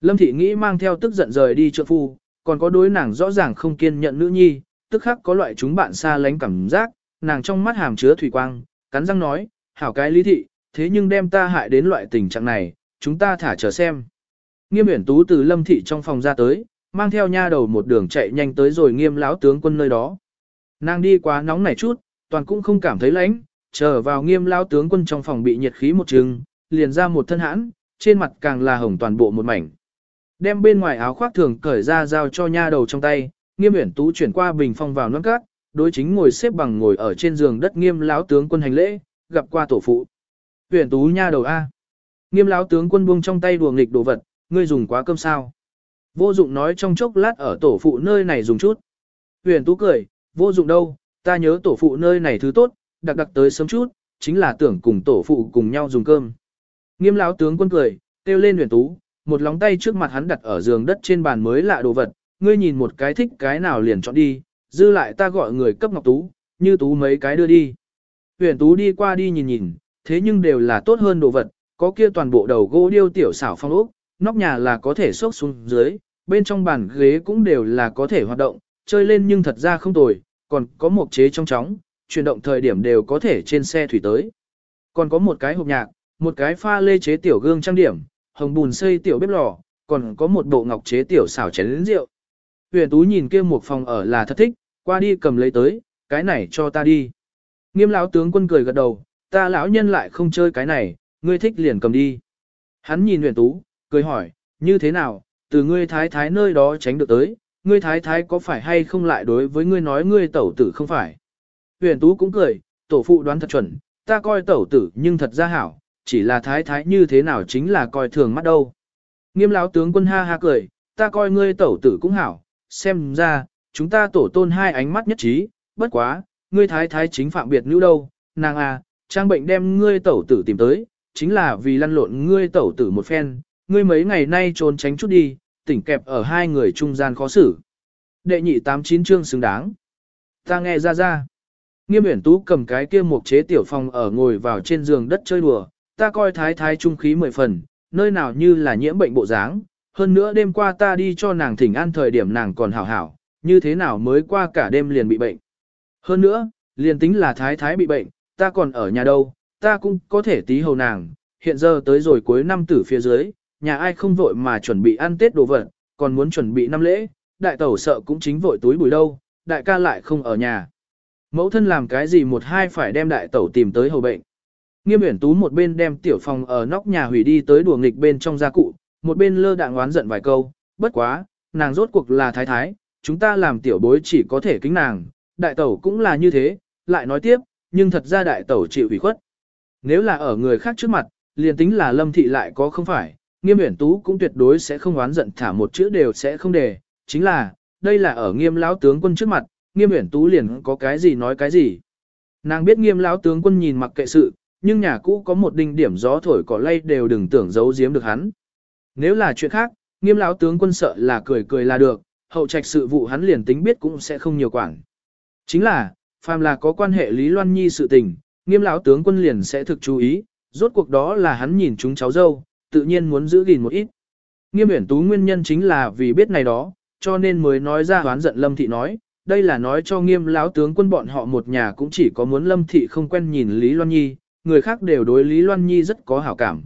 Lâm thị nghĩ mang theo tức giận rời đi trượng phu, còn có đối nàng rõ ràng không kiên nhận nữ nhi, tức khắc có loại chúng bạn xa lánh cảm giác, nàng trong mắt hàm chứa thủy quang, cắn răng nói, hảo cái lý thị, thế nhưng đem ta hại đến loại tình trạng này, chúng ta thả chờ xem. Nghiêm uyển tú từ lâm thị trong phòng ra tới, mang theo nha đầu một đường chạy nhanh tới rồi nghiêm lão tướng quân nơi đó. Nàng đi quá nóng này chút, toàn cũng không cảm thấy lạnh, chờ vào nghiêm lão tướng quân trong phòng bị nhiệt khí một trừng, liền ra một thân hãn, trên mặt càng là hồng toàn bộ một mảnh. Đem bên ngoài áo khoác thường cởi ra giao cho nha đầu trong tay, nghiêm uyển tú chuyển qua bình phong vào nón cát, đối chính ngồi xếp bằng ngồi ở trên giường đất nghiêm lão tướng quân hành lễ, gặp qua tổ phụ. Uyển tú nha đầu A. Nghiêm lão tướng quân buông trong tay đùa nghịch đồ vật, ngươi dùng quá cơm sao. Vô dụng nói trong chốc lát ở tổ phụ nơi này dùng chút. Huyền tú cười, vô dụng đâu, ta nhớ tổ phụ nơi này thứ tốt, đặc đặc tới sớm chút, chính là tưởng cùng tổ phụ cùng nhau dùng cơm. Nghiêm lão tướng quân cười, kêu lên huyền tú, một lóng tay trước mặt hắn đặt ở giường đất trên bàn mới lạ đồ vật, ngươi nhìn một cái thích cái nào liền chọn đi, dư lại ta gọi người cấp ngọc tú, như tú mấy cái đưa đi. Huyền tú đi qua đi nhìn nhìn, thế nhưng đều là tốt hơn đồ vật, có kia toàn bộ đầu gỗ điêu tiểu xảo phong ốc, nóc nhà là có thể xốc xuống dưới, bên trong bàn ghế cũng đều là có thể hoạt động, chơi lên nhưng thật ra không tồi, còn có một chế trong chóng, chuyển động thời điểm đều có thể trên xe thủy tới. Còn có một cái hộp nhạc, một cái pha lê chế tiểu gương trang điểm, hồng bùn xây tiểu bếp lò, còn có một bộ ngọc chế tiểu xảo chén lĩnh rượu. Huyền Tú nhìn kia một phòng ở là thật thích, qua đi cầm lấy tới, cái này cho ta đi. Nghiêm lão tướng quân cười gật đầu, ta lão nhân lại không chơi cái này, ngươi thích liền cầm đi. Hắn nhìn Huyền Tú, cười hỏi, như thế nào, từ ngươi thái thái nơi đó tránh được tới, ngươi thái thái có phải hay không lại đối với ngươi nói ngươi tẩu tử không phải. Huyền Tú cũng cười, tổ phụ đoán thật chuẩn, ta coi tẩu tử nhưng thật ra hảo, chỉ là thái thái như thế nào chính là coi thường mắt đâu. Nghiêm láo tướng quân ha ha cười, ta coi ngươi tẩu tử cũng hảo, xem ra, chúng ta tổ tôn hai ánh mắt nhất trí, bất quá, ngươi thái thái chính phạm biệt nữ đâu, nàng à, trang bệnh đem ngươi tẩu tử tìm tới, chính là vì lăn lộn ngươi tẩu tử một phen, ngươi mấy ngày nay trốn tránh chút đi, tỉnh kẹp ở hai người trung gian khó xử. Đệ nhị tám chín chương xứng đáng. Ta nghe ra ra. Nghiêm uyển tú cầm cái kia một chế tiểu phòng ở ngồi vào trên giường đất chơi đùa, ta coi thái thái trung khí mười phần, nơi nào như là nhiễm bệnh bộ dáng. Hơn nữa đêm qua ta đi cho nàng thỉnh an thời điểm nàng còn hảo hảo, như thế nào mới qua cả đêm liền bị bệnh. Hơn nữa, liền tính là thái thái bị bệnh, ta còn ở nhà đâu, ta cũng có thể tí hầu nàng, hiện giờ tới rồi cuối năm tử phía dưới, nhà ai không vội mà chuẩn bị ăn tết đồ vật, còn muốn chuẩn bị năm lễ, đại tẩu sợ cũng chính vội túi bùi đâu, đại ca lại không ở nhà. Mẫu thân làm cái gì một hai phải đem đại tẩu tìm tới hầu bệnh. Nghiêm uyển tú một bên đem tiểu phòng ở nóc nhà hủy đi tới đùa nghịch bên trong gia cụ, một bên lơ đạng oán giận vài câu, bất quá, nàng rốt cuộc là thái thái, chúng ta làm tiểu bối chỉ có thể kính nàng, đại tẩu cũng là như thế, lại nói tiếp, nhưng thật ra đại tẩu chịu ủy khuất. Nếu là ở người khác trước mặt, liền tính là lâm thị lại có không phải, nghiêm uyển tú cũng tuyệt đối sẽ không oán giận thả một chữ đều sẽ không để, chính là, đây là ở nghiêm lão tướng quân trước mặt, nghiêm uyển tú liền có cái gì nói cái gì. Nàng biết nghiêm lão tướng quân nhìn mặc kệ sự, nhưng nhà cũ có một đinh điểm gió thổi cỏ lay đều đừng tưởng giấu giếm được hắn. Nếu là chuyện khác, nghiêm lão tướng quân sợ là cười cười là được, hậu trạch sự vụ hắn liền tính biết cũng sẽ không nhiều quản. Chính là, phàm là có quan hệ Lý Loan Nhi sự tình, nghiêm lão tướng quân liền sẽ thực chú ý, rốt cuộc đó là hắn nhìn chúng cháu dâu, tự nhiên muốn giữ gìn một ít. Nghiêm uyển tú nguyên nhân chính là vì biết này đó, cho nên mới nói ra hoán giận Lâm Thị nói, đây là nói cho nghiêm lão tướng quân bọn họ một nhà cũng chỉ có muốn Lâm Thị không quen nhìn Lý Loan Nhi, người khác đều đối Lý Loan Nhi rất có hảo cảm.